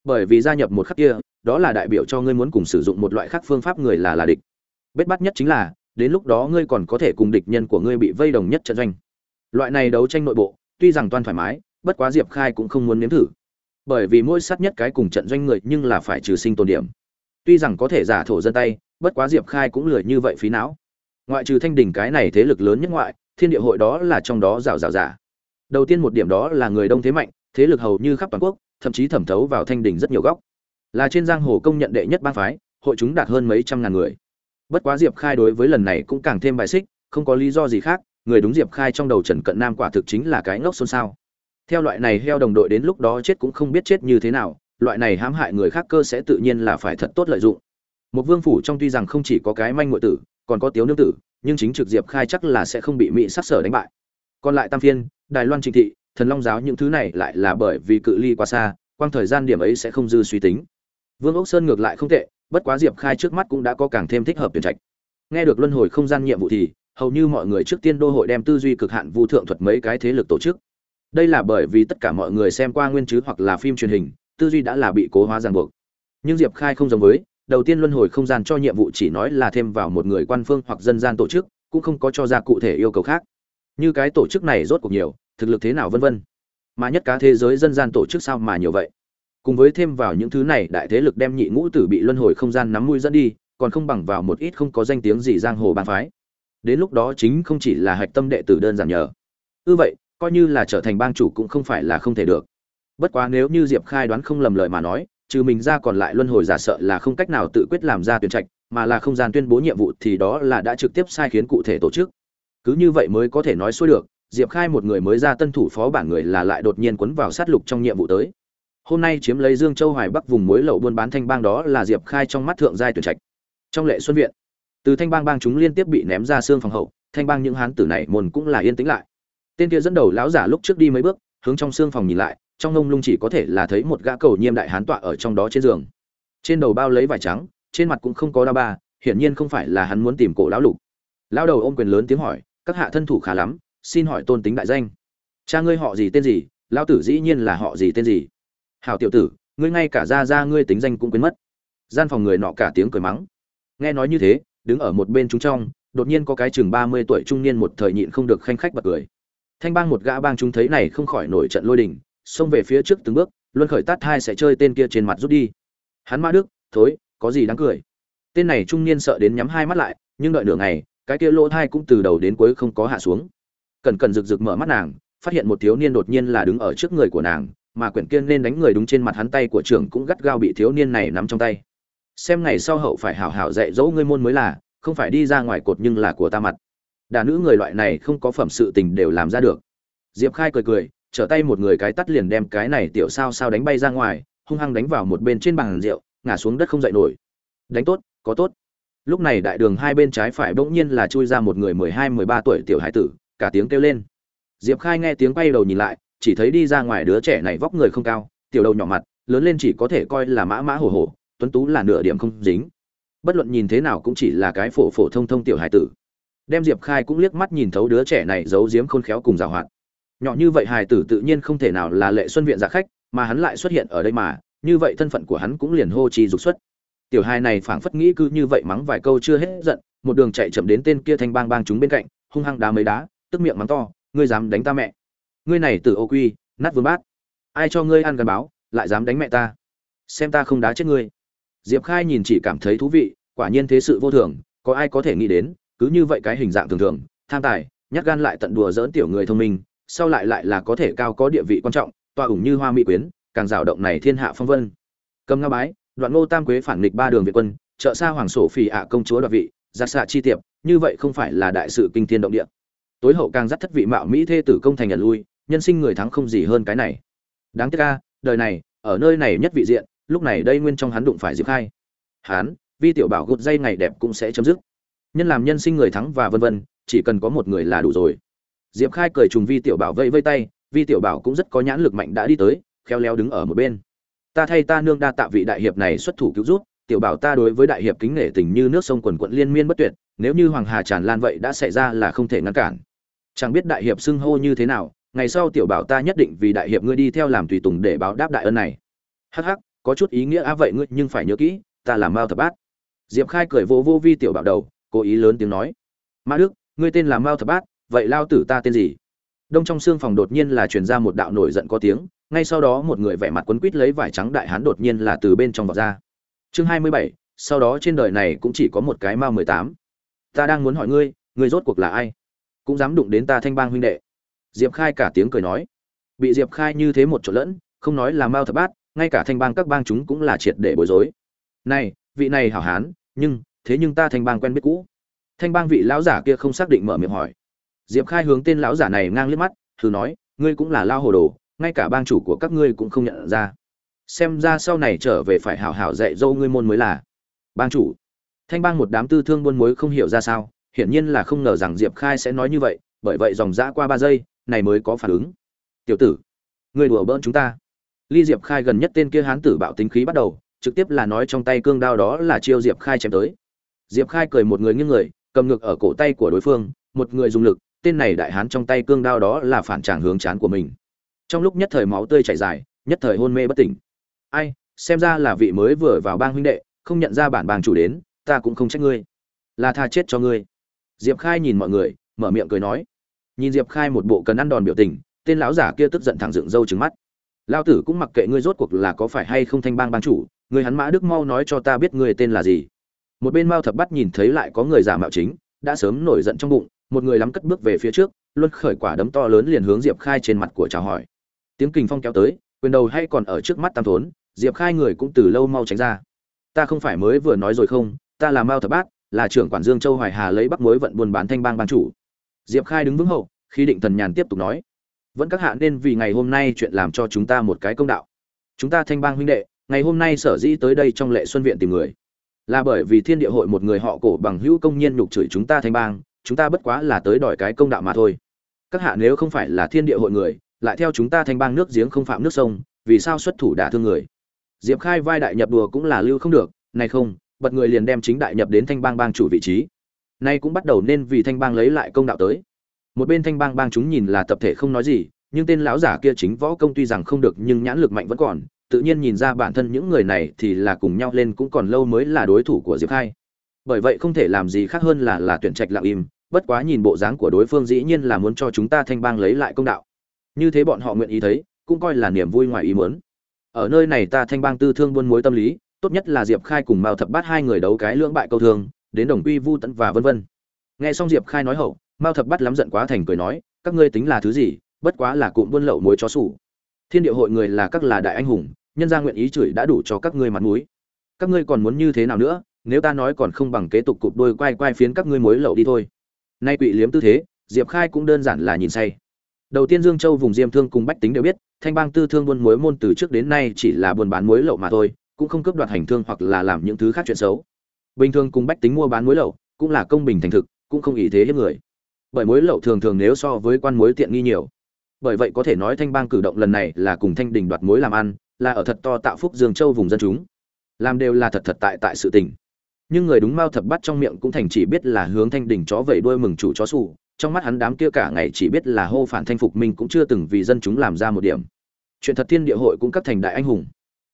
[SPEAKER 1] Bởi vì gia nhập một khắc kia, đó là đại biểu cho ngươi muốn cùng sử dụng một loại khác phương pháp người là là địch. Bết bắt nhất chính là, đến lúc đó ngươi còn có thể cùng địch nhân của ngươi bị vây đồng nhất trận doanh. Loại này đấu tranh nội bộ, tuy rằng toan thoải mái, bất quá diệp khai cũng không muốn nếm thử. Bởi vì mỗi sát nhất cái cùng trận doanh người nhưng là phải trừ sinh tồn điểm tuy rằng có thể giả thổ dân tay, bất quá diệp khai cũng lười như vậy phí não. Ngoại trừ thanh đình cái này thế lực lớn nhất ngoại, thiên địa hội đó là trong đó rào rào giả đầu tiên một điểm đó là người đông thế mạnh, thế lực hầu như khắp toàn quốc, thậm chí thẩm thấu vào thanh đình rất nhiều góc. Là trên giang hồ công nhận đệ nhất bang phái, hội chúng đạt hơn mấy trăm ngàn người. Bất quá diệp khai đối với lần này cũng càng thêm bài xích, không có lý do gì khác, người đúng diệp khai trong đầu trần cận nam quả thực chính là cái ngốc xôn xao. Theo loại này heo đồng đội đến lúc đó chết cũng không biết chết như thế nào loại này hãm hại người khác cơ sẽ tự nhiên là phải thật tốt lợi dụng. Một vương phủ trong tuy rằng không chỉ có cái manh ngụy tử, còn có tiếu nương tử, nhưng chính trực diệp khai chắc là sẽ không bị mỹ sắc sở đánh bại. Còn lại tam phiên, đài loan trịnh thị, thần long giáo những thứ này lại là bởi vì cự ly quá xa, quang thời gian điểm ấy sẽ không dư suy tính. Vương ốc sơn ngược lại không tệ, bất quá diệp khai trước mắt cũng đã có càng thêm thích hợp tuyển trạch. Nghe được luân hồi không gian nhiệm vụ thì, hầu như mọi người trước tiên đô hội đem tư duy cực hạn vu thượng thuật mấy cái thế lực tổ chức. Đây là bởi vì tất cả mọi người xem qua nguyên chứ hoặc là phim truyền hình tư duy đã là bị cố hóa ràng buộc. Nhưng diệp khai không giống với, đầu tiên luân hồi không gian cho nhiệm vụ chỉ nói là thêm vào một người quan phương hoặc dân gian tổ chức, cũng không có cho ra cụ thể yêu cầu khác. Như cái tổ chức này rốt cuộc nhiều, thực lực thế nào vân vân. Mà nhất cá thế giới dân gian tổ chức sao mà nhiều vậy? Cùng với thêm vào những thứ này, đại thế lực đem nhị ngũ tử bị luân hồi không gian nắm mũi dẫn đi, còn không bằng vào một ít không có danh tiếng gì giang hồ bang phái. Đến lúc đó chính không chỉ là hạch tâm đệ tử đơn giản nhờ. Ư vậy, coi như là trở thành bang chủ cũng không phải là không thể được bất quá nếu như diệp khai đoán không lầm lời mà nói, trừ mình ra còn lại luân hồi giả sợ là không cách nào tự quyết làm ra tuyển trạch, mà là không gian tuyên bố nhiệm vụ thì đó là đã trực tiếp sai khiến cụ thể tổ chức. Cứ như vậy mới có thể nói xuôi được, diệp khai một người mới ra tân thủ phó bản người là lại đột nhiên quấn vào sát lục trong nhiệm vụ tới. Hôm nay chiếm lấy dương châu hoài bắc vùng muối lậu buôn bán thanh bang đó là diệp khai trong mắt thượng giai tuyển trạch. Trong lệ xuân viện, từ thanh bang bang chúng liên tiếp bị ném ra xương phòng hậu, thanh bang những hán tử này mồn cũng là yên tĩnh lại. Tên kia dẫn đầu lão giả lúc trước đi mấy bước, hướng trong xương phòng nhìn lại trong ngông lung chỉ có thể là thấy một gã cầu nhiêm đại hán tọa ở trong đó trên giường. Trên đầu bao lấy vải trắng, trên mặt cũng không có đa ba, hiển nhiên không phải là hắn muốn tìm cổ lão lục. Lão đầu ôm quyền lớn tiếng hỏi, các hạ thân thủ khá lắm, xin hỏi tôn tính đại danh. Cha ngươi họ gì tên gì? Lão tử dĩ nhiên là họ gì tên gì? Hảo tiểu tử, ngươi ngay cả ra ra ngươi tính danh cũng quên mất. Gian phòng người nọ cả tiếng cười mắng. Nghe nói như thế, đứng ở một bên chúng trong, đột nhiên có cái chừng ba mươi tuổi trung niên một thời nhịn không được khanh khách bật cười. Thanh bang một gã bang chúng thấy này không khỏi nổi trận lôi đình xông về phía trước từng bước, luân khởi tát hai sẽ chơi tên kia trên mặt rút đi. Hắn mã đức, thối, có gì đáng cười? Tên này trung niên sợ đến nhắm hai mắt lại, nhưng đợi nửa ngày, cái kia lỗ thai cũng từ đầu đến cuối không có hạ xuống. Cẩn cẩn rực rực mở mắt nàng, phát hiện một thiếu niên đột nhiên là đứng ở trước người của nàng, mà quyển kiên nên đánh người đúng trên mặt hắn tay của trưởng cũng gắt gao bị thiếu niên này nắm trong tay. Xem ngày sau hậu phải hảo hảo dạy dỗ ngươi môn mới là, không phải đi ra ngoài cột nhưng là của ta mặt. Đà nữ người loại này không có phẩm sự tình đều làm ra được. Diệp khai cười cười trở tay một người cái tắt liền đem cái này tiểu sao sao đánh bay ra ngoài, hung hăng đánh vào một bên trên bàn rượu, ngã xuống đất không dậy nổi. Đánh tốt, có tốt. Lúc này đại đường hai bên trái phải bỗng nhiên là chui ra một người mười hai, mười ba tuổi tiểu hải tử, cả tiếng kêu lên. Diệp khai nghe tiếng quay đầu nhìn lại, chỉ thấy đi ra ngoài đứa trẻ này vóc người không cao, tiểu đầu nhỏ mặt, lớn lên chỉ có thể coi là mã mã hổ hổ, tuấn tú là nửa điểm không dính. Bất luận nhìn thế nào cũng chỉ là cái phổ phổ thông thông tiểu hải tử. Đem diệp khai cũng liếc mắt nhìn thấu đứa trẻ này giấu giếm khôn khéo cùng giàu hoạt nhỏ như vậy hài tử tự nhiên không thể nào là lệ xuân viện giả khách, mà hắn lại xuất hiện ở đây mà, như vậy thân phận của hắn cũng liền hô chi dục xuất. Tiểu hài này phảng phất nghĩ cứ như vậy mắng vài câu chưa hết giận, một đường chạy chậm đến tên kia thanh bang bang chúng bên cạnh, hung hăng đá mấy đá, tức miệng mắng to, ngươi dám đánh ta mẹ. Ngươi này từ ô quy, nát vương bát. Ai cho ngươi ăn gắn báo, lại dám đánh mẹ ta. Xem ta không đá chết ngươi. Diệp khai nhìn chỉ cảm thấy thú vị, quả nhiên thế sự vô thường, có ai có thể nghĩ đến, cứ như vậy cái hình dạng thường thường, tham tài, nhát gan lại tận đùa dỡn tiểu người thông minh sau lại lại là có thể cao có địa vị quan trọng, tọa ủng như hoa mỹ quyến, càng rào động này thiên hạ phong vân. Cầm nga bái, đoạn ngô tam quế phản nghịch ba đường việt quân, trợ xa hoàng sổ phì ạ công chúa đoạt vị, giặc xạ chi tiệp, như vậy không phải là đại sự kinh thiên động địa. Tối hậu càng dắt thất vị mạo mỹ thê tử công thành nhận lui, nhân sinh người thắng không gì hơn cái này. Đáng tiếc ca đời này, ở nơi này nhất vị diện, lúc này đây nguyên trong hắn đụng phải diệp khai. Hắn vi tiểu bảo gột dây ngày đẹp cũng sẽ chấm dứt. Nhân làm nhân sinh người thắng và vân vân, chỉ cần có một người là đủ rồi diệp khai cười trùng vi tiểu bảo vây vây tay, vi tiểu bảo cũng rất có nhãn lực mạnh đã đi tới, khéo léo đứng ở một bên. Ta thay ta nương đa tạ vị đại hiệp này xuất thủ cứu rút tiểu bảo ta đối với đại hiệp kính nể tình như nước sông quần quận liên miên bất tuyệt, nếu như hoàng hà tràn lan vậy đã xảy ra là không thể ngăn cản. Chẳng biết đại hiệp xưng hô như thế nào, ngày sau tiểu bảo ta nhất định vì đại hiệp ngươi đi theo làm tùy tùng để báo đáp đại ân này. Hắc hắc, có chút ý nghĩa á vậy ngươi, nhưng phải nhớ kỹ, ta là mao thập bát. Diệp khai cười vô vô vi tiểu bảo đầu, cố ý lớn tiếng nói. Ma đức, ngươi tên là mao thập bát vậy lao tử ta tên gì? Đông trong xương phòng đột nhiên là truyền ra một đạo nổi giận có tiếng, ngay sau đó một người vẻ mặt quấn quít lấy vải trắng đại hán đột nhiên là từ bên trong vọt ra. Chương hai mươi bảy, sau đó trên đời này cũng chỉ có một cái mao mười tám. Ta đang muốn hỏi ngươi ngươi rốt cuộc là ai? Cũng dám đụng đến ta thanh bang huynh đệ. Diệp khai cả tiếng cười nói. Bị diệp khai như thế một chỗ lẫn, không nói là mao thập bát, ngay cả thanh bang các bang chúng cũng là triệt để bối rối. Này, vị này hảo hán, nhưng, thế nhưng ta thanh bang quen biết cũ. Thanh bang vị lão giả kia không xác định mở miệng hỏi diệp khai hướng tên lão giả này ngang liếc mắt, thử nói, ngươi cũng là lao hồ đồ, ngay cả bang chủ của các ngươi cũng không nhận ra. Xem ra sau này trở về phải hảo hảo dạy dâu ngươi môn mới là. Bang chủ. Thanh bang một đám tư thương buôn mối không hiểu ra sao, hiển nhiên là không ngờ rằng diệp khai sẽ nói như vậy, bởi vậy dòng dã qua ba giây, này mới có phản ứng. Tiểu tử người đùa bỡn chúng ta. Ly diệp khai gần nhất tên kia hán tử bạo tính khí bắt đầu, trực tiếp là nói trong tay cương đao đó là chiêu diệp khai chém tới. Diệp khai cười một người nghiêng người, cầm ngực ở cổ tay của đối phương, một người dùng lực tên này đại hán trong tay cương đao đó là phản tràng hướng chán của mình. Trong lúc nhất thời máu tươi chảy dài, nhất thời hôn mê bất tỉnh. Ai, xem ra là vị mới vừa vào bang huynh đệ, không nhận ra bản bang chủ đến, ta cũng không trách ngươi. Là tha chết cho ngươi. Diệp khai nhìn mọi người, mở miệng cười nói. Nhìn diệp khai một bộ cần ăn đòn biểu tình, tên lão giả kia tức giận thẳng dựng râu trừng mắt. Lao tử cũng mặc kệ ngươi rốt cuộc là có phải hay không thanh bang bang chủ, người hắn mã đức mau nói cho ta biết ngươi tên là gì. Một bên mao thập bắt nhìn thấy lại có người giả mạo chính, đã sớm nổi giận trong bụng một người lắm cất bước về phía trước, luân khởi quả đấm to lớn liền hướng diệp khai trên mặt của chào hỏi. Tiếng kình phong kéo tới, quyền đầu hay còn ở trước mắt tam thốn, diệp khai người cũng từ lâu mau tránh ra. Ta không phải mới vừa nói rồi không, ta là mao thập bát, là trưởng quản dương châu hoài hà lấy bắc mối vận buôn bán thanh bang ban chủ. Diệp khai đứng vững hậu, khi định thần nhàn tiếp tục nói, vẫn các hạ nên vì ngày hôm nay chuyện làm cho chúng ta một cái công đạo. Chúng ta thanh bang huynh đệ, ngày hôm nay sở dĩ tới đây trong lệ xuân viện tìm người, là bởi vì thiên địa hội một người họ cổ bằng hữu công nhiên nhục chửi chúng ta thanh bang chúng ta bất quá là tới đòi cái công đạo mà thôi. Các hạ nếu không phải là thiên địa hội người, lại theo chúng ta thanh bang nước giếng không phạm nước sông, vì sao xuất thủ đả thương người? Diệp khai vai đại nhập đùa cũng là lưu không được này không, bật người liền đem chính đại nhập đến thanh bang bang chủ vị trí. Nay cũng bắt đầu nên vì thanh bang lấy lại công đạo tới. Một bên thanh bang bang chúng nhìn là tập thể không nói gì, nhưng tên lão giả kia chính võ công tuy rằng không được nhưng nhãn lực mạnh vẫn còn, tự nhiên nhìn ra bản thân những người này thì là cùng nhau lên cũng còn lâu mới là đối thủ của diệp khai. Bởi vậy không thể làm gì khác hơn là là tuyển trạch lặng im bất quá nhìn bộ dáng của đối phương dĩ nhiên là muốn cho chúng ta thanh bang lấy lại công đạo. Như thế bọn họ nguyện ý thấy, cũng coi là niềm vui ngoài ý muốn. Ở nơi này ta thanh bang tư thương buôn mối tâm lý, tốt nhất là diệp khai cùng mao thập bát hai người đấu cái lưỡng bại câu thương, đến đồng quy vu tận và vân vân. Nghe xong diệp khai nói hậu, mao thập bát lắm giận quá thành cười nói, các ngươi tính là thứ gì, bất quá là cụm buôn lậu muối chó sủ. Thiên địa hội người là các là đại anh hùng, nhân gia nguyện ý chửi đã đủ cho các ngươi mặt mũi. Các ngươi còn muốn như thế nào nữa, nếu ta nói còn không bằng kế tục cụp đôi quay quay phiến các ngươi muối lậu đi thôi nay quỵ liếm tư thế, diệp khai cũng đơn giản là nhìn say. Đầu tiên dương châu vùng diêm thương cùng bách tính đều biết, thanh bang tư thương buôn muối môn từ trước đến nay chỉ là buôn bán muối lậu mà thôi, cũng không cướp đoạt hành thương hoặc là làm những thứ khác chuyện xấu. Bình thường cùng bách tính mua bán muối lậu, cũng là công bình thành thực, cũng không ý thế hiếp người. Bởi muối lậu thường thường nếu so với quan muối tiện nghi nhiều. Bởi vậy có thể nói thanh bang cử động lần này là cùng thanh đình đoạt muối làm ăn, là ở thật to tạo phúc dương châu vùng dân chúng. Làm đều là thật thật tại tại sự tình nhưng người đúng mao thập bắt trong miệng cũng thành chỉ biết là hướng thanh đình chó vẩy đuôi mừng chủ chó sủ, trong mắt hắn đám kia cả ngày chỉ biết là hô phản thanh phục mình cũng chưa từng vì dân chúng làm ra một điểm. Chuyện thật thiên địa hội cũng cấp thành đại anh hùng.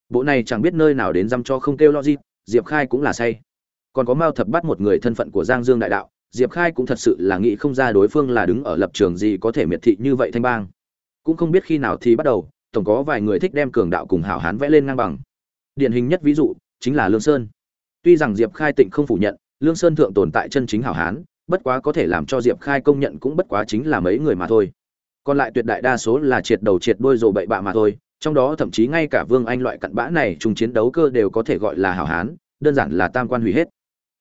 [SPEAKER 1] Bộ này chẳng biết nơi nào đến dăm cho không kêu lo gì, diệp khai cũng là say. Còn có mao thập bắt một người thân phận của giang dương đại đạo, diệp khai cũng thật sự là nghĩ không ra đối phương là đứng ở lập trường gì có thể miệt thị như vậy thanh bang. Cũng không biết khi nào thì bắt đầu, tổng có vài người thích đem cường đạo cùng hảo hán vẽ lên ngang bằng. Điển hình nhất ví dụ, chính là lương sơn tuy rằng diệp khai tịnh không phủ nhận, lương sơn thượng tồn tại chân chính hảo hán, bất quá có thể làm cho diệp khai công nhận cũng bất quá chính là mấy người mà thôi. Còn lại tuyệt đại đa số là triệt đầu triệt đuôi rồ bậy bạ mà thôi, trong đó thậm chí ngay cả vương anh loại cặn bã này trùng chiến đấu cơ đều có thể gọi là hảo hán, đơn giản là tam quan hủy hết.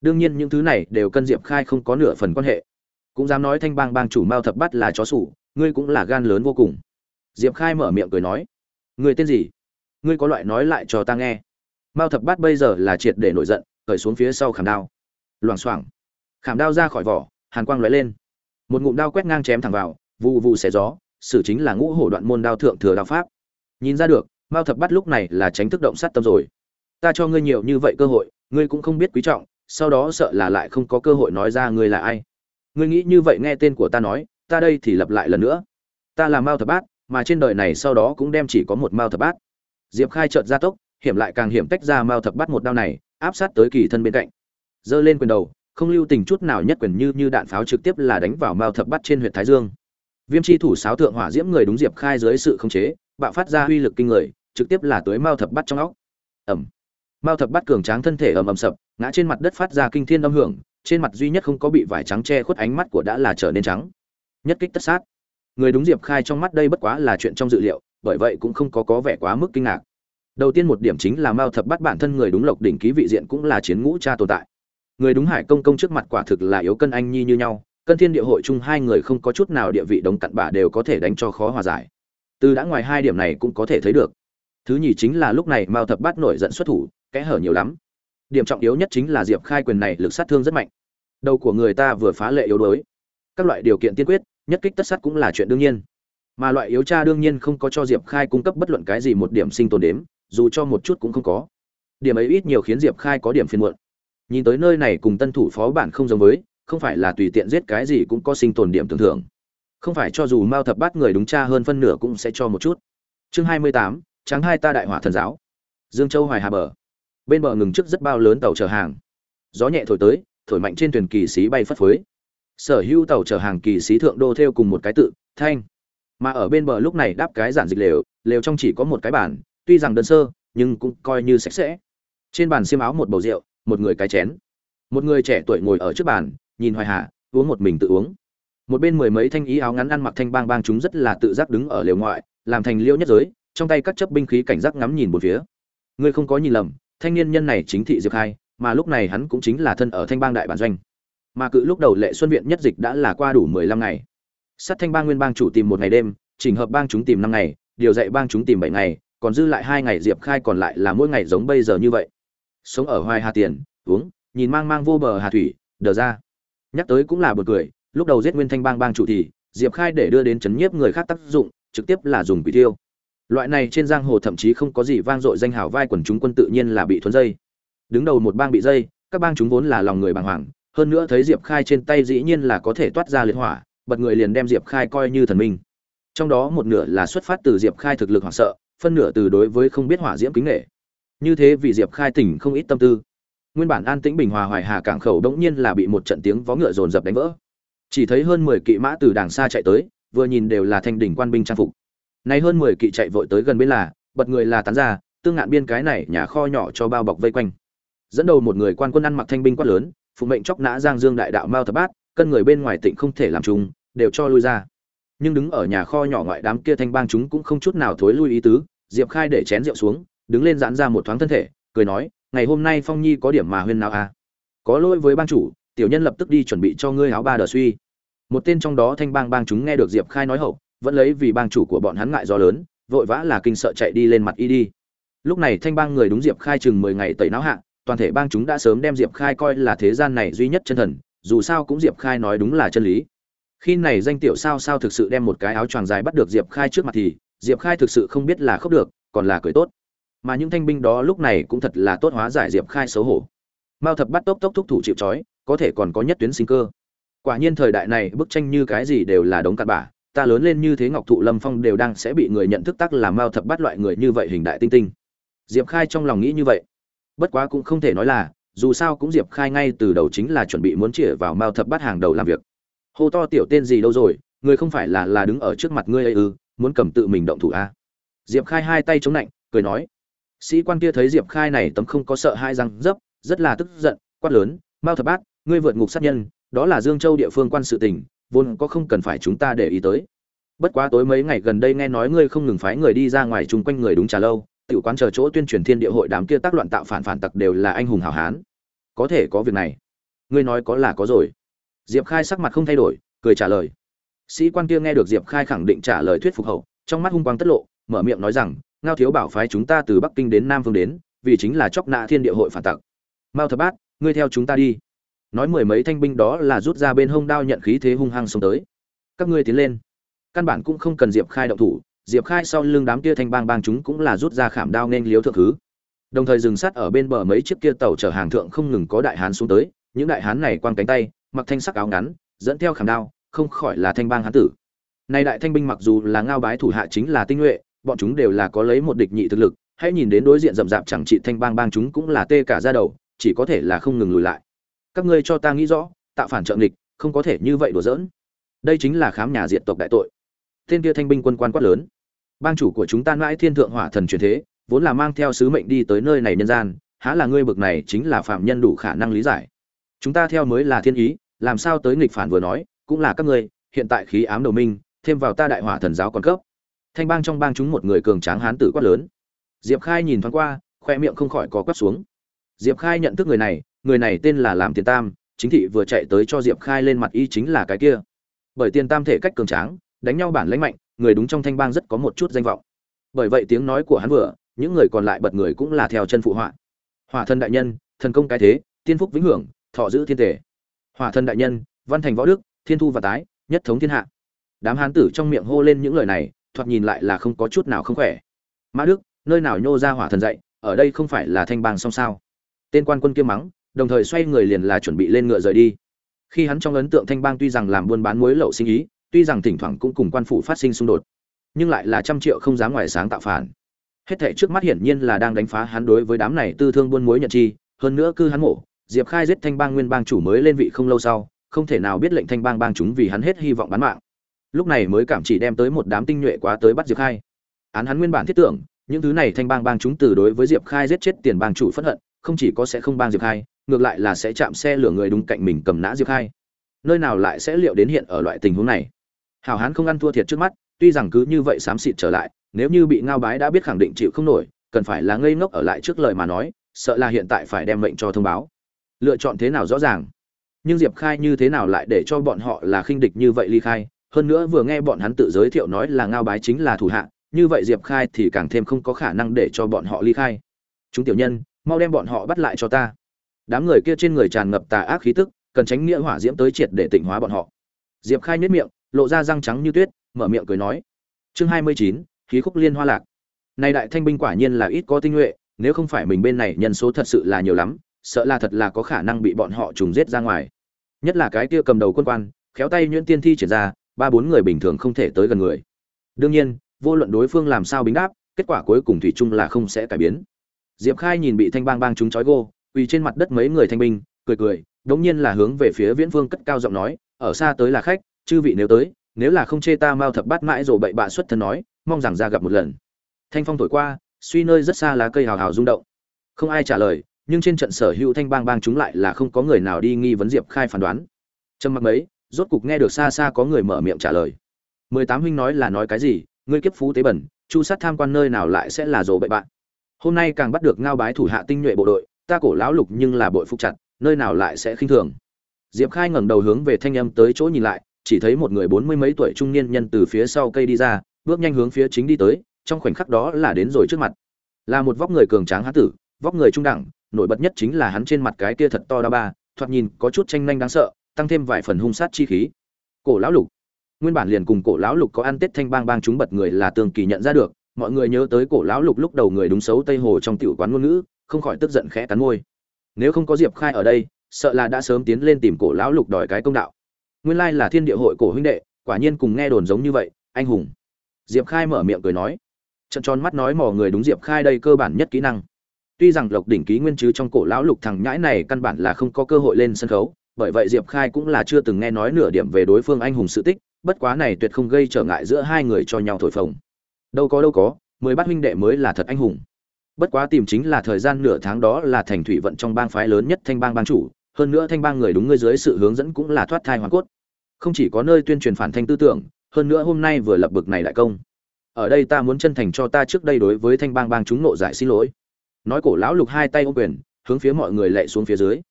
[SPEAKER 1] Đương nhiên những thứ này đều cân diệp khai không có nửa phần quan hệ. Cũng dám nói thanh bang bang chủ mao thập Bát là chó sủ, ngươi cũng là gan lớn vô cùng. Diệp khai mở miệng cười nói, ngươi tên gì? Ngươi có loại nói lại cho ta nghe mao thập bát bây giờ là triệt để nổi giận, cởi xuống phía sau khảm đao. Loảng xoảng. Khảm đao ra khỏi vỏ, hàn quang lóe lên. Một ngụm đao quét ngang chém thẳng vào vụ vụ xé gió, xử chính là ngũ hổ đoạn môn đao thượng thừa đao pháp. Nhìn ra được, mao thập bát lúc này là tránh thức động sát tâm rồi. Ta cho ngươi nhiều như vậy cơ hội, ngươi cũng không biết quý trọng, sau đó sợ là lại không có cơ hội nói ra ngươi là ai. Ngươi nghĩ như vậy nghe tên của ta nói, ta đây thì lặp lại lần nữa. Ta là mao thập bát, mà trên đời này sau đó cũng đem chỉ có một mao thập bát. Diệp khai trợt ra tốc hiểm lại càng hiểm tách ra mao thập bát một đao này, áp sát tới kỳ thân bên cạnh. Giơ lên quyền đầu, không lưu tình chút nào nhất quyền như như đạn pháo trực tiếp là đánh vào mao thập bát trên huyện thái dương. Viêm chi thủ sáo thượng hỏa diễm người đúng diệp khai dưới sự khống chế, bạo phát ra uy lực kinh người, trực tiếp là tới mao thập bát trong óc. Ẩm. Mao thập bát cường tráng thân thể ầm ầm sập, ngã trên mặt đất phát ra kinh thiên âm hưởng, trên mặt duy nhất không có bị vải trắng che khuất ánh mắt của đã là trở nên trắng. Nhất kích tất sát. Người đúng diệp khai trong mắt đây bất quá là chuyện trong dự liệu, bởi vậy cũng không có có vẻ quá mức kinh ngạc đầu tiên một điểm chính là mao thập bắt bản thân người đúng lộc đỉnh ký vị diện cũng là chiến ngũ cha tồn tại. Người đúng hải công công trước mặt quả thực là yếu cân anh nhi như nhau, cân thiên địa hội chung hai người không có chút nào địa vị đồng cặn bả đều có thể đánh cho khó hòa giải. Từ đã ngoài hai điểm này cũng có thể thấy được. Thứ nhì chính là lúc này mao thập bắt nổi giận xuất thủ, kẽ hở nhiều lắm. Điểm trọng yếu nhất chính là diệp khai quyền này lực sát thương rất mạnh. Đầu của người ta vừa phá lệ yếu đuối. Các loại điều kiện tiên quyết, nhất kích tất sát cũng là chuyện đương nhiên. Mà loại yếu tra đương nhiên không có cho diệp khai cung cấp bất luận cái gì một điểm sinh tồn đếm dù cho một chút cũng không có. Điểm ấy ít nhiều khiến diệp khai có điểm phiên muộn. Nhìn tới nơi này cùng tân thủ phó bản không giống với, không phải là tùy tiện giết cái gì cũng có sinh tồn điểm tưởng thưởng. Không phải cho dù mao thập bát người đúng cha hơn phân nửa cũng sẽ cho một chút. Chương hai mươi tám, tráng hai ta đại hỏa thần giáo. Dương châu hoài hà bờ. Bên bờ ngừng trước rất bao lớn tàu chở hàng. Gió nhẹ thổi tới, thổi mạnh trên thuyền kỳ sĩ bay phất phới. Sở hữu tàu chở hàng kỳ sĩ thượng đô theo cùng một cái tự, thanh. Mà ở bên bờ lúc này đáp cái giản dịch lều lều trong chỉ có một cái bản tuy rằng đơn sơ, nhưng cũng coi như sạch sẽ. Trên bàn xiêm áo một bầu rượu, một người cái chén. Một người trẻ tuổi ngồi ở trước bàn, nhìn hoài hà, uống một mình tự uống. Một bên mười mấy thanh ý áo ngắn ăn mặc thanh bang bang chúng rất là tự giác đứng ở lều ngoại, làm thành liêu nhất giới, trong tay các chấp binh khí cảnh giác ngắm nhìn một phía. Ngươi không có nhìn lầm, thanh niên nhân này chính thị diệp khai, mà lúc này hắn cũng chính là thân ở thanh bang đại bản doanh. Mà cự lúc đầu lệ xuân viện nhất dịch đã là qua đủ mười lăm ngày. Sát thanh bang nguyên bang chủ tìm một ngày đêm, chỉnh hợp bang chúng tìm năm ngày, điều dạy bang chúng tìm bảy ngày còn dư lại hai ngày diệp khai còn lại là mỗi ngày giống bây giờ như vậy. Sống ở hoài hà tiền, uống, nhìn mang mang vô bờ hà thủy, đờ ra. Nhắc tới cũng là bật cười, lúc đầu giết nguyên thanh bang bang chủ thì, diệp khai để đưa đến chấn nhiếp người khác tác dụng, trực tiếp là dùng quỷ tiêu loại này trên giang hồ thậm chí không có gì vang dội danh hào vai quần chúng quân tự nhiên là bị thuấn dây. Đứng đầu một bang bị dây, các bang chúng vốn là lòng người bàng hoàng, hơn nữa thấy diệp khai trên tay dĩ nhiên là có thể toát ra liệt hỏa, bật người liền đem diệp khai coi như thần minh. Trong đó một nửa là xuất phát từ diệp khai thực lực hoảng sợ phân nửa từ đối với không biết hỏa diễm kính nghệ như thế vì diệp khai tỉnh không ít tâm tư. Nguyên bản an tĩnh bình hòa hoài hà cảng khẩu đống nhiên là bị một trận tiếng vó ngựa dồn dập đánh vỡ. Chỉ thấy hơn mười kỵ mã từ đàng xa chạy tới, vừa nhìn đều là thanh đỉnh quan binh trang phục. Nay hơn mười kỵ chạy vội tới gần bên là, bật người là tán ra, tương ngạn biên cái này nhà kho nhỏ cho bao bọc vây quanh. Dẫn đầu một người quan quân ăn mặc thanh binh quát lớn, phụ mệnh chóc nã giang dương đại đạo mao thập bát, cân người bên ngoài tỉnh không thể làm chung, đều cho lui ra nhưng đứng ở nhà kho nhỏ ngoại đám kia thanh bang chúng cũng không chút nào thối lui ý tứ, diệp khai để chén rượu xuống, đứng lên giãn ra một thoáng thân thể, cười nói, ngày hôm nay phong nhi có điểm mà huyên nào à? Có lỗi với bang chủ, tiểu nhân lập tức đi chuẩn bị cho ngươi áo ba đờ suy. Một tên trong đó thanh bang bang chúng nghe được diệp khai nói hậu, vẫn lấy vì bang chủ của bọn hắn ngại do lớn, vội vã là kinh sợ chạy đi lên mặt y đi. Lúc này thanh bang người đúng diệp khai chừng mười ngày tẩy não hạ, toàn thể bang chúng đã sớm đem diệp khai coi là thế gian này duy nhất chân thần, dù sao cũng diệp khai nói đúng là chân lý khi này danh tiểu sao sao thực sự đem một cái áo choàng dài bắt được diệp khai trước mặt thì, diệp khai thực sự không biết là khóc được, còn là cười tốt. Mà những thanh binh đó lúc này cũng thật là tốt hóa giải diệp khai xấu hổ. Mao thập bắt tốc tốc thúc thủ chịu trói, có thể còn có nhất tuyến sinh cơ. Quả nhiên thời đại này bức tranh như cái gì đều là đống cặn bã, ta lớn lên như thế ngọc thụ lâm phong đều đang sẽ bị người nhận thức tắc là mao thập bắt loại người như vậy hình đại tinh tinh. Diệp khai trong lòng nghĩ như vậy. Bất quá cũng không thể nói là, dù sao cũng diệp khai ngay từ đầu chính là chuẩn bị muốn chĩa vào mao thập bắt hàng đầu làm việc hô to tiểu tên gì đâu rồi, người không phải là là đứng ở trước mặt ngươi ấy ư, muốn cầm tự mình động thủ a à? diệp khai hai tay chống lạnh cười nói. Sĩ quan kia thấy diệp khai này tấm không có sợ hai răng dấp, rất là tức giận, quát lớn, mao thập bát, ngươi vượt ngục sát nhân, đó là dương châu địa phương quan sự tình, vốn có không cần phải chúng ta để ý tới. Bất quá tối mấy ngày gần đây nghe nói ngươi không ngừng phái người đi ra ngoài chung quanh người đúng trà lâu, tiểu quán chờ chỗ tuyên truyền thiên địa hội đám kia tác loạn tạo phản phản tặc đều là anh hùng hảo hán. Có thể có việc này. Ngươi nói có là có rồi diệp khai sắc mặt không thay đổi, cười trả lời. Sĩ quan kia nghe được diệp khai khẳng định trả lời thuyết phục hậu, trong mắt hung quang tất lộ, mở miệng nói rằng, ngao thiếu bảo phái chúng ta từ bắc kinh đến nam phương đến, vì chính là chóc nạ thiên địa hội phản tặc. Mao thập bát, ngươi theo chúng ta đi. Nói mười mấy thanh binh đó là rút ra bên hông đao nhận khí thế hung hăng xông tới. Các ngươi tiến lên. Căn bản cũng không cần diệp khai động thủ, diệp khai sau lưng đám kia thanh bang bang chúng cũng là rút ra khảm đao nên liếu thượng thứ. Đồng thời dừng sát ở bên bờ mấy chiếc kia tàu chở hàng thượng không ngừng có đại hán xuống tới, những đại hán này quăng cánh tay mặc thanh sắc áo ngắn, dẫn theo khảm đao, không khỏi là thanh bang hán tử. Nay đại thanh binh mặc dù là ngao bái thủ hạ chính là tinh nhuệ, bọn chúng đều là có lấy một địch nhị thực lực, hãy nhìn đến đối diện rậm rạp chẳng trị thanh bang bang chúng cũng là tê cả ra đầu, chỉ có thể là không ngừng lùi lại. Các ngươi cho ta nghĩ rõ, tạo phản trợ nghịch, không có thể như vậy đùa giỡn. Đây chính là khám nhà diệt tộc đại tội. Tên kia thanh binh quân quan quát lớn. Bang chủ của chúng ta mãi thiên thượng hỏa thần truyền thế, vốn là mang theo sứ mệnh đi tới nơi này nhân gian, há là ngươi bực này chính là phạm nhân đủ khả năng lý giải chúng ta theo mới là thiên ý, làm sao tới nghịch phản vừa nói, cũng là các ngươi, hiện tại khí ám đầu minh, thêm vào ta đại hỏa thần giáo còn cấp. Thanh bang trong bang chúng một người cường tráng hán tử quát lớn. Diệp khai nhìn thoáng qua, khoe miệng không khỏi có quát xuống. Diệp khai nhận thức người này người này tên là làm tiền tam, chính thị vừa chạy tới cho diệp khai lên mặt y chính là cái kia. Bởi tiền tam thể cách cường tráng, đánh nhau bản lãnh mạnh, người đúng trong thanh bang rất có một chút danh vọng. Bởi vậy tiếng nói của hắn vừa, những người còn lại bật người cũng là theo chân phụ họa. Hỏa thân đại nhân, thần công cái thế, tiên phúc vĩnh hưởng thọ giữ thiên tể hỏa thân đại nhân, văn thành võ đức, thiên thu và tái, nhất thống thiên hạ. Đám hán tử trong miệng hô lên những lời này, thoạt nhìn lại là không có chút nào không khỏe. Mã đức, nơi nào nhô ra hỏa thần dạy, ở đây không phải là thanh bang song sao? Tên quan quân kia mắng, đồng thời xoay người liền là chuẩn bị lên ngựa rời đi. Khi hắn trong ấn tượng thanh bang tuy rằng làm buôn bán muối lậu sinh ý, tuy rằng thỉnh thoảng cũng cùng quan phủ phát sinh xung đột, nhưng lại là trăm triệu không dám ngoài sáng tạo phản. Hết thảy trước mắt hiển nhiên là đang đánh phá hắn đối với đám này tư thương buôn muối nhận chi, hơn nữa cư hắn mổ diệp khai giết thanh bang nguyên bang chủ mới lên vị không lâu sau, không thể nào biết lệnh thanh bang bang chúng vì hắn hết hy vọng bán mạng. Lúc này mới cảm chỉ đem tới một đám tinh nhuệ quá tới bắt diệp khai. Án hắn nguyên bản thiết tưởng, những thứ này thanh bang bang chúng từ đối với diệp khai giết chết tiền bang chủ phẫn hận, không chỉ có sẽ không bang diệp khai, ngược lại là sẽ chạm xe lửa người đúng cạnh mình cầm nã diệp khai. Nơi nào lại sẽ liệu đến hiện ở loại tình huống này? Hảo hán không ăn thua thiệt trước mắt, tuy rằng cứ như vậy xám xịt trở lại, nếu như bị ngao bái đã biết khẳng định chịu không nổi, cần phải là ngây ngốc ở lại trước lời mà nói, sợ là hiện tại phải đem mệnh cho thông báo lựa chọn thế nào rõ ràng. Nhưng diệp khai như thế nào lại để cho bọn họ là khinh địch như vậy ly khai? Hơn nữa vừa nghe bọn hắn tự giới thiệu nói là ngao bái chính là thủ hạ, như vậy diệp khai thì càng thêm không có khả năng để cho bọn họ ly khai. Chúng tiểu nhân, mau đem bọn họ bắt lại cho ta. Đám người kia trên người tràn ngập tà ác khí tức, cần tránh nghĩa hỏa diễm tới triệt để tỉnh hóa bọn họ. Diệp khai nhếch miệng, lộ ra răng trắng như tuyết, mở miệng cười nói. Chương hai mươi chín, khí khúc liên hoa lạc. Nay đại thanh binh quả nhiên là ít có tinh nhuệ, nếu không phải mình bên này nhân số thật sự là nhiều lắm sợ là thật là có khả năng bị bọn họ trùng giết ra ngoài. Nhất là cái kia cầm đầu quân quan, khéo tay nhuyễn tiên thi triển ra, ba bốn người bình thường không thể tới gần người. Đương nhiên, vô luận đối phương làm sao bính đáp, kết quả cuối cùng thủy chung là không sẽ cải biến. Diệp khai nhìn bị thanh bang bang chúng trói gô, quỳ trên mặt đất mấy người thanh binh, cười cười, đống nhiên là hướng về phía viễn vương cất cao giọng nói, ở xa tới là khách, chư vị nếu tới, nếu là không chê ta mau thập bát mãi rồi bậy bạ xuất thân nói, mong rằng ra gặp một lần. Thanh phong thổi qua, suy nơi rất xa lá cây hào hào rung động. Không ai trả lời nhưng trên trận sở hữu thanh bang bang chúng lại là không có người nào đi nghi vấn diệp khai phán đoán. Trầm mặc mấy, rốt cục nghe được xa xa có người mở miệng trả lời. Mười tám huynh nói là nói cái gì, ngươi kiếp phú tế bẩn, chu sát tham quan nơi nào lại sẽ là rồ bậy bạn. Hôm nay càng bắt được ngao bái thủ hạ tinh nhuệ bộ đội, ta cổ lão lục nhưng là bội phúc chặt, nơi nào lại sẽ khinh thường. Diệp khai ngẩng đầu hướng về thanh âm tới chỗ nhìn lại, chỉ thấy một người bốn mươi mấy tuổi trung niên nhân từ phía sau cây đi ra, bước nhanh hướng phía chính đi tới, trong khoảnh khắc đó là đến rồi trước mặt. Là một vóc người cường tráng hán tử, vóc người trung đẳng nổi bật nhất chính là hắn trên mặt cái kia thật to đa ba, thoạt nhìn có chút tranh nhanh đáng sợ, tăng thêm vài phần hung sát chi khí. Cổ lão lục. Nguyên bản liền cùng cổ lão lục có ăn tết thanh bang bang chúng bật người là tường kỳ nhận ra được, mọi người nhớ tới cổ lão lục lúc đầu người đúng xấu tây hồ trong tiểu quán ngôn ngữ, không khỏi tức giận khẽ cắn môi. Nếu không có diệp khai ở đây, sợ là đã sớm tiến lên tìm cổ lão lục đòi cái công đạo. Nguyên lai là thiên địa hội cổ huynh đệ, quả nhiên cùng nghe đồn giống như vậy, anh hùng. Diệp khai mở miệng cười nói. Trận tròn mắt nói mò người đúng diệp khai đây cơ bản nhất kỹ năng tuy rằng lộc đỉnh ký nguyên chứ trong cổ lão lục thằng nhãi này căn bản là không có cơ hội lên sân khấu, bởi vậy diệp khai cũng là chưa từng nghe nói nửa điểm về đối phương anh hùng sự tích, bất quá này tuyệt không gây trở ngại giữa hai người cho nhau thổi phồng. Đâu có đâu có, mười bát huynh đệ mới là thật anh hùng. Bất quá tìm chính là thời gian nửa tháng đó là thành thủy vận trong bang phái lớn nhất thanh bang bang chủ, hơn nữa thanh bang người đúng ngươi dưới sự hướng dẫn cũng là thoát thai hoàn cốt. Không chỉ có nơi tuyên truyền phản thanh tư tưởng, hơn nữa hôm nay vừa lập bực này đại công. Ở đây ta muốn chân thành cho ta trước đây đối với thanh bang bang chúng nộ giải xin lỗi nói cổ lão lục hai tay ô quyền, hướng phía mọi người lệ xuống phía dưới.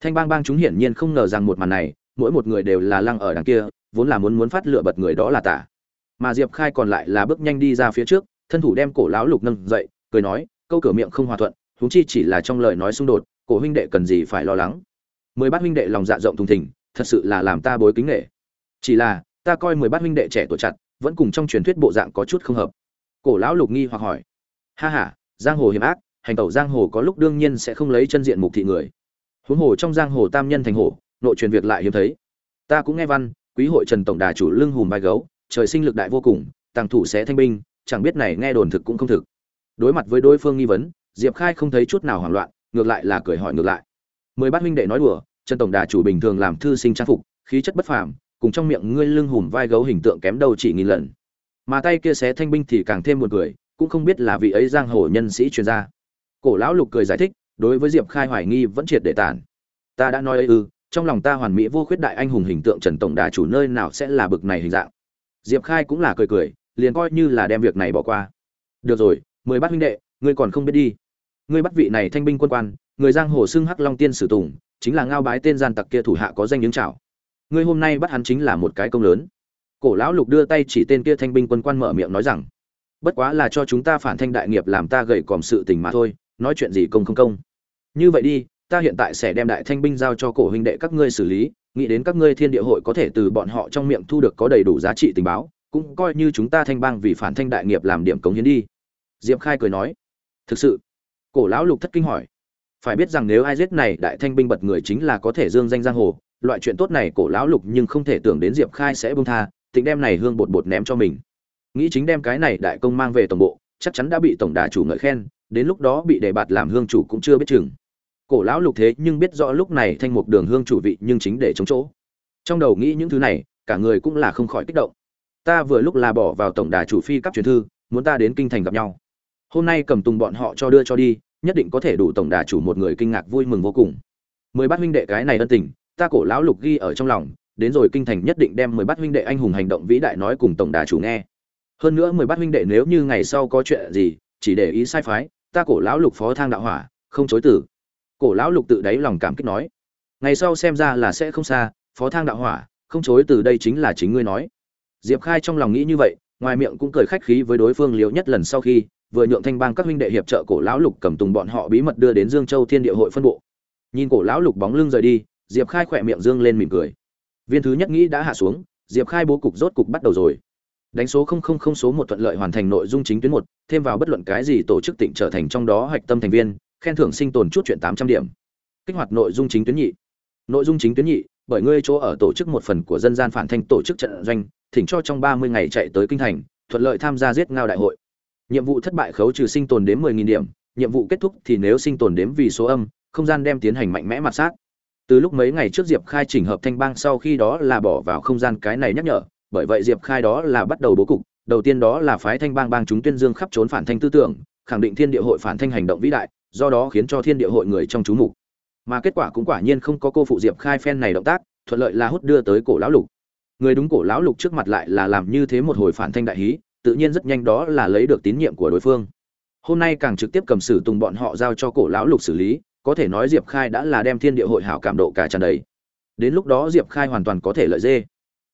[SPEAKER 1] Thanh bang bang chúng hiển nhiên không ngờ rằng một màn này, mỗi một người đều là lăng ở đằng kia, vốn là muốn muốn phát lửa bật người đó là tả. Mà diệp khai còn lại là bước nhanh đi ra phía trước, thân thủ đem cổ lão lục nâng dậy, cười nói, câu cửa miệng không hòa thuận, huống chi chỉ là trong lời nói xung đột, cổ huynh đệ cần gì phải lo lắng. Mười bát huynh đệ lòng dạ rộng thùng thình, thật sự là làm ta bối kính nghệ chỉ là, ta coi mười bát huynh đệ trẻ tuổi chặt, vẫn cùng trong truyền thuyết bộ dạng có chút không hợp. Cổ lão lục nghi hoặc hỏi, ha ha, giang hồ hiểm ác hành tẩu giang hồ có lúc đương nhiên sẽ không lấy chân diện mục thị người. Huống hồ trong giang hồ tam nhân thành hồ nội truyền việc lại hiếm thấy. Ta cũng nghe văn, quý hội trần tổng đà chủ lưng hùm vai gấu, trời sinh lực đại vô cùng, tàng thủ sẽ thanh binh, chẳng biết này nghe đồn thực cũng không thực. Đối mặt với đối phương nghi vấn, diệp khai không thấy chút nào hoảng loạn, ngược lại là cười hỏi ngược lại. Mười bát huynh đệ nói đùa, trần tổng đà chủ bình thường làm thư sinh trang phục, khí chất bất phàm, cùng trong miệng ngươi lưng hùm vai gấu hình tượng kém đâu chỉ nghìn lần. Mà tay kia xé thanh binh thì càng thêm một cười, cũng không biết là vị ấy giang hồ nhân sĩ chuyên gia cổ lão lục cười giải thích, đối với diệp khai hoài nghi vẫn triệt để tản ta đã nói ấy ư, trong lòng ta hoàn mỹ vô khuyết đại anh hùng hình tượng trần tổng đà chủ nơi nào sẽ là bực này hình dạng. Diệp khai cũng là cười cười, liền coi như là đem việc này bỏ qua. Được rồi, mười bát huynh đệ, ngươi còn không biết đi. Ngươi bắt vị này thanh binh quân quan, người giang hồ xưng hắc long tiên sử tùng, chính là ngao bái tên gian tặc kia thủ hạ có danh những chảo. ngươi hôm nay bắt hắn chính là một cái công lớn. Cổ lão lục đưa tay chỉ tên kia thanh binh quân quan mở miệng nói rằng, bất quá là cho chúng ta phản thanh đại nghiệp làm ta gầy còm sự tình mà thôi nói chuyện gì công không công. Như vậy đi, ta hiện tại sẽ đem đại thanh binh giao cho cổ huynh đệ các ngươi xử lý, nghĩ đến các ngươi thiên địa hội có thể từ bọn họ trong miệng thu được có đầy đủ giá trị tình báo, cũng coi như chúng ta thanh bang vì phản thanh đại nghiệp làm điểm cống hiến đi. Diệp khai cười nói. Thực sự? Cổ lão lục thất kinh hỏi. Phải biết rằng nếu ai giết này, đại thanh binh bật người chính là có thể dương danh giang hồ, loại chuyện tốt này cổ lão lục nhưng không thể tưởng đến diệp khai sẽ bông tha tính đem này hương bột bột ném cho mình. Nghĩ chính đem cái này đại công mang về tổng bộ, chắc chắn đã bị tổng đà chủ ngợi khen đến lúc đó bị đề bạt làm hương chủ cũng chưa biết chừng. Cổ lão lục thế nhưng biết rõ lúc này thanh mục đường hương chủ vị nhưng chính để chống chỗ. Trong đầu nghĩ những thứ này, cả người cũng là không khỏi kích động. Ta vừa lúc là bỏ vào tổng đà chủ phi cấp truyền thư, muốn ta đến kinh thành gặp nhau. Hôm nay cầm tùng bọn họ cho đưa cho đi, nhất định có thể đủ tổng đà chủ một người kinh ngạc vui mừng vô cùng. Mười bát huynh đệ cái này ân tình, ta cổ lão lục ghi ở trong lòng, đến rồi kinh thành nhất định đem mười bát huynh đệ anh hùng hành động vĩ đại nói cùng tổng đà chủ nghe. Hơn nữa mười bát huynh đệ nếu như ngày sau có chuyện gì, chỉ để ý sai phái ta cổ lão lục phó thang đạo hỏa, không chối từ. Cổ lão lục tự đáy lòng cảm kích nói, ngày sau xem ra là sẽ không xa, phó thang đạo hỏa, không chối từ đây chính là chính ngươi nói. Diệp khai trong lòng nghĩ như vậy, ngoài miệng cũng cười khách khí với đối phương liều nhất lần sau khi, vừa nhượng thanh bang các huynh đệ hiệp trợ cổ lão lục cầm tùng bọn họ bí mật đưa đến dương châu thiên địa hội phân bộ. Nhìn cổ lão lục bóng lưng rời đi, diệp khai khỏe miệng dương lên mỉm cười. Viên thứ nhất nghĩ đã hạ xuống, diệp khai bố cục rốt cục bắt đầu rồi đánh số không không không số một thuận lợi hoàn thành nội dung chính tuyến một, thêm vào bất luận cái gì tổ chức tỉnh trở thành trong đó hạch tâm thành viên, khen thưởng sinh tồn chút chuyện tám trăm điểm. Kích hoạt nội dung chính tuyến nhị. Nội dung chính tuyến nhị, bởi ngươi chỗ ở tổ chức một phần của dân gian phản thanh tổ chức trận doanh, thỉnh cho trong ba mươi ngày chạy tới kinh thành, thuận lợi tham gia giết ngao đại hội. Nhiệm vụ thất bại khấu trừ sinh tồn đến mười nghìn điểm, nhiệm vụ kết thúc thì nếu sinh tồn đếm vì số âm, không gian đem tiến hành mạnh mẽ mặt sát. Từ lúc mấy ngày trước diệp khai chỉnh hợp thanh bang sau khi đó là bỏ vào không gian cái này nhắc nhở bởi vậy diệp khai đó là bắt đầu bố cục, đầu tiên đó là phái thanh bang bang chúng tuyên dương khắp trốn phản thanh tư tưởng, khẳng định thiên địa hội phản thanh hành động vĩ đại, do đó khiến cho thiên địa hội người trong chú mục. Mà kết quả cũng quả nhiên không có cô phụ diệp khai phen này động tác, thuận lợi là hút đưa tới cổ lão lục. Người đúng cổ lão lục trước mặt lại là làm như thế một hồi phản thanh đại hí, tự nhiên rất nhanh đó là lấy được tín nhiệm của đối phương. Hôm nay càng trực tiếp cầm sử tùng bọn họ giao cho cổ lão lục xử lý, có thể nói diệp khai đã là đem thiên địa hội hảo cảm độ cả tràn đầy. Đến lúc đó diệp khai hoàn toàn có thể lợi dê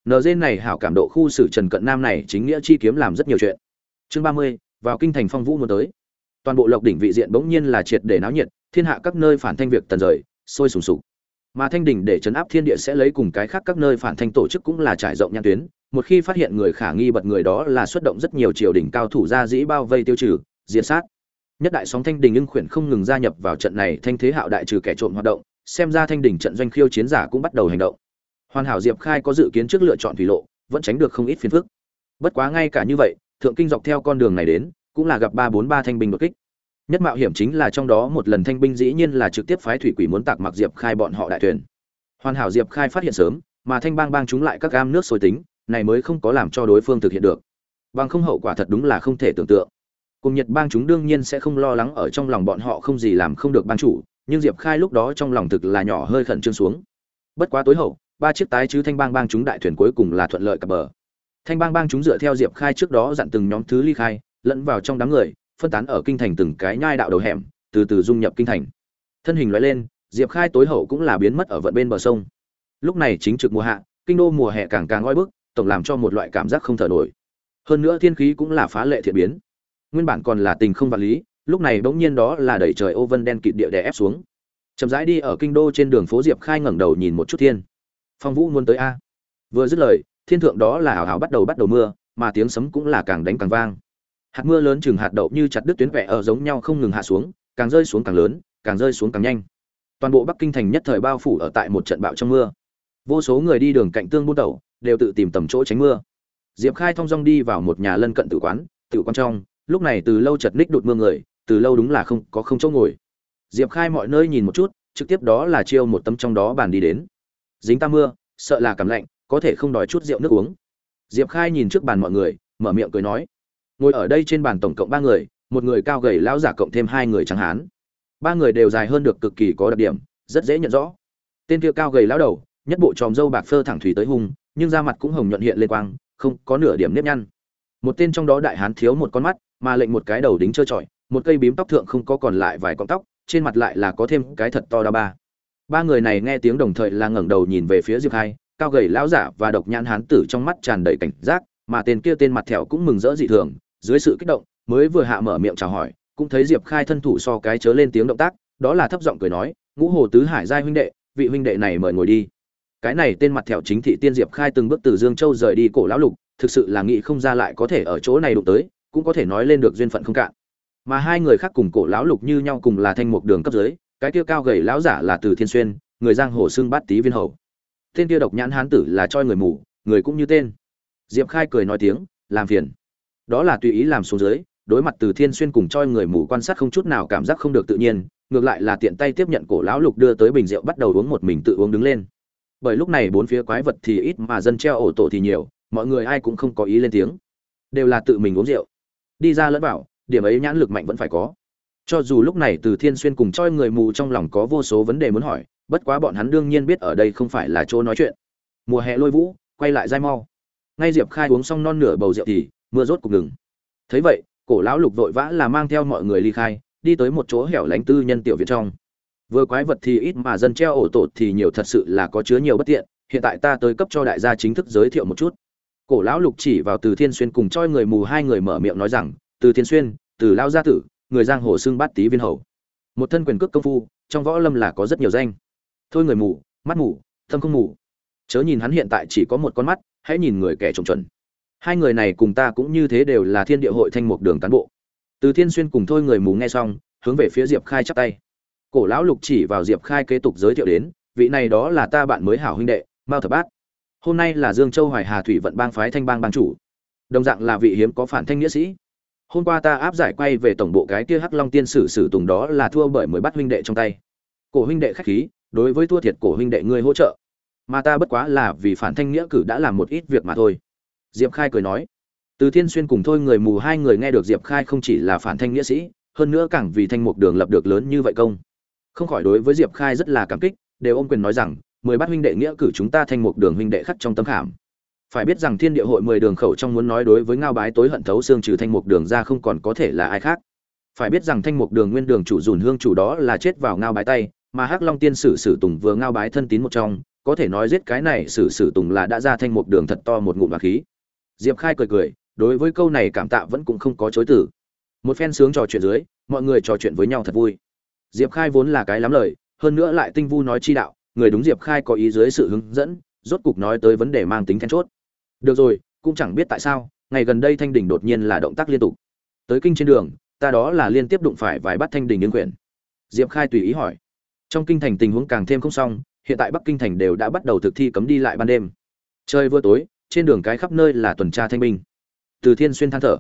[SPEAKER 1] nd này hảo cảm độ khu xử trần cận nam này chính nghĩa chi kiếm làm rất nhiều chuyện. Chương ba mươi, vào kinh thành phong vũ muốn tới. Toàn bộ lộc đỉnh vị diện bỗng nhiên là triệt để náo nhiệt, thiên hạ các nơi phản thanh việc tần rời, sôi sùng sục. Mà thanh đỉnh để chấn áp thiên địa sẽ lấy cùng cái khác các nơi phản thanh tổ chức cũng là trải rộng nhãn tuyến, một khi phát hiện người khả nghi bật người đó là xuất động rất nhiều triều đình cao thủ ra dĩ bao vây tiêu trừ, diệt sát. Nhất đại sóng thanh đình ưng khuyển không ngừng gia nhập vào trận này, thanh thế hạo đại trừ kẻ trộm hoạt động, xem ra thanh đình trận doanh khiêu chiến giả cũng bắt đầu hành động hoàn hảo diệp khai có dự kiến trước lựa chọn thủy lộ, vẫn tránh được không ít phiền phức. Bất quá ngay cả như vậy, thượng kinh dọc theo con đường này đến, cũng là gặp ba bốn ba thanh binh đột kích. Nhất mạo hiểm chính là trong đó một lần thanh binh dĩ nhiên là trực tiếp phái thủy quỷ muốn tạc mặc diệp khai bọn họ đại thuyền. Hoàn hảo diệp khai phát hiện sớm, mà thanh bang bang chúng lại các gam nước sôi tính, này mới không có làm cho đối phương thực hiện được. Bằng không hậu quả thật đúng là không thể tưởng tượng. Cùng nhật bang chúng đương nhiên sẽ không lo lắng ở trong lòng bọn họ không gì làm không được bang chủ, nhưng diệp khai lúc đó trong lòng thực là nhỏ hơi khẩn trương xuống. Bất quá tối hậu ba chiếc tái chứ thanh bang bang chúng đại thuyền cuối cùng là thuận lợi cập bờ. Thanh bang bang chúng dựa theo diệp khai trước đó dặn từng nhóm thứ ly khai, lẫn vào trong đám người, phân tán ở kinh thành từng cái nhai đạo đầu hẻm, từ từ dung nhập kinh thành. Thân hình loại lên, diệp khai tối hậu cũng là biến mất ở vận bên bờ sông. Lúc này chính trực mùa hạ, kinh đô mùa hè càng càng oi bức, tổng làm cho một loại cảm giác không thở nổi. Hơn nữa thiên khí cũng là phá lệ thiện biến. Nguyên bản còn là tình không vật lý, lúc này bỗng nhiên đó là đẩy trời ô vân đen kịt địa đè ép xuống. Chậm rãi đi ở kinh đô trên đường phố, diệp khai ngẩng đầu nhìn một chút thiên phong vũ muốn tới a. Vừa dứt lời, thiên thượng đó là hào hào bắt đầu bắt đầu mưa, mà tiếng sấm cũng là càng đánh càng vang. Hạt mưa lớn chừng hạt đậu như chặt đứt tuyến vẽ ở giống nhau không ngừng hạ xuống, càng rơi xuống càng lớn, càng rơi xuống càng nhanh. Toàn bộ bắc kinh thành nhất thời bao phủ ở tại một trận bão trong mưa. Vô số người đi đường cạnh tương buôn tẩu, đều tự tìm tầm chỗ tránh mưa. Diệp khai thong dong đi vào một nhà lân cận tử quán tử quán trong, lúc này từ lâu chật ních đụt mưa người, từ lâu đúng là không có không chỗ ngồi. Diệp khai mọi nơi nhìn một chút, trực tiếp đó là chiêu một tấm trong đó bàn đi đến dính ta mưa, sợ là cảm lạnh, có thể không đòi chút rượu nước uống. Diệp khai nhìn trước bàn mọi người, mở miệng cười nói, ngồi ở đây trên bàn tổng cộng ba người, một người cao gầy lão giả cộng thêm hai người trắng hán. Ba người đều dài hơn được cực kỳ có đặc điểm, rất dễ nhận rõ. Tên kia cao gầy lão đầu, nhất bộ tròm dâu bạc phơ thẳng thủy tới hung, nhưng da mặt cũng hồng nhuận hiện lên quang, không có nửa điểm nếp nhăn. Một tên trong đó đại hán thiếu một con mắt, mà lệnh một cái đầu đính trơ trọi, một cây bím tóc thượng không có còn lại vài con tóc, trên mặt lại là có thêm cái thật to đa ba ba người này nghe tiếng đồng thời là ngẩng đầu nhìn về phía diệp hai, cao gầy lão giả và độc nhãn hán tử trong mắt tràn đầy cảnh giác, mà tên kia tên mặt thẹo cũng mừng rỡ dị thường, dưới sự kích động, mới vừa hạ mở miệng chào hỏi, cũng thấy diệp khai thân thủ so cái chớ lên tiếng động tác, đó là thấp giọng cười nói, ngũ hồ tứ hải giai huynh đệ, vị huynh đệ này mời ngồi đi. Cái này tên mặt thẹo chính thị tiên diệp khai từng bước từ dương châu rời đi cổ lão lục, thực sự là nghĩ không ra lại có thể ở chỗ này đụng tới, cũng có thể nói lên được duyên phận không cạn. Mà hai người khác cùng cổ lão lục như nhau cùng là thanh mục đường cấp dưới cái kia cao gầy lão giả là từ thiên xuyên, người giang hồ xưng bát tý viên hầu. Tên kia độc nhãn hán tử là choi người mù, người cũng như tên. Diệp khai cười nói tiếng, làm phiền. Đó là tùy ý làm xuống dưới, đối mặt từ thiên xuyên cùng choi người mù quan sát không chút nào cảm giác không được tự nhiên, ngược lại là tiện tay tiếp nhận cổ lão lục đưa tới bình rượu bắt đầu uống một mình tự uống đứng lên. Bởi lúc này bốn phía quái vật thì ít mà dân treo ổ tổ thì nhiều, mọi người ai cũng không có ý lên tiếng. Đều là tự mình uống rượu. Đi ra lẫn vào, điểm ấy nhãn lực mạnh vẫn phải có cho dù lúc này từ thiên xuyên cùng choi người mù trong lòng có vô số vấn đề muốn hỏi, bất quá bọn hắn đương nhiên biết ở đây không phải là chỗ nói chuyện. Mùa hè lôi vũ, quay lại dai mau. Ngay diệp khai uống xong non nửa bầu rượu thì mưa rốt cục ngừng. Thấy vậy, cổ lão lục vội vã là mang theo mọi người ly khai, đi tới một chỗ hẻo lánh tư nhân tiểu viện trong. Vừa quái vật thì ít mà dân treo ổ tổ thì nhiều thật sự là có chứa nhiều bất tiện, hiện tại ta tới cấp cho đại gia chính thức giới thiệu một chút. Cổ lão lục chỉ vào từ thiên xuyên cùng choi người mù hai người mở miệng nói rằng, từ thiên xuyên, từ lao gia tử người giang hồ xưng bát tý viên hầu. Một thân quyền cước công phu, trong võ lâm là có rất nhiều danh. Thôi người mù, mắt mù, tâm không mù. Chớ nhìn hắn hiện tại chỉ có một con mắt, hãy nhìn người kẻ trồng chuẩn. Hai người này cùng ta cũng như thế đều là thiên địa hội thanh mục đường cán bộ. Từ thiên xuyên cùng thôi người mù nghe xong, hướng về phía diệp khai chắp tay. Cổ lão lục chỉ vào diệp khai kế tục giới thiệu đến, vị này đó là ta bạn mới hảo huynh đệ, mao thập bát. Hôm nay là dương châu hoài hà thủy vận bang phái thanh bang bang chủ. Đồng dạng là vị hiếm có phản thanh nghĩa sĩ hôm qua ta áp giải quay về tổng bộ cái kia hắc long tiên sử sử tùng đó là thua bởi mới bắt huynh đệ trong tay. Cổ huynh đệ khách khí, đối với thua thiệt cổ huynh đệ ngươi hỗ trợ. Mà ta bất quá là vì phản thanh nghĩa cử đã làm một ít việc mà thôi. Diệp khai cười nói. Từ thiên xuyên cùng thôi người mù hai người nghe được diệp khai không chỉ là phản thanh nghĩa sĩ, hơn nữa càng vì thanh mục đường lập được lớn như vậy công. Không khỏi đối với diệp khai rất là cảm kích, đều ôm quyền nói rằng, mười bát huynh đệ nghĩa cử chúng ta thanh mục đường huynh đệ khắc trong tâm khảm phải biết rằng thiên địa hội mười đường khẩu trong muốn nói đối với ngao bái tối hận thấu xương trừ thanh mục đường ra không còn có thể là ai khác. Phải biết rằng thanh mục đường nguyên đường chủ dùn hương chủ đó là chết vào ngao bái tay, mà hắc long tiên sử sử tùng vừa ngao bái thân tín một trong, có thể nói giết cái này sử sử tùng là đã ra thanh mục đường thật to một ngụm bạc khí. Diệp khai cười cười, đối với câu này cảm tạ vẫn cũng không có chối từ. Một phen sướng trò chuyện dưới, mọi người trò chuyện với nhau thật vui. Diệp khai vốn là cái lắm lời, hơn nữa lại tinh vu nói chi đạo, người đúng diệp khai có ý dưới sự hướng dẫn, rốt cục nói tới vấn đề mang tính then chốt được rồi, cũng chẳng biết tại sao, ngày gần đây thanh đình đột nhiên là động tác liên tục. Tới kinh trên đường, ta đó là liên tiếp đụng phải vài bắt thanh đình ứng quyển. Diệp khai tùy ý hỏi. Trong kinh thành tình huống càng thêm không xong, hiện tại bắc kinh thành đều đã bắt đầu thực thi cấm đi lại ban đêm. Trời vừa tối, trên đường cái khắp nơi là tuần tra thanh minh từ thiên xuyên than thở.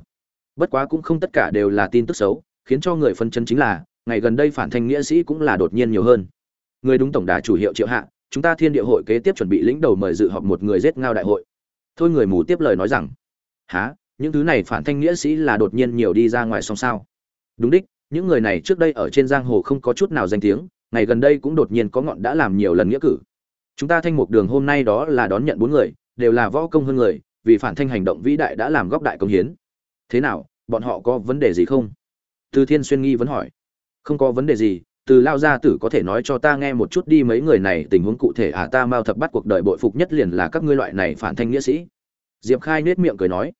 [SPEAKER 1] Bất quá cũng không tất cả đều là tin tức xấu, khiến cho người phân chân chính là, ngày gần đây phản thanh nghĩa sĩ cũng là đột nhiên nhiều hơn. Người đúng tổng đà chủ hiệu triệu hạ, chúng ta thiên địa hội kế tiếp chuẩn bị lĩnh đầu mời dự họp một người giết ngao đại hội thôi người mù tiếp lời nói rằng há những thứ này phản thanh nghĩa sĩ là đột nhiên nhiều đi ra ngoài song sao? Đúng đích, những người này trước đây ở trên giang hồ không có chút nào danh tiếng, ngày gần đây cũng đột nhiên có ngọn đã làm nhiều lần nghĩa cử. Chúng ta thanh mục đường hôm nay đó là đón nhận bốn người, đều là võ công hơn người, vì phản thanh hành động vĩ đại đã làm góc đại công hiến. Thế nào, bọn họ có vấn đề gì không? Từ thiên xuyên nghi vẫn hỏi. Không có vấn đề gì từ lao gia tử có thể nói cho ta nghe một chút đi mấy người này tình huống cụ thể à ta mau thập bắt cuộc đời bội phục nhất liền là các ngươi loại này phản thanh nghĩa sĩ. Diệp khai nết miệng cười nói.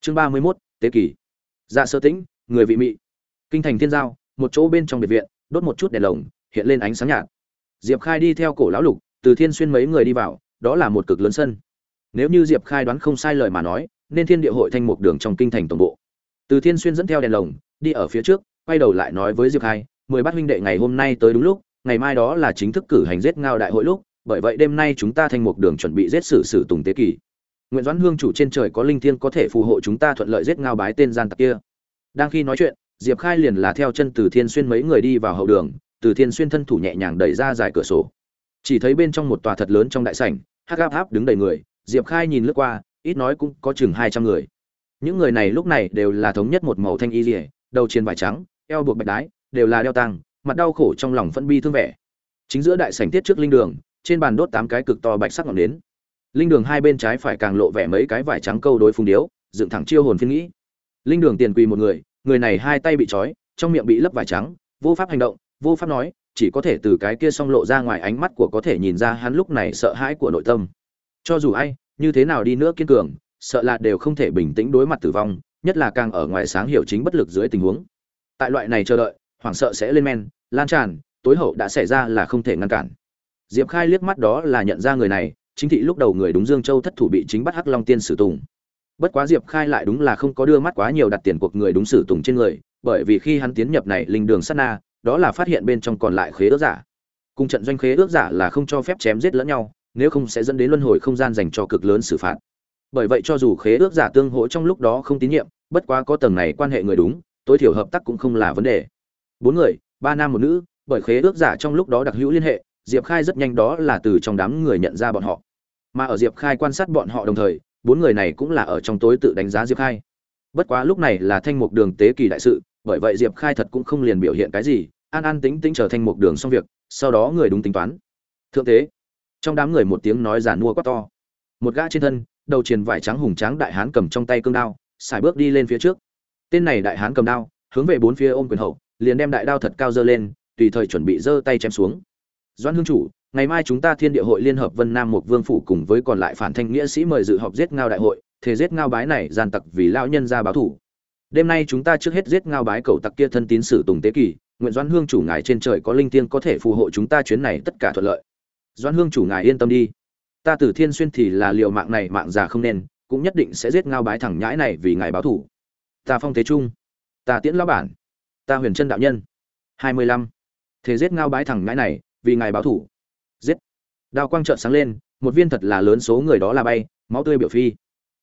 [SPEAKER 1] Chương ba mươi mốt, tế kỷ dạ sơ tĩnh, người vị mị. Kinh thành thiên giao, một chỗ bên trong biệt viện, đốt một chút đèn lồng, hiện lên ánh sáng nhạt. Diệp khai đi theo cổ lão lục, từ thiên xuyên mấy người đi vào, đó là một cực lớn sân. Nếu như diệp khai đoán không sai lời mà nói, nên thiên địa hội thanh mục đường trong kinh thành tổng bộ. Từ thiên xuyên dẫn theo đèn lồng, đi ở phía trước, quay đầu lại nói với diệp khai mười bát huynh đệ ngày hôm nay tới đúng lúc, ngày mai đó là chính thức cử hành giết ngao đại hội lúc, bởi vậy đêm nay chúng ta thanh một đường chuẩn bị giết sử sử tùng tế kỳ. Nguyễn doãn hương chủ trên trời có linh thiên có thể phù hộ chúng ta thuận lợi giết ngao bái tên gian tặc kia. Đang khi nói chuyện, diệp khai liền là theo chân từ thiên xuyên mấy người đi vào hậu đường, từ thiên xuyên thân thủ nhẹ nhàng đẩy ra dài cửa sổ. Chỉ thấy bên trong một tòa thật lớn trong đại sảnh, hắc áp áp đứng đầy người, diệp khai nhìn lướt qua, ít nói cũng có chừng hai trăm người. Những người này lúc này đều là thống nhất một màu thanh y rỉa đầu trên vải trắng, eo buộc bạch đái đều là đeo tăng mặt đau khổ trong lòng phân bi thương vẻ. Chính giữa đại sảnh tiết trước linh đường, trên bàn đốt tám cái cực to bạch sắc ngọn nến. Linh đường hai bên trái phải càng lộ vẻ mấy cái vải trắng câu đối phung điếu, dựng thẳng chiêu hồn phiên nghĩ. Linh đường tiền quỳ một người người này hai tay bị trói, trong miệng bị lấp vải trắng, vô pháp hành động, vô pháp nói, chỉ có thể từ cái kia xong lộ ra ngoài ánh mắt của có thể nhìn ra hắn lúc này sợ hãi của nội tâm. Cho dù ai, như thế nào đi nữa kiên cường, sợ là đều không thể bình tĩnh đối mặt tử vong, nhất là càng ở ngoài sáng hiểu chính bất lực dưới tình huống. Tại loại này chờ đợi hoảng sợ sẽ lên men, lan tràn, tối hậu đã xảy ra là không thể ngăn cản. Diệp khai liếc mắt đó là nhận ra người này, chính thị lúc đầu người đúng dương châu thất thủ bị chính bắt hắc long tiên sử tùng. Bất quá diệp khai lại đúng là không có đưa mắt quá nhiều đặt tiền cuộc người đúng sử tùng trên người, bởi vì khi hắn tiến nhập này linh đường sát na, đó là phát hiện bên trong còn lại khế ước giả. Cùng trận doanh khế ước giả là không cho phép chém giết lẫn nhau, nếu không sẽ dẫn đến luân hồi không gian dành cho cực lớn xử phạt. Bởi vậy cho dù khế ước giả tương hỗ trong lúc đó không tín nhiệm, bất quá có tầng này quan hệ người đúng, tối thiểu hợp tác cũng không là vấn đề bốn người, ba nam một nữ, bởi khế ước giả trong lúc đó đặc hữu liên hệ, diệp khai rất nhanh đó là từ trong đám người nhận ra bọn họ. Mà ở diệp khai quan sát bọn họ đồng thời, bốn người này cũng là ở trong tối tự đánh giá diệp khai. Bất quá lúc này là thanh mục đường tế kỳ đại sự, bởi vậy diệp khai thật cũng không liền biểu hiện cái gì, an an tính tính trở thành mục đường xong việc, sau đó người đúng tính toán. Thượng tế, trong đám người một tiếng nói giàn mua quá to. Một gã trên thân, đầu triền vải trắng hùng tráng đại hán cầm trong tay cương đao xài bước đi lên phía trước. Tên này đại hán cầm đao, hướng về bốn phía ôm quyền hậu liền đem đại đao thật cao dơ lên, tùy thời chuẩn bị giơ tay chém xuống. Doãn hương chủ, ngày mai chúng ta thiên địa hội liên hợp vân nam một vương phủ cùng với còn lại phản thanh nghĩa sĩ mời dự họp giết ngao đại hội thế giết ngao bái này gian tặc vì lao nhân ra báo thủ. Đêm nay chúng ta trước hết giết ngao bái cầu tặc kia thân tín sử tùng tế kỳ, nguyện doãn hương chủ ngài trên trời có linh tiên có thể phù hộ chúng ta chuyến này tất cả thuận lợi. Doãn hương chủ ngài yên tâm đi. Ta tử thiên xuyên thì là liều mạng này mạng già không nên, cũng nhất định sẽ giết ngao bái thẳng nhãi này vì ngài báo thủ. Ta phong thế trung, ta tiễn lão bản ta huyền chân đạo nhân. Hai mươi lăm. Thế giết ngao bái thẳng ngãi này, vì ngài báo thủ. Giết. Đao quang trợn sáng lên, một viên thật là lớn số người đó là bay, máu tươi biểu phi.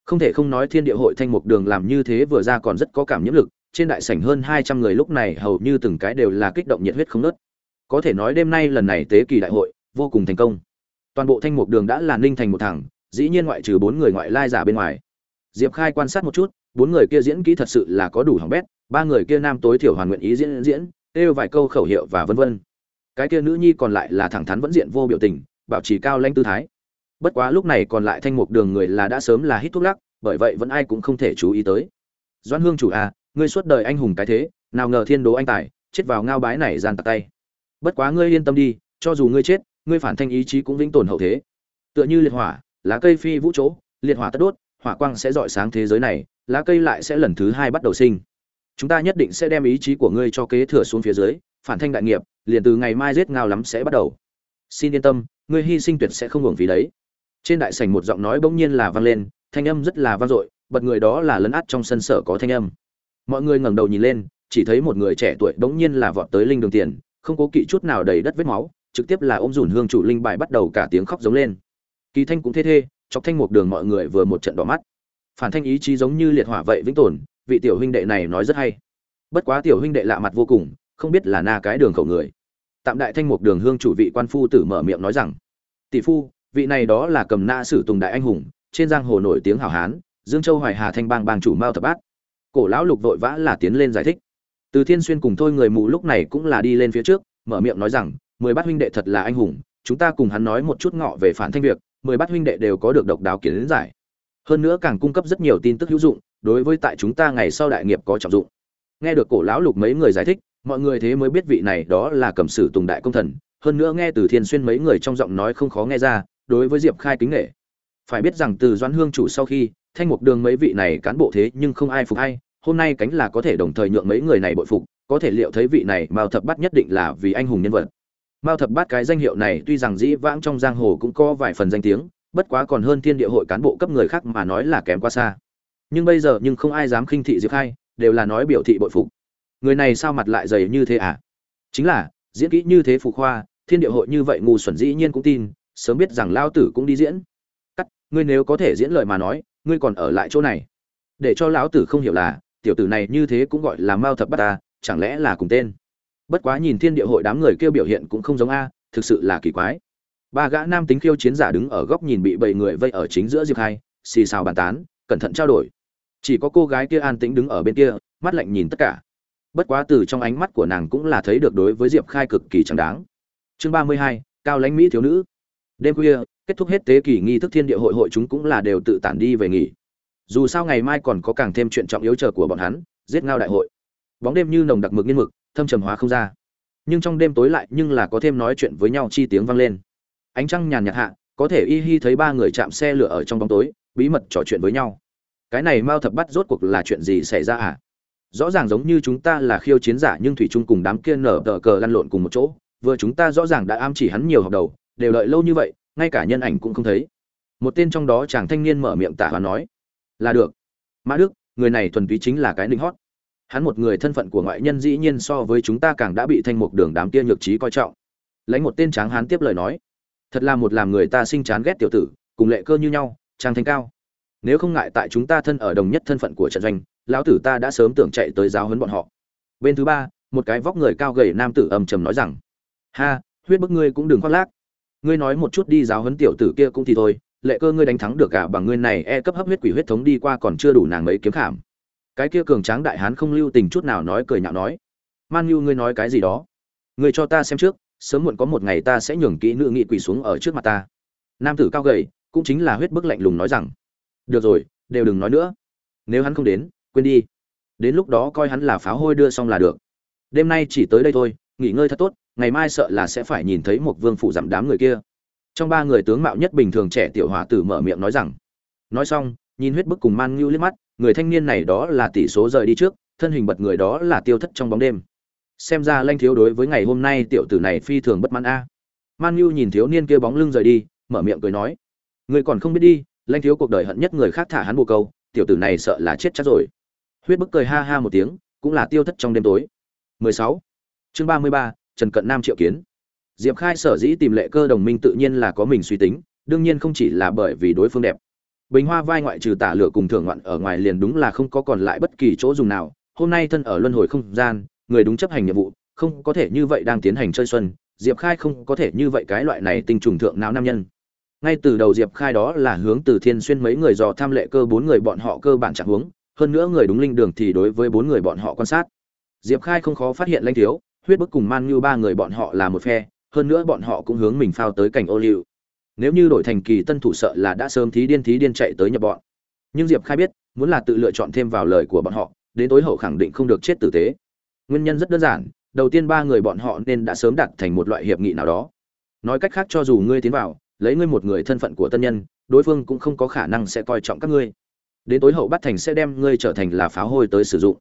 [SPEAKER 1] Không thể không nói thiên địa hội thanh mục đường làm như thế vừa ra còn rất có cảm nhiễm lực, trên đại sảnh hơn hai trăm người lúc này hầu như từng cái đều là kích động nhiệt huyết không nớt có thể nói đêm nay lần này tế kỳ đại hội, vô cùng thành công. Toàn bộ thanh mục đường đã là ninh thành một thẳng, dĩ nhiên ngoại trừ bốn người ngoại lai giả bên ngoài. Diệp khai quan sát một chút bốn người kia diễn kỹ thật sự là có đủ hỏng bét, ba người kia nam tối thiểu hoàn nguyện ý diễn diễn, kêu vài câu khẩu hiệu và vân vân. Cái kia nữ nhi còn lại là thẳng thắn vẫn diện vô biểu tình, bảo trì cao lanh tư thái. Bất quá lúc này còn lại thanh mục đường người là đã sớm là hít thuốc lắc, bởi vậy vẫn ai cũng không thể chú ý tới. Doan hương chủ à ngươi suốt đời anh hùng cái thế, nào ngờ thiên đố anh tài, chết vào ngao bái này gian tạc tay. Bất quá ngươi yên tâm đi, cho dù ngươi chết, ngươi phản thanh ý chí cũng vĩnh tồn hậu thế. Tựa như liệt hỏa, lá cây phi vũ chỗ, liệt hỏa tất đốt, hỏa quang sẽ rọi sáng thế giới này lá cây lại sẽ lần thứ hai bắt đầu sinh. Chúng ta nhất định sẽ đem ý chí của ngươi cho kế thừa xuống phía dưới, phản thanh đại nghiệp, liền từ ngày mai giết ngao lắm sẽ bắt đầu. Xin yên tâm, ngươi hy sinh tuyệt sẽ không hưởng phí đấy. Trên đại sảnh một giọng nói bỗng nhiên là vang lên, thanh âm rất là vang dội, bật người đó là lấn át trong sân sở có thanh âm. Mọi người ngẩng đầu nhìn lên, chỉ thấy một người trẻ tuổi bỗng nhiên là vọt tới linh đường tiền, không cố kỵ chút nào đầy đất vết máu, trực tiếp là ôm dùn hương chủ linh bài bắt đầu cả tiếng khóc giống lên. Kỳ thanh cũng thê thê, chọc thanh một đường mọi người vừa một trận đỏ mắt phản thanh ý chí giống như liệt hỏa vậy vĩnh tồn, vị tiểu huynh đệ này nói rất hay. Bất quá tiểu huynh đệ lạ mặt vô cùng, không biết là na cái đường khẩu người. Tạm đại thanh một đường hương chủ vị quan phu tử mở miệng nói rằng, tỷ phu, vị này đó là cầm na sử tùng đại anh hùng, trên giang hồ nổi tiếng hảo hán, dương châu hoài hà thanh bang bang chủ mao thập bát. Cổ lão lục vội vã là tiến lên giải thích. Từ thiên xuyên cùng thôi người mù lúc này cũng là đi lên phía trước, mở miệng nói rằng, mười bát huynh đệ thật là anh hùng, chúng ta cùng hắn nói một chút ngọ về phản thanh việc, mười bát huynh đệ đều có được độc đáo kiến giải hơn nữa càng cung cấp rất nhiều tin tức hữu dụng, đối với tại chúng ta ngày sau đại nghiệp có trọng dụng. Nghe được cổ lão lục mấy người giải thích, mọi người thế mới biết vị này đó là cầm sử tùng đại công thần, hơn nữa nghe từ thiên xuyên mấy người trong giọng nói không khó nghe ra, đối với diệp khai kính nghệ. Phải biết rằng từ doãn hương chủ sau khi, thanh mục đường mấy vị này cán bộ thế nhưng không ai phục ai hôm nay cánh là có thể đồng thời nhượng mấy người này bội phục, có thể liệu thấy vị này mao thập bát nhất định là vì anh hùng nhân vật. Mao thập bát cái danh hiệu này tuy rằng dĩ vãng trong giang hồ cũng có vài phần danh tiếng bất quá còn hơn thiên địa hội cán bộ cấp người khác mà nói là kém quá xa. Nhưng bây giờ nhưng không ai dám khinh thị diệp khai, đều là nói biểu thị bội phục. Người này sao mặt lại dày như thế à? Chính là, diễn kỹ như thế phụ khoa, thiên địa hội như vậy ngu xuẩn dĩ nhiên cũng tin, sớm biết rằng lao tử cũng đi diễn. Cắt, ngươi nếu có thể diễn lời mà nói, ngươi còn ở lại chỗ này. Để cho lão tử không hiểu là, tiểu tử này như thế cũng gọi là mao thập bắt ta chẳng lẽ là cùng tên? Bất quá nhìn thiên địa hội đám người kêu biểu hiện cũng không giống a, thực sự là kỳ quái ba gã nam tính khiêu chiến giả đứng ở góc nhìn bị bảy người vây ở chính giữa diệp hai, xì xào bàn tán, cẩn thận trao đổi. Chỉ có cô gái kia an tĩnh đứng ở bên kia, mắt lạnh nhìn tất cả. Bất quá từ trong ánh mắt của nàng cũng là thấy được đối với diệp khai cực kỳ chẳng đáng. Chương ba mươi hai, cao lãnh mỹ thiếu nữ. Đêm khuya, kết thúc hết tế kỳ nghi thức thiên địa hội hội chúng cũng là đều tự tản đi về nghỉ. Dù sao ngày mai còn có càng thêm chuyện trọng yếu chờ của bọn hắn, giết ngao đại hội. Bóng đêm như nồng đặc mực nghiên mực, thâm trầm hóa không ra. Nhưng trong đêm tối lại nhưng là có thêm nói chuyện với nhau chi tiếng vang lên ánh trăng nhàn nhạt hạ, có thể y hi thấy ba người chạm xe lửa ở trong bóng tối, bí mật trò chuyện với nhau. Cái này mao thập bắt rốt cuộc là chuyện gì xảy ra à? Rõ ràng giống như chúng ta là khiêu chiến giả, nhưng thủy chung cùng đám kia nở tờ cờ lăn lộn cùng một chỗ, vừa chúng ta rõ ràng đã am chỉ hắn nhiều học đầu, đều đợi lâu như vậy, ngay cả nhân ảnh cũng không thấy. Một tên trong đó chàng thanh niên mở miệng tả và nói, là được. Mã đức, người này thuần túy chính là cái ninh hót. Hắn một người thân phận của ngoại nhân dĩ nhiên so với chúng ta càng đã bị thanh mục đường đám kia nhược trí coi trọng. Lấy một tên tráng hán tiếp lời nói thật là một làm người ta sinh chán ghét tiểu tử, cùng lệ cơ như nhau, trang thanh cao. Nếu không ngại tại chúng ta thân ở đồng nhất thân phận của trận doanh, lão tử ta đã sớm tưởng chạy tới giáo huấn bọn họ. Bên thứ ba, một cái vóc người cao gầy nam tử âm trầm nói rằng, ha, huyết bức ngươi cũng đừng khoác lác. Ngươi nói một chút đi giáo huấn tiểu tử kia cũng thì thôi, lệ cơ ngươi đánh thắng được cả bằng ngươi này e cấp hấp huyết quỷ huyết thống đi qua còn chưa đủ nàng mấy kiếm khảm. Cái kia cường tráng đại hán không lưu tình chút nào nói cười nhạo nói, man nhu ngươi nói cái gì đó? Ngươi cho ta xem trước sớm muộn có một ngày ta sẽ nhường kỹ nữ nghị quỳ xuống ở trước mặt ta. Nam tử cao gầy, cũng chính là huyết bức lạnh lùng nói rằng, được rồi, đều đừng nói nữa. Nếu hắn không đến, quên đi. Đến lúc đó coi hắn là pháo hôi đưa xong là được. Đêm nay chỉ tới đây thôi, nghỉ ngơi thật tốt, ngày mai sợ là sẽ phải nhìn thấy một vương phủ giảm đám người kia. Trong ba người tướng mạo nhất bình thường trẻ tiểu hòa tử mở miệng nói rằng, nói xong, nhìn huyết bức cùng man ngưu liếc mắt, người thanh niên này đó là tỷ số rời đi trước, thân hình bật người đó là tiêu thất trong bóng đêm xem ra lanh thiếu đối với ngày hôm nay tiểu tử này phi thường bất mãn a. Man nhu nhìn thiếu niên kia bóng lưng rời đi mở miệng cười nói người còn không biết đi lanh thiếu cuộc đời hận nhất người khác thả hắn bồ câu tiểu tử này sợ là chết chắc rồi. Huyết bức cười ha ha một tiếng cũng là tiêu thất trong đêm tối. 16. chương 33, trần cận nam triệu kiến. Diệp khai sở dĩ tìm lệ cơ đồng minh tự nhiên là có mình suy tính đương nhiên không chỉ là bởi vì đối phương đẹp. Bình hoa vai ngoại trừ tả lửa cùng thưởng ngoạn ở ngoài liền đúng là không có còn lại bất kỳ chỗ dùng nào hôm nay thân ở luân hồi không gian người đúng chấp hành nhiệm vụ, không có thể như vậy đang tiến hành chơi xuân, diệp khai không có thể như vậy cái loại này tinh trùng thượng não nam nhân. Ngay từ đầu diệp khai đó là hướng từ thiên xuyên mấy người dò tham lệ cơ bốn người bọn họ cơ bản chẳng hướng, hơn nữa người đúng linh đường thì đối với bốn người bọn họ quan sát. Diệp khai không khó phát hiện lanh thiếu, huyết bức cùng man như ba người bọn họ là một phe, hơn nữa bọn họ cũng hướng mình phao tới cảnh ô liu. Nếu như đổi thành kỳ tân thủ sợ là đã sớm thí điên thí điên chạy tới nhập bọn. Nhưng diệp khai biết, muốn là tự lựa chọn thêm vào lời của bọn họ, đến tối hậu khẳng định không được chết tử tế nguyên nhân rất đơn giản, đầu tiên ba người bọn họ nên đã sớm đặt thành một loại hiệp nghị nào đó. Nói cách khác cho dù ngươi tiến vào, lấy ngươi một người thân phận của tân nhân, đối phương cũng không có khả năng sẽ coi trọng các ngươi. Đến tối hậu bắt thành sẽ đem ngươi trở thành là pháo hôi tới sử dụng.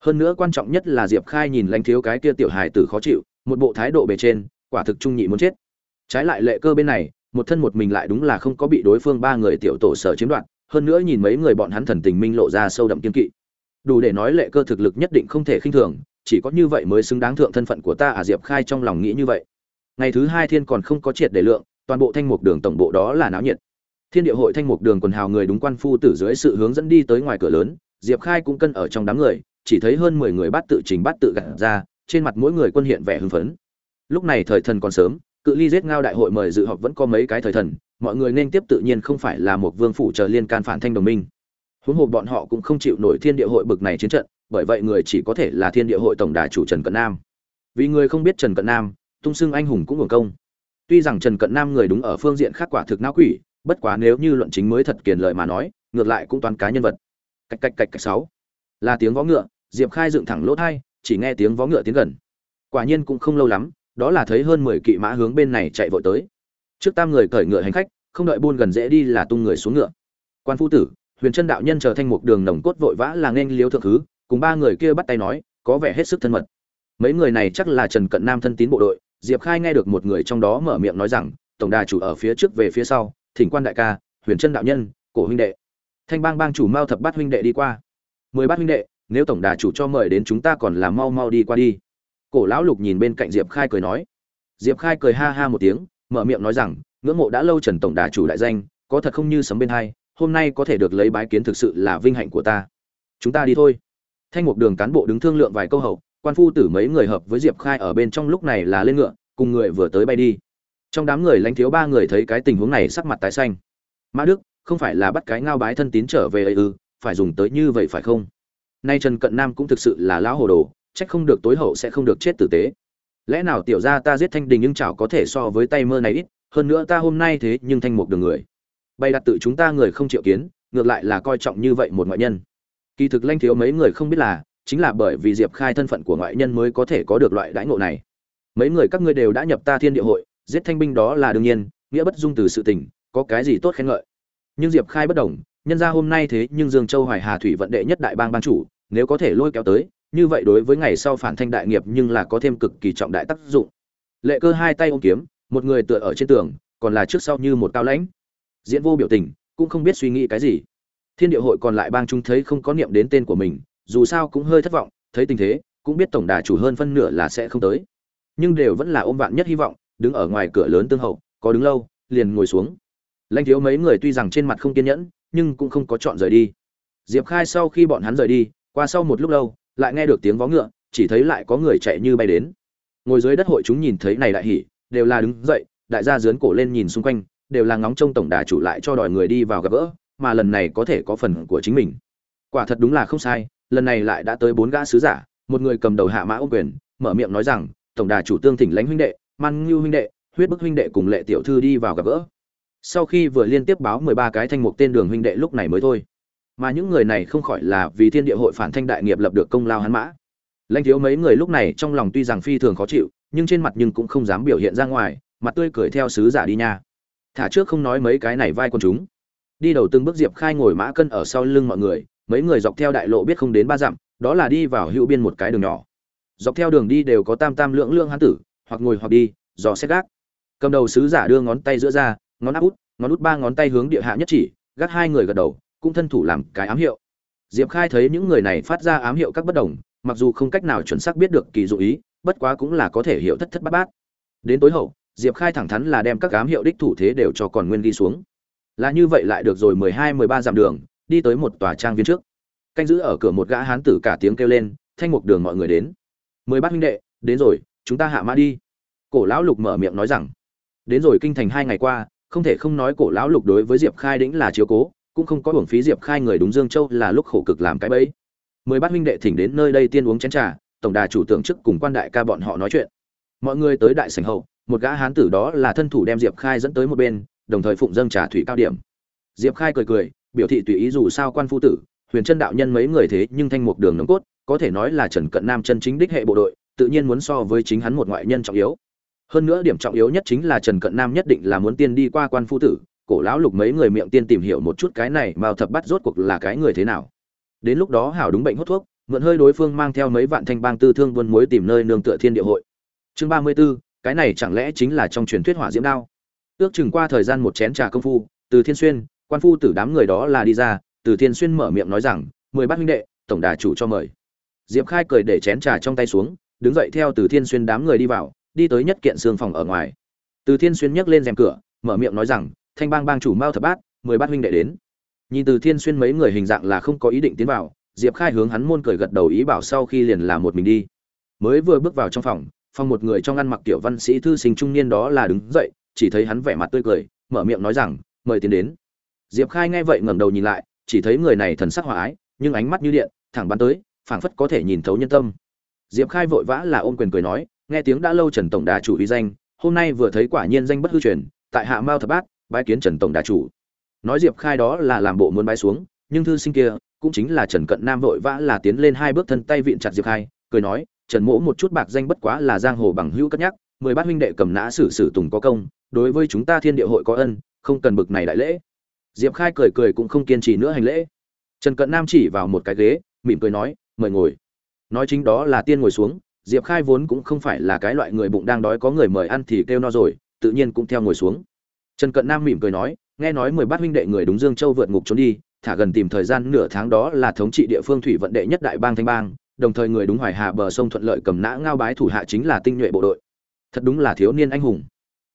[SPEAKER 1] Hơn nữa quan trọng nhất là diệp khai nhìn lãnh thiếu cái kia tiểu hài tử khó chịu, một bộ thái độ bề trên, quả thực trung nhị muốn chết. Trái lại lệ cơ bên này, một thân một mình lại đúng là không có bị đối phương ba người tiểu tổ sở chiếm đoạt, hơn nữa nhìn mấy người bọn hắn thần tình minh lộ ra sâu đậm kiên kỵ. Đủ để nói lệ cơ thực lực nhất định không thể khinh thường chỉ có như vậy mới xứng đáng thượng thân phận của ta à diệp khai trong lòng nghĩ như vậy. Ngày thứ hai thiên còn không có triệt để lượng, toàn bộ thanh mục đường tổng bộ đó là náo nhiệt. Thiên địa hội thanh mục đường quần hào người đúng quan phu tử dưới sự hướng dẫn đi tới ngoài cửa lớn, diệp khai cũng cân ở trong đám người, chỉ thấy hơn mười người bắt tự trình bắt tự gặt ra, trên mặt mỗi người quân hiện vẻ hưng phấn. Lúc này thời thần còn sớm, cự ly giết ngao đại hội mời dự họp vẫn có mấy cái thời thần, mọi người nên tiếp tự nhiên không phải là một vương phủ chờ liên can phản thanh đồng minh. Huống hồ bọn họ cũng không chịu nổi thiên địa hội bực này chiến trận bởi vậy người chỉ có thể là thiên địa hội tổng đà chủ trần cận nam. Vì người không biết trần cận nam, tung xưng anh hùng cũng hưởng công. Tuy rằng trần cận nam người đúng ở phương diện khác quả thực não quỷ, bất quá nếu như luận chính mới thật kiền lời mà nói, ngược lại cũng toàn cá nhân vật. Cạch cạch cạch cạch sáu. Là tiếng vó ngựa, diệp khai dựng thẳng lỗ thai, chỉ nghe tiếng vó ngựa tiến gần. Quả nhiên cũng không lâu lắm, đó là thấy hơn mười kỵ mã hướng bên này chạy vội tới. Trước tam người cởi ngựa hành khách, không đợi buôn gần dễ đi là tung người xuống ngựa. Quan phu tử, huyền chân đạo nhân chờ thanh mục đường nồng cốt vội vã là nên liếu thượng thứ cùng ba người kia bắt tay nói, có vẻ hết sức thân mật. Mấy người này chắc là trần cận nam thân tín bộ đội, diệp khai nghe được một người trong đó mở miệng nói rằng, tổng đà chủ ở phía trước về phía sau, thỉnh quan đại ca, huyền chân đạo nhân, cổ huynh đệ. Thanh bang bang chủ mao thập bát huynh đệ đi qua. Mười bát huynh đệ, nếu tổng đà chủ cho mời đến chúng ta còn là mau mau đi qua đi. Cổ lão lục nhìn bên cạnh diệp khai cười nói. Diệp khai cười ha ha một tiếng, mở miệng nói rằng, ngưỡng mộ đã lâu trần tổng đà chủ đại danh, có thật không như sấm bên hai, hôm nay có thể được lấy bái kiến thực sự là vinh hạnh của ta. Chúng ta đi thôi thanh mục đường cán bộ đứng thương lượng vài câu hậu, quan phu tử mấy người hợp với diệp khai ở bên trong lúc này là lên ngựa, cùng người vừa tới bay đi. Trong đám người lãnh thiếu ba người thấy cái tình huống này sắc mặt tái xanh. Mã đức, không phải là bắt cái ngao bái thân tín trở về ấy ư, phải dùng tới như vậy phải không? Nay trần cận nam cũng thực sự là lão hồ đồ trách không được tối hậu sẽ không được chết tử tế. Lẽ nào tiểu ra ta giết thanh đình nhưng chảo có thể so với tay mơ này ít, hơn nữa ta hôm nay thế nhưng thanh mục đường người. Bay đặt tự chúng ta người không chịu kiến, ngược lại là coi trọng như vậy một ngoại nhân kỳ thực lanh thiếu mấy người không biết là, chính là bởi vì diệp khai thân phận của ngoại nhân mới có thể có được loại đãi ngộ này. Mấy người các ngươi đều đã nhập ta thiên địa hội, giết thanh binh đó là đương nhiên, nghĩa bất dung từ sự tình, có cái gì tốt khen ngợi. Nhưng diệp khai bất đồng, nhân ra hôm nay thế nhưng dương châu hoài hà thủy vận đệ nhất đại bang ban chủ, nếu có thể lôi kéo tới, như vậy đối với ngày sau phản thanh đại nghiệp nhưng là có thêm cực kỳ trọng đại tác dụng. Lệ cơ hai tay ôm kiếm, một người tựa ở trên tường, còn là trước sau như một cao lãnh. Diễn vô biểu tình, cũng không biết suy nghĩ cái gì thiên địa hội còn lại bang chúng thấy không có niệm đến tên của mình, dù sao cũng hơi thất vọng, thấy tình thế, cũng biết tổng đà chủ hơn phân nửa là sẽ không tới. Nhưng đều vẫn là ôm vạn nhất hy vọng, đứng ở ngoài cửa lớn tương hậu, có đứng lâu, liền ngồi xuống. Lanh thiếu mấy người tuy rằng trên mặt không kiên nhẫn, nhưng cũng không có chọn rời đi. Diệp khai sau khi bọn hắn rời đi, qua sau một lúc lâu, lại nghe được tiếng vó ngựa, chỉ thấy lại có người chạy như bay đến. Ngồi dưới đất hội chúng nhìn thấy này đại hỉ, đều là đứng dậy, đại gia dướn cổ lên nhìn xung quanh, đều là ngóng trông tổng đà chủ lại cho đòi người đi vào gặp gỡ mà lần này có thể có phần của chính mình. Quả thật đúng là không sai, lần này lại đã tới bốn gã sứ giả, một người cầm đầu hạ mã ô quyền, mở miệng nói rằng, tổng đà chủ tương thỉnh lãnh huynh đệ, man ngưu huynh đệ, huyết bức huynh đệ cùng lệ tiểu thư đi vào gặp gỡ. Sau khi vừa liên tiếp báo mười ba cái thanh mục tên đường huynh đệ lúc này mới thôi. Mà những người này không khỏi là vì thiên địa hội phản thanh đại nghiệp lập được công lao hắn mã. Lãnh thiếu mấy người lúc này trong lòng tuy rằng phi thường khó chịu, nhưng trên mặt nhưng cũng không dám biểu hiện ra ngoài, mặt tươi cười theo sứ giả đi nha. Thả trước không nói mấy cái này vai con chúng đi đầu từng bước diệp khai ngồi mã cân ở sau lưng mọi người, mấy người dọc theo đại lộ biết không đến ba dặm, đó là đi vào hữu biên một cái đường nhỏ. Dọc theo đường đi đều có tam tam lượng lưỡng hán tử, hoặc ngồi hoặc đi, dò xét gác. Cầm đầu sứ giả đưa ngón tay giữa ra, ngón áp út, ngón út ba ngón tay hướng địa hạ nhất chỉ, gác hai người gật đầu, cũng thân thủ làm cái ám hiệu. Diệp khai thấy những người này phát ra ám hiệu các bất đồng, mặc dù không cách nào chuẩn xác biết được kỳ dụ ý, bất quá cũng là có thể hiểu thất thất bát bát. Đến tối hậu, diệp khai thẳng thắn là đem các ám hiệu đích thủ thế đều cho còn nguyên đi xuống là như vậy lại được rồi mười hai, mười ba dặm đường, đi tới một tòa trang viên trước. Canh giữ ở cửa một gã hán tử cả tiếng kêu lên, thanh mục đường mọi người đến. Mười bát huynh đệ, đến rồi, chúng ta hạ mã đi. Cổ lão lục mở miệng nói rằng, đến rồi kinh thành hai ngày qua, không thể không nói cổ lão lục đối với diệp khai đĩnh là chiếu cố, cũng không có hưởng phí diệp khai người đúng dương châu là lúc khổ cực làm cái bẫy. Mười bát huynh đệ thỉnh đến nơi đây tiên uống chén trà, tổng đà chủ tượng chức cùng quan đại ca bọn họ nói chuyện. Mọi người tới đại sảnh hậu, một gã hán tử đó là thân thủ đem diệp khai dẫn tới một bên đồng thời phụng dâng trà thủy cao điểm. Diệp khai cười cười biểu thị tùy ý dù sao quan phu tử huyền chân đạo nhân mấy người thế nhưng thanh mục đường nồng cốt có thể nói là trần cận nam chân chính đích hệ bộ đội tự nhiên muốn so với chính hắn một ngoại nhân trọng yếu. Hơn nữa điểm trọng yếu nhất chính là trần cận nam nhất định là muốn tiên đi qua quan phu tử cổ lão lục mấy người miệng tiên tìm hiểu một chút cái này mao thập bắt rốt cuộc là cái người thế nào. Đến lúc đó hảo đúng bệnh hút thuốc mượn hơi đối phương mang theo mấy vạn thanh bang tư thương buôn muối tìm nơi nương tựa thiên địa hội. Chương ba mươi 34, cái này chẳng lẽ chính là trong truyền thuyết hỏa diễm đao? Ước chừng qua thời gian một chén trà công phu, từ thiên xuyên, quan phu tử đám người đó là đi ra, từ thiên xuyên mở miệng nói rằng, mười bát huynh đệ, tổng đà chủ cho mời. Diệp khai cười để chén trà trong tay xuống, đứng dậy theo từ thiên xuyên đám người đi vào, đi tới nhất kiện xương phòng ở ngoài. Từ thiên xuyên nhấc lên rèm cửa, mở miệng nói rằng, thanh bang bang chủ mao thập bát, mười bát huynh đệ đến. Nhìn từ thiên xuyên mấy người hình dạng là không có ý định tiến vào, diệp khai hướng hắn môn cười gật đầu ý bảo sau khi liền là một mình đi. Mới vừa bước vào trong phòng phòng một người trong ăn mặc tiểu văn sĩ thư sinh trung niên đó là đứng dậy chỉ thấy hắn vẻ mặt tươi cười, mở miệng nói rằng, mời tiến đến. Diệp khai nghe vậy ngẩng đầu nhìn lại, chỉ thấy người này thần sắc hòa ái, nhưng ánh mắt như điện, thẳng bắn tới, phảng phất có thể nhìn thấu nhân tâm. Diệp khai vội vã là ôm quyền cười nói, nghe tiếng đã lâu trần tổng đà chủ uy danh, hôm nay vừa thấy quả nhiên danh bất hư truyền, tại hạ mao thập bát, bái kiến trần tổng đà chủ. Nói diệp khai đó là làm bộ muốn bái xuống, nhưng thư sinh kia cũng chính là trần cận nam vội vã là tiến lên hai bước thân tay vịn chặt diệp khai, cười nói, trần mỗ một chút bạc danh bất quá là giang hồ bằng hữu cất nhắc, mười bát huynh đệ cầm nã xử sử tùng có công đối với chúng ta thiên địa hội có ân, không cần bực này đại lễ. Diệp khai cười cười cũng không kiên trì nữa hành lễ. Trần cận nam chỉ vào một cái ghế, mỉm cười nói, mời ngồi. Nói chính đó là tiên ngồi xuống, diệp khai vốn cũng không phải là cái loại người bụng đang đói có người mời ăn thì kêu no rồi, tự nhiên cũng theo ngồi xuống. Trần cận nam mỉm cười nói, nghe nói mười bát huynh đệ người đúng dương châu vượt ngục trốn đi, thả gần tìm thời gian nửa tháng đó là thống trị địa phương thủy vận đệ nhất đại bang thanh bang, đồng thời người đúng hoài hạ bờ sông thuận lợi cầm nã ngao bái thủ hạ chính là tinh nhuệ bộ đội. Thật đúng là thiếu niên anh hùng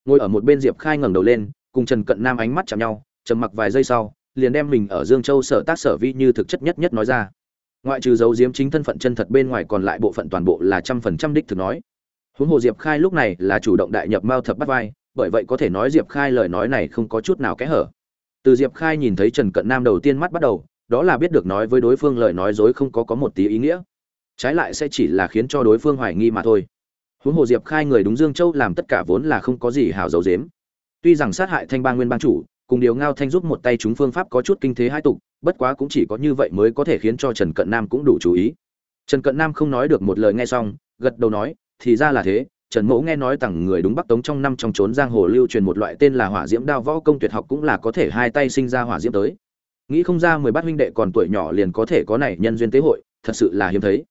[SPEAKER 1] ngồi ở một bên diệp khai ngẩng đầu lên, cùng trần cận nam ánh mắt chạm nhau, trầm mặc vài giây sau, liền đem mình ở dương châu sở tác sở vi như thực chất nhất nhất nói ra. Ngoại trừ dấu diếm chính thân phận chân thật bên ngoài còn lại bộ phận toàn bộ là trăm phần trăm đích thực nói. Huống hồ diệp khai lúc này là chủ động đại nhập mao thập bắt vai, bởi vậy có thể nói diệp khai lời nói này không có chút nào kẽ hở. Từ diệp khai nhìn thấy trần cận nam đầu tiên mắt bắt đầu, đó là biết được nói với đối phương lời nói dối không có có một tí ý nghĩa. Trái lại sẽ chỉ là khiến cho đối phương hoài nghi mà thôi huống hồ diệp khai người đúng dương châu làm tất cả vốn là không có gì hào dấu dếm. Tuy rằng sát hại thanh bang nguyên ban chủ, cùng điều ngao thanh giúp một tay chúng phương pháp có chút kinh thế hai tục, bất quá cũng chỉ có như vậy mới có thể khiến cho trần cận nam cũng đủ chú ý. Trần cận nam không nói được một lời nghe xong, gật đầu nói, thì ra là thế, trần mẫu nghe nói rằng người đúng bắc tống trong năm trong trốn giang hồ lưu truyền một loại tên là hỏa diễm đao võ công tuyệt học cũng là có thể hai tay sinh ra hỏa diễm tới. Nghĩ không ra mười bát huynh đệ còn tuổi nhỏ liền có thể có này nhân duyên tế hội, thật sự là hiếm thấy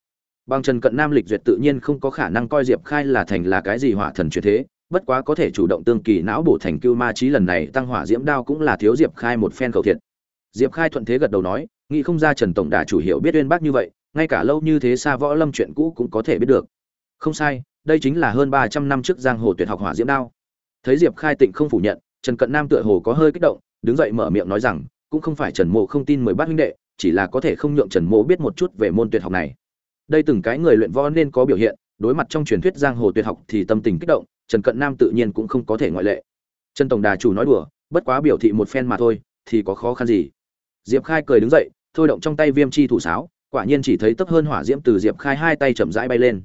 [SPEAKER 1] bằng trần cận nam lịch duyệt tự nhiên không có khả năng coi diệp khai là thành là cái gì hỏa thần chuyển thế, bất quá có thể chủ động tương kỳ não bổ thành cưu ma trí lần này tăng hỏa diễm đao cũng là thiếu diệp khai một phen cầu thiện. diệp khai thuận thế gật đầu nói, nghĩ không ra trần tổng đà chủ hiệu biết uyên bác như vậy, ngay cả lâu như thế xa võ lâm chuyện cũ cũng có thể biết được. Không sai, đây chính là hơn ba trăm năm trước giang hồ tuyệt học hỏa diễm đao. Thấy diệp khai tịnh không phủ nhận, trần cận nam tựa hồ có hơi kích động, đứng dậy mở miệng nói rằng, cũng không phải trần mộ không tin mười bát huynh đệ, chỉ là có thể không nhượng trần mộ biết một chút về môn tuyệt học này đây từng cái người luyện võ nên có biểu hiện, đối mặt trong truyền thuyết giang hồ tuyệt học thì tâm tình kích động, trần cận nam tự nhiên cũng không có thể ngoại lệ. Trần tổng đà chủ nói đùa, bất quá biểu thị một phen mà thôi, thì có khó khăn gì? Diệp khai cười đứng dậy, thôi động trong tay viêm chi thủ sáo, quả nhiên chỉ thấy tấp hơn hỏa diễm từ diệp khai hai tay chậm rãi bay lên.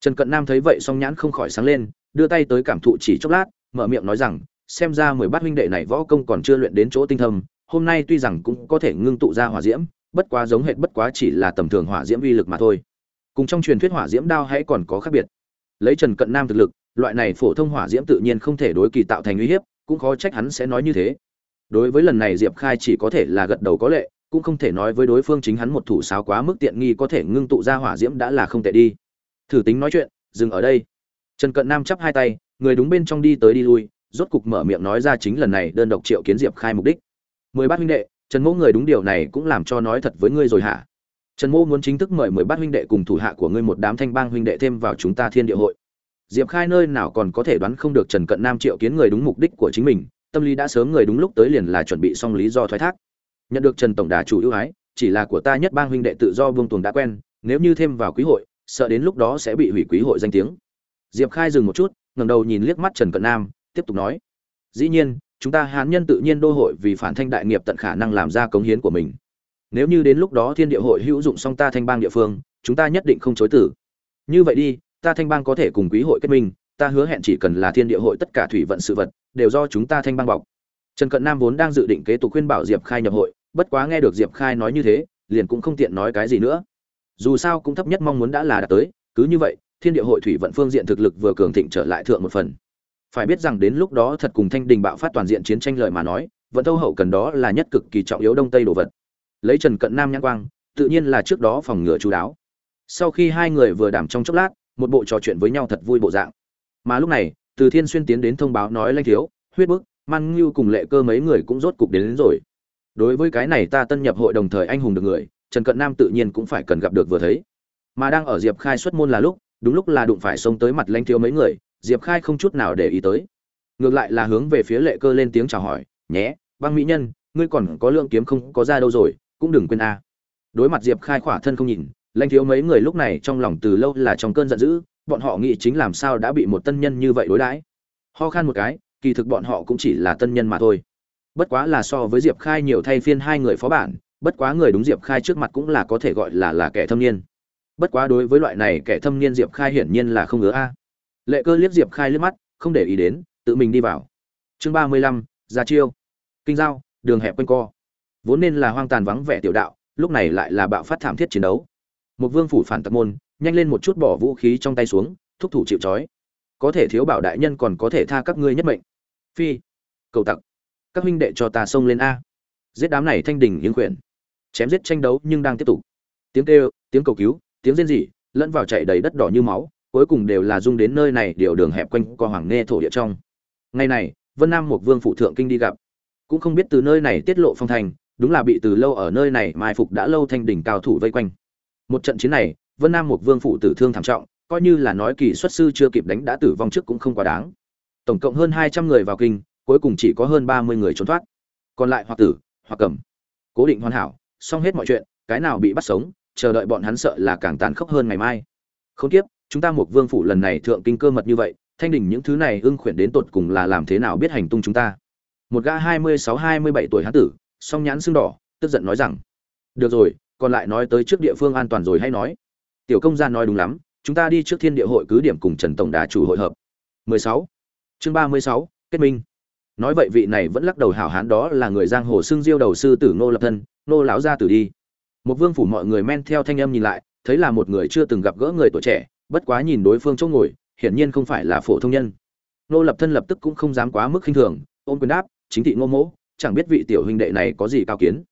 [SPEAKER 1] Trần cận nam thấy vậy song nhãn không khỏi sáng lên, đưa tay tới cảm thụ chỉ chốc lát, mở miệng nói rằng, xem ra mười bát huynh đệ này võ công còn chưa luyện đến chỗ tinh thâm, hôm nay tuy rằng cũng có thể ngưng tụ ra hỏa diễm, bất quá giống hệt bất quá chỉ là tầm thường hỏa diễm vi lực mà thôi cùng trong truyền thuyết hỏa diễm đao hãy còn có khác biệt. Lấy trần cận nam thực lực, loại này phổ thông hỏa diễm tự nhiên không thể đối kỳ tạo thành uy hiếp, cũng khó trách hắn sẽ nói như thế. Đối với lần này diệp khai chỉ có thể là gật đầu có lệ, cũng không thể nói với đối phương chính hắn một thủ sáo quá mức tiện nghi có thể ngưng tụ ra hỏa diễm đã là không tệ đi. Thử tính nói chuyện, dừng ở đây. Trần cận nam chắp hai tay, người đúng bên trong đi tới đi lui, rốt cục mở miệng nói ra chính lần này đơn độc triệu kiến diệp khai mục đích. Mười bát huynh đệ, trần mẫu người đúng điều này cũng làm cho nói thật với ngươi rồi hả? Trần Mô muốn chính thức mời mười bát huynh đệ cùng thủ hạ của ngươi một đám thanh bang huynh đệ thêm vào chúng ta thiên địa hội. Diệp khai nơi nào còn có thể đoán không được trần cận nam triệu kiến người đúng mục đích của chính mình, tâm lý đã sớm người đúng lúc tới liền là chuẩn bị xong lý do thoái thác. Nhận được trần tổng đà chủ ưu ái, chỉ là của ta nhất bang huynh đệ tự do vương tuồng đã quen, nếu như thêm vào quý hội, sợ đến lúc đó sẽ bị hủy quý hội danh tiếng. Diệp khai dừng một chút, ngẩng đầu nhìn liếc mắt trần cận nam, tiếp tục nói, dĩ nhiên, chúng ta hán nhân tự nhiên đô hội vì phản thanh đại nghiệp tận khả năng làm ra cống hiến của mình nếu như đến lúc đó thiên địa hội hữu dụng xong ta thanh bang địa phương, chúng ta nhất định không chối tử. Như vậy đi, ta thanh bang có thể cùng quý hội kết minh, ta hứa hẹn chỉ cần là thiên địa hội tất cả thủy vận sự vật, đều do chúng ta thanh bang bọc. Trần cận nam vốn đang dự định kế tục khuyên bảo diệp khai nhập hội, bất quá nghe được diệp khai nói như thế, liền cũng không tiện nói cái gì nữa. Dù sao cũng thấp nhất mong muốn đã là đạt tới, cứ như vậy, thiên địa hội thủy vận phương diện thực lực vừa cường thịnh trở lại thượng một phần. Phải biết rằng đến lúc đó thật cùng thanh đình bạo phát toàn diện chiến tranh lời mà nói, vận thâu hậu cần đó là nhất cực kỳ trọng yếu đông tây đồ vật lấy trần cận nam nhãn quang tự nhiên là trước đó phòng ngừa chú đáo. Sau khi hai người vừa đảm trong chốc lát một bộ trò chuyện với nhau thật vui bộ dạng. Mà lúc này từ thiên xuyên tiến đến thông báo nói lanh thiếu huyết bức man ngưu cùng lệ cơ mấy người cũng rốt cục đến, đến rồi. Đối với cái này ta tân nhập hội đồng thời anh hùng được người trần cận nam tự nhiên cũng phải cần gặp được vừa thấy. Mà đang ở diệp khai xuất môn là lúc đúng lúc là đụng phải xông tới mặt lanh thiếu mấy người diệp khai không chút nào để ý tới. Ngược lại là hướng về phía lệ cơ lên tiếng chào hỏi nhé băng mỹ nhân ngươi còn có lượng kiếm không có ra đâu rồi cũng đừng quên a. Đối mặt diệp khai khỏa thân không nhìn, lãnh thiếu mấy người lúc này trong lòng từ lâu là trong cơn giận dữ, bọn họ nghĩ chính làm sao đã bị một tân nhân như vậy đối đãi. Ho khan một cái, kỳ thực bọn họ cũng chỉ là tân nhân mà thôi. Bất quá là so với diệp khai nhiều thay phiên hai người phó bản, bất quá người đúng diệp khai trước mặt cũng là có thể gọi là là kẻ thâm niên. Bất quá đối với loại này kẻ thâm niên diệp khai hiển nhiên là không ngứa a. Lệ cơ liếc diệp khai liếc mắt, không để ý đến, tự mình đi vào. Chương ba mươi lăm ra chiêu. Kinh giao, đường hẹp quanh co vốn nên là hoang tàn vắng vẻ tiểu đạo, lúc này lại là bạo phát thảm thiết chiến đấu. Một vương phủ phản tặc môn, nhanh lên một chút bỏ vũ khí trong tay xuống, thúc thủ chịu trói. Có thể thiếu bảo đại nhân còn có thể tha các ngươi nhất mệnh. Phi, cầu tặc, các huynh đệ cho ta xông lên a. Giết đám này thanh đình hiến quyển chém giết tranh đấu nhưng đang tiếp tục. Tiếng kêu, tiếng cầu cứu, tiếng rên rỉ, lẫn vào chạy đầy đất đỏ như máu, cuối cùng đều là dung đến nơi này điều đường hẹp quanh co hoàng nghe thổ địa trong. Ngày này, vân nam một vương phụ thượng kinh đi gặp. Cũng không biết từ nơi này tiết lộ phong thành đúng là bị từ lâu ở nơi này mai phục đã lâu thanh đỉnh cao thủ vây quanh. Một trận chiến này, vân nam một vương phụ tử thương thảm trọng, coi như là nói kỳ xuất sư chưa kịp đánh đã tử vong trước cũng không quá đáng. Tổng cộng hơn hai trăm người vào kinh, cuối cùng chỉ có hơn ba mươi người trốn thoát. Còn lại hoặc tử, hoặc cầm. Cố định hoàn hảo, xong hết mọi chuyện, cái nào bị bắt sống, chờ đợi bọn hắn sợ là càng tàn khốc hơn ngày mai. Không tiếp chúng ta một vương phủ lần này thượng kinh cơ mật như vậy, thanh đỉnh những thứ này ưng khuyển đến tột cùng là làm thế nào biết hành tung chúng ta? Một gã hai mươi sáu, hai mươi bảy tuổi hắn tử song nhãn xương đỏ tức giận nói rằng được rồi còn lại nói tới trước địa phương an toàn rồi hay nói. Tiểu công gia nói đúng lắm chúng ta đi trước thiên địa hội cứ điểm cùng trần tổng đà chủ hội hợp. 16. chương 36, kết minh. Nói vậy vị này vẫn lắc đầu hảo hán đó là người giang hồ xưng diêu đầu sư tử nô lập thân nô lão gia tử đi. Một vương phủ mọi người men theo thanh âm nhìn lại thấy là một người chưa từng gặp gỡ người tuổi trẻ bất quá nhìn đối phương chỗ ngồi hiển nhiên không phải là phổ thông nhân. Nô lập thân lập tức cũng không dám quá mức khinh thường ôn quyền đáp chính thị ngô mỗ chẳng biết vị tiểu huynh đệ này có gì cao kiến.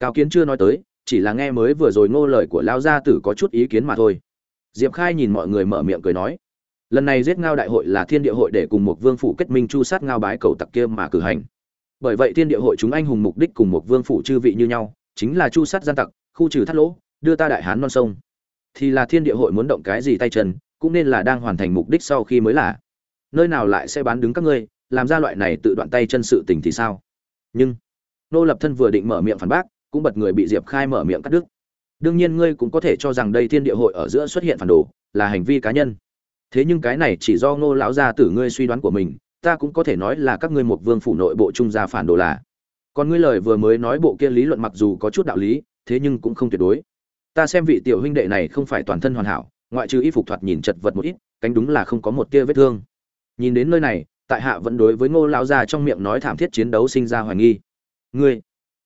[SPEAKER 1] Cao kiến chưa nói tới, chỉ là nghe mới vừa rồi ngô lời của lão gia tử có chút ý kiến mà thôi. Diệp khai nhìn mọi người mở miệng cười nói, lần này giết ngao đại hội là thiên địa hội để cùng một vương phủ kết minh chu sát ngao bái cầu tặc kia mà cử hành. Bởi vậy thiên địa hội chúng anh hùng mục đích cùng một vương phủ chư vị như nhau, chính là chu sát gian tặc, khu trừ thắt lỗ, đưa ta đại hán non sông. Thì là thiên địa hội muốn động cái gì tay chân, cũng nên là đang hoàn thành mục đích sau khi mới là. Nơi nào lại sẽ bán đứng các ngươi, làm ra loại này tự đoạn tay chân sự tình thì sao? Nhưng, nô lập thân vừa định mở miệng phản bác, cũng bật người bị diệp khai mở miệng cắt đứt. Đương nhiên ngươi cũng có thể cho rằng đây thiên địa hội ở giữa xuất hiện phản đồ, là hành vi cá nhân. Thế nhưng cái này chỉ do ngô lão gia tử ngươi suy đoán của mình, ta cũng có thể nói là các ngươi một vương phủ nội bộ trung gia phản đồ là. Còn ngươi lời vừa mới nói bộ kia lý luận mặc dù có chút đạo lý, thế nhưng cũng không tuyệt đối. Ta xem vị tiểu huynh đệ này không phải toàn thân hoàn hảo, ngoại trừ y phục thoạt nhìn chật vật một ít, cánh đúng là không có một tia vết thương. Nhìn đến nơi này tại hạ vẫn đối với ngô lão gia trong miệng nói thảm thiết chiến đấu sinh ra hoài nghi. Ngươi,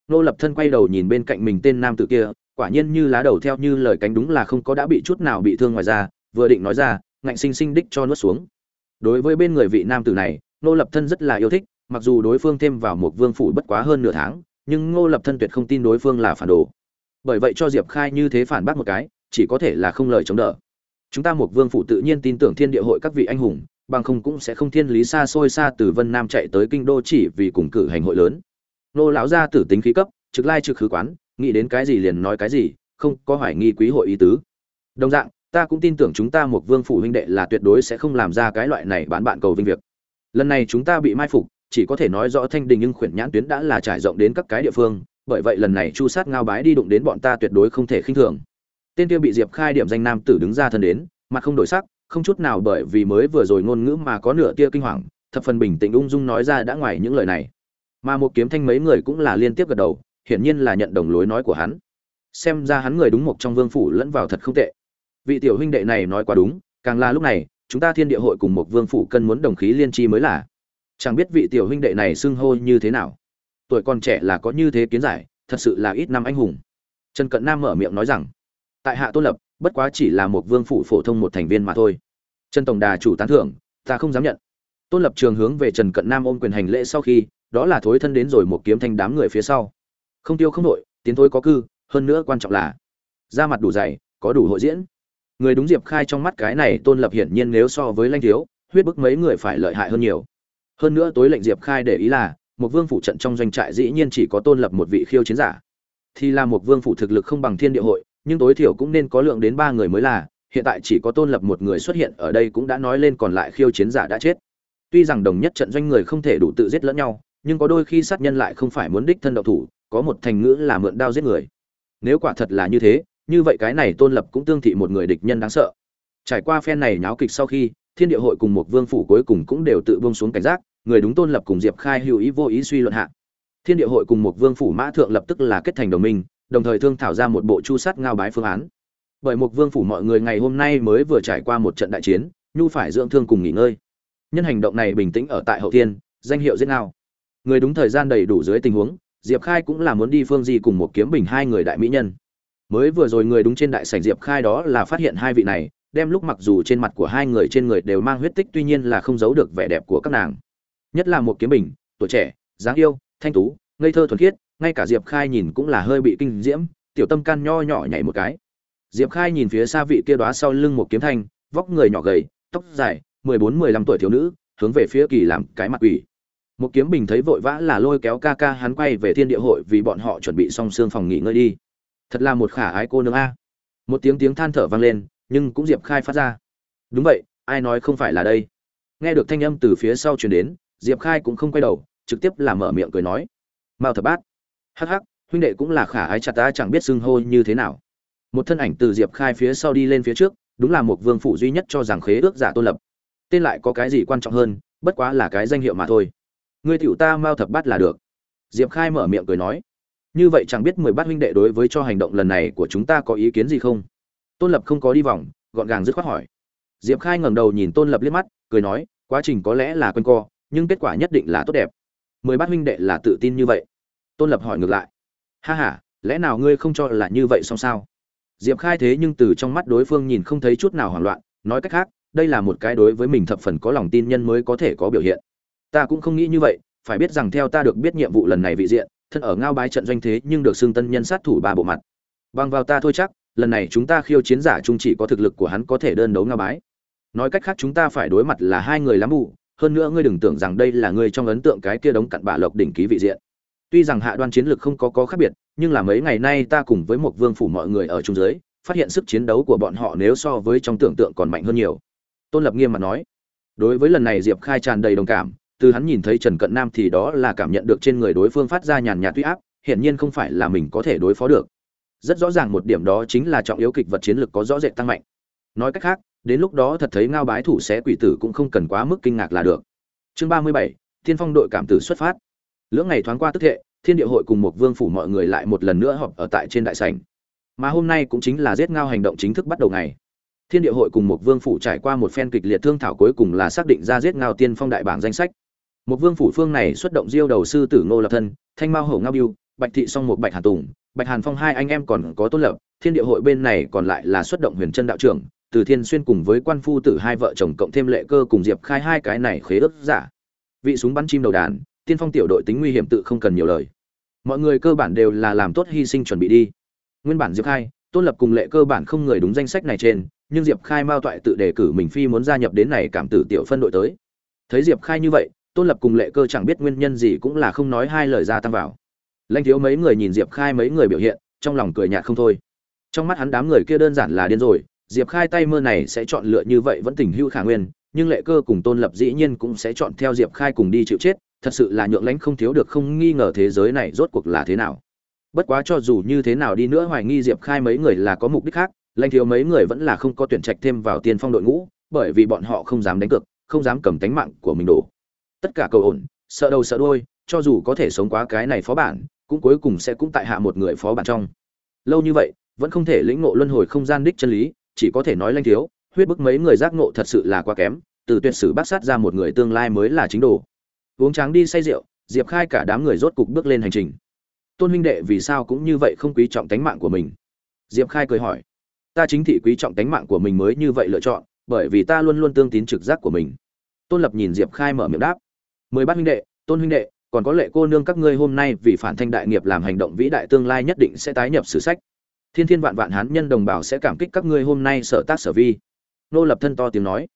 [SPEAKER 1] ngô lập thân quay đầu nhìn bên cạnh mình tên nam tử kia, quả nhiên như lá đầu theo như lời cánh đúng là không có đã bị chút nào bị thương ngoài ra vừa định nói ra, ngạnh sinh sinh đích cho nuốt xuống. Đối với bên người vị nam tử này, ngô lập thân rất là yêu thích, mặc dù đối phương thêm vào một vương phủ bất quá hơn nửa tháng, nhưng ngô lập thân tuyệt không tin đối phương là phản đồ. Bởi vậy cho diệp khai như thế phản bác một cái, chỉ có thể là không lời chống đỡ. Chúng ta một vương phủ tự nhiên tin tưởng thiên địa hội các vị anh hùng bằng không cũng sẽ không thiên lý xa xôi xa từ vân nam chạy tới kinh đô chỉ vì cùng cử hành hội lớn. Nô lão gia tử tính khí cấp, trực lai trực khứ quán, nghĩ đến cái gì liền nói cái gì, không có hoài nghi quý hội ý tứ. Đồng dạng, ta cũng tin tưởng chúng ta một vương phủ huynh đệ là tuyệt đối sẽ không làm ra cái loại này bán bạn cầu vinh việc. Lần này chúng ta bị mai phục, chỉ có thể nói rõ thanh đình nhưng khuyển nhãn tuyến đã là trải rộng đến các cái địa phương, bởi vậy lần này chu sát ngao bái đi đụng đến bọn ta tuyệt đối không thể khinh thường. Tên tiêu bị diệp khai điểm danh nam tử đứng ra thân đến, mặt không đổi sắc không chút nào bởi vì mới vừa rồi ngôn ngữ mà có nửa tia kinh hoàng, thập phần bình tĩnh ung dung nói ra đã ngoài những lời này. Mà một kiếm thanh mấy người cũng là liên tiếp gật đầu, hiển nhiên là nhận đồng lối nói của hắn. Xem ra hắn người đúng một trong vương phủ lẫn vào thật không tệ. Vị tiểu huynh đệ này nói quá đúng, càng là lúc này, chúng ta thiên địa hội cùng một vương phủ cân muốn đồng khí liên tri mới là. Chẳng biết vị tiểu huynh đệ này xưng hô như thế nào. Tuổi còn trẻ là có như thế kiến giải, thật sự là ít năm anh hùng. Trần cận nam mở miệng nói rằng, tại hạ tôn lập bất quá chỉ là một vương phủ phổ thông một thành viên mà thôi. Trần tổng đà chủ tán thưởng, ta không dám nhận. Tôn lập trường hướng về trần cận nam ôm quyền hành lễ sau khi, đó là thối thân đến rồi một kiếm thanh đám người phía sau. Không tiêu không nội tiến thối có cư, hơn nữa quan trọng là da mặt đủ dày, có đủ hội diễn. Người đúng diệp khai trong mắt cái này tôn lập hiển nhiên nếu so với lanh thiếu, huyết bức mấy người phải lợi hại hơn nhiều. Hơn nữa tối lệnh diệp khai để ý là, một vương phủ trận trong doanh trại dĩ nhiên chỉ có tôn lập một vị khiêu chiến giả. Thì là một vương phủ thực lực không bằng thiên địa hội nhưng tối thiểu cũng nên có lượng đến ba người mới là, hiện tại chỉ có tôn lập một người xuất hiện ở đây cũng đã nói lên còn lại khiêu chiến giả đã chết. Tuy rằng đồng nhất trận doanh người không thể đủ tự giết lẫn nhau, nhưng có đôi khi sát nhân lại không phải muốn đích thân độc thủ, có một thành ngữ là mượn đao giết người. Nếu quả thật là như thế, như vậy cái này tôn lập cũng tương thị một người địch nhân đáng sợ. Trải qua phen này nháo kịch sau khi, thiên địa hội cùng một vương phủ cuối cùng cũng đều tự bông xuống cảnh giác, người đúng tôn lập cùng diệp khai hữu ý vô ý suy luận hạ. Thiên địa hội cùng một vương phủ mã thượng lập tức là kết thành đồng minh đồng thời thương thảo ra một bộ chu sát ngao bái phương án. Bởi một vương phủ mọi người ngày hôm nay mới vừa trải qua một trận đại chiến, nhu phải dưỡng thương cùng nghỉ ngơi. Nhân hành động này bình tĩnh ở tại hậu thiên, danh hiệu giết ngao. Người đúng thời gian đầy đủ dưới tình huống, diệp khai cũng là muốn đi phương di cùng một kiếm bình hai người đại mỹ nhân. Mới vừa rồi người đúng trên đại sảnh diệp khai đó là phát hiện hai vị này, đem lúc mặc dù trên mặt của hai người trên người đều mang huyết tích tuy nhiên là không giấu được vẻ đẹp của các nàng. Nhất là một kiếm bình, tuổi trẻ, dáng yêu, thanh tú, ngây thơ thuần khiết ngay cả diệp khai nhìn cũng là hơi bị kinh diễm, tiểu tâm can nho nhỏ nhảy một cái. Diệp khai nhìn phía xa vị kia đoá sau lưng một kiếm thanh, vóc người nhỏ gầy, tóc dài, mười bốn, mười lăm tuổi thiếu nữ, hướng về phía kỳ làm cái mặt quỷ. Một kiếm bình thấy vội vã là lôi kéo ca ca hắn quay về thiên địa hội vì bọn họ chuẩn bị xong xương phòng nghỉ ngơi đi. Thật là một khả ái cô nương a. Một tiếng tiếng than thở vang lên, nhưng cũng diệp khai phát ra. Đúng vậy, ai nói không phải là đây? Nghe được thanh âm từ phía sau truyền đến, diệp khai cũng không quay đầu, trực tiếp là mở miệng cười nói. Mao thập bát hắc hắc, huynh đệ cũng là khả ái chặt ta chẳng biết xưng hô như thế nào. Một thân ảnh từ diệp khai phía sau đi lên phía trước, đúng là một vương phủ duy nhất cho rằng khế ước giả tôn lập. Tên lại có cái gì quan trọng hơn, bất quá là cái danh hiệu mà thôi. Người tiểu ta mao thập bát là được. Diệp khai mở miệng cười nói. Như vậy chẳng biết mười bát huynh đệ đối với cho hành động lần này của chúng ta có ý kiến gì không? Tôn lập không có đi vòng, gọn gàng dứt khoát hỏi. Diệp khai ngẩng đầu nhìn tôn lập liếc mắt, cười nói, quá trình có lẽ là quanh co, nhưng kết quả nhất định là tốt đẹp. Mười bát huynh đệ là tự tin như vậy tôn lập hỏi ngược lại. Ha h a lẽ nào ngươi không cho là như vậy xong sao? Diệp khai thế nhưng từ trong mắt đối phương nhìn không thấy chút nào hoảng loạn, nói cách khác, đây là một cái đối với mình thập phần có lòng tin nhân mới có thể có biểu hiện. Ta cũng không nghĩ như vậy, phải biết rằng theo ta được biết nhiệm vụ lần này vị diện, thân ở ngao bái trận doanh thế nhưng được xưng tân nhân sát thủ ba bộ mặt. Bằng vào ta thôi chắc, lần này chúng ta khiêu chiến giả chung chỉ có thực lực của hắn có thể đơn đấu ngao bái. Nói cách khác chúng ta phải đối mặt là hai người lắm mụ hơn nữa ngươi đừng tưởng rằng đây là ngươi trong ấn tượng cái kia đống cặn bạ lộc đỉnh ký vị diện tuy rằng hạ đoan chiến lược không có có khác biệt, nhưng là mấy ngày nay ta cùng với một vương phủ mọi người ở trung giới phát hiện sức chiến đấu của bọn họ nếu so với trong tưởng tượng còn mạnh hơn nhiều. Tôn lập nghiêm mặt nói, đối với lần này diệp khai tràn đầy đồng cảm, từ hắn nhìn thấy trần cận nam thì đó là cảm nhận được trên người đối phương phát ra nhàn nhạt tuy áp, hiển nhiên không phải là mình có thể đối phó được. Rất rõ ràng một điểm đó chính là trọng yếu kịch vật chiến lược có rõ rệt tăng mạnh. Nói cách khác, đến lúc đó thật thấy ngao bái thủ sẽ quỷ tử cũng không cần quá mức kinh ngạc là được. Chương ba mươi bảy, thiên phong đội cảm tử xuất phát lưỡng ngày thoáng qua tức thệ, thiên địa hội cùng một vương phủ mọi người lại một lần nữa họp ở tại trên đại sảnh. Mà hôm nay cũng chính là giết ngao hành động chính thức bắt đầu ngày. Thiên địa hội cùng một vương phủ trải qua một phen kịch liệt thương thảo cuối cùng là xác định ra giết ngao tiên phong đại bảng danh sách. Một vương phủ phương này xuất động diêu đầu sư tử ngô lập thân, thanh mao hổ ngao biêu, bạch thị song một bạch hàn tùng, bạch hàn phong hai anh em còn có tôn lập, thiên địa hội bên này còn lại là xuất động huyền chân đạo trưởng, từ thiên xuyên cùng với quan phu tử hai vợ chồng cộng thêm lệ cơ cùng diệp khai hai cái này khế ớt giả. Vị súng bắn chim đầu đàn tiên phong tiểu đội tính nguy hiểm tự không cần nhiều lời. Mọi người cơ bản đều là làm tốt hy sinh chuẩn bị đi. Nguyên bản diệp khai, tôn lập cùng lệ cơ bản không người đúng danh sách này trên, nhưng diệp khai mao toại tự đề cử mình phi muốn gia nhập đến này cảm tử tiểu phân đội tới. Thấy diệp khai như vậy, tôn lập cùng lệ cơ chẳng biết nguyên nhân gì cũng là không nói hai lời ra tăng vào. Lanh thiếu mấy người nhìn diệp khai mấy người biểu hiện, trong lòng cười nhạt không thôi. Trong mắt hắn đám người kia đơn giản là điên rồi, diệp khai tay mơ này sẽ chọn lựa như vậy vẫn tình hưu khả nguyên, nhưng lệ cơ cùng tôn lập dĩ nhiên cũng sẽ chọn theo diệp khai cùng đi chịu chết thật sự là nhượng lãnh không thiếu được không nghi ngờ thế giới này rốt cuộc là thế nào. Bất quá cho dù như thế nào đi nữa hoài nghi diệp khai mấy người là có mục đích khác, lãnh thiếu mấy người vẫn là không có tuyển trạch thêm vào tiên phong đội ngũ, bởi vì bọn họ không dám đánh cược, không dám cầm tánh mạng của mình đổ. Tất cả cầu ổn, sợ đầu sợ đuôi, cho dù có thể sống quá cái này phó bản, cũng cuối cùng sẽ cũng tại hạ một người phó bản trong. Lâu như vậy, vẫn không thể lĩnh ngộ luân hồi không gian đích chân lý, chỉ có thể nói lanh thiếu, huyết bức mấy người giác ngộ thật sự là quá kém, từ tuyệt sử bác sát ra một người tương lai mới là chính đồ uống tráng đi say rượu, diệp khai cả đám người rốt cục bước lên hành trình. Tôn huynh đệ vì sao cũng như vậy không quý trọng tánh mạng của mình? Diệp khai cười hỏi. Ta chính thị quý trọng tánh mạng của mình mới như vậy lựa chọn, bởi vì ta luôn luôn tương tín trực giác của mình. Tôn lập nhìn diệp khai mở miệng đáp. Mười bát huynh đệ, tôn huynh đệ, còn có lệ cô nương các ngươi hôm nay vì phản thanh đại nghiệp làm hành động vĩ đại tương lai nhất định sẽ tái nhập sử sách. Thiên thiên vạn vạn hán nhân đồng bào sẽ cảm kích các ngươi hôm nay sở tác sở vi. Nô lập thân to tiếng nói.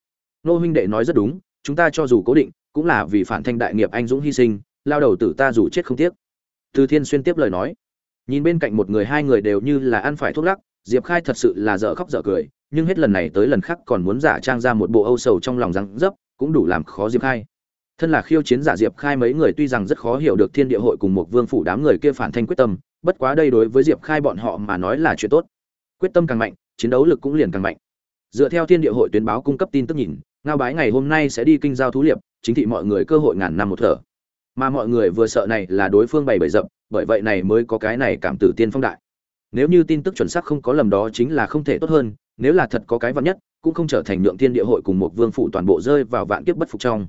[SPEAKER 1] Nô huynh đệ nói rất đúng, chúng ta cho dù cố định cũng là vì phản thanh đại nghiệp anh dũng hy sinh, lao đầu tử ta dù chết không tiếc. Từ thiên xuyên tiếp lời nói. Nhìn bên cạnh một người, hai người đều như là ăn phải thuốc lắc, diệp khai thật sự là dở khóc dở cười, nhưng hết lần này tới lần khác còn muốn giả trang ra một bộ âu sầu trong lòng răng dấp, cũng đủ làm khó diệp khai. Thân là khiêu chiến giả diệp khai mấy người tuy rằng rất khó hiểu được thiên địa hội cùng một vương phủ đám người kia phản thanh quyết tâm, bất quá đây đối với diệp khai bọn họ mà nói là chuyện tốt. Quyết tâm càng mạnh, chiến đấu lực cũng liền càng mạnh. Dựa theo thiên địa hội tuyến báo cung cấp tin tức nhìn, ngao bái ngày hôm nay sẽ đi kinh giao thú liệp chính thị mọi người cơ hội ngàn năm một thở. Mà mọi người vừa sợ này là đối phương bày bày dập, bởi vậy này mới có cái này cảm tử tiên phong đại. Nếu như tin tức chuẩn xác không có lầm đó chính là không thể tốt hơn, nếu là thật có cái vạn nhất, cũng không trở thành nhượng thiên địa hội cùng một vương phụ toàn bộ rơi vào vạn kiếp bất phục trong.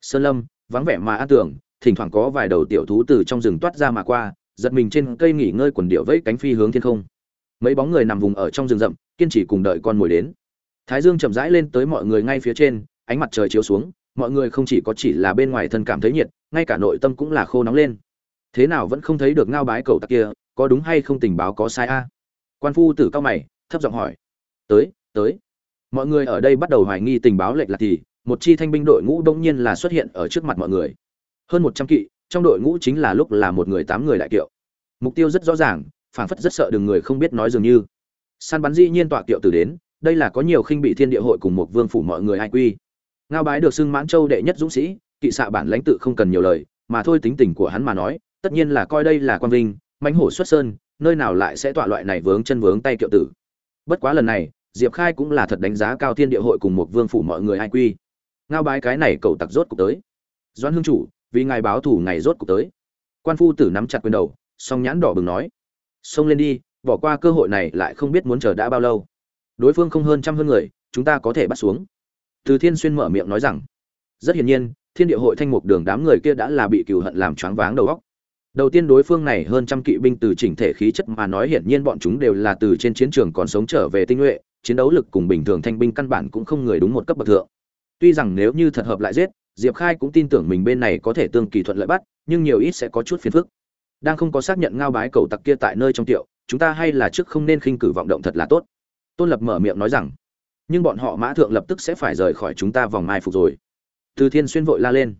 [SPEAKER 1] Sơn lâm, vắng vẻ mà an tưởng, thỉnh thoảng có vài đầu tiểu thú từ trong rừng toát ra mà qua, giật mình trên cây nghỉ ngơi quần điệu vẫy cánh phi hướng thiên không. Mấy bóng người nằm vùng ở trong rừng rậm, kiên trì cùng đợi con mồi đến. Thái dương chậm rãi lên tới mọi người ngay phía trên, ánh mặt trời chiếu xuống mọi người không chỉ có chỉ là bên ngoài thân cảm thấy nhiệt, ngay cả nội tâm cũng là khô nóng lên. Thế nào vẫn không thấy được ngao bái cầu tặc kia, có đúng hay không tình báo có sai a? Quan phu tử cao mày, thấp giọng hỏi. Tới tới. Mọi người ở đây bắt đầu hoài nghi tình báo lệch lạc thì, một chi thanh binh đội ngũ đông nhiên là xuất hiện ở trước mặt mọi người. Hơn một trăm kỵ, trong đội ngũ chính là lúc là một người tám người đại kiệu. Mục tiêu rất rõ ràng, phảng phất rất sợ đường người không biết nói dường như. Săn bắn dĩ nhiên tọa kiệu từ đến, đây là có nhiều khinh bị thiên địa hội cùng một vương phủ mọi người ai quy ngao bái được xưng mãn châu đệ nhất dũng sĩ, kỵ xạ bản lãnh tự không cần nhiều lời, mà thôi tính tình của hắn mà nói, tất nhiên là coi đây là quan vinh, mãnh hổ xuất sơn, nơi nào lại sẽ tọa loại này vướng chân vướng tay kiệu tử. Bất quá lần này, diệp khai cũng là thật đánh giá cao thiên địa hội cùng một vương phủ mọi người ai quy. Ngao bái cái này cầu tặc rốt cục tới. Doãn hương chủ, vì ngài báo thủ ngày rốt cục tới. Quan phu tử nắm chặt quyền đầu, song nhãn đỏ bừng nói. Xông lên đi, bỏ qua cơ hội này lại không biết muốn chờ đã bao lâu. Đối phương không hơn trăm hơn người, chúng ta có thể bắt xuống từ thiên xuyên mở miệng nói rằng, rất hiển nhiên, thiên địa hội thanh mục đường đám người kia đã là bị cừu hận làm choáng váng đầu óc. Đầu tiên đối phương này hơn trăm kỵ binh từ chỉnh thể khí chất mà nói hiển nhiên bọn chúng đều là từ trên chiến trường còn sống trở về tinh nhuệ, chiến đấu lực cùng bình thường thanh binh căn bản cũng không người đúng một cấp bậc thượng. Tuy rằng nếu như thật hợp lại giết, diệp khai cũng tin tưởng mình bên này có thể tương kỳ thuận lợi bắt, nhưng nhiều ít sẽ có chút phiền phức. Đang không có xác nhận ngao bái cầu tặc kia tại nơi trong tiệu, chúng ta hay là trước không nên khinh cử vọng động thật là tốt. Tôn lập mở miệng nói rằng nhưng bọn họ mã thượng lập tức sẽ phải rời khỏi chúng ta vòng mai phục rồi. Từ thiên xuyên vội la lên.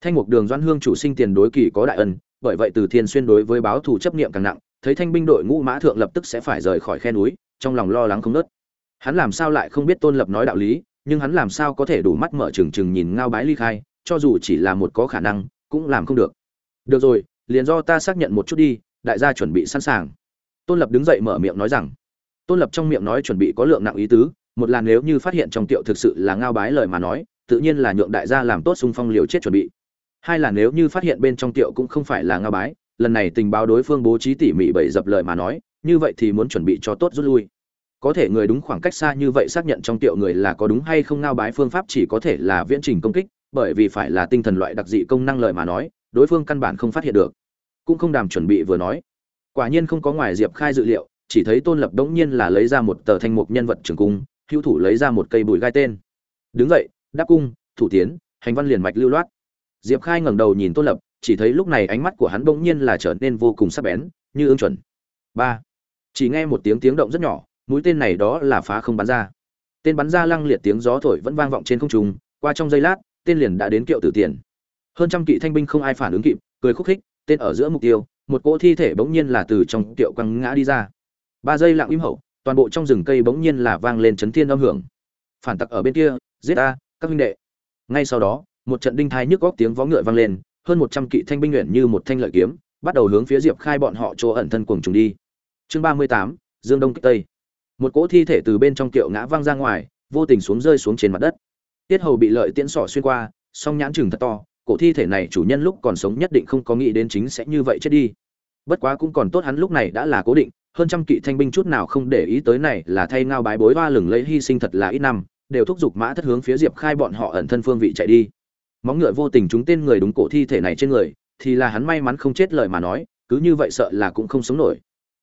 [SPEAKER 1] Thanh mục đường doãn hương chủ sinh tiền đối kỳ có đại ân, bởi vậy từ thiên xuyên đối với báo thù chấp niệm càng nặng, thấy thanh binh đội ngũ mã thượng lập tức sẽ phải rời khỏi khe núi, trong lòng lo lắng không nớt hắn làm sao lại không biết tôn lập nói đạo lý, nhưng hắn làm sao có thể đủ mắt mở trừng trừng nhìn ngao bái ly khai, cho dù chỉ là một có khả năng, cũng làm không được. Được rồi, liền do ta xác nhận một chút đi, đại gia chuẩn bị sẵn sàng. Tôn lập đứng dậy mở miệng nói rằng. Tôn lập trong miệng nói chuẩn bị có lượng nặng ý tứ một là nếu như phát hiện trong tiệu thực sự là ngao bái lời mà nói, tự nhiên là nhượng đại gia làm tốt xung phong liều chết chuẩn bị. Hai là nếu như phát hiện bên trong tiệu cũng không phải là ngao bái, lần này tình báo đối phương bố trí tỉ mỉ bậy dập lời mà nói, như vậy thì muốn chuẩn bị cho tốt rút lui. Có thể người đúng khoảng cách xa như vậy xác nhận trong tiệu người là có đúng hay không ngao bái phương pháp chỉ có thể là viễn trình công kích, bởi vì phải là tinh thần loại đặc dị công năng lợi mà nói, đối phương căn bản không phát hiện được. Cũng không đàm chuẩn bị vừa nói. Quả nhiên không có ngoài diệp khai dự liệu, chỉ thấy tôn lập đống nhiên là lấy ra một tờ thanh mục nhân vật trường cung hữu thủ lấy ra một cây bùi gai tên. Đứng dậy, đáp cung, thủ tiến, hành văn liền mạch lưu loát. Diệp khai ngẩng đầu nhìn tôn lập, chỉ thấy lúc này ánh mắt của hắn bỗng nhiên là trở nên vô cùng sắc bén, như ương chuẩn. Ba. Chỉ nghe một tiếng tiếng động rất nhỏ, mũi tên này đó là phá không bắn ra. Tên bắn ra lăng liệt tiếng gió thổi vẫn vang vọng trên không trung, qua trong giây lát, tên liền đã đến kiệu tử tiền. Hơn trăm kỵ thanh binh không ai phản ứng kịp, cười khúc khích, tên ở giữa mục tiêu, một cỗ thi thể bỗng nhiên là từ trong kiệu quăng ngã đi ra. Ba giây lặng im hậu toàn bộ trong rừng cây bỗng nhiên là vang lên chấn thiên âm hưởng. Phản tặc ở bên kia, giết a các huynh đệ. Ngay sau đó, một trận đinh thai nhức góc tiếng vó ngựa vang lên, hơn một trăm kỵ thanh binh luyện như một thanh lợi kiếm, bắt đầu hướng phía diệp khai bọn họ chỗ ẩn thân cuồng trùng đi. Chương ba mươi tám, dương đông kích tây. Một cỗ thi thể từ bên trong kiệu ngã văng ra ngoài, vô tình xuống rơi xuống trên mặt đất. Tiết hầu bị lợi tiễn sỏ xuyên qua, song nhãn chừng thật to, cổ thi thể này chủ nhân lúc còn sống nhất định không có nghĩ đến chính sẽ như vậy chết đi. Bất quá cũng còn tốt hắn lúc này đã là cố định hơn trăm kỵ thanh binh chút nào không để ý tới này là thay ngao bái bối hoa lừng lấy hy sinh thật là ít năm, đều thúc giục mã thất hướng phía diệp khai bọn họ ẩn thân phương vị chạy đi. Móng ngựa vô tình chúng tên người đúng cổ thi thể này trên người, thì là hắn may mắn không chết lời mà nói, cứ như vậy sợ là cũng không sống nổi.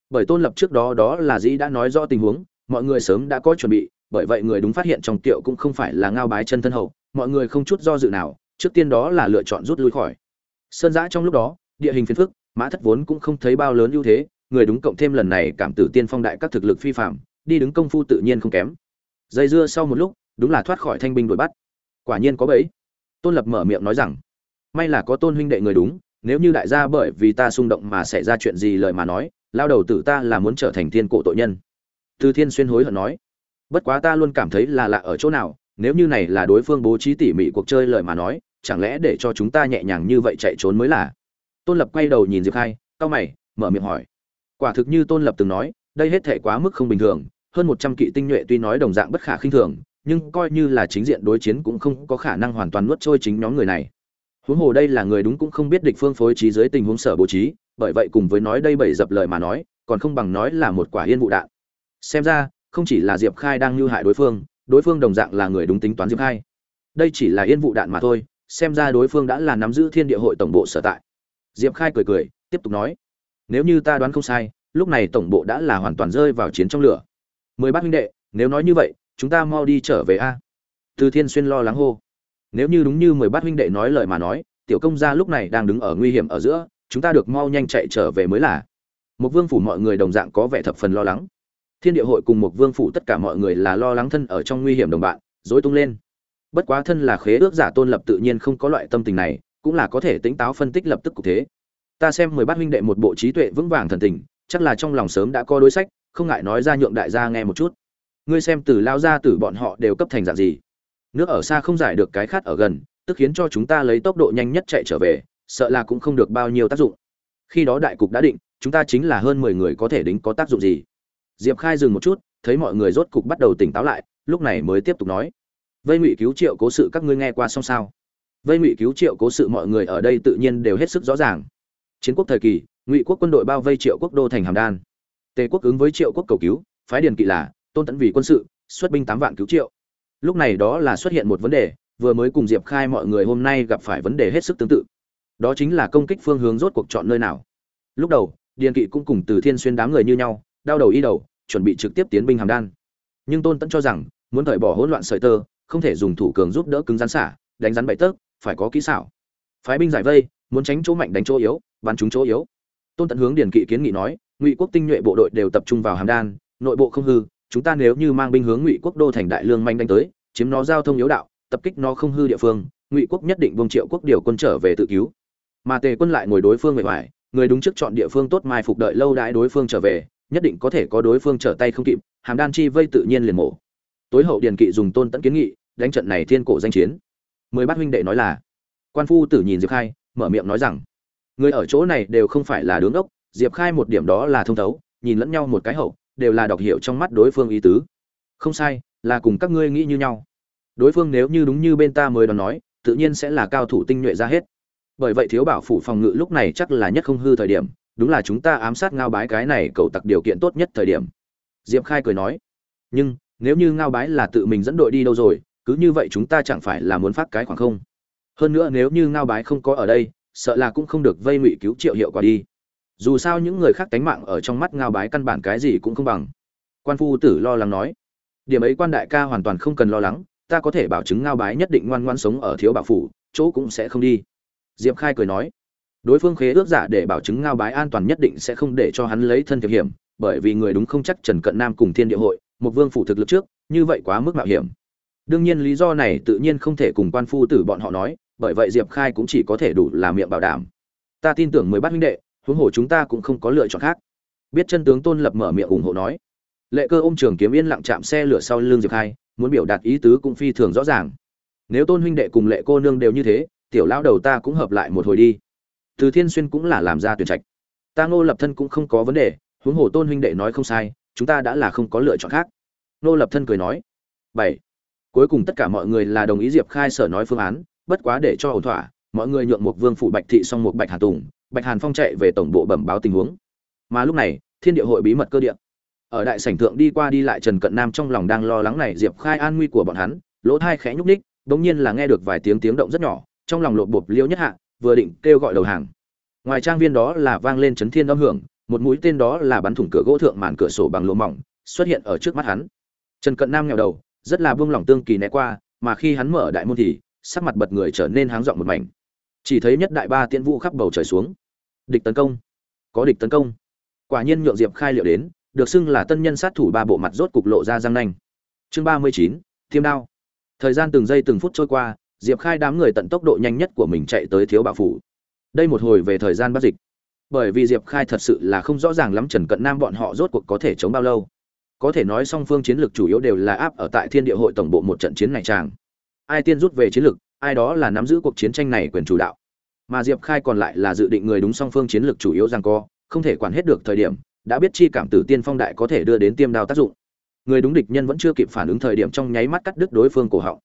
[SPEAKER 1] Bởi tôn lập trước đó đó là dĩ đã nói rõ tình huống, mọi người sớm đã có chuẩn bị, bởi vậy người đúng phát hiện trong tiệu cũng không phải là ngao bái chân thân hậu, mọi người không chút do dự nào, trước tiên đó là lựa chọn rút lui khỏi. Sơn giã trong lúc đó, địa hình phiền phức, mã thất vốn cũng không thấy bao lớn ưu thế người đúng cộng thêm lần này cảm tử tiên phong đại các thực lực phi phạm, đi đứng công phu tự nhiên không kém. Dây dưa sau một lúc, đúng là thoát khỏi thanh binh đuổi bắt. Quả nhiên có bẫy. Tôn lập mở miệng nói rằng, may là có tôn huynh đệ người đúng, nếu như đại gia bởi vì ta xung động mà xảy ra chuyện gì lời mà nói, lao đầu tử ta là muốn trở thành thiên cổ tội nhân. Từ thiên xuyên hối hận nói, bất quá ta luôn cảm thấy là lạ ở chỗ nào, nếu như này là đối phương bố trí tỉ mỉ cuộc chơi lời mà nói, chẳng lẽ để cho chúng ta nhẹ nhàng như vậy chạy trốn mới là? Tôn lập quay đầu nhìn diệp khai, cau mày, mở miệng hỏi quả thực như tôn lập từng nói, đây hết thể quá mức không bình thường, hơn một trăm kỵ tinh nhuệ tuy nói đồng dạng bất khả khinh thường, nhưng coi như là chính diện đối chiến cũng không có khả năng hoàn toàn nuốt trôi chính nhóm người này. Huống hồ đây là người đúng cũng không biết địch phương phối trí dưới tình huống sở bố trí, bởi vậy cùng với nói đây bảy dập lời mà nói, còn không bằng nói là một quả yên vụ đạn. Xem ra, không chỉ là diệp khai đang lưu hại đối phương đối phương đồng dạng là người đúng tính toán diệp khai. Đây chỉ là yên vụ đạn mà thôi, xem ra đối phương đã là nắm giữ thiên địa hội tổng bộ sở tại. Diệp khai cười cười, tiếp tục nói nếu như ta đoán không sai, lúc này tổng bộ đã là hoàn toàn rơi vào chiến trong lửa. Mười bát huynh đệ, nếu nói như vậy, chúng ta mau đi trở về a. Từ thiên xuyên lo lắng hô. Nếu như đúng như mười bát huynh đệ nói lời mà nói, tiểu công gia lúc này đang đứng ở nguy hiểm ở giữa, chúng ta được mau nhanh chạy trở về mới là. Một vương phủ mọi người đồng dạng có vẻ thập phần lo lắng. Thiên địa hội cùng một vương phủ tất cả mọi người là lo lắng thân ở trong nguy hiểm đồng bạn dối tung lên. Bất quá thân là khế ước giả tôn lập tự nhiên không có loại tâm tình này, cũng là có thể tính táo phân tích lập tức cụ thế ta xem mười bát huynh đệ một bộ trí tuệ vững vàng thần tình, chắc là trong lòng sớm đã có đối sách, không ngại nói ra nhượng đại gia nghe một chút. Ngươi xem từ lao ra từ bọn họ đều cấp thành dạng gì? Nước ở xa không giải được cái khát ở gần, tức khiến cho chúng ta lấy tốc độ nhanh nhất chạy trở về, sợ là cũng không được bao nhiêu tác dụng. Khi đó đại cục đã định, chúng ta chính là hơn mười người có thể đính có tác dụng gì? Diệp khai dừng một chút, thấy mọi người rốt cục bắt đầu tỉnh táo lại, lúc này mới tiếp tục nói. Vây ngụy cứu triệu cố sự các ngươi nghe qua xong sao? Vây ngụy cứu triệu cố sự mọi người ở đây tự nhiên đều hết sức rõ ràng chiến quốc thời kỳ, ngụy quốc quân đội bao vây triệu quốc đô thành hàm đan. Tề quốc ứng với triệu quốc cầu cứu, phái điền kỵ là tôn tẫn vì quân sự, xuất binh tám vạn cứu triệu. Lúc này đó là xuất hiện một vấn đề, vừa mới cùng diệp khai mọi người hôm nay gặp phải vấn đề hết sức tương tự. Đó chính là công kích phương hướng rốt cuộc chọn nơi nào. Lúc đầu, điền kỵ cũng cùng từ thiên xuyên đám người như nhau, đau đầu y đầu, chuẩn bị trực tiếp tiến binh hàm đan. Nhưng tôn tẫn cho rằng, muốn thời bỏ hỗn loạn sợi tơ, không thể dùng thủ cường giúp đỡ cứng rắn xả, đánh rắn bậy tớp, phải có kỹ xảo. Phái binh giải vây muốn tránh chỗ mạnh đánh chỗ yếu, bắn trúng chỗ yếu. Tôn tận hướng điền kỵ kiến nghị nói, ngụy quốc tinh nhuệ bộ đội đều tập trung vào hàm đan, nội bộ không hư, chúng ta nếu như mang binh hướng ngụy quốc đô thành đại lương manh đánh tới, chiếm nó giao thông yếu đạo, tập kích nó không hư địa phương, ngụy quốc nhất định vùng triệu quốc điều quân trở về tự cứu. Mà tề quân lại ngồi đối phương bề ngoài, người đúng trước chọn địa phương tốt mai phục đợi lâu đãi đối phương trở về, nhất định có thể có đối phương trở tay không kịp, hàm đan chi vây tự nhiên liền mổ. Tối hậu điền kỵ dùng tôn tẫn kiến nghị, đánh trận này thiên cổ danh chiến. Mười bát huynh đệ nói là, quan phu tử nhìn diệp khai mở miệng nói rằng, người ở chỗ này đều không phải là đứng ốc diệp khai một điểm đó là thông thấu, nhìn lẫn nhau một cái hậu, đều là đọc hiểu trong mắt đối phương ý tứ. Không sai, là cùng các ngươi nghĩ như nhau. Đối phương nếu như đúng như bên ta mới đón nói, tự nhiên sẽ là cao thủ tinh nhuệ ra hết. Bởi vậy thiếu bảo phủ phòng ngự lúc này chắc là nhất không hư thời điểm, đúng là chúng ta ám sát ngao bái cái này cầu tặc điều kiện tốt nhất thời điểm. Diệp khai cười nói, nhưng, nếu như ngao bái là tự mình dẫn đội đi đâu rồi, cứ như vậy chúng ta chẳng phải là muốn phát cái khoảng không? Hơn nữa nếu như ngao bái không có ở đây, sợ là cũng không được vây ngụy cứu triệu hiệu quả đi. Dù sao những người khác tánh mạng ở trong mắt ngao bái căn bản cái gì cũng không bằng. Quan phu tử lo lắng nói, điểm ấy quan đại ca hoàn toàn không cần lo lắng, ta có thể bảo chứng ngao bái nhất định ngoan ngoan sống ở thiếu bảo phủ, chỗ cũng sẽ không đi. Diệp khai cười nói, đối phương khế ước giả để bảo chứng ngao bái an toàn nhất định sẽ không để cho hắn lấy thân thiệp hiểm, bởi vì người đúng không chắc trần cận nam cùng thiên địa hội, một vương phủ thực lực trước, như vậy quá mức mạo hiểm. Đương nhiên lý do này tự nhiên không thể cùng quan phu tử bọn họ nói bởi vậy diệp khai cũng chỉ có thể đủ là miệng bảo đảm. Ta tin tưởng mười bát huynh đệ, huống hồ chúng ta cũng không có lựa chọn khác. Biết chân tướng tôn lập mở miệng ủng hộ nói. Lệ cơ ôm trường kiếm yên lặng chạm xe lửa sau lưng diệp khai, muốn biểu đạt ý tứ cũng phi thường rõ ràng. Nếu tôn huynh đệ cùng lệ cô nương đều như thế, tiểu lão đầu ta cũng hợp lại một hồi đi. Từ thiên xuyên cũng là làm ra tuyển trạch. Ta ngô lập thân cũng không có vấn đề, huống hồ tôn huynh đệ nói không sai, chúng ta đã là không có lựa chọn khác. Ngô lập thân cười nói. Bảy. Cuối cùng tất cả mọi người là đồng ý diệp khai sở nói phương án bất quá để cho ổn thỏa, mọi người nhượng một vương phủ bạch thị xong một bạch hà tùng, bạch hàn phong chạy về tổng bộ bẩm báo tình huống. Mà lúc này, thiên địa hội bí mật cơ địa. Ở đại sảnh thượng đi qua đi lại trần cận nam trong lòng đang lo lắng này diệp khai an nguy của bọn hắn, lỗ thai khẽ nhúc ních bỗng nhiên là nghe được vài tiếng tiếng động rất nhỏ, trong lòng lộp bộp liêu nhất hạ, vừa định kêu gọi đầu hàng. Ngoài trang viên đó là vang lên chấn thiên âm hưởng, một mũi tên đó là bắn thủng cửa gỗ thượng màn cửa sổ bằng lỗ mỏng, xuất hiện ở trước mắt hắn. Trần cận nam nghèo đầu, rất là buông lỏng tương kỳ né qua, mà khi hắn mở đại môn thì sắc mặt bật người trở nên háng rộng một mảnh. Chỉ thấy nhất đại ba tiễn vũ khắp bầu trời xuống. Địch tấn công. Có địch tấn công. Quả nhiên nhượng diệp khai liệu đến, được xưng là tân nhân sát thủ ba bộ mặt rốt cục lộ ra răng nanh. Chương ba mươi chín, thiêm đao. Thời gian từng giây từng phút trôi qua, diệp khai đám người tận tốc độ nhanh nhất của mình chạy tới thiếu bảo phủ. Đây một hồi về thời gian bắt dịch. Bởi vì diệp khai thật sự là không rõ ràng lắm trần cận nam bọn họ rốt cuộc có thể chống bao lâu. Có thể nói song phương chiến lược chủ yếu đều là áp ở tại thiên địa hội tổng bộ một trận chiến này tràng ai tiên rút về chiến lược, ai đó là nắm giữ cuộc chiến tranh này quyền chủ đạo. Mà diệp khai còn lại là dự định người đúng song phương chiến lược chủ yếu rằng co, không thể quản hết được thời điểm, đã biết chi cảm tử tiên phong đại có thể đưa đến tiêm đao tác dụng. Người đúng địch nhân vẫn chưa kịp phản ứng thời điểm trong nháy mắt cắt đứt đối phương cổ họng.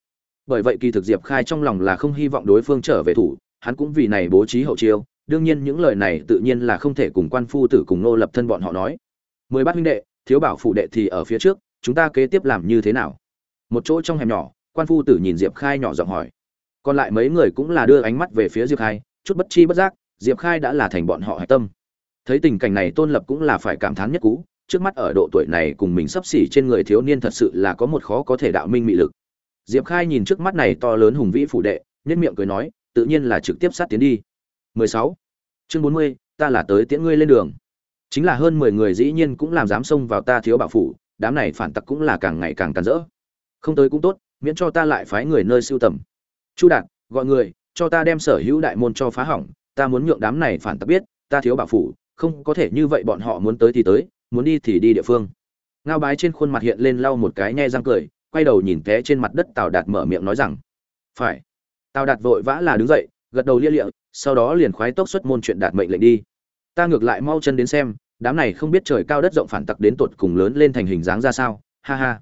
[SPEAKER 1] Bởi vậy kỳ thực diệp khai trong lòng là không hy vọng đối phương trở về thủ, hắn cũng vì này bố trí hậu chiêu, đương nhiên những lời này tự nhiên là không thể cùng quan phu tử cùng nô lập thân bọn họ nói. Mười bát huynh đệ, thiếu bảo phụ đệ thì ở phía trước, chúng ta kế tiếp làm như thế nào? Một chỗ trong hẻm nhỏ quan phu tử nhìn diệp khai nhỏ giọng hỏi. Còn lại mấy người cũng là đưa ánh mắt về phía diệp khai chút bất chi bất giác diệp khai đã là thành bọn họ hạch tâm. Thấy tình cảnh này tôn lập cũng là phải cảm thán nhất cú trước mắt ở độ tuổi này cùng mình sắp xỉ trên người thiếu niên thật sự là có một khó có thể đạo minh mị lực. Diệp khai nhìn trước mắt này to lớn hùng vĩ phủ đệ nhất miệng cười nói tự nhiên là trực tiếp sát tiến đi. 16. chương 40, ta là tới tiễn ngươi lên đường. Chính là hơn 10 người dĩ nhiên cũng làm dám xông vào ta thiếu bảo phủ đám này phản tặc cũng là càng ngày càng càn rỡ. Không tới cũng tốt miễn cho ta lại phái người nơi siêu tầm. Chu đạt, gọi người, cho ta đem sở hữu đại môn cho phá hỏng, ta muốn nhượng đám này phản tặc biết, ta thiếu bảo phủ, không có thể như vậy bọn họ muốn tới thì tới, muốn đi thì đi địa phương. Ngao bái trên khuôn mặt hiện lên lau một cái nhe răng cười, quay đầu nhìn té trên mặt đất tào đạt mở miệng nói rằng, phải. Tào đạt vội vã là đứng dậy, gật đầu lia lịa, sau đó liền khoái tốc xuất môn chuyện đạt mệnh lệnh đi. Ta ngược lại mau chân đến xem, đám này không biết trời cao đất rộng phản tặc đến tột cùng lớn lên thành hình dáng ra sao, ha ha.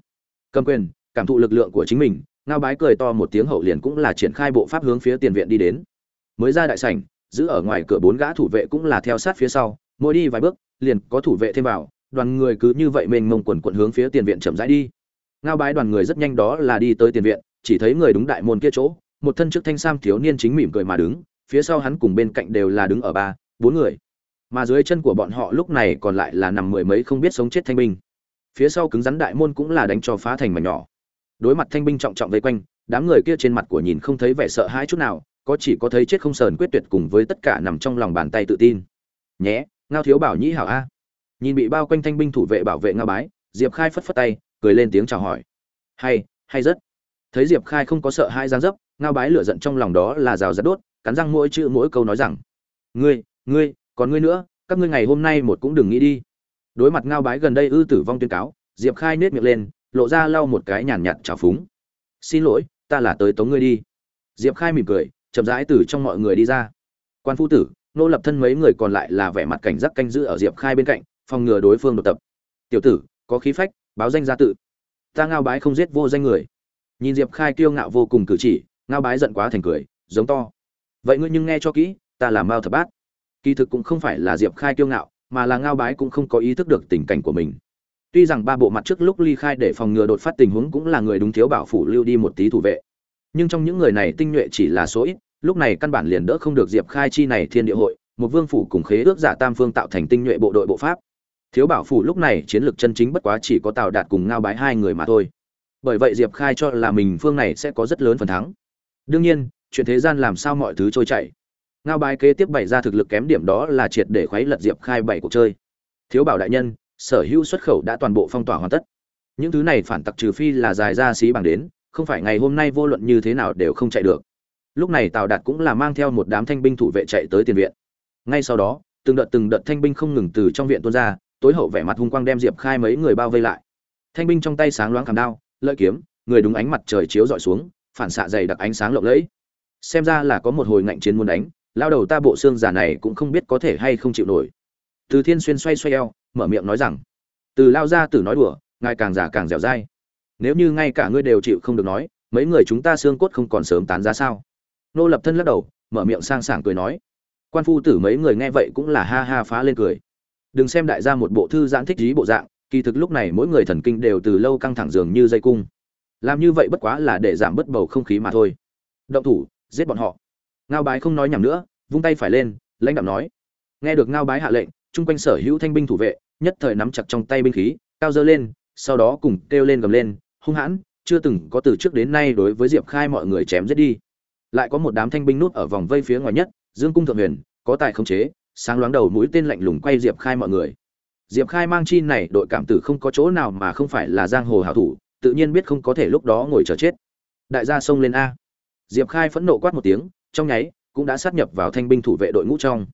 [SPEAKER 1] Cầm quyền cảm thụ lực lượng của chính mình, ngao bái cười to một tiếng hậu liền cũng là triển khai bộ pháp hướng phía tiền viện đi đến. Mới ra đại sảnh, giữ ở ngoài cửa bốn gã thủ vệ cũng là theo sát phía sau, mỗi đi vài bước, liền có thủ vệ thêm vào, đoàn người cứ như vậy mênh mông quần quận hướng phía tiền viện chậm rãi đi. Ngao bái đoàn người rất nhanh đó là đi tới tiền viện, chỉ thấy người đúng đại môn kia chỗ, một thân trước thanh sam thiếu niên chính mỉm cười mà đứng, phía sau hắn cùng bên cạnh đều là đứng ở ba, bốn người. Mà dưới chân của bọn họ lúc này còn lại là nằm mười mấy không biết sống chết thanh binh. Phía sau cứng rắn đại môn cũng là đánh cho phá thành mảnh nhỏ đối mặt thanh binh trọng trọng vây quanh, đám người kia trên mặt của nhìn không thấy vẻ sợ hãi chút nào, có chỉ có thấy chết không sờn quyết tuyệt cùng với tất cả nằm trong lòng bàn tay tự tin. Nhé, ngao thiếu bảo nhĩ hảo a. Nhìn bị bao quanh thanh binh thủ vệ bảo vệ ngao bái, diệp khai phất phất tay, cười lên tiếng chào hỏi. Hay hay rất. Thấy diệp khai không có sợ hai giang dấp, ngao bái lửa giận trong lòng đó là rào rắt đốt, cắn răng mỗi chữ mỗi câu nói rằng, ngươi ngươi, còn ngươi nữa, các ngươi ngày hôm nay một cũng đừng nghĩ đi. Đối mặt ngao bái gần đây ư tử vong tuyên cáo, diệp khai nết miệng lên lộ ra lau một cái nhàn nhạt trào phúng. Xin lỗi, ta là tới tống ngươi đi. Diệp khai mỉm cười, chậm rãi từ trong mọi người đi ra. Quan phu tử, nô lập thân mấy người còn lại là vẻ mặt cảnh giác canh giữ ở diệp khai bên cạnh, phòng ngừa đối phương đột tập. Tiểu tử, có khí phách, báo danh gia tự. Ta ngao bái không giết vô danh người. Nhìn diệp khai kiêu ngạo vô cùng cử chỉ, ngao bái giận quá thành cười, giống to. Vậy ngươi nhưng nghe cho kỹ, ta là mao thập bát. Kỳ thực cũng không phải là diệp khai kiêu ngạo, mà là ngao bái cũng không có ý thức được tình cảnh của mình tuy rằng ba bộ mặt trước lúc ly khai để phòng ngừa đột phát tình huống cũng là người đúng thiếu bảo phủ lưu đi một tí thủ vệ. Nhưng trong những người này tinh nhuệ chỉ là số ít, lúc này căn bản liền đỡ không được diệp khai chi này thiên địa hội, một vương phủ cùng khế ước giả tam phương tạo thành tinh nhuệ bộ đội bộ pháp. Thiếu bảo phủ lúc này chiến lược chân chính bất quá chỉ có tào đạt cùng ngao bái hai người mà thôi. Bởi vậy diệp khai cho là mình phương này sẽ có rất lớn phần thắng. Đương nhiên, chuyện thế gian làm sao mọi thứ trôi chảy. Ngao bái kế tiếp bày ra thực lực kém điểm đó là triệt để khuấy lật diệp khai bảy cuộc chơi. Thiếu bảo đại nhân sở hữu xuất khẩu đã toàn bộ phong tỏa hoàn tất. Những thứ này phản tặc trừ phi là dài ra xí bằng đến, không phải ngày hôm nay vô luận như thế nào đều không chạy được. Lúc này tào đạt cũng là mang theo một đám thanh binh thủ vệ chạy tới tiền viện. Ngay sau đó, từng đợt từng đợt thanh binh không ngừng từ trong viện tuôn ra, tối hậu vẻ mặt hung quang đem diệp khai mấy người bao vây lại. Thanh binh trong tay sáng loáng khảm đao, lợi kiếm, người đúng ánh mặt trời chiếu dọi xuống, phản xạ dày đặc ánh sáng lộng lẫy. Xem ra là có một hồi ngạnh chiến muốn đánh, lao đầu ta bộ xương giả này cũng không biết có thể hay không chịu nổi. Từ thiên xuyên xoay xoay eo mở miệng nói rằng, từ lao ra tử nói đùa, ngài càng già càng dẻo dai. Nếu như ngay cả ngươi đều chịu không được nói, mấy người chúng ta xương cốt không còn sớm tán ra sao? Nô lập thân lắc đầu, mở miệng sang sảng cười nói, quan phu tử mấy người nghe vậy cũng là ha ha phá lên cười. Đừng xem đại gia một bộ thư giãn thích dí bộ dạng, kỳ thực lúc này mỗi người thần kinh đều từ lâu căng thẳng dường như dây cung. Làm như vậy bất quá là để giảm bớt bầu không khí mà thôi. Động thủ, giết bọn họ. Ngao bái không nói nhầm nữa, vung tay phải lên, lãnh đạo nói, nghe được ngao bái hạ lệnh, chung quanh sở hữu thanh binh thủ vệ nhất thời nắm chặt trong tay binh khí, cao dơ lên, sau đó cùng kêu lên gầm lên, hung hãn, chưa từng có từ trước đến nay đối với diệp khai mọi người chém giết đi. Lại có một đám thanh binh nút ở vòng vây phía ngoài nhất, dương cung thượng huyền, có tài khống chế, sáng loáng đầu mũi tên lạnh lùng quay diệp khai mọi người. Diệp khai mang chi này, đội cảm tử không có chỗ nào mà không phải là giang hồ hảo thủ, tự nhiên biết không có thể lúc đó ngồi chờ chết. Đại gia xông lên a. Diệp khai phẫn nộ quát một tiếng, trong nháy, cũng đã sát nhập vào thanh binh thủ vệ đội ngũ trong.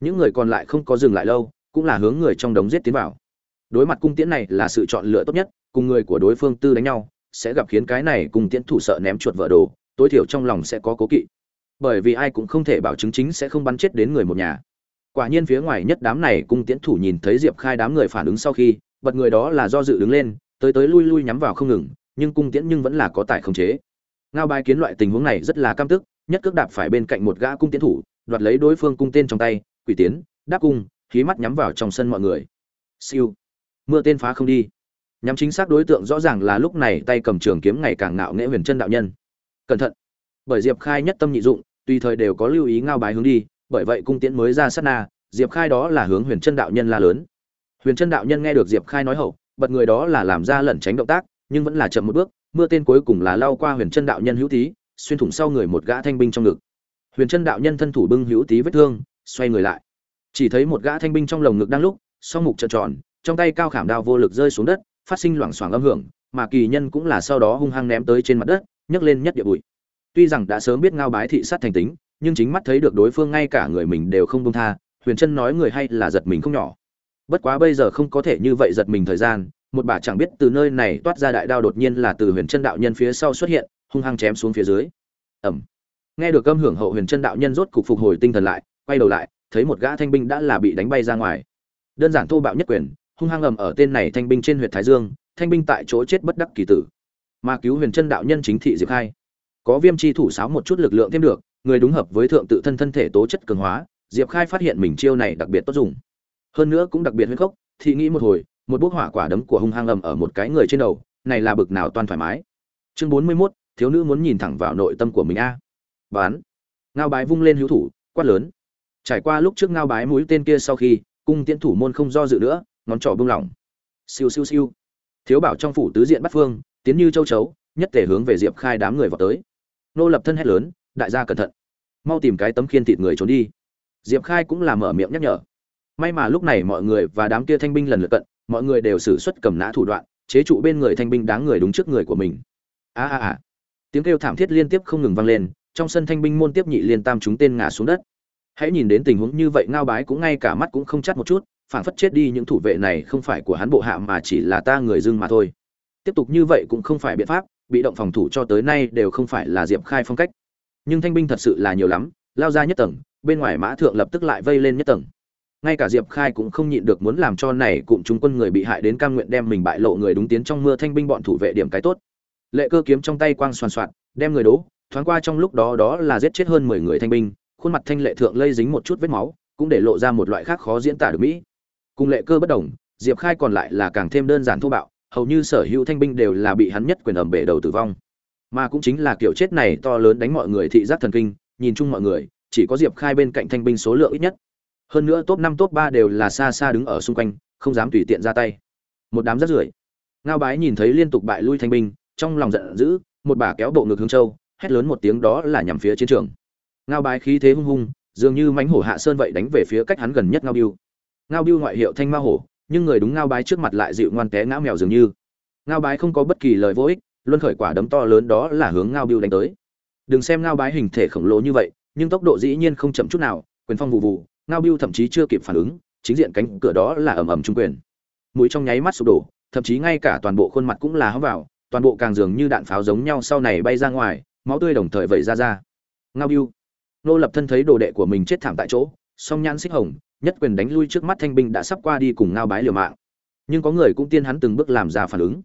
[SPEAKER 1] Những người còn lại không có dừng lại lâu cũng là hướng người trong đống giết tiến vào. Đối mặt cung tiễn này là sự chọn lựa tốt nhất, cùng người của đối phương tư đánh nhau, sẽ gặp khiến cái này cùng tiễn thủ sợ ném chuột vợ đồ, tối thiểu trong lòng sẽ có cố kỵ. Bởi vì ai cũng không thể bảo chứng chính sẽ không bắn chết đến người một nhà. Quả nhiên phía ngoài nhất đám này cung tiễn thủ nhìn thấy diệp khai đám người phản ứng sau khi, bật người đó là do dự đứng lên, tới tới lui lui nhắm vào không ngừng, nhưng cung tiễn nhưng vẫn là có tài khống chế. Ngao bài kiến loại tình huống này rất là cam tức, nhất cước đạp phải bên cạnh một gã cung tiễn thủ, đoạt lấy đối phương cung tên trong tay, quỷ tiến, đáp cung hí mắt nhắm vào trong sân mọi người. Siêu. Mưa tên phá không đi. Nhắm chính xác đối tượng rõ ràng là lúc này tay cầm trường kiếm ngày càng ngạo nghễ huyền chân đạo nhân. Cẩn thận. Bởi diệp khai nhất tâm nhị dụng, tùy thời đều có lưu ý ngao bái hướng đi, bởi vậy cung tiễn mới ra sát na, diệp khai đó là hướng huyền chân đạo nhân la lớn. Huyền chân đạo nhân nghe được diệp khai nói hậu, bật người đó là làm ra lẩn tránh động tác, nhưng vẫn là chậm một bước, mưa tên cuối cùng là lao qua huyền chân đạo nhân hữu tý, xuyên thủng sau người một gã thanh binh trong ngực. Huyền chân đạo nhân thân thủ bưng hữu tý vết thương, xoay người lại chỉ thấy một gã thanh binh trong lồng ngực đang lúc, song mục trợn tròn, trong tay cao khảm đao vô lực rơi xuống đất, phát sinh loảng xoảng âm hưởng, mà kỳ nhân cũng là sau đó hung hăng ném tới trên mặt đất, nhấc lên nhất địa bụi. Tuy rằng đã sớm biết ngao bái thị sát thành tính, nhưng chính mắt thấy được đối phương ngay cả người mình đều không buông tha, huyền chân nói người hay là giật mình không nhỏ. Bất quá bây giờ không có thể như vậy giật mình thời gian, một bà chẳng biết từ nơi này toát ra đại đao đột nhiên là từ huyền chân đạo nhân phía sau xuất hiện, hung hăng chém xuống phía dưới. Ẩm nghe được âm hưởng hậu huyền chân đạo nhân rốt cục phục hồi tinh thần lại, quay đầu lại thấy một gã thanh binh đã là bị đánh bay ra ngoài. Đơn giản thô bạo nhất quyền hung hăng ầm ở tên này thanh binh trên huyệt thái dương thanh binh tại chỗ chết bất đắc kỳ tử. Mà cứu huyền chân đạo nhân chính thị diệp khai. Có viêm chi thủ sáo một chút lực lượng thêm được người đúng hợp với thượng tự thân thân thể tố chất cường hóa diệp khai phát hiện mình chiêu này đặc biệt tốt dùng. Hơn nữa cũng đặc biệt huyết khốc thị nghĩ một hồi một bốc hỏa quả đấm của hung hăng ầm ở một cái người trên đầu này là bực nào toàn thoải mái. Chương bốn mươi 41, thiếu nữ muốn nhìn thẳng vào nội tâm của mình a. Bán ngao bái vung lên hữu thủ quát lớn trải qua lúc trước ngao bái mũi tên kia sau khi, cung tiễn thủ môn không do dự nữa, ngón trỏ bung lỏng. Siêu siêu siêu. Thiếu bảo trong phủ tứ diện bắt phương, tiến như châu chấu, nhất thể hướng về diệp khai đám người vào tới. Nô lập thân hét lớn, đại gia cẩn thận. Mau tìm cái tấm khiên thịt người trốn đi. Diệp khai cũng là mở miệng nhắc nhở. May mà lúc này mọi người và đám kia thanh binh lần lượt cận, mọi người đều xử suất cầm nã thủ đoạn, chế trụ bên người thanh binh đáng người đúng trước người của mình. A a a. Tiếng kêu thảm thiết liên tiếp không ngừng vang lên, trong sân thanh binh môn tiếp nhị liên tam chúng tên ngã xuống đất hãy nhìn đến tình huống như vậy, ngao bái cũng ngay cả mắt cũng không chắt một chút phản phất chết đi những thủ vệ này không phải của hắn bộ hạ mà chỉ là ta người dưng mà thôi. Tiếp tục như vậy cũng không phải biện pháp, bị động phòng thủ cho tới nay đều không phải là diệp khai phong cách. Nhưng thanh binh thật sự là nhiều lắm, lao ra nhất tầng, bên ngoài mã thượng lập tức lại vây lên nhất tầng. Ngay cả diệp khai cũng không nhịn được muốn làm cho này cụm chúng quân người bị hại đến cam nguyện đem mình bại lộ người đúng tiến trong mưa thanh binh bọn thủ vệ điểm cái tốt. Lệ cơ kiếm trong tay quang soàn soạn, đem người đố, thoáng qua trong lúc đó đó là giết chết hơn mười người thanh binh khuôn mặt thanh lệ thượng lây dính một chút vết máu, cũng để lộ ra một loại khác khó diễn tả được mỹ. Cùng lệ cơ bất đồng, diệp khai còn lại là càng thêm đơn giản thô bạo, hầu như sở hữu thanh binh đều là bị hắn nhất quyền ẩm bể đầu tử vong. Mà cũng chính là kiểu chết này to lớn đánh mọi người thị giác thần kinh, nhìn chung mọi người, chỉ có diệp khai bên cạnh thanh binh số lượng ít nhất. Hơn nữa top năm, top ba đều là xa xa đứng ở xung quanh, không dám tùy tiện ra tay. Một đám rất rưởi. Ngao bái nhìn thấy liên tục bại lui thanh binh, trong lòng giận dữ, một bà kéo bộ ngực hướng châu, hét lớn một tiếng đó là nhằm phía chiến trường ngao bái khí thế hung hung, dường như mánh hổ hạ sơn vậy đánh về phía cách hắn gần nhất ngao biêu. Ngao biêu ngoại hiệu thanh ma hổ, nhưng người đúng ngao bái trước mặt lại dịu ngoan té ngã mèo dường như. Ngao bái không có bất kỳ lời vô ích, luân khởi quả đấm to lớn đó là hướng ngao biêu đánh tới. Đừng xem ngao bái hình thể khổng lồ như vậy, nhưng tốc độ dĩ nhiên không chậm chút nào, quyền phong vụ vụ, ngao biêu thậm chí chưa kịp phản ứng, chính diện cánh cửa đó là ầm ầm trung quyền. Mũi trong nháy mắt sụp đổ, thậm chí ngay cả toàn bộ khuôn mặt cũng là hóng vào, toàn bộ càng dường như đạn pháo giống nhau sau này bay ra ngoài, máu tươi đồng thời vẩy ra ra. Ngao biêu nô lập thân thấy đồ đệ của mình chết thảm tại chỗ, song nhãn xích hồng, nhất quyền đánh lui trước mắt thanh binh đã sắp qua đi cùng ngao bái liều mạng. Nhưng có người cũng tiên hắn từng bước làm ra phản ứng.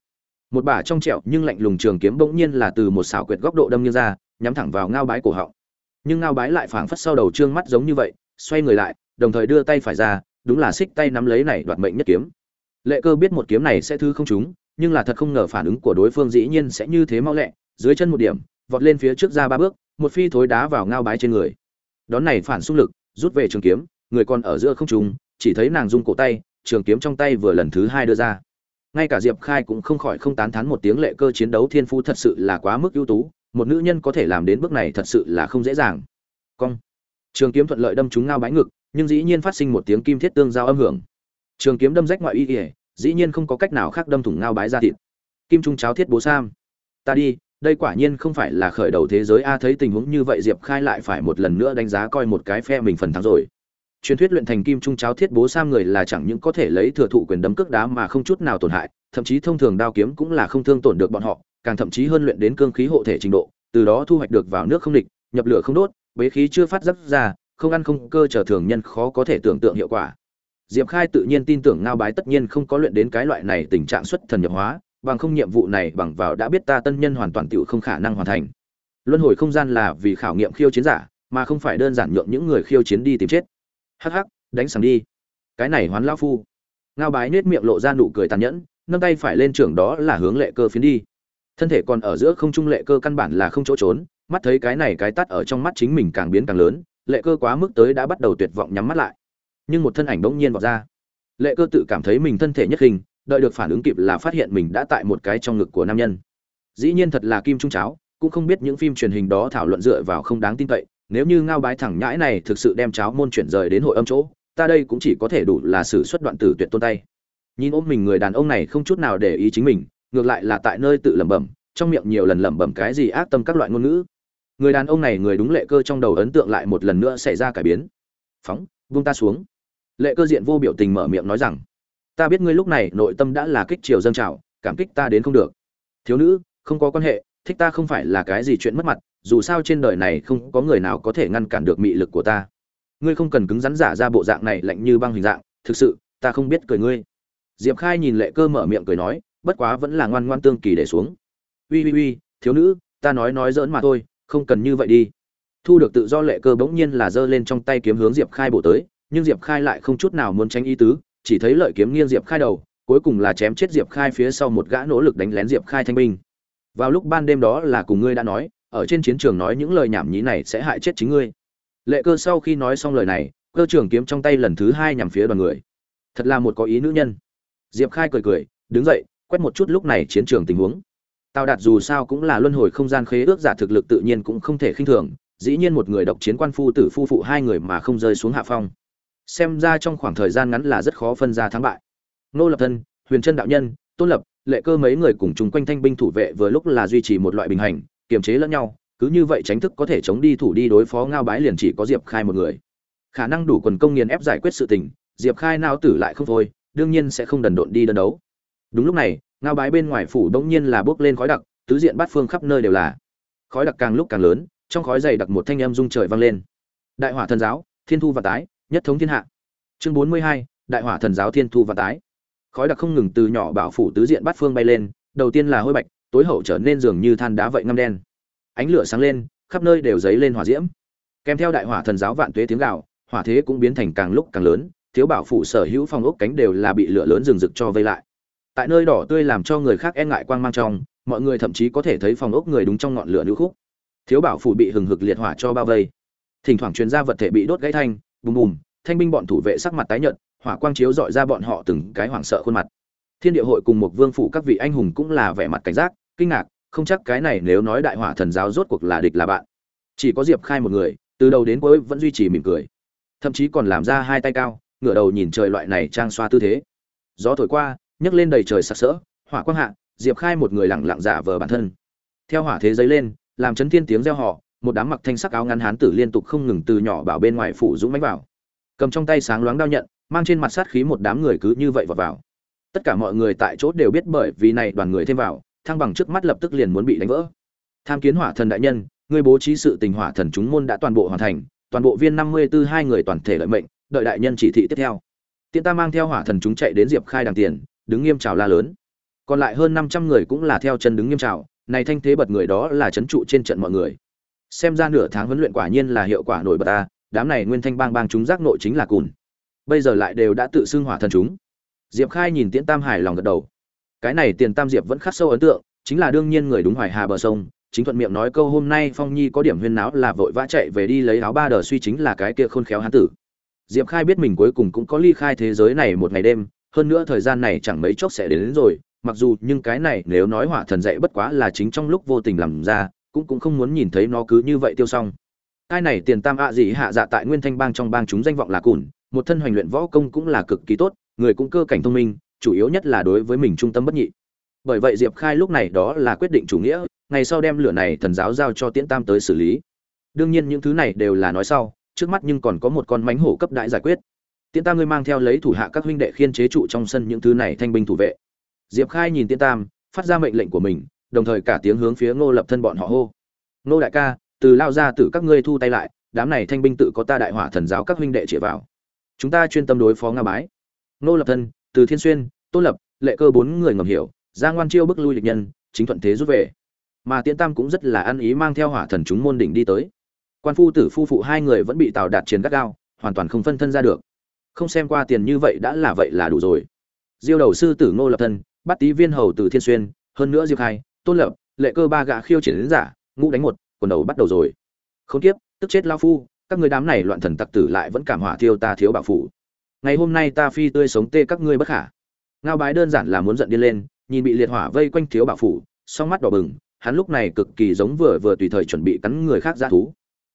[SPEAKER 1] Một bả trong trẹo nhưng lạnh lùng trường kiếm bỗng nhiên là từ một xảo quyệt góc độ đâm như ra, nhắm thẳng vào ngao bái cổ họng. Nhưng ngao bái lại phảng phất sau đầu trương mắt giống như vậy, xoay người lại, đồng thời đưa tay phải ra, đúng là xích tay nắm lấy này đoạt mệnh nhất kiếm. Lệ cơ biết một kiếm này sẽ thư không trúng, nhưng là thật không ngờ phản ứng của đối phương dĩ nhiên sẽ như thế mau lẹ, dưới chân một điểm, vọt lên phía trước ra ba bước một phi thối đá vào ngao bái trên người. Đón này phản xung lực, rút về trường kiếm, người còn ở giữa không trùng chỉ thấy nàng rung cổ tay, trường kiếm trong tay vừa lần thứ hai đưa ra. Ngay cả diệp khai cũng không khỏi không tán thán một tiếng lệ cơ chiến đấu thiên phu thật sự là quá mức ưu tú, một nữ nhân có thể làm đến bước này thật sự là không dễ dàng. Cong. Trường kiếm thuận lợi đâm trúng ngao bái ngực, nhưng dĩ nhiên phát sinh một tiếng kim thiết tương giao âm hưởng. Trường kiếm đâm rách ngoại y ỉa dĩ nhiên không có cách nào khác đâm thủng ngao bái ra thịt. Kim trung cháo thiết bố sam. Ta đi đây quả nhiên không phải là khởi đầu thế giới. A, thấy tình huống như vậy, diệp khai lại phải một lần nữa đánh giá coi một cái phe mình phần thắng rồi. Truyền thuyết luyện thành kim trung cháo thiết bố sam người là chẳng những có thể lấy thừa thụ quyền đấm cước đá mà không chút nào tổn hại, thậm chí thông thường đao kiếm cũng là không thương tổn được bọn họ, càng thậm chí hơn luyện đến cương khí hộ thể trình độ, từ đó thu hoạch được vào nước không địch, nhập lửa không đốt, bế khí chưa phát dấp ra, không ăn không cơ trở thường nhân khó có thể tưởng tượng hiệu quả. Diệp khai tự nhiên tin tưởng ngao bái tất nhiên không có luyện đến cái loại này tình trạng xuất thần nhập hóa bằng không nhiệm vụ này bằng vào đã biết ta tân nhân hoàn toàn tựu không khả năng hoàn thành. Luân hồi không gian là vì khảo nghiệm khiêu chiến giả, mà không phải đơn giản nhượng những người khiêu chiến đi tìm chết. Hắc hắc, đánh sẵn đi. Cái này hoán lao phu. Ngao bái nết miệng lộ ra nụ cười tàn nhẫn, nâng tay phải lên trưởng đó là hướng lệ cơ phiến đi. Thân thể còn ở giữa không trung lệ cơ căn bản là không chỗ trốn, mắt thấy cái này cái tắt ở trong mắt chính mình càng biến càng lớn, lệ cơ quá mức tới đã bắt đầu tuyệt vọng nhắm mắt lại. Nhưng một thân ảnh bỗng nhiên vọt ra. Lệ cơ tự cảm thấy mình thân thể nhất hình đợi được phản ứng kịp là phát hiện mình đã tại một cái trong ngực của nam nhân. Dĩ nhiên thật là kim trung cháo, cũng không biết những phim truyền hình đó thảo luận dựa vào không đáng tin cậy. Nếu như ngao bái thẳng nhãi này thực sự đem cháo môn chuyển rời đến hội âm chỗ, ta đây cũng chỉ có thể đủ là xử suất đoạn tử tuyệt tôn tay. Nhìn ôm mình người đàn ông này không chút nào để ý chính mình, ngược lại là tại nơi tự lẩm bẩm, trong miệng nhiều lần lẩm bẩm cái gì ác tâm các loại ngôn ngữ. Người đàn ông này người đúng lệ cơ trong đầu ấn tượng lại một lần nữa xảy ra cải biến. Phóng vung ta xuống. Lệ cơ diện vô biểu tình mở miệng nói rằng ta biết ngươi lúc này nội tâm đã là kích chiều dâng trào, cảm kích ta đến không được. Thiếu nữ, không có quan hệ, thích ta không phải là cái gì chuyện mất mặt, dù sao trên đời này không có người nào có thể ngăn cản được mị lực của ta. Ngươi không cần cứng rắn giả ra bộ dạng này lạnh như băng hình dạng, thực sự, ta không biết cười ngươi. Diệp khai nhìn lệ cơ mở miệng cười nói, bất quá vẫn là ngoan ngoan tương kỳ để xuống. Uy uy uy thiếu nữ, ta nói nói dỡn mà thôi, không cần như vậy đi. Thu được tự do lệ cơ bỗng nhiên là giơ lên trong tay kiếm hướng diệp khai bổ tới, nhưng diệp khai lại không chút nào muốn tránh ý tứ chỉ thấy lợi kiếm nghiêng diệp khai đầu, cuối cùng là chém chết diệp khai phía sau một gã nỗ lực đánh lén diệp khai thanh binh. Vào lúc ban đêm đó là cùng ngươi đã nói, ở trên chiến trường nói những lời nhảm nhí này sẽ hại chết chính ngươi. Lệ cơ sau khi nói xong lời này, cơ trường kiếm trong tay lần thứ hai nhằm phía đoàn người. Thật là một có ý nữ nhân. Diệp khai cười cười, đứng dậy, quét một chút lúc này chiến trường tình huống. Tào đạt dù sao cũng là luân hồi không gian khế ước giả thực lực tự nhiên cũng không thể khinh thường, dĩ nhiên một người độc chiến quan phu tử phu phụ hai người mà không rơi xuống hạ phong xem ra trong khoảng thời gian ngắn là rất khó phân ra thắng bại. Nô lập thân, huyền trân đạo nhân, tôn lập, lệ cơ mấy người cùng chung quanh thanh binh thủ vệ vừa lúc là duy trì một loại bình hành, kiềm chế lẫn nhau, cứ như vậy tránh thức có thể chống đi thủ đi đối phó ngao bái liền chỉ có diệp khai một người. Khả năng đủ quần công nghiền ép giải quyết sự tình, diệp khai nao tử lại không thôi, đương nhiên sẽ không đần độn đi đơn đấu. Đúng lúc này, ngao bái bên ngoài phủ bỗng nhiên là bốc lên khói đặc, tứ diện bát phương khắp nơi đều là. Khói đặc càng lúc càng lớn, trong khói dày đặc một thanh âm rung trời vang lên. Đại hỏa thần giáo, thiên thu và tái nhất thống thiên hạ. Chương bốn mươi hai, đại hỏa thần giáo thiên thu và tái. Khói đặc không ngừng từ nhỏ bảo phủ tứ diện bát phương bay lên, đầu tiên là hôi bạch, tối hậu trở nên dường như than đá vậy ngăm đen. Ánh lửa sáng lên, khắp nơi đều dấy lên hỏa diễm. Kèm theo đại hỏa thần giáo vạn tuế tiếng gạo hỏa thế cũng biến thành càng lúc càng lớn, thiếu bảo phủ sở hữu phòng ốc cánh đều là bị lửa lớn rừng rực cho vây lại. Tại nơi đỏ tươi làm cho người khác e ngại quang mang trong, mọi người thậm chí có thể thấy phòng ốc người đúng trong ngọn lửa nữ khúc. Thiếu bảo phủ bị hừng hực liệt hỏa cho bao vây. Thỉnh thoảng chuyên gia vật thể bị đốt gãy thanh bùm bùm, thanh binh bọn thủ vệ sắc mặt tái nhợt, hỏa quang chiếu dọi ra bọn họ từng cái hoảng sợ khuôn mặt. Thiên địa hội cùng một vương phủ các vị anh hùng cũng là vẻ mặt cảnh giác, kinh ngạc, không chắc cái này nếu nói đại hỏa thần giáo rốt cuộc là địch là bạn. Chỉ có diệp khai một người, từ đầu đến cuối vẫn duy trì mỉm cười. Thậm chí còn làm ra hai tay cao, ngửa đầu nhìn trời loại này trang xoa tư thế. Gió thổi qua, nhấc lên đầy trời sặc sỡ, hỏa quang hạ, diệp khai một người lẳng lặng giả vờ bản thân. Theo hỏa thế giấy lên, làm chấn thiên tiếng reo họ một đám mặc thanh sắc áo ngắn hán tử liên tục không ngừng từ nhỏ bảo bên ngoài phủ dũng mánh vào. Cầm trong tay sáng loáng đao nhận, mang trên mặt sát khí một đám người cứ như vậy vào vào. Tất cả mọi người tại chỗ đều biết bởi vì này đoàn người thêm vào, thăng bằng trước mắt lập tức liền muốn bị đánh vỡ. Tham kiến hỏa thần đại nhân người bố trí sự tình hỏa thần chúng môn đã toàn bộ hoàn thành, toàn bộ viên năm mươi tư hai người toàn thể lợi mệnh, đợi đại nhân chỉ thị tiếp theo. Tiện ta mang theo hỏa thần chúng chạy đến diệp khai đằng tiền, đứng nghiêm trào la lớn. Còn lại hơn năm trăm người cũng là theo chân đứng nghiêm trào này thanh thế bật người đó là chấn trụ trên trận mọi người xem ra nửa tháng huấn luyện quả nhiên là hiệu quả nổi bật ta đám này nguyên thanh bang bang chúng giác nội chính là cùn. Bây giờ lại đều đã tự xưng hỏa thần chúng. Diệp khai nhìn tiễn tam hải lòng gật đầu. Cái này tiền tam diệp vẫn khắc sâu ấn tượng chính là đương nhiên người đúng hoài hà bờ sông chính thuận miệng nói câu hôm nay phong nhi có điểm huyên náo là vội vã chạy về đi lấy áo ba đờ suy chính là cái kia khôn khéo hán tử. Diệp khai biết mình cuối cùng cũng có ly khai thế giới này một ngày đêm hơn nữa thời gian này chẳng mấy chốc sẽ đến, đến rồi mặc dù nhưng cái này nếu nói hỏa thần dạy bất quá là chính trong lúc vô tình làm ra cũng cũng không muốn nhìn thấy nó cứ như vậy tiêu xong. Ai này tiền tam ạ à gì hạ dạ tại nguyên thanh bang trong bang chúng danh vọng là cùn, một thân hoành luyện võ công cũng là cực kỳ tốt, người cũng cơ cảnh thông minh, chủ yếu nhất là đối với mình trung tâm bất nhị. Bởi vậy diệp khai lúc này đó là quyết định chủ nghĩa, ngày sau đem lửa này thần giáo giao cho tiễn tam tới xử lý. Đương nhiên những thứ này đều là nói sau, trước mắt nhưng còn có một con mánh hổ cấp đại giải quyết. Tiễn tam ngươi mang theo lấy thủ hạ các huynh đệ khiên chế trụ trong sân những thứ này thanh binh thủ vệ. Diệp khai nhìn tiễn tam, phát ra mệnh lệnh của mình đồng thời cả tiếng hướng phía ngô lập thân bọn họ hô. Ngô đại ca, từ lao ra từ các ngươi thu tay lại, đám này thanh binh tự có ta đại hỏa thần giáo các huynh đệ chĩa vào. Chúng ta chuyên tâm đối phó nga bái. Ngô lập thân, từ thiên xuyên tôn lập, lệ cơ bốn người ngầm hiểu ra ngoan chiêu bức lui địch nhân, chính thuận thế rút về. Mà tiễn tam cũng rất là ăn ý mang theo hỏa thần chúng môn đỉnh đi tới. Quan phu tử phu phụ hai người vẫn bị tào đạt chiến gắt gao, hoàn toàn không phân thân ra được. Không xem qua tiền như vậy đã là vậy là đủ rồi. Diêu đầu sư tử ngô lập thân, bắt tý viên hầu từ thiên xuyên, hơn nữa diệp hai tôn lập, lệ cơ ba gã khiêu triển đến giả, ngũ đánh một, quần đầu bắt đầu rồi. Không tiếp tức chết lao phu, các người đám này loạn thần tặc tử lại vẫn cảm hỏa thiêu ta thiếu bảo phủ. Ngày hôm nay ta phi tươi sống tê các ngươi bất khả. Ngao bái đơn giản là muốn giận điên lên, nhìn bị liệt hỏa vây quanh thiếu bảo phủ, song mắt đỏ bừng, hắn lúc này cực kỳ giống vừa vừa tùy thời chuẩn bị cắn người khác ra thú.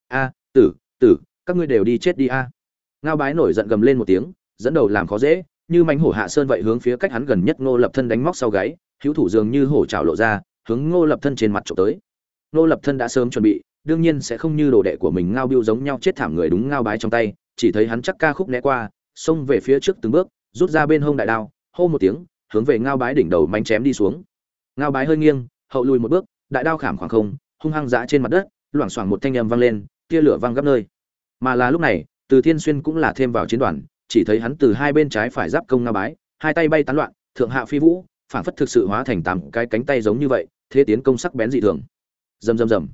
[SPEAKER 1] A, tử tử, các ngươi đều đi chết đi a. Ngao bái nổi giận gầm lên một tiếng, dẫn đầu làm khó dễ, như mánh hổ hạ sơn vậy hướng phía cách hắn gần nhất ngô lập thân đánh móc sau gáy, hữu thủ dường như hổ trào lộ ra hướng ngô lập thân trên mặt chụp tới. Ngô lập thân đã sớm chuẩn bị, đương nhiên sẽ không như đồ đệ của mình ngao biêu giống nhau chết thảm người đúng ngao bái trong tay, chỉ thấy hắn chắc ca khúc né qua, xông về phía trước từng bước, rút ra bên hông đại đao, hô một tiếng, hướng về ngao bái đỉnh đầu mánh chém đi xuống. Ngao bái hơi nghiêng, hậu lùi một bước, đại đao khảm khoảng không, hung hăng dã trên mặt đất, loảng xoảng một thanh âm vang lên, tia lửa vang gấp nơi. Mà là lúc này, từ thiên xuyên cũng là thêm vào chiến đoàn, chỉ thấy hắn từ hai bên trái phải giáp công ngao bái, hai tay bay tán loạn, thượng hạ phi vũ phản phất thực sự hóa thành tám cái cánh tay giống như vậy, thế tiến công sắc bén dị thường. Rầm rầm rầm.